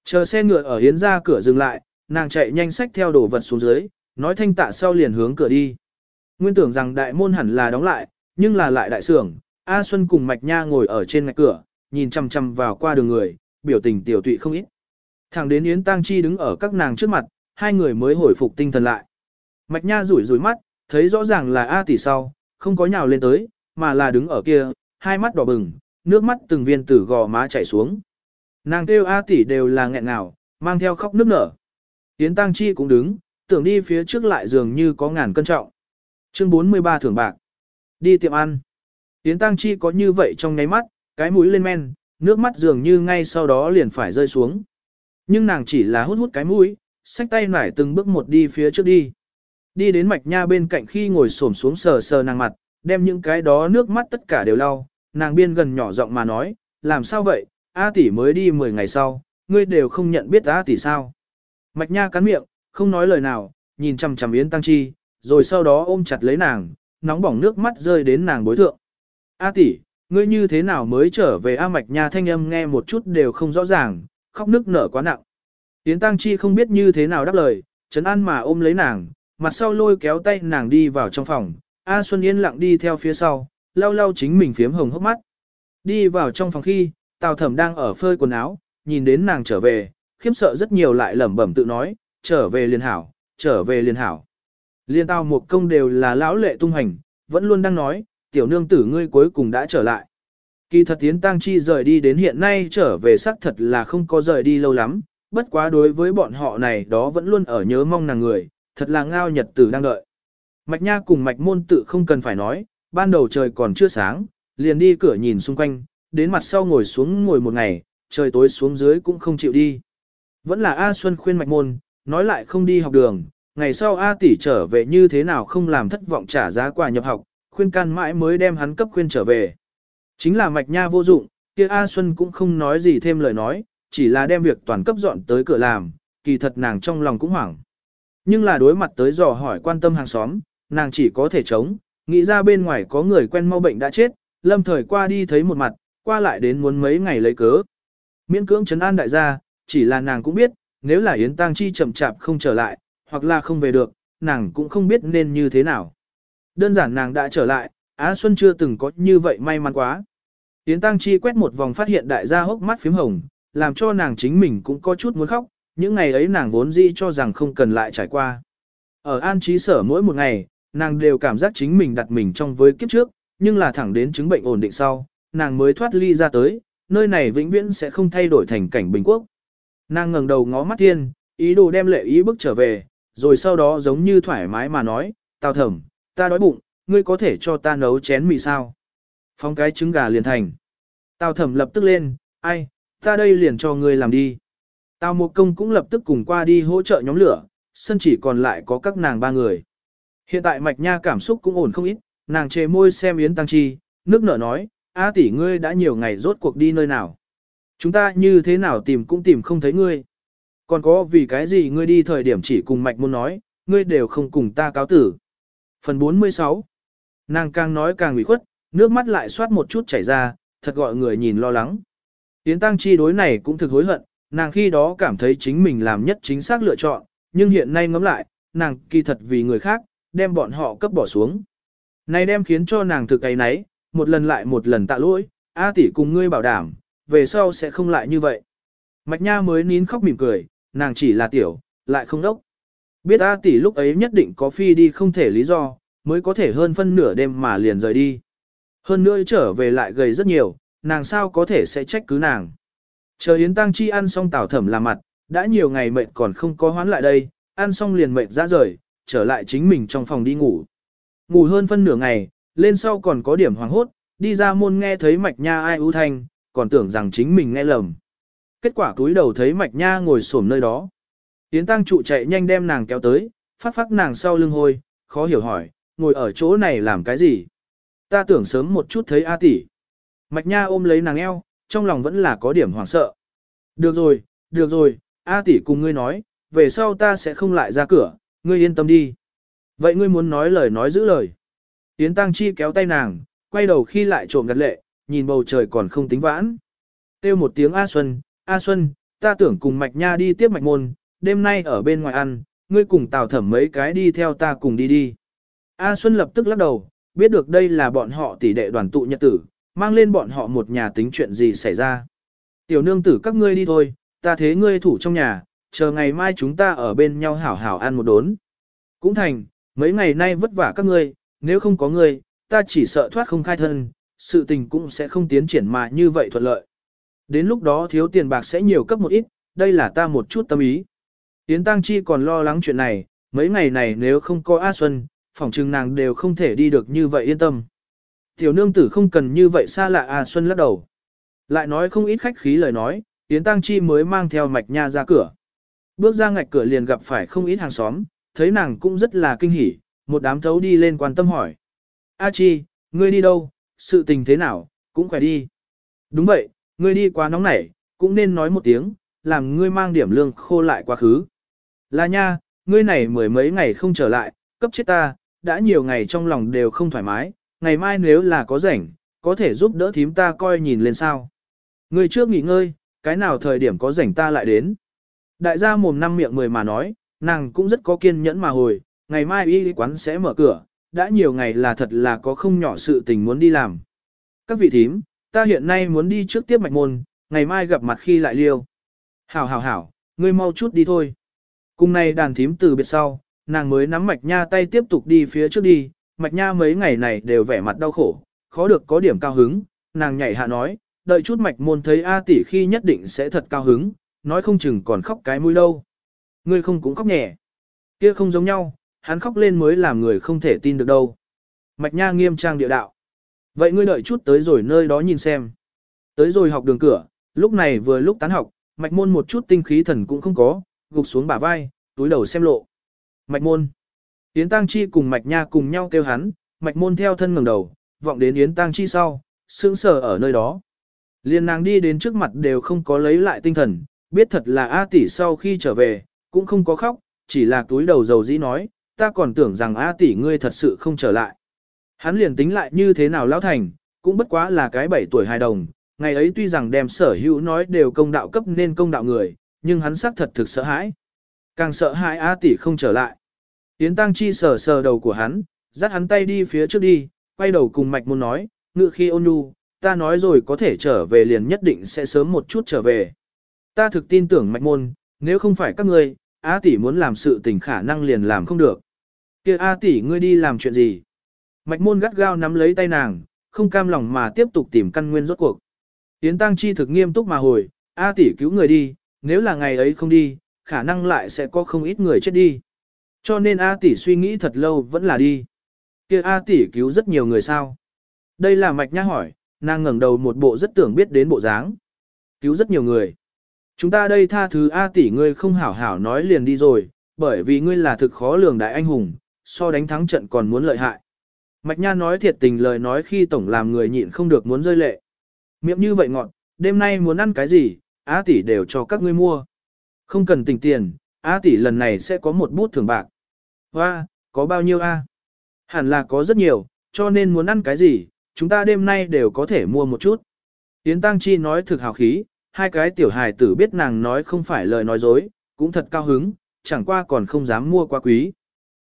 S1: Chờ xe ngựa ở Yến ra cửa dừng lại, nàng chạy nhanh sách theo đồ vật xuống dưới, nói thanh tạ sau liền hướng cửa đi. Nguyên tưởng rằng đại môn hẳn là đóng lại, nhưng là lại đại sưởng, A Xuân cùng Mạch Nha ngồi ở trên ngạch cửa, nhìn chăm chăm vào qua đường người, biểu tình tiểu tụy không ít. Thẳng đến Yến Tăng Chi đứng ở các nàng trước mặt, hai người mới hồi phục tinh thần lại. Mạch Nha rủi rủi mắt, thấy rõ ràng là A tỷ sau, không có nhào lên tới, mà là đứng ở kia, hai mắt đỏ bừng, nước mắt từng viên tử gò má chảy xuống. Nàng kêu A tỷ đều là nghẹn ngào, mang theo khóc nước nở. Yến Tăng Chi cũng đứng, tưởng đi phía trước lại dường như có ngàn cân trọng. Chương 43 thưởng bạc. Đi tiệm ăn. Yến Tăng Chi có như vậy trong nháy mắt, cái mũi lên men, nước mắt dường như ngay sau đó liền phải rơi xuống. Nhưng nàng chỉ là hút hút cái mũi, xách tay nải từng bước một đi phía trước đi. Đi đến mạch nha bên cạnh khi ngồi xổm xuống sờ sờ nàng mặt, đem những cái đó nước mắt tất cả đều lau, nàng biên gần nhỏ giọng mà nói, làm sao vậy, A tỷ mới đi 10 ngày sau, ngươi đều không nhận biết A tỷ sao. Mạch nha cắn miệng, không nói lời nào, nhìn chằm chằm Yến Tăng Chi, rồi sau đó ôm chặt lấy nàng, nóng bỏng nước mắt rơi đến nàng bối thượng. A tỷ, ngươi như thế nào mới trở về A Mạch Nha thanh âm nghe một chút đều không rõ ràng, khóc nước nở quá nặng. Yến Tăng Chi không biết như thế nào đáp lời, Trấn An mà ôm lấy nàng, mặt sau lôi kéo tay nàng đi vào trong phòng, A Xuân Yên lặng đi theo phía sau, lau lau chính mình phiếm hồng hốc mắt. Đi vào trong phòng khi, Tào Thẩm đang ở phơi quần áo, nhìn đến nàng trở về, khiếp sợ rất nhiều lại lẩm bẩm tự nói, trở về liền hảo, trở về liền hảo. Liên tao một công đều là lão lệ tung hành, vẫn luôn đang nói, tiểu nương tử ngươi cuối cùng đã trở lại. Kỳ thật tiến tăng chi rời đi đến hiện nay trở về xác thật là không có rời đi lâu lắm, bất quá đối với bọn họ này đó vẫn luôn ở nhớ mong nàng người, thật là ngao nhật tử đang đợi. Mạch nha cùng mạch môn tự không cần phải nói, ban đầu trời còn chưa sáng, liền đi cửa nhìn xung quanh, đến mặt sau ngồi xuống ngồi một ngày, trời tối xuống dưới cũng không chịu đi. Vẫn là A Xuân khuyên mạch môn, nói lại không đi học đường, ngày sau A tỷ trở về như thế nào không làm thất vọng trả giá quà nhập học, khuyên can mãi mới đem hắn cấp khuyên trở về. Chính là mạch nha vô dụng, kia A Xuân cũng không nói gì thêm lời nói, chỉ là đem việc toàn cấp dọn tới cửa làm, kỳ thật nàng trong lòng cũng hoảng. Nhưng là đối mặt tới dò hỏi quan tâm hàng xóm, nàng chỉ có thể chống, nghĩ ra bên ngoài có người quen mau bệnh đã chết, lâm thời qua đi thấy một mặt, qua lại đến muốn mấy ngày lấy cớ. Miễn cưỡng chấn an đại gia, chỉ là nàng cũng biết, nếu là Yến Tăng Chi chậm chạp không trở lại, hoặc là không về được, nàng cũng không biết nên như thế nào. Đơn giản nàng đã trở lại, Á Xuân chưa từng có như vậy may mắn quá. Yến Tăng Chi quét một vòng phát hiện đại gia hốc mắt phím hồng, làm cho nàng chính mình cũng có chút muốn khóc, những ngày ấy nàng vốn dĩ cho rằng không cần lại trải qua. Ở an trí sở mỗi một ngày, nàng đều cảm giác chính mình đặt mình trong với kiếp trước, nhưng là thẳng đến chứng bệnh ổn định sau, nàng mới thoát ly ra tới, nơi này vĩnh viễn sẽ không thay đổi thành cảnh bình quốc. Nàng ngẩng đầu ngó mắt thiên, ý đồ đem lệ ý bước trở về, rồi sau đó giống như thoải mái mà nói, tào thẩm, ta đói bụng, ngươi có thể cho ta nấu chén mì sao? Phong cái trứng gà liền thành. Tào thẩm lập tức lên, ai, ta đây liền cho ngươi làm đi. Tào một công cũng lập tức cùng qua đi hỗ trợ nhóm lửa, sân chỉ còn lại có các nàng ba người. Hiện tại mạch nha cảm xúc cũng ổn không ít, nàng chề môi xem yến tăng chi, nước nở nói, A tỷ ngươi đã nhiều ngày rốt cuộc đi nơi nào. Chúng ta như thế nào tìm cũng tìm không thấy ngươi. Còn có vì cái gì ngươi đi thời điểm chỉ cùng mạch môn nói, ngươi đều không cùng ta cáo tử. Phần 46 Nàng càng nói càng ủy khuất, nước mắt lại xoát một chút chảy ra, thật gọi người nhìn lo lắng. Yến Tăng Chi đối này cũng thực hối hận, nàng khi đó cảm thấy chính mình làm nhất chính xác lựa chọn, nhưng hiện nay ngẫm lại, nàng kỳ thật vì người khác, đem bọn họ cấp bỏ xuống. Này đem khiến cho nàng thực ấy nấy, một lần lại một lần tạ lỗi, A tỷ cùng ngươi bảo đảm, về sau sẽ không lại như vậy. Mạch Nha mới nín khóc mỉm cười, nàng chỉ là tiểu, lại không đốc. Biết A tỷ lúc ấy nhất định có phi đi không thể lý do, mới có thể hơn phân nửa đêm mà liền rời đi. Hơn nữa trở về lại gầy rất nhiều, nàng sao có thể sẽ trách cứ nàng. Chờ Yến Tăng Chi ăn xong tảo thẩm làm mặt, đã nhiều ngày mệt còn không có hoán lại đây, ăn xong liền mệt ra rời, trở lại chính mình trong phòng đi ngủ. Ngủ hơn phân nửa ngày, lên sau còn có điểm hoàng hốt, đi ra môn nghe thấy mạch nha ai ưu thanh, còn tưởng rằng chính mình nghe lầm. Kết quả túi đầu thấy mạch nha ngồi xổm nơi đó. Yến Tăng trụ chạy nhanh đem nàng kéo tới, phát phát nàng sau lưng hôi, khó hiểu hỏi, ngồi ở chỗ này làm cái gì? Ta tưởng sớm một chút thấy A tỷ. Mạch Nha ôm lấy nàng eo, trong lòng vẫn là có điểm hoảng sợ. Được rồi, được rồi, A tỷ cùng ngươi nói, về sau ta sẽ không lại ra cửa, ngươi yên tâm đi. Vậy ngươi muốn nói lời nói giữ lời. Yến Tăng Chi kéo tay nàng, quay đầu khi lại trộm gật lệ, nhìn bầu trời còn không tính vãn. Kêu một tiếng A Xuân, A Xuân, ta tưởng cùng Mạch Nha đi tiếp Mạch Môn, đêm nay ở bên ngoài ăn, ngươi cùng Tào Thẩm mấy cái đi theo ta cùng đi đi. A Xuân lập tức lắc đầu, biết được đây là bọn họ tỷ đệ đoàn tụ nhật tử, mang lên bọn họ một nhà tính chuyện gì xảy ra. Tiểu nương tử các ngươi đi thôi, ta thế ngươi thủ trong nhà, chờ ngày mai chúng ta ở bên nhau hảo hảo ăn một đốn. Cũng thành, mấy ngày nay vất vả các ngươi, nếu không có ngươi, ta chỉ sợ thoát không khai thân, sự tình cũng sẽ không tiến triển mà như vậy thuận lợi. Đến lúc đó thiếu tiền bạc sẽ nhiều cấp một ít, đây là ta một chút tâm ý. Yến Tăng Chi còn lo lắng chuyện này, mấy ngày này nếu không có A Xuân, phỏng chừng nàng đều không thể đi được như vậy yên tâm. Tiểu nương tử không cần như vậy xa lạ A Xuân lắc đầu. Lại nói không ít khách khí lời nói, Yến Tăng Chi mới mang theo mạch nha ra cửa. Bước ra ngạch cửa liền gặp phải không ít hàng xóm, thấy nàng cũng rất là kinh hỉ, một đám thấu đi lên quan tâm hỏi. A Chi, ngươi đi đâu, sự tình thế nào, cũng khỏe đi. Đúng vậy, ngươi đi quá nóng nảy, cũng nên nói một tiếng, làm ngươi mang điểm lương khô lại quá khứ. Là nha, ngươi này mười mấy ngày không trở lại, cấp chết ta, đã nhiều ngày trong lòng đều không thoải mái, ngày mai nếu là có rảnh, có thể giúp đỡ thím ta coi nhìn lên sao. Ngươi trước nghỉ ngơi, cái nào thời điểm có rảnh ta lại đến. Đại gia mồm năm miệng mười mà nói, nàng cũng rất có kiên nhẫn mà hồi, ngày mai y quán sẽ mở cửa, đã nhiều ngày là thật là có không nhỏ sự tình muốn đi làm. Các vị thím, ta hiện nay muốn đi trước tiếp mạch môn, ngày mai gặp mặt khi lại liêu. Hảo hảo hảo, ngươi mau chút đi thôi. Cùng này đàn thím từ biệt sau, nàng mới nắm mạch nha tay tiếp tục đi phía trước đi, mạch nha mấy ngày này đều vẻ mặt đau khổ, khó được có điểm cao hứng, nàng nhảy hạ nói, đợi chút mạch môn thấy A tỷ khi nhất định sẽ thật cao hứng, nói không chừng còn khóc cái mũi đâu. Ngươi không cũng khóc nhẹ. Kia không giống nhau, hắn khóc lên mới làm người không thể tin được đâu. Mạch nha nghiêm trang địa đạo. Vậy ngươi đợi chút tới rồi nơi đó nhìn xem. Tới rồi học đường cửa, lúc này vừa lúc tán học, mạch môn một chút tinh khí thần cũng không có, gục xuống bả vai, túi đầu xem lộ. Mạch môn. Yến Tăng Chi cùng Mạch Nha cùng nhau kêu hắn, Mạch môn theo thân ngẩng đầu, vọng đến Yến Tăng Chi sau, sững sờ ở nơi đó. Liên nàng đi đến trước mặt đều không có lấy lại tinh thần, biết thật là A tỷ sau khi trở về, cũng không có khóc, chỉ là túi đầu dầu dĩ nói, ta còn tưởng rằng A tỷ ngươi thật sự không trở lại. Hắn liền tính lại như thế nào lão thành, cũng bất quá là cái bảy tuổi hài đồng, ngày ấy tuy rằng đem sở hữu nói đều công đạo cấp nên công đạo người, nhưng hắn xác thật thực sợ hãi. Càng sợ hãi A tỷ không trở lại. Yến Tăng Chi sờ sờ đầu của hắn, dắt hắn tay đi phía trước đi, quay đầu cùng mạch môn nói, ngự khi ôn nhu, ta nói rồi có thể trở về liền nhất định sẽ sớm một chút trở về. Ta thực tin tưởng mạch môn, nếu không phải các ngươi, A tỷ muốn làm sự tình khả năng liền làm không được. kia A tỷ ngươi đi làm chuyện gì? Mạch môn gắt gao nắm lấy tay nàng, không cam lòng mà tiếp tục tìm căn nguyên rốt cuộc. Yến Tăng Chi thực nghiêm túc mà hồi, A tỷ cứu người đi, nếu là ngày ấy không đi, khả năng lại sẽ có không ít người chết đi. Cho nên A tỷ suy nghĩ thật lâu vẫn là đi. kia A tỷ cứu rất nhiều người sao? Đây là mạch nhã hỏi, nàng ngẩng đầu một bộ rất tưởng biết đến bộ dáng. Cứu rất nhiều người. Chúng ta đây tha thứ A tỷ ngươi không hảo hảo nói liền đi rồi, bởi vì ngươi là thực khó lường đại anh hùng, so đánh thắng trận còn muốn lợi hại. Mạch Nha nói thiệt tình lời nói khi tổng làm người nhịn không được muốn rơi lệ. Miệng như vậy ngọn, đêm nay muốn ăn cái gì, A tỷ đều cho các ngươi mua. Không cần tỉnh tiền, A tỷ lần này sẽ có một bút thưởng bạc. Hoa, có bao nhiêu A? Hẳn là có rất nhiều, cho nên muốn ăn cái gì, chúng ta đêm nay đều có thể mua một chút. Yến Tăng Chi nói thực hào khí, hai cái tiểu hài tử biết nàng nói không phải lời nói dối, cũng thật cao hứng, chẳng qua còn không dám mua quá quý.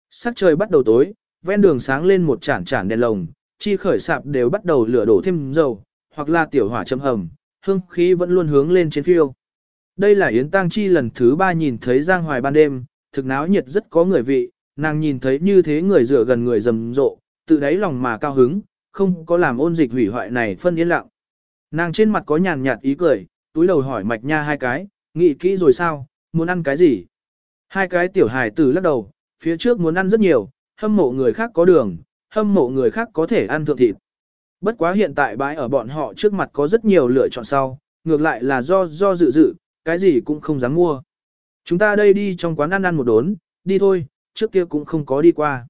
S1: Sắc trời bắt đầu tối, ven đường sáng lên một chản chản đèn lồng, chi khởi sạp đều bắt đầu lửa đổ thêm dầu, hoặc là tiểu hỏa châm hầm, hương khí vẫn luôn hướng lên trên phiêu. Đây là Yến Tăng Chi lần thứ ba nhìn thấy Giang Hoài ban đêm, thực náo nhiệt rất có người vị, nàng nhìn thấy như thế người dựa gần người rầm rộ, tự đáy lòng mà cao hứng, không có làm ôn dịch hủy hoại này phân yên lặng. Nàng trên mặt có nhàn nhạt ý cười, túi đầu hỏi mạch nha hai cái, nghĩ kỹ rồi sao, muốn ăn cái gì? Hai cái tiểu hài tử lắc đầu, phía trước muốn ăn rất nhiều, hâm mộ người khác có đường, hâm mộ người khác có thể ăn thượng thịt. Bất quá hiện tại bãi ở bọn họ trước mặt có rất nhiều lựa chọn sau, ngược lại là do do dự dự, cái gì cũng không dám mua. Chúng ta đây đi trong quán ăn ăn một đốn, đi thôi, trước kia cũng không có đi qua.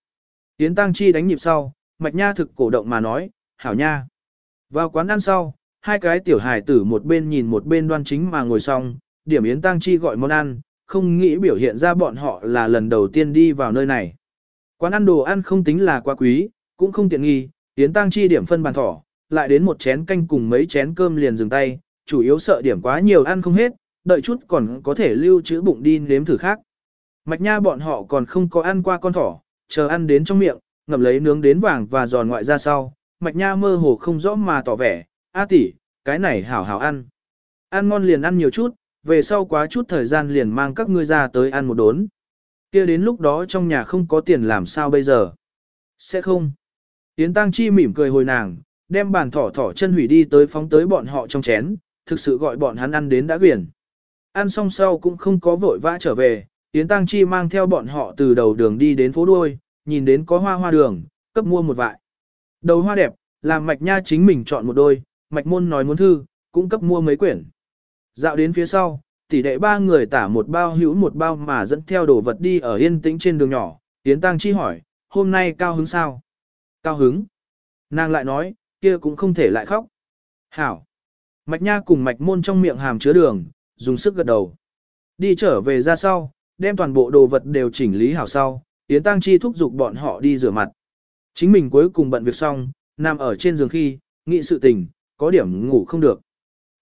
S1: Yến Tăng Chi đánh nhịp sau, Mạch Nha thực cổ động mà nói, hảo nha. Vào quán ăn sau, hai cái tiểu hài tử một bên nhìn một bên đoan chính mà ngồi xong, điểm Yến Tăng Chi gọi món ăn, không nghĩ biểu hiện ra bọn họ là lần đầu tiên đi vào nơi này. Quán ăn đồ ăn không tính là quá quý, cũng không tiện nghi, Yến Tăng Chi điểm phân bàn thỏ, lại đến một chén canh cùng mấy chén cơm liền dừng tay, chủ yếu sợ điểm quá nhiều ăn không hết, đợi chút còn có thể lưu trữ bụng đi nếm thử khác. Mạch nha bọn họ còn không có ăn qua con thỏ, chờ ăn đến trong miệng, ngậm lấy nướng đến vàng và giòn ngoại ra sau, mạch nha mơ hồ không rõ mà tỏ vẻ, A tỷ, cái này hảo hảo ăn. Ăn ngon liền ăn nhiều chút, về sau quá chút thời gian liền mang các ngươi ra tới ăn một đốn kia đến lúc đó trong nhà không có tiền làm sao bây giờ? Sẽ không. Yến Tăng Chi mỉm cười hồi nàng, đem bàn thỏ thỏ chân hủy đi tới phóng tới bọn họ trong chén, thực sự gọi bọn hắn ăn đến đã quyển. Ăn xong sau cũng không có vội vã trở về, Yến Tăng Chi mang theo bọn họ từ đầu đường đi đến phố đuôi, nhìn đến có hoa hoa đường, cấp mua một vại. Đầu hoa đẹp, làm mạch nha chính mình chọn một đôi, mạch môn nói muốn thư, cũng cấp mua mấy quyển. Dạo đến phía sau, tỷ đệ ba người tả một bao hữu một bao mà dẫn theo đồ vật đi ở yên tĩnh trên đường nhỏ, Yến Tăng Chi hỏi, hôm nay cao hứng sao? Cao hứng. Nàng lại nói, kia cũng không thể lại khóc. Hảo. Mạch nha cùng mạch môn trong miệng hàm chứa đường, dùng sức gật đầu. Đi trở về ra sau, đem toàn bộ đồ vật đều chỉnh lý hảo sau, Yến Tăng Chi thúc giục bọn họ đi rửa mặt. Chính mình cuối cùng bận việc xong, nằm ở trên giường khi, nghĩ sự tình, có điểm ngủ không được.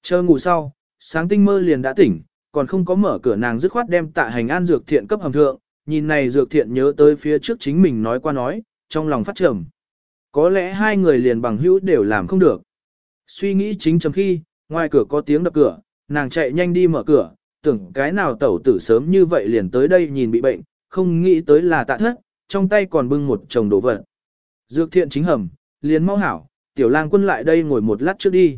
S1: Chờ ngủ sau, sáng tinh mơ liền đã tỉnh, còn không có mở cửa nàng dứt khoát đem tạ hành an dược thiện cấp hầm thượng, nhìn này dược thiện nhớ tới phía trước chính mình nói qua nói, trong lòng phát trầm. Có lẽ hai người liền bằng hữu đều làm không được. Suy nghĩ chính chấm khi, ngoài cửa có tiếng đập cửa, nàng chạy nhanh đi mở cửa, tưởng cái nào tẩu tử sớm như vậy liền tới đây nhìn bị bệnh, không nghĩ tới là tạ thất, trong tay còn bưng một chồng đồ vật. Dược thiện chính hầm, liền mau hảo, tiểu lang quân lại đây ngồi một lát trước đi.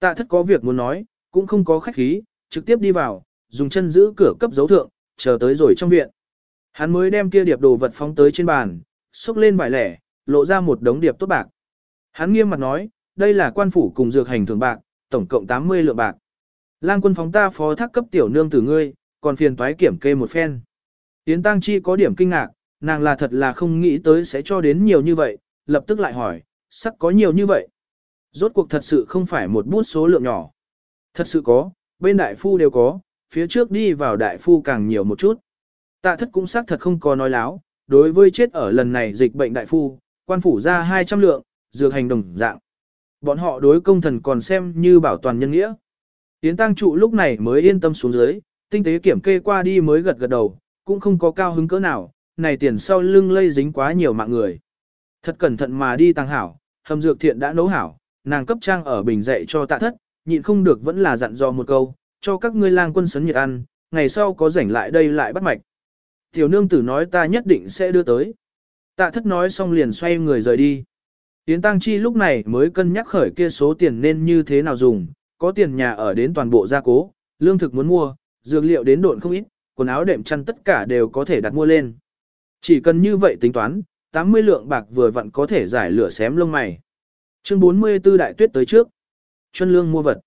S1: Tạ thất có việc muốn nói, cũng không có khách khí, trực tiếp đi vào, dùng chân giữ cửa cấp dấu thượng, chờ tới rồi trong viện. Hắn mới đem kia điệp đồ vật phóng tới trên bàn, xúc lên vài lẻ, lộ ra một đống điệp tốt bạc. Hắn nghiêm mặt nói, đây là quan phủ cùng dược hành thường bạc, tổng cộng 80 lượng bạc. Lang quân phóng ta phó thác cấp tiểu nương tử ngươi, còn phiền toái kiểm kê một phen. Yến Tăng Chi có điểm kinh ngạc, nàng là thật là không nghĩ tới sẽ cho đến nhiều như vậy, lập tức lại hỏi, sắc có nhiều như vậy. Rốt cuộc thật sự không phải một bút số lượng nhỏ. Thật sự có, bên đại phu đều có, phía trước đi vào đại phu càng nhiều một chút. Tạ thất cũng xác thật không có nói láo, đối với chết ở lần này dịch bệnh đại phu, quan phủ ra 200 lượng, dược hành đồng dạng. Bọn họ đối công thần còn xem như bảo toàn nhân nghĩa. Tiến tăng trụ lúc này mới yên tâm xuống dưới, tinh tế kiểm kê qua đi mới gật gật đầu, cũng không có cao hứng cỡ nào, này tiền sau lưng lây dính quá nhiều mạng người. Thật cẩn thận mà đi tăng hảo, hầm dược thiện đã nấu hảo, nàng cấp trang ở bình dạy cho tạ thất, nhịn không được vẫn là dặn dò một câu, cho các ngươi lang quân sấn nhiệt ăn, ngày sau có rảnh lại đây lại bắt mạch. Tiểu nương tử nói ta nhất định sẽ đưa tới. Tạ thất nói xong liền xoay người rời đi. Yến Tăng Chi lúc này mới cân nhắc khởi kia số tiền nên như thế nào dùng, có tiền nhà ở đến toàn bộ gia cố, lương thực muốn mua, dược liệu đến độn không ít, quần áo đệm chăn tất cả đều có thể đặt mua lên. Chỉ cần như vậy tính toán, 80 lượng bạc vừa vặn có thể giải lửa xém lông mày. Chương 44 đại tuyết tới trước. Chuân lương mua vật.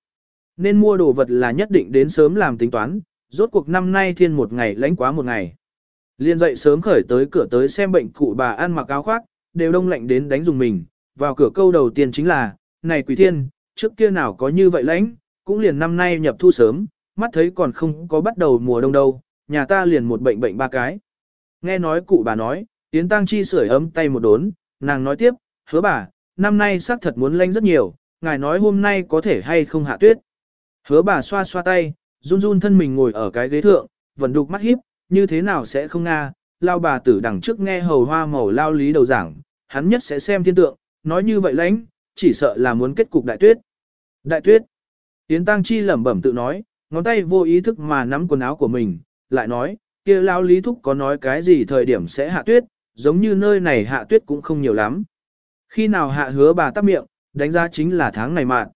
S1: Nên mua đồ vật là nhất định đến sớm làm tính toán, rốt cuộc năm nay thiên một ngày lãnh quá một ngày. Liên dậy sớm khởi tới cửa tới xem bệnh cụ bà ăn mặc áo khoác, đều đông lạnh đến đánh dùng mình, vào cửa câu đầu tiên chính là, này quỷ thiên, trước kia nào có như vậy lãnh, cũng liền năm nay nhập thu sớm, mắt thấy còn không có bắt đầu mùa đông đâu, nhà ta liền một bệnh bệnh ba cái. Nghe nói cụ bà nói, Yến Tăng Chi sưởi ấm tay một đốn, nàng nói tiếp, hứa bà, năm nay xác thật muốn lanh rất nhiều, ngài nói hôm nay có thể hay không hạ tuyết. Hứa bà xoa xoa tay, run run thân mình ngồi ở cái ghế thượng, vẫn đục mắt híp, như thế nào sẽ không nga, lao bà tử đằng trước nghe hầu hoa màu lao lý đầu giảng, hắn nhất sẽ xem thiên tượng, nói như vậy lãnh, chỉ sợ là muốn kết cục đại tuyết. Đại tuyết. Yến Tăng Chi lẩm bẩm tự nói, ngón tay vô ý thức mà nắm quần áo của mình, lại nói, kia lao lý thúc có nói cái gì thời điểm sẽ hạ tuyết, giống như nơi này hạ tuyết cũng không nhiều lắm. Khi nào hạ hứa bà tắt miệng, đánh giá chính là tháng này mạng.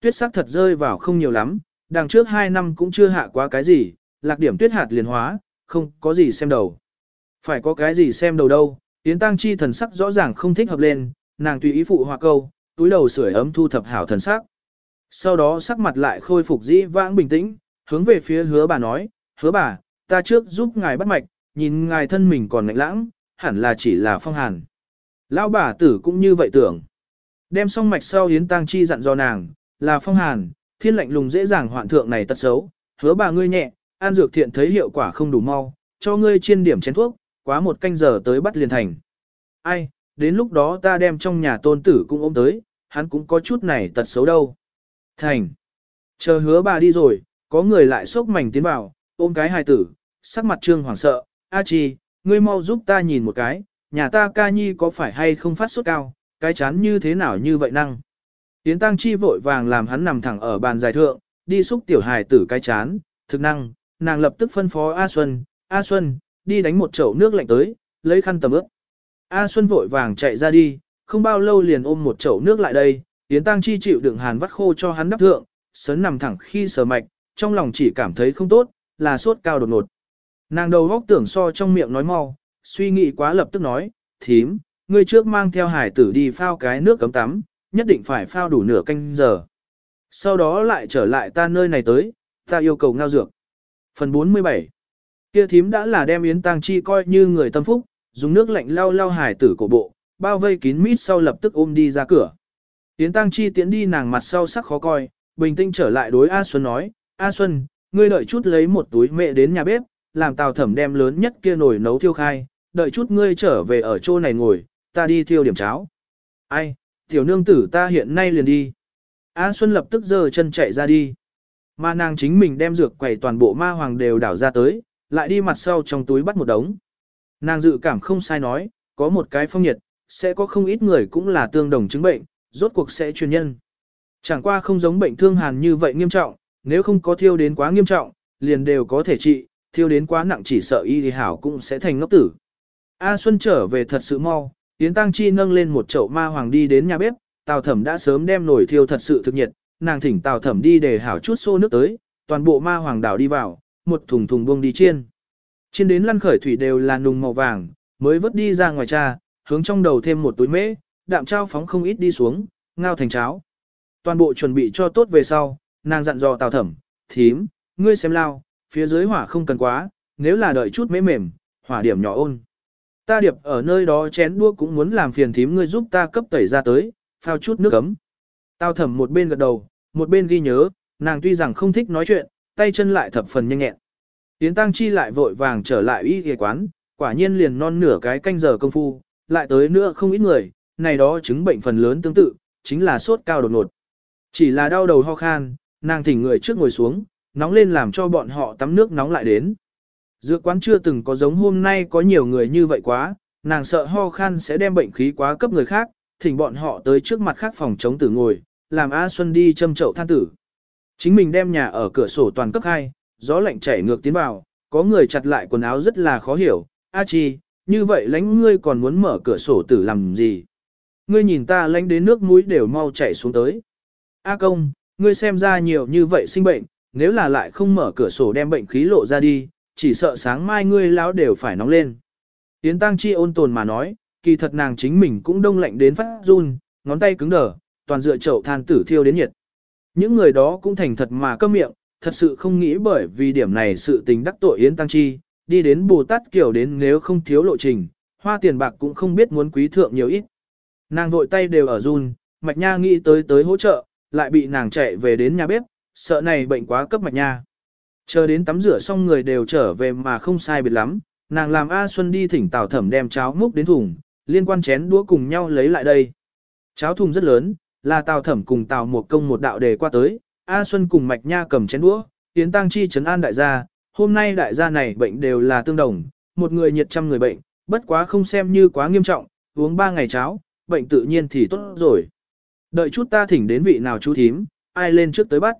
S1: Tuyết sắc thật rơi vào không nhiều lắm, đằng trước 2 năm cũng chưa hạ quá cái gì, lạc điểm tuyết hạt liền hóa, không có gì xem đầu. Phải có cái gì xem đầu đâu, Yến Tăng Chi thần sắc rõ ràng không thích hợp lên, nàng tùy ý phụ hòa câu, túi đầu sưởi ấm thu thập hảo thần sắc. Sau đó sắc mặt lại khôi phục dĩ vãng bình tĩnh, hướng về phía hứa bà nói, hứa bà, ta trước giúp ngài bắt mạch, nhìn ngài thân mình còn ngạnh lãng, hẳn là chỉ là phong hàn. Lão bà tử cũng như vậy tưởng. Đem xong mạch sau Yến Tăng Chi dặn dò nàng, là phong hàn, thiên lạnh lùng dễ dàng hoạn thượng này tật xấu, hứa bà ngươi nhẹ, an dược thiện thấy hiệu quả không đủ mau, cho ngươi chiên điểm chén thuốc, quá một canh giờ tới bắt liền thành. Ai, đến lúc đó ta đem trong nhà tôn tử cũng ôm tới, hắn cũng có chút này tật xấu đâu. Thành. Chờ hứa bà đi rồi, có người lại sốc mảnh tiến vào, ôm cái hài tử, sắc mặt trương hoảng sợ, A chi, ngươi mau giúp ta nhìn một cái, nhà ta ca nhi có phải hay không phát sốt cao, cái chán như thế nào như vậy năng. Yến Tăng Chi vội vàng làm hắn nằm thẳng ở bàn giải thượng, đi xúc tiểu hài tử cái chán, thực năng, nàng lập tức phân phó A Xuân, A Xuân, đi đánh một chậu nước lạnh tới, lấy khăn tầm ướp. A Xuân vội vàng chạy ra đi, không bao lâu liền ôm một chậu nước lại đây, Yến Tăng Chi chịu đựng hàn vắt khô cho hắn đắp thượng, sớn nằm thẳng khi sờ mạch, trong lòng chỉ cảm thấy không tốt, là sốt cao đột ngột. Nàng đầu góc tưởng so trong miệng nói mau, suy nghĩ quá lập tức nói, thím, ngươi trước mang theo hải tử đi phao cái nước cấm tắm, nhất định phải phao đủ nửa canh giờ. Sau đó lại trở lại ta nơi này tới, ta yêu cầu ngao dược. Phần 47 Kia thím đã là đem Yến Tăng Chi coi như người tâm phúc, dùng nước lạnh lau lau hải tử cổ bộ, bao vây kín mít sau lập tức ôm đi ra cửa. Yến Tăng Chi tiến đi nàng mặt sau sắc khó coi, bình tĩnh trở lại đối A Xuân nói, A Xuân, ngươi đợi chút lấy một túi mẹ đến nhà bếp, làm tàu thẩm đem lớn nhất kia nồi nấu thiêu khai, đợi chút ngươi trở về ở chỗ này ngồi, ta đi thiêu điểm cháo. Ai, tiểu nương tử ta hiện nay liền đi. A Xuân lập tức giơ chân chạy ra đi. Mà nàng chính mình đem dược quầy toàn bộ ma hoàng đều đảo ra tới, lại đi mặt sau trong túi bắt một đống. Nàng dự cảm không sai nói, có một cái phong nhiệt, sẽ có không ít người cũng là tương đồng chứng bệnh, rốt cuộc sẽ truyền nhân. Chẳng qua không giống bệnh thương hàn như vậy nghiêm trọng, nếu không có thiêu đến quá nghiêm trọng, liền đều có thể trị, thiêu đến quá nặng chỉ sợ y thì hảo cũng sẽ thành ngốc tử. A Xuân trở về thật sự mau, Yến Tăng Chi nâng lên một chậu ma hoàng đi đến nhà bếp, Tào Thẩm đã sớm đem nồi thiêu thật sự thực nhiệt, nàng thỉnh Tào Thẩm đi để hảo chút xô nước tới, toàn bộ ma hoàng đảo đi vào, một thùng thùng bông đi chiên. Chiên đến lăn khởi thủy đều là nùng màu vàng, mới vớt đi ra ngoài cha, hướng trong đầu thêm một túi mễ, đạm trao phóng không ít đi xuống, ngao thành cháo. Toàn bộ chuẩn bị cho tốt về sau, nàng dặn dò Tào Thẩm, thím, ngươi xem lao, phía dưới hỏa không cần quá, nếu là đợi chút mễ mềm, hỏa điểm nhỏ ôn. Ta điệp ở nơi đó chén đua cũng muốn làm phiền thím ngươi giúp ta cấp tẩy ra tới, phao chút nước ấm. Tao Thẩm một bên gật đầu, một bên ghi nhớ, nàng tuy rằng không thích nói chuyện, tay chân lại thập phần nhanh nhẹn. Tiến Tăng Chi lại vội vàng trở lại y ghề quán, quả nhiên liền non nửa cái canh giờ công phu, lại tới nữa không ít người, này đó chứng bệnh phần lớn tương tự, chính là sốt cao đột ngột. Chỉ là đau đầu ho khan, nàng thỉnh người trước ngồi xuống, nóng lên làm cho bọn họ tắm nước nóng lại đến. Dược quán chưa từng có giống hôm nay có nhiều người như vậy quá, nàng sợ ho khan sẽ đem bệnh khí quá cấp người khác, thỉnh bọn họ tới trước mặt khác phòng chống tử ngồi, làm A Xuân đi châm chậu than tử. Chính mình đem nhà ở cửa sổ toàn cấp 2, gió lạnh chảy ngược tiến vào, có người chặt lại quần áo rất là khó hiểu, A Chi, như vậy lánh ngươi còn muốn mở cửa sổ tử làm gì? Ngươi nhìn ta lánh đến nước mũi đều mau chảy xuống tới. A công, ngươi xem ra nhiều như vậy sinh bệnh, nếu là lại không mở cửa sổ đem bệnh khí lộ ra đi, chỉ sợ sáng mai ngươi lão đều phải nóng lên. Yến Tăng Chi ôn tồn mà nói, kỳ thật nàng chính mình cũng đông lạnh đến phát run, ngón tay cứng đờ, toàn dựa chậu than tử thiêu đến nhiệt. Những người đó cũng thành thật mà câm miệng, thật sự không nghĩ bởi vì điểm này sự tình đắc tội Yến Tăng Chi, đi đến Bồ Tát kiểu đến nếu không thiếu lộ trình, hoa tiền bạc cũng không biết muốn quý thượng nhiều ít. Nàng vội tay đều ở run, Mạch Nha nghĩ tới tới hỗ trợ, lại bị nàng chạy về đến nhà bếp, sợ này bệnh quá cấp Mạch Nha. Chờ đến tắm rửa xong người đều trở về mà không sai biệt lắm, nàng làm A Xuân đi thỉnh Tào Thẩm đem cháo múc đến thùng, liên quan chén đũa cùng nhau lấy lại đây. Cháo thùng rất lớn, là Tào Thẩm cùng Tào một công một đạo đề qua tới, A Xuân cùng Mạch Nha cầm chén đũa, tiến tăng chi trấn an đại gia, hôm nay đại gia này bệnh đều là tương đồng, một người nhiệt trăm người bệnh, bất quá không xem như quá nghiêm trọng, uống ba ngày cháo, bệnh tự nhiên thì tốt rồi. Đợi chút ta thỉnh đến vị nào chú thím, ai lên trước tới bắt.